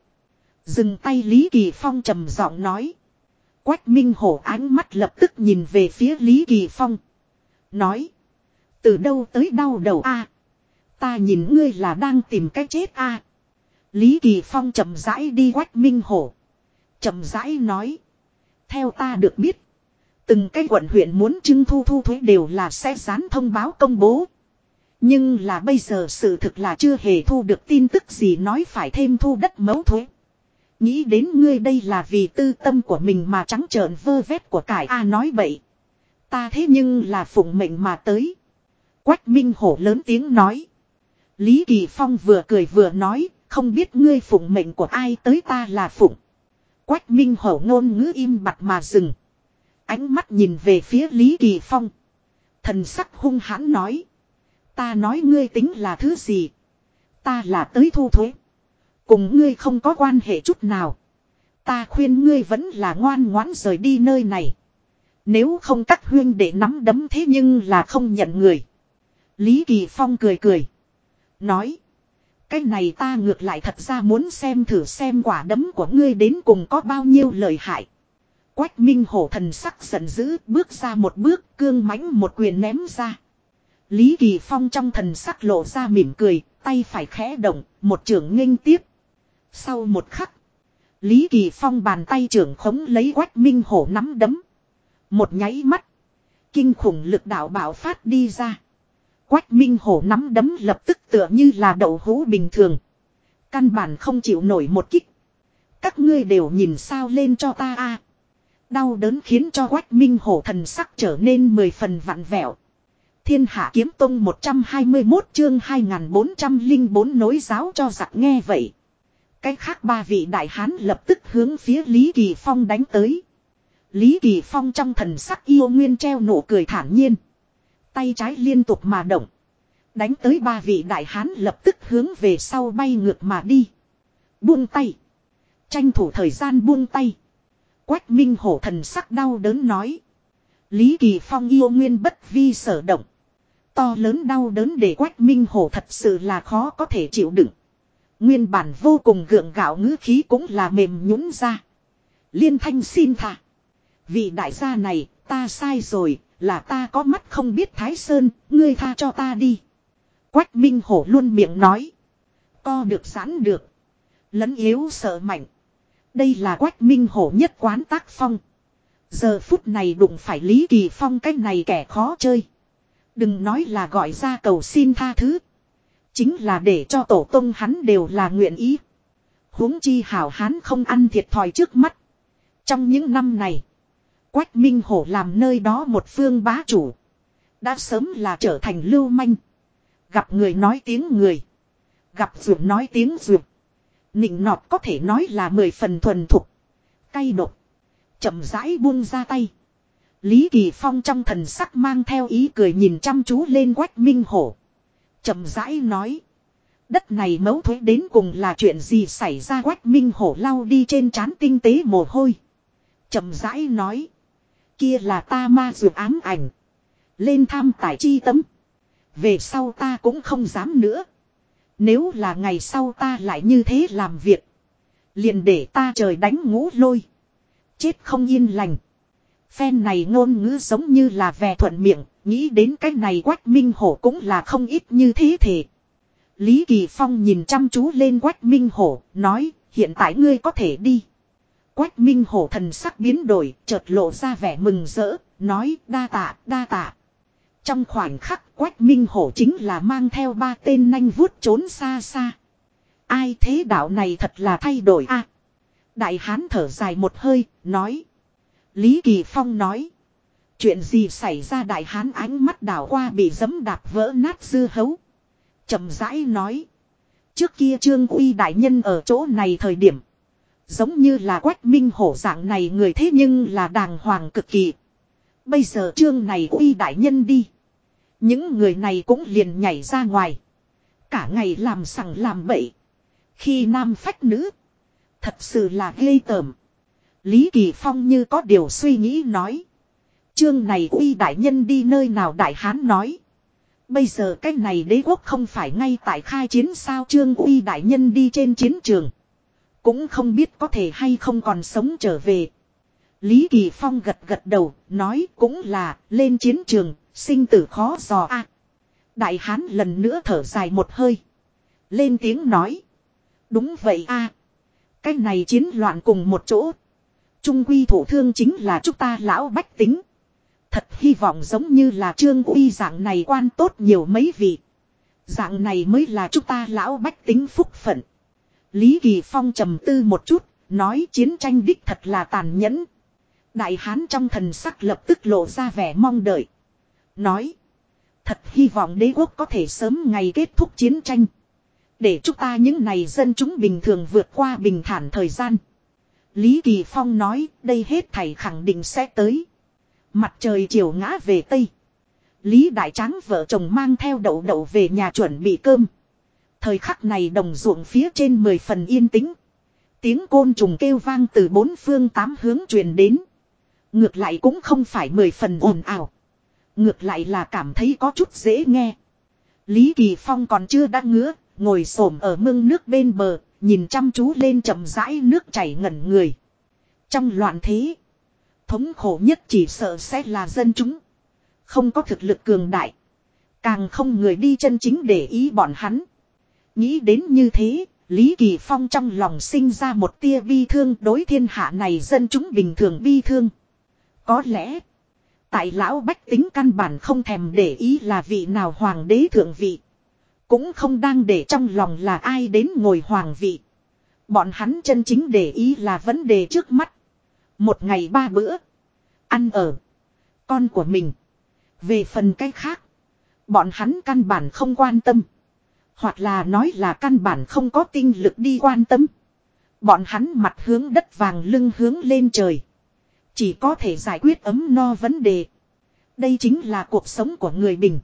Dừng tay Lý Kỳ Phong trầm giọng nói. Quách Minh Hổ ánh mắt lập tức nhìn về phía Lý Kỳ Phong. Nói. Từ đâu tới đau đầu a? Ta nhìn ngươi là đang tìm cách chết a. Lý Kỳ Phong chậm rãi đi Quách Minh Hổ. Chậm rãi nói. Theo ta được biết. Từng cái quận huyện muốn trưng thu thu thuế đều là sẽ dán thông báo công bố. Nhưng là bây giờ sự thực là chưa hề thu được tin tức gì nói phải thêm thu đất mấu thuế. Nghĩ đến ngươi đây là vì tư tâm của mình mà trắng trợn vơ vét của cải A nói bậy. Ta thế nhưng là phụng mệnh mà tới. Quách Minh Hổ lớn tiếng nói. Lý Kỳ Phong vừa cười vừa nói, không biết ngươi phụng mệnh của ai tới ta là phụng. Quách Minh Hổ ngôn ngữ im bặt mà dừng. Ánh mắt nhìn về phía Lý Kỳ Phong. Thần sắc hung hãn nói. Ta nói ngươi tính là thứ gì? Ta là tới thu thuế. Cùng ngươi không có quan hệ chút nào. Ta khuyên ngươi vẫn là ngoan ngoãn rời đi nơi này. Nếu không các huyên để nắm đấm thế nhưng là không nhận người. Lý Kỳ Phong cười cười. Nói. Cái này ta ngược lại thật ra muốn xem thử xem quả đấm của ngươi đến cùng có bao nhiêu lời hại. Quách Minh Hổ thần sắc giận dữ bước ra một bước cương mãnh một quyền ném ra. Lý Kỳ Phong trong thần sắc lộ ra mỉm cười, tay phải khẽ động, một trường nghênh tiếp. Sau một khắc, Lý Kỳ Phong bàn tay trưởng khống lấy Quách Minh Hổ nắm đấm. Một nháy mắt, kinh khủng lực đạo bạo phát đi ra. Quách Minh Hổ nắm đấm lập tức tựa như là đậu hũ bình thường. Căn bản không chịu nổi một kích. Các ngươi đều nhìn sao lên cho ta a. Đau đớn khiến cho Quách Minh Hổ thần sắc trở nên mười phần vặn vẹo. Thiên Hạ Kiếm Tông 121 chương 2404 nối giáo cho giặc nghe vậy. Cách khác ba vị đại hán lập tức hướng phía Lý Kỳ Phong đánh tới. Lý Kỳ Phong trong thần sắc yêu nguyên treo nụ cười thản nhiên. Tay trái liên tục mà động. Đánh tới ba vị đại hán lập tức hướng về sau bay ngược mà đi. Buông tay. Tranh thủ thời gian buông tay. Quách Minh Hổ thần sắc đau đớn nói. Lý Kỳ Phong yêu nguyên bất vi sở động. To lớn đau đớn để Quách Minh Hổ thật sự là khó có thể chịu đựng. Nguyên bản vô cùng gượng gạo ngữ khí cũng là mềm nhũn ra. Liên thanh xin thả. Vị đại gia này, ta sai rồi, là ta có mắt không biết Thái Sơn, ngươi tha cho ta đi. Quách Minh Hổ luôn miệng nói. Co được giãn được. Lấn yếu sợ mạnh. Đây là Quách Minh Hổ nhất quán tác phong. Giờ phút này đụng phải Lý Kỳ Phong cái này kẻ khó chơi. Đừng nói là gọi ra cầu xin tha thứ. Chính là để cho tổ tông hắn đều là nguyện ý. huống chi hảo hán không ăn thiệt thòi trước mắt. Trong những năm này. Quách Minh Hổ làm nơi đó một phương bá chủ. Đã sớm là trở thành lưu manh. Gặp người nói tiếng người. Gặp ruột nói tiếng ruột. Nịnh nọt có thể nói là mười phần thuần thục. Cay độc. chậm rãi buông ra tay. Lý Kỳ Phong trong thần sắc mang theo ý cười nhìn chăm chú lên Quách Minh Hổ. chậm rãi nói. Đất này mấu thuế đến cùng là chuyện gì xảy ra Quách Minh Hổ lau đi trên trán tinh tế mồ hôi. chậm rãi nói. Kia là ta ma dược ám ảnh. Lên tham tài chi tấm. Về sau ta cũng không dám nữa. Nếu là ngày sau ta lại như thế làm việc. Liền để ta trời đánh ngũ lôi. Chết không yên lành. Phen này ngôn ngữ giống như là vẻ thuận miệng. Nghĩ đến cái này quách minh hổ cũng là không ít như thế thể. Lý Kỳ Phong nhìn chăm chú lên quách minh hổ. Nói, hiện tại ngươi có thể đi. Quách minh hổ thần sắc biến đổi. Chợt lộ ra vẻ mừng rỡ. Nói đa tạ đa tạ. Trong khoảnh khắc quách minh hổ chính là mang theo ba tên nanh vuốt trốn xa xa. Ai thế đạo này thật là thay đổi a Đại hán thở dài một hơi, nói. Lý Kỳ Phong nói. Chuyện gì xảy ra đại hán ánh mắt đảo qua bị dấm đạp vỡ nát dư hấu. chậm rãi nói. Trước kia trương uy đại nhân ở chỗ này thời điểm. Giống như là quách minh hổ dạng này người thế nhưng là đàng hoàng cực kỳ. Bây giờ trương này uy đại nhân đi. Những người này cũng liền nhảy ra ngoài. Cả ngày làm sằng làm bậy. Khi nam phách nữ. Thật sự là ghê tởm. Lý Kỳ Phong như có điều suy nghĩ nói. Trương này uy đại nhân đi nơi nào đại hán nói. Bây giờ cái này đế quốc không phải ngay tại khai chiến sao trương uy đại nhân đi trên chiến trường. Cũng không biết có thể hay không còn sống trở về. Lý Kỳ Phong gật gật đầu, nói cũng là, lên chiến trường, sinh tử khó dò a. Đại Hán lần nữa thở dài một hơi. Lên tiếng nói. Đúng vậy a. Cái này chiến loạn cùng một chỗ. Trung quy thủ thương chính là chúng ta lão bách tính. Thật hy vọng giống như là trương uy dạng này quan tốt nhiều mấy vị. Dạng này mới là chúng ta lão bách tính phúc phận. Lý Kỳ Phong trầm tư một chút, nói chiến tranh đích thật là tàn nhẫn, Đại hán trong thần sắc lập tức lộ ra vẻ mong đợi. Nói. Thật hy vọng đế quốc có thể sớm ngày kết thúc chiến tranh. Để chúng ta những này dân chúng bình thường vượt qua bình thản thời gian. Lý Kỳ Phong nói đây hết thầy khẳng định sẽ tới. Mặt trời chiều ngã về Tây. Lý Đại Tráng vợ chồng mang theo đậu đậu về nhà chuẩn bị cơm. Thời khắc này đồng ruộng phía trên mười phần yên tĩnh. Tiếng côn trùng kêu vang từ bốn phương tám hướng truyền đến. Ngược lại cũng không phải mười phần ồn ào. Ngược lại là cảm thấy có chút dễ nghe. Lý Kỳ Phong còn chưa đã ngứa, ngồi xổm ở mương nước bên bờ, nhìn chăm chú lên chậm rãi nước chảy ngẩn người. Trong loạn thế, thống khổ nhất chỉ sợ sẽ là dân chúng. Không có thực lực cường đại. Càng không người đi chân chính để ý bọn hắn. Nghĩ đến như thế, Lý Kỳ Phong trong lòng sinh ra một tia bi thương đối thiên hạ này dân chúng bình thường bi thương. Có lẽ, tại lão bách tính căn bản không thèm để ý là vị nào hoàng đế thượng vị. Cũng không đang để trong lòng là ai đến ngồi hoàng vị. Bọn hắn chân chính để ý là vấn đề trước mắt. Một ngày ba bữa. Ăn ở. Con của mình. Về phần cái khác. Bọn hắn căn bản không quan tâm. Hoặc là nói là căn bản không có tinh lực đi quan tâm. Bọn hắn mặt hướng đất vàng lưng hướng lên trời. Chỉ có thể giải quyết ấm no vấn đề. Đây chính là cuộc sống của người bình.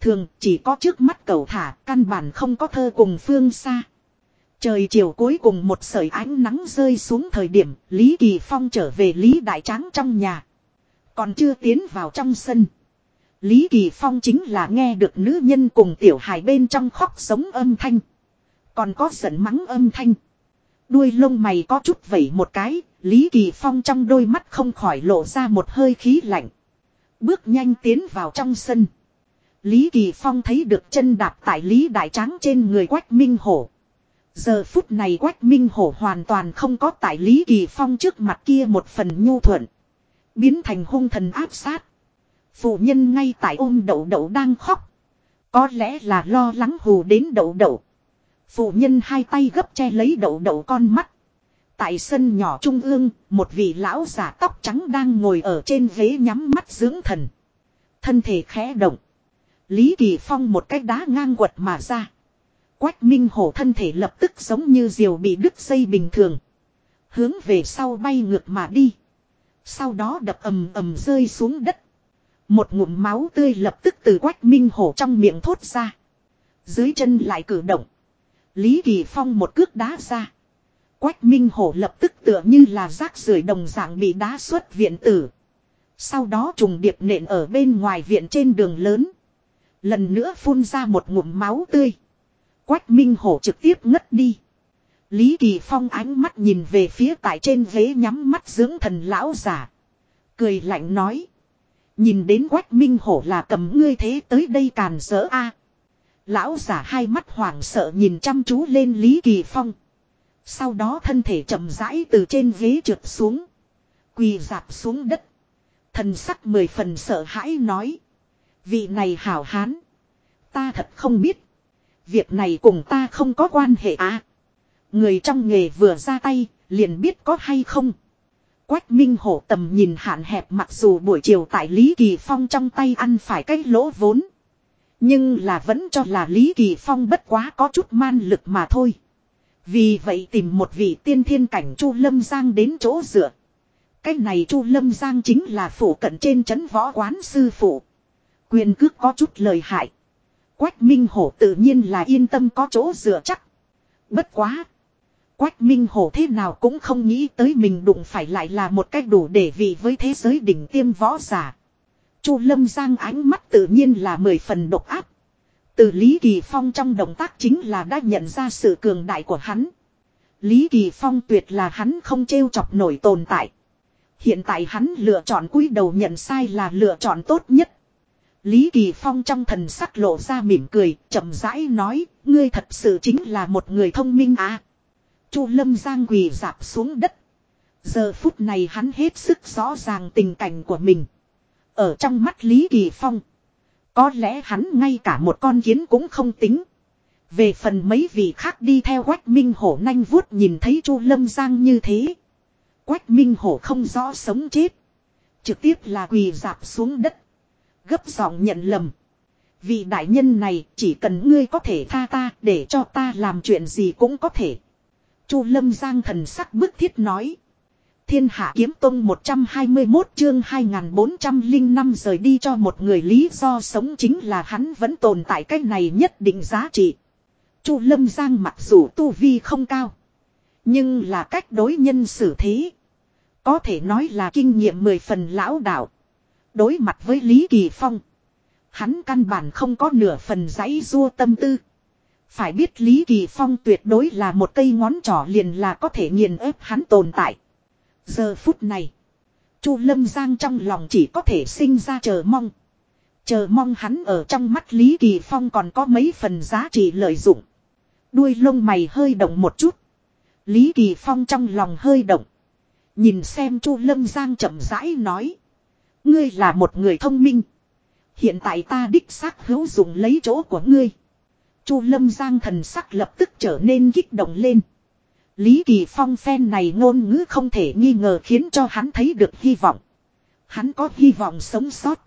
Thường chỉ có trước mắt cầu thả, căn bản không có thơ cùng phương xa. Trời chiều cuối cùng một sợi ánh nắng rơi xuống thời điểm, Lý Kỳ Phong trở về Lý Đại Tráng trong nhà. Còn chưa tiến vào trong sân. Lý Kỳ Phong chính là nghe được nữ nhân cùng tiểu hài bên trong khóc sống âm thanh. Còn có giận mắng âm thanh. Đuôi lông mày có chút vẩy một cái, Lý Kỳ Phong trong đôi mắt không khỏi lộ ra một hơi khí lạnh. Bước nhanh tiến vào trong sân. Lý Kỳ Phong thấy được chân đạp tại Lý Đại Tráng trên người Quách Minh Hổ. Giờ phút này Quách Minh Hổ hoàn toàn không có tại Lý Kỳ Phong trước mặt kia một phần nhu thuận. Biến thành hung thần áp sát. Phụ nhân ngay tại ôm đậu đậu đang khóc. Có lẽ là lo lắng hù đến đậu đậu. Phụ nhân hai tay gấp che lấy đậu đậu con mắt. Tại sân nhỏ trung ương, một vị lão giả tóc trắng đang ngồi ở trên ghế nhắm mắt dưỡng thần. Thân thể khẽ động. Lý Kỳ Phong một cách đá ngang quật mà ra. Quách Minh Hổ thân thể lập tức giống như diều bị đứt dây bình thường. Hướng về sau bay ngược mà đi. Sau đó đập ầm ầm rơi xuống đất. Một ngụm máu tươi lập tức từ Quách Minh Hổ trong miệng thốt ra. Dưới chân lại cử động. Lý Kỳ Phong một cước đá ra. Quách Minh Hổ lập tức tựa như là rác rưởi đồng dạng bị đá xuất viện tử. Sau đó trùng điệp nện ở bên ngoài viện trên đường lớn. Lần nữa phun ra một ngụm máu tươi. Quách Minh Hổ trực tiếp ngất đi. Lý Kỳ Phong ánh mắt nhìn về phía tại trên ghế nhắm mắt dưỡng thần lão giả. Cười lạnh nói. Nhìn đến Quách Minh Hổ là cầm ngươi thế tới đây càn rỡ a. Lão giả hai mắt hoảng sợ nhìn chăm chú lên Lý Kỳ Phong. Sau đó thân thể chậm rãi từ trên ghế trượt xuống. Quỳ dạp xuống đất. Thần sắc mười phần sợ hãi nói. Vị này hảo hán. Ta thật không biết. Việc này cùng ta không có quan hệ à. Người trong nghề vừa ra tay, liền biết có hay không. Quách Minh Hổ tầm nhìn hạn hẹp mặc dù buổi chiều tại Lý Kỳ Phong trong tay ăn phải cái lỗ vốn. Nhưng là vẫn cho là Lý Kỳ Phong bất quá có chút man lực mà thôi. Vì vậy tìm một vị tiên thiên cảnh Chu Lâm Giang đến chỗ dựa. Cái này Chu Lâm Giang chính là phủ cận trên trấn võ quán sư phụ. Quyền cước có chút lời hại. Quách Minh Hổ tự nhiên là yên tâm có chỗ dựa chắc. Bất quá. Quách Minh Hổ thế nào cũng không nghĩ tới mình đụng phải lại là một cách đủ để vị với thế giới đỉnh tiêm võ giả. Chu Lâm Giang ánh mắt tự nhiên là mười phần độc áp. Từ Lý Kỳ Phong trong động tác chính là đã nhận ra sự cường đại của hắn. Lý Kỳ Phong tuyệt là hắn không trêu chọc nổi tồn tại. Hiện tại hắn lựa chọn cúi đầu nhận sai là lựa chọn tốt nhất. Lý Kỳ Phong trong thần sắc lộ ra mỉm cười, chậm rãi nói, ngươi thật sự chính là một người thông minh à. Chu Lâm Giang quỳ dạp xuống đất. Giờ phút này hắn hết sức rõ ràng tình cảnh của mình. Ở trong mắt Lý Kỳ Phong. Có lẽ hắn ngay cả một con kiến cũng không tính. Về phần mấy vị khác đi theo Quách Minh Hổ nanh vuốt nhìn thấy Chu Lâm Giang như thế. Quách Minh Hổ không rõ sống chết. Trực tiếp là quỳ dạp xuống đất. Gấp giọng nhận lầm. Vị đại nhân này chỉ cần ngươi có thể tha ta để cho ta làm chuyện gì cũng có thể. Chu Lâm Giang thần sắc bức thiết nói. Thiên Hạ Kiếm Tông 121 chương 2405 rời đi cho một người lý do sống chính là hắn vẫn tồn tại cách này nhất định giá trị. Chu Lâm Giang mặc dù tu vi không cao. Nhưng là cách đối nhân xử thế. Có thể nói là kinh nghiệm mười phần lão đạo. Đối mặt với Lý Kỳ Phong. Hắn căn bản không có nửa phần giấy rua tâm tư. Phải biết Lý Kỳ Phong tuyệt đối là một cây ngón trỏ liền là có thể nghiền ép hắn tồn tại. Giờ phút này. Chu Lâm Giang trong lòng chỉ có thể sinh ra chờ mong. Chờ mong hắn ở trong mắt Lý Kỳ Phong còn có mấy phần giá trị lợi dụng. Đuôi lông mày hơi động một chút. Lý Kỳ Phong trong lòng hơi động. Nhìn xem Chu Lâm Giang chậm rãi nói. Ngươi là một người thông minh. Hiện tại ta đích xác hữu dụng lấy chỗ của ngươi. Chu Lâm Giang thần sắc lập tức trở nên kích động lên. Lý Kỳ Phong phen này ngôn ngữ không thể nghi ngờ khiến cho hắn thấy được hy vọng. Hắn có hy vọng sống sót.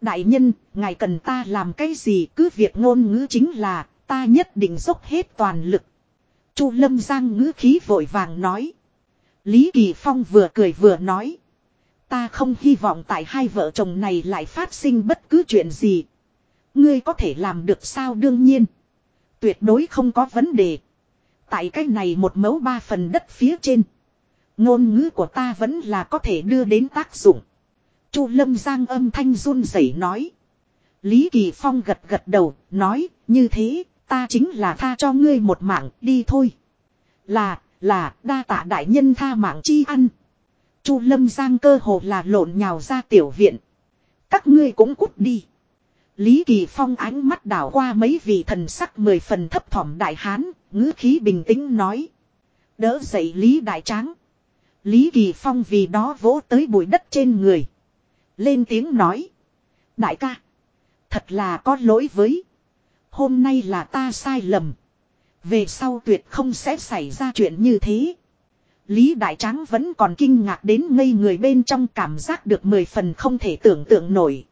Đại nhân, ngài cần ta làm cái gì cứ việc ngôn ngữ chính là ta nhất định dốc hết toàn lực. Chu Lâm Giang ngữ khí vội vàng nói. Lý Kỳ Phong vừa cười vừa nói. Ta không hy vọng tại hai vợ chồng này lại phát sinh bất cứ chuyện gì. Ngươi có thể làm được sao đương nhiên. Tuyệt đối không có vấn đề. Tại cái này một mẫu ba phần đất phía trên. Ngôn ngữ của ta vẫn là có thể đưa đến tác dụng. Chu Lâm Giang âm thanh run rẩy nói. Lý Kỳ Phong gật gật đầu, nói, như thế, ta chính là tha cho ngươi một mạng, đi thôi. Là, là, đa tạ đại nhân tha mạng chi ăn. Chu Lâm Giang cơ hồ là lộn nhào ra tiểu viện. Các ngươi cũng cút đi. Lý Kỳ Phong ánh mắt đảo qua mấy vị thần sắc mười phần thấp thỏm đại hán, ngữ khí bình tĩnh nói. Đỡ dậy Lý Đại Tráng. Lý Kỳ Phong vì đó vỗ tới bụi đất trên người. Lên tiếng nói. Đại ca. Thật là có lỗi với. Hôm nay là ta sai lầm. Về sau tuyệt không sẽ xảy ra chuyện như thế. Lý Đại Tráng vẫn còn kinh ngạc đến ngây người bên trong cảm giác được mười phần không thể tưởng tượng nổi.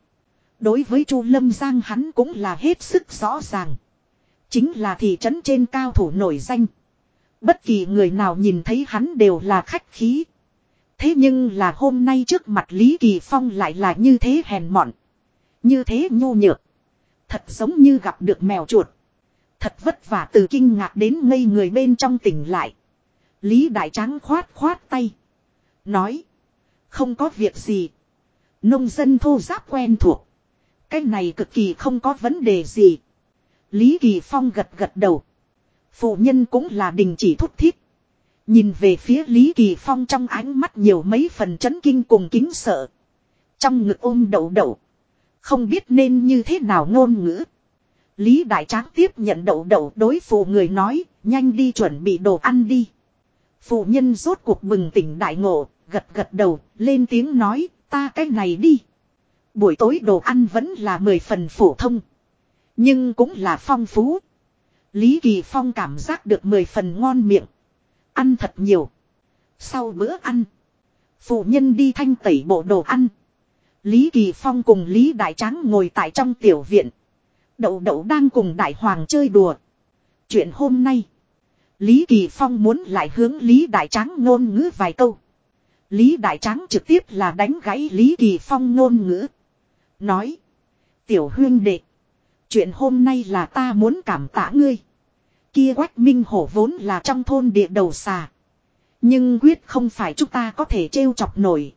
Đối với Chu Lâm Giang hắn cũng là hết sức rõ ràng. Chính là thị trấn trên cao thủ nổi danh. Bất kỳ người nào nhìn thấy hắn đều là khách khí. Thế nhưng là hôm nay trước mặt Lý Kỳ Phong lại là như thế hèn mọn. Như thế nhu nhược. Thật giống như gặp được mèo chuột. Thật vất vả từ kinh ngạc đến ngây người bên trong tỉnh lại. Lý Đại Tráng khoát khoát tay. Nói. Không có việc gì. Nông dân thô giáp quen thuộc. Cái này cực kỳ không có vấn đề gì. Lý Kỳ Phong gật gật đầu. Phụ nhân cũng là đình chỉ thúc thiết. Nhìn về phía Lý Kỳ Phong trong ánh mắt nhiều mấy phần chấn kinh cùng kính sợ. Trong ngực ôm đậu đậu. Không biết nên như thế nào ngôn ngữ. Lý Đại Tráng tiếp nhận đậu đậu đối phụ người nói, nhanh đi chuẩn bị đồ ăn đi. Phụ nhân rốt cuộc bừng tỉnh đại ngộ, gật gật đầu, lên tiếng nói, ta cái này đi. Buổi tối đồ ăn vẫn là mười phần phổ thông. Nhưng cũng là phong phú. Lý Kỳ Phong cảm giác được mười phần ngon miệng. Ăn thật nhiều. Sau bữa ăn. Phụ nhân đi thanh tẩy bộ đồ ăn. Lý Kỳ Phong cùng Lý Đại Tráng ngồi tại trong tiểu viện. Đậu đậu đang cùng Đại Hoàng chơi đùa. Chuyện hôm nay. Lý Kỳ Phong muốn lại hướng Lý Đại Tráng ngôn ngữ vài câu. Lý Đại Tráng trực tiếp là đánh gãy Lý Kỳ Phong ngôn ngữ. Nói. Tiểu huyên đệ. Chuyện hôm nay là ta muốn cảm tạ ngươi. Kia quách minh hổ vốn là trong thôn địa đầu xà. Nhưng quyết không phải chúng ta có thể trêu chọc nổi.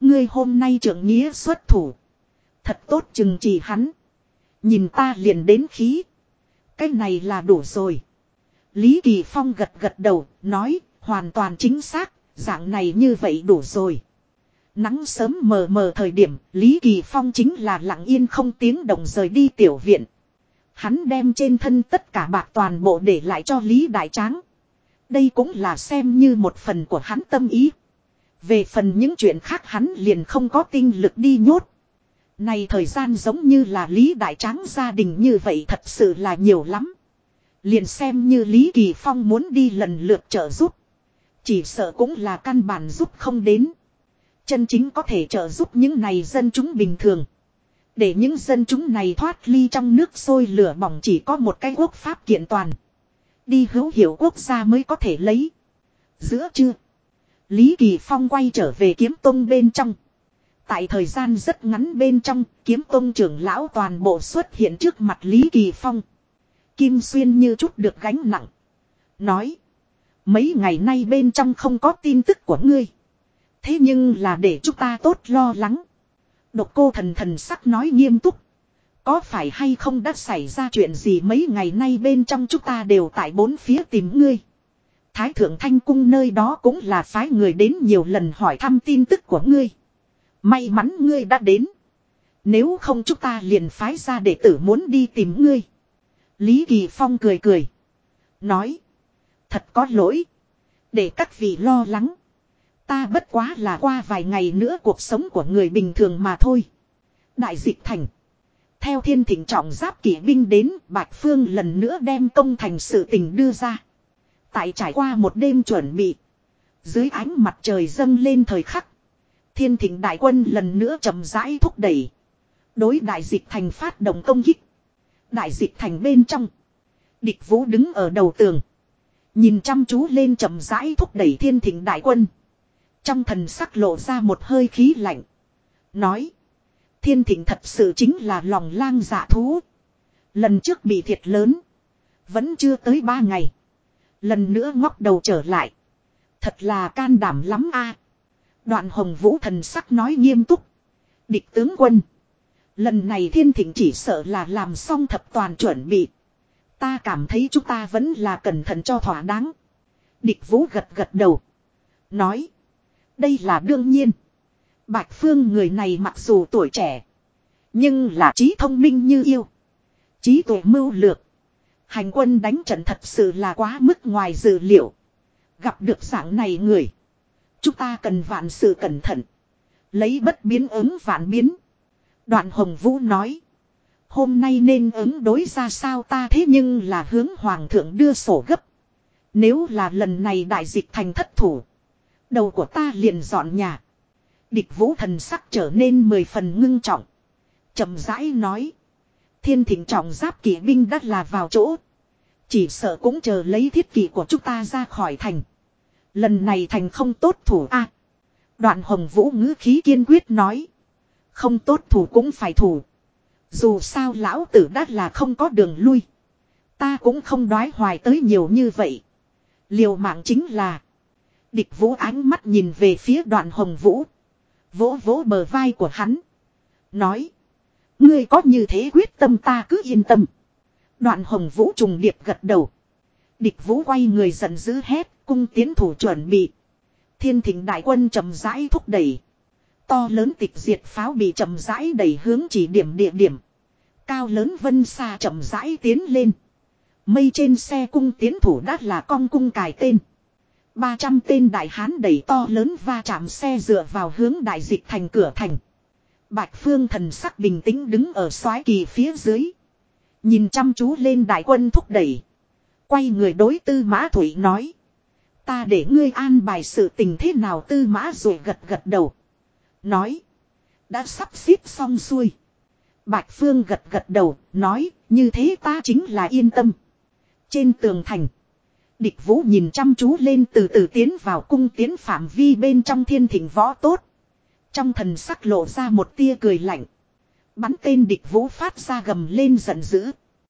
Ngươi hôm nay trưởng nghĩa xuất thủ. Thật tốt chừng chỉ hắn. Nhìn ta liền đến khí. Cái này là đủ rồi. Lý Kỳ Phong gật gật đầu, nói, hoàn toàn chính xác, dạng này như vậy đủ rồi. Nắng sớm mờ mờ thời điểm, Lý Kỳ Phong chính là lặng yên không tiếng động rời đi tiểu viện. Hắn đem trên thân tất cả bạc toàn bộ để lại cho Lý Đại Tráng. Đây cũng là xem như một phần của hắn tâm ý. Về phần những chuyện khác hắn liền không có tinh lực đi nhốt. Này thời gian giống như là Lý Đại Tráng gia đình như vậy thật sự là nhiều lắm. Liền xem như Lý Kỳ Phong muốn đi lần lượt trợ giúp. Chỉ sợ cũng là căn bản giúp không đến. Chân chính có thể trợ giúp những này dân chúng bình thường. Để những dân chúng này thoát ly trong nước sôi lửa bỏng chỉ có một cái quốc pháp kiện toàn. Đi hữu hiệu quốc gia mới có thể lấy. Giữa chưa. Lý Kỳ Phong quay trở về kiếm tông bên trong. Tại thời gian rất ngắn bên trong, kiếm tông trưởng lão toàn bộ xuất hiện trước mặt Lý Kỳ Phong. Kim Xuyên như chút được gánh nặng. Nói. Mấy ngày nay bên trong không có tin tức của ngươi. Thế nhưng là để chúng ta tốt lo lắng. Độc cô thần thần sắc nói nghiêm túc. Có phải hay không đã xảy ra chuyện gì mấy ngày nay bên trong chúng ta đều tại bốn phía tìm ngươi. Thái thượng thanh cung nơi đó cũng là phái người đến nhiều lần hỏi thăm tin tức của ngươi. May mắn ngươi đã đến. Nếu không chúng ta liền phái ra đệ tử muốn đi tìm ngươi. Lý Kỳ Phong cười cười. Nói. Thật có lỗi. Để các vị lo lắng. Ta bất quá là qua vài ngày nữa cuộc sống của người bình thường mà thôi. Đại dịch thành. Theo thiên thỉnh trọng giáp kỵ binh đến, Bạch Phương lần nữa đem công thành sự tình đưa ra. Tại trải qua một đêm chuẩn bị. Dưới ánh mặt trời dâng lên thời khắc. Thiên thỉnh đại quân lần nữa chậm rãi thúc đẩy. Đối đại dịch thành phát động công kích. Đại dịch thành bên trong. Địch vũ đứng ở đầu tường. Nhìn chăm chú lên chậm rãi thúc đẩy thiên thỉnh đại quân. Trong thần sắc lộ ra một hơi khí lạnh. Nói. Thiên thịnh thật sự chính là lòng lang dạ thú. Lần trước bị thiệt lớn. Vẫn chưa tới ba ngày. Lần nữa ngóc đầu trở lại. Thật là can đảm lắm a. Đoạn hồng vũ thần sắc nói nghiêm túc. Địch tướng quân. Lần này thiên thịnh chỉ sợ là làm xong thập toàn chuẩn bị. Ta cảm thấy chúng ta vẫn là cẩn thận cho thỏa đáng. Địch vũ gật gật đầu. Nói. Đây là đương nhiên. Bạch Phương người này mặc dù tuổi trẻ. Nhưng là trí thông minh như yêu. Trí tuệ mưu lược. Hành quân đánh trận thật sự là quá mức ngoài dự liệu. Gặp được dạng này người. Chúng ta cần vạn sự cẩn thận. Lấy bất biến ứng vạn biến. Đoạn Hồng Vũ nói. Hôm nay nên ứng đối ra sao ta thế nhưng là hướng Hoàng thượng đưa sổ gấp. Nếu là lần này đại dịch thành thất thủ. Đầu của ta liền dọn nhà. Địch vũ thần sắc trở nên mười phần ngưng trọng. chậm rãi nói. Thiên thịnh trọng giáp kỵ binh đất là vào chỗ. Chỉ sợ cũng chờ lấy thiết kỷ của chúng ta ra khỏi thành. Lần này thành không tốt thủ a. đoạn hồng vũ ngữ khí kiên quyết nói. Không tốt thủ cũng phải thủ. Dù sao lão tử đắt là không có đường lui. Ta cũng không đoái hoài tới nhiều như vậy. Liều mạng chính là. Địch vũ ánh mắt nhìn về phía đoạn hồng vũ. Vỗ vỗ bờ vai của hắn. Nói. Ngươi có như thế quyết tâm ta cứ yên tâm. Đoạn hồng vũ trùng điệp gật đầu. Địch vũ quay người giận dữ hét. Cung tiến thủ chuẩn bị. Thiên thịnh đại quân chậm rãi thúc đẩy. To lớn tịch diệt pháo bị chậm rãi đẩy hướng chỉ điểm địa điểm. Cao lớn vân xa chậm rãi tiến lên. Mây trên xe cung tiến thủ đã là con cung cài tên. 300 tên đại hán đẩy to lớn va chạm xe dựa vào hướng đại dịch thành cửa thành. Bạch Phương thần sắc bình tĩnh đứng ở soái kỳ phía dưới. Nhìn chăm chú lên đại quân thúc đẩy. Quay người đối tư mã thủy nói. Ta để ngươi an bài sự tình thế nào tư mã rồi gật gật đầu. Nói. Đã sắp xếp xong xuôi. Bạch Phương gật gật đầu, nói, như thế ta chính là yên tâm. Trên tường thành. Địch vũ nhìn chăm chú lên từ từ tiến vào cung tiến phạm vi bên trong thiên thỉnh võ tốt. Trong thần sắc lộ ra một tia cười lạnh. Bắn tên địch vũ phát ra gầm lên giận dữ.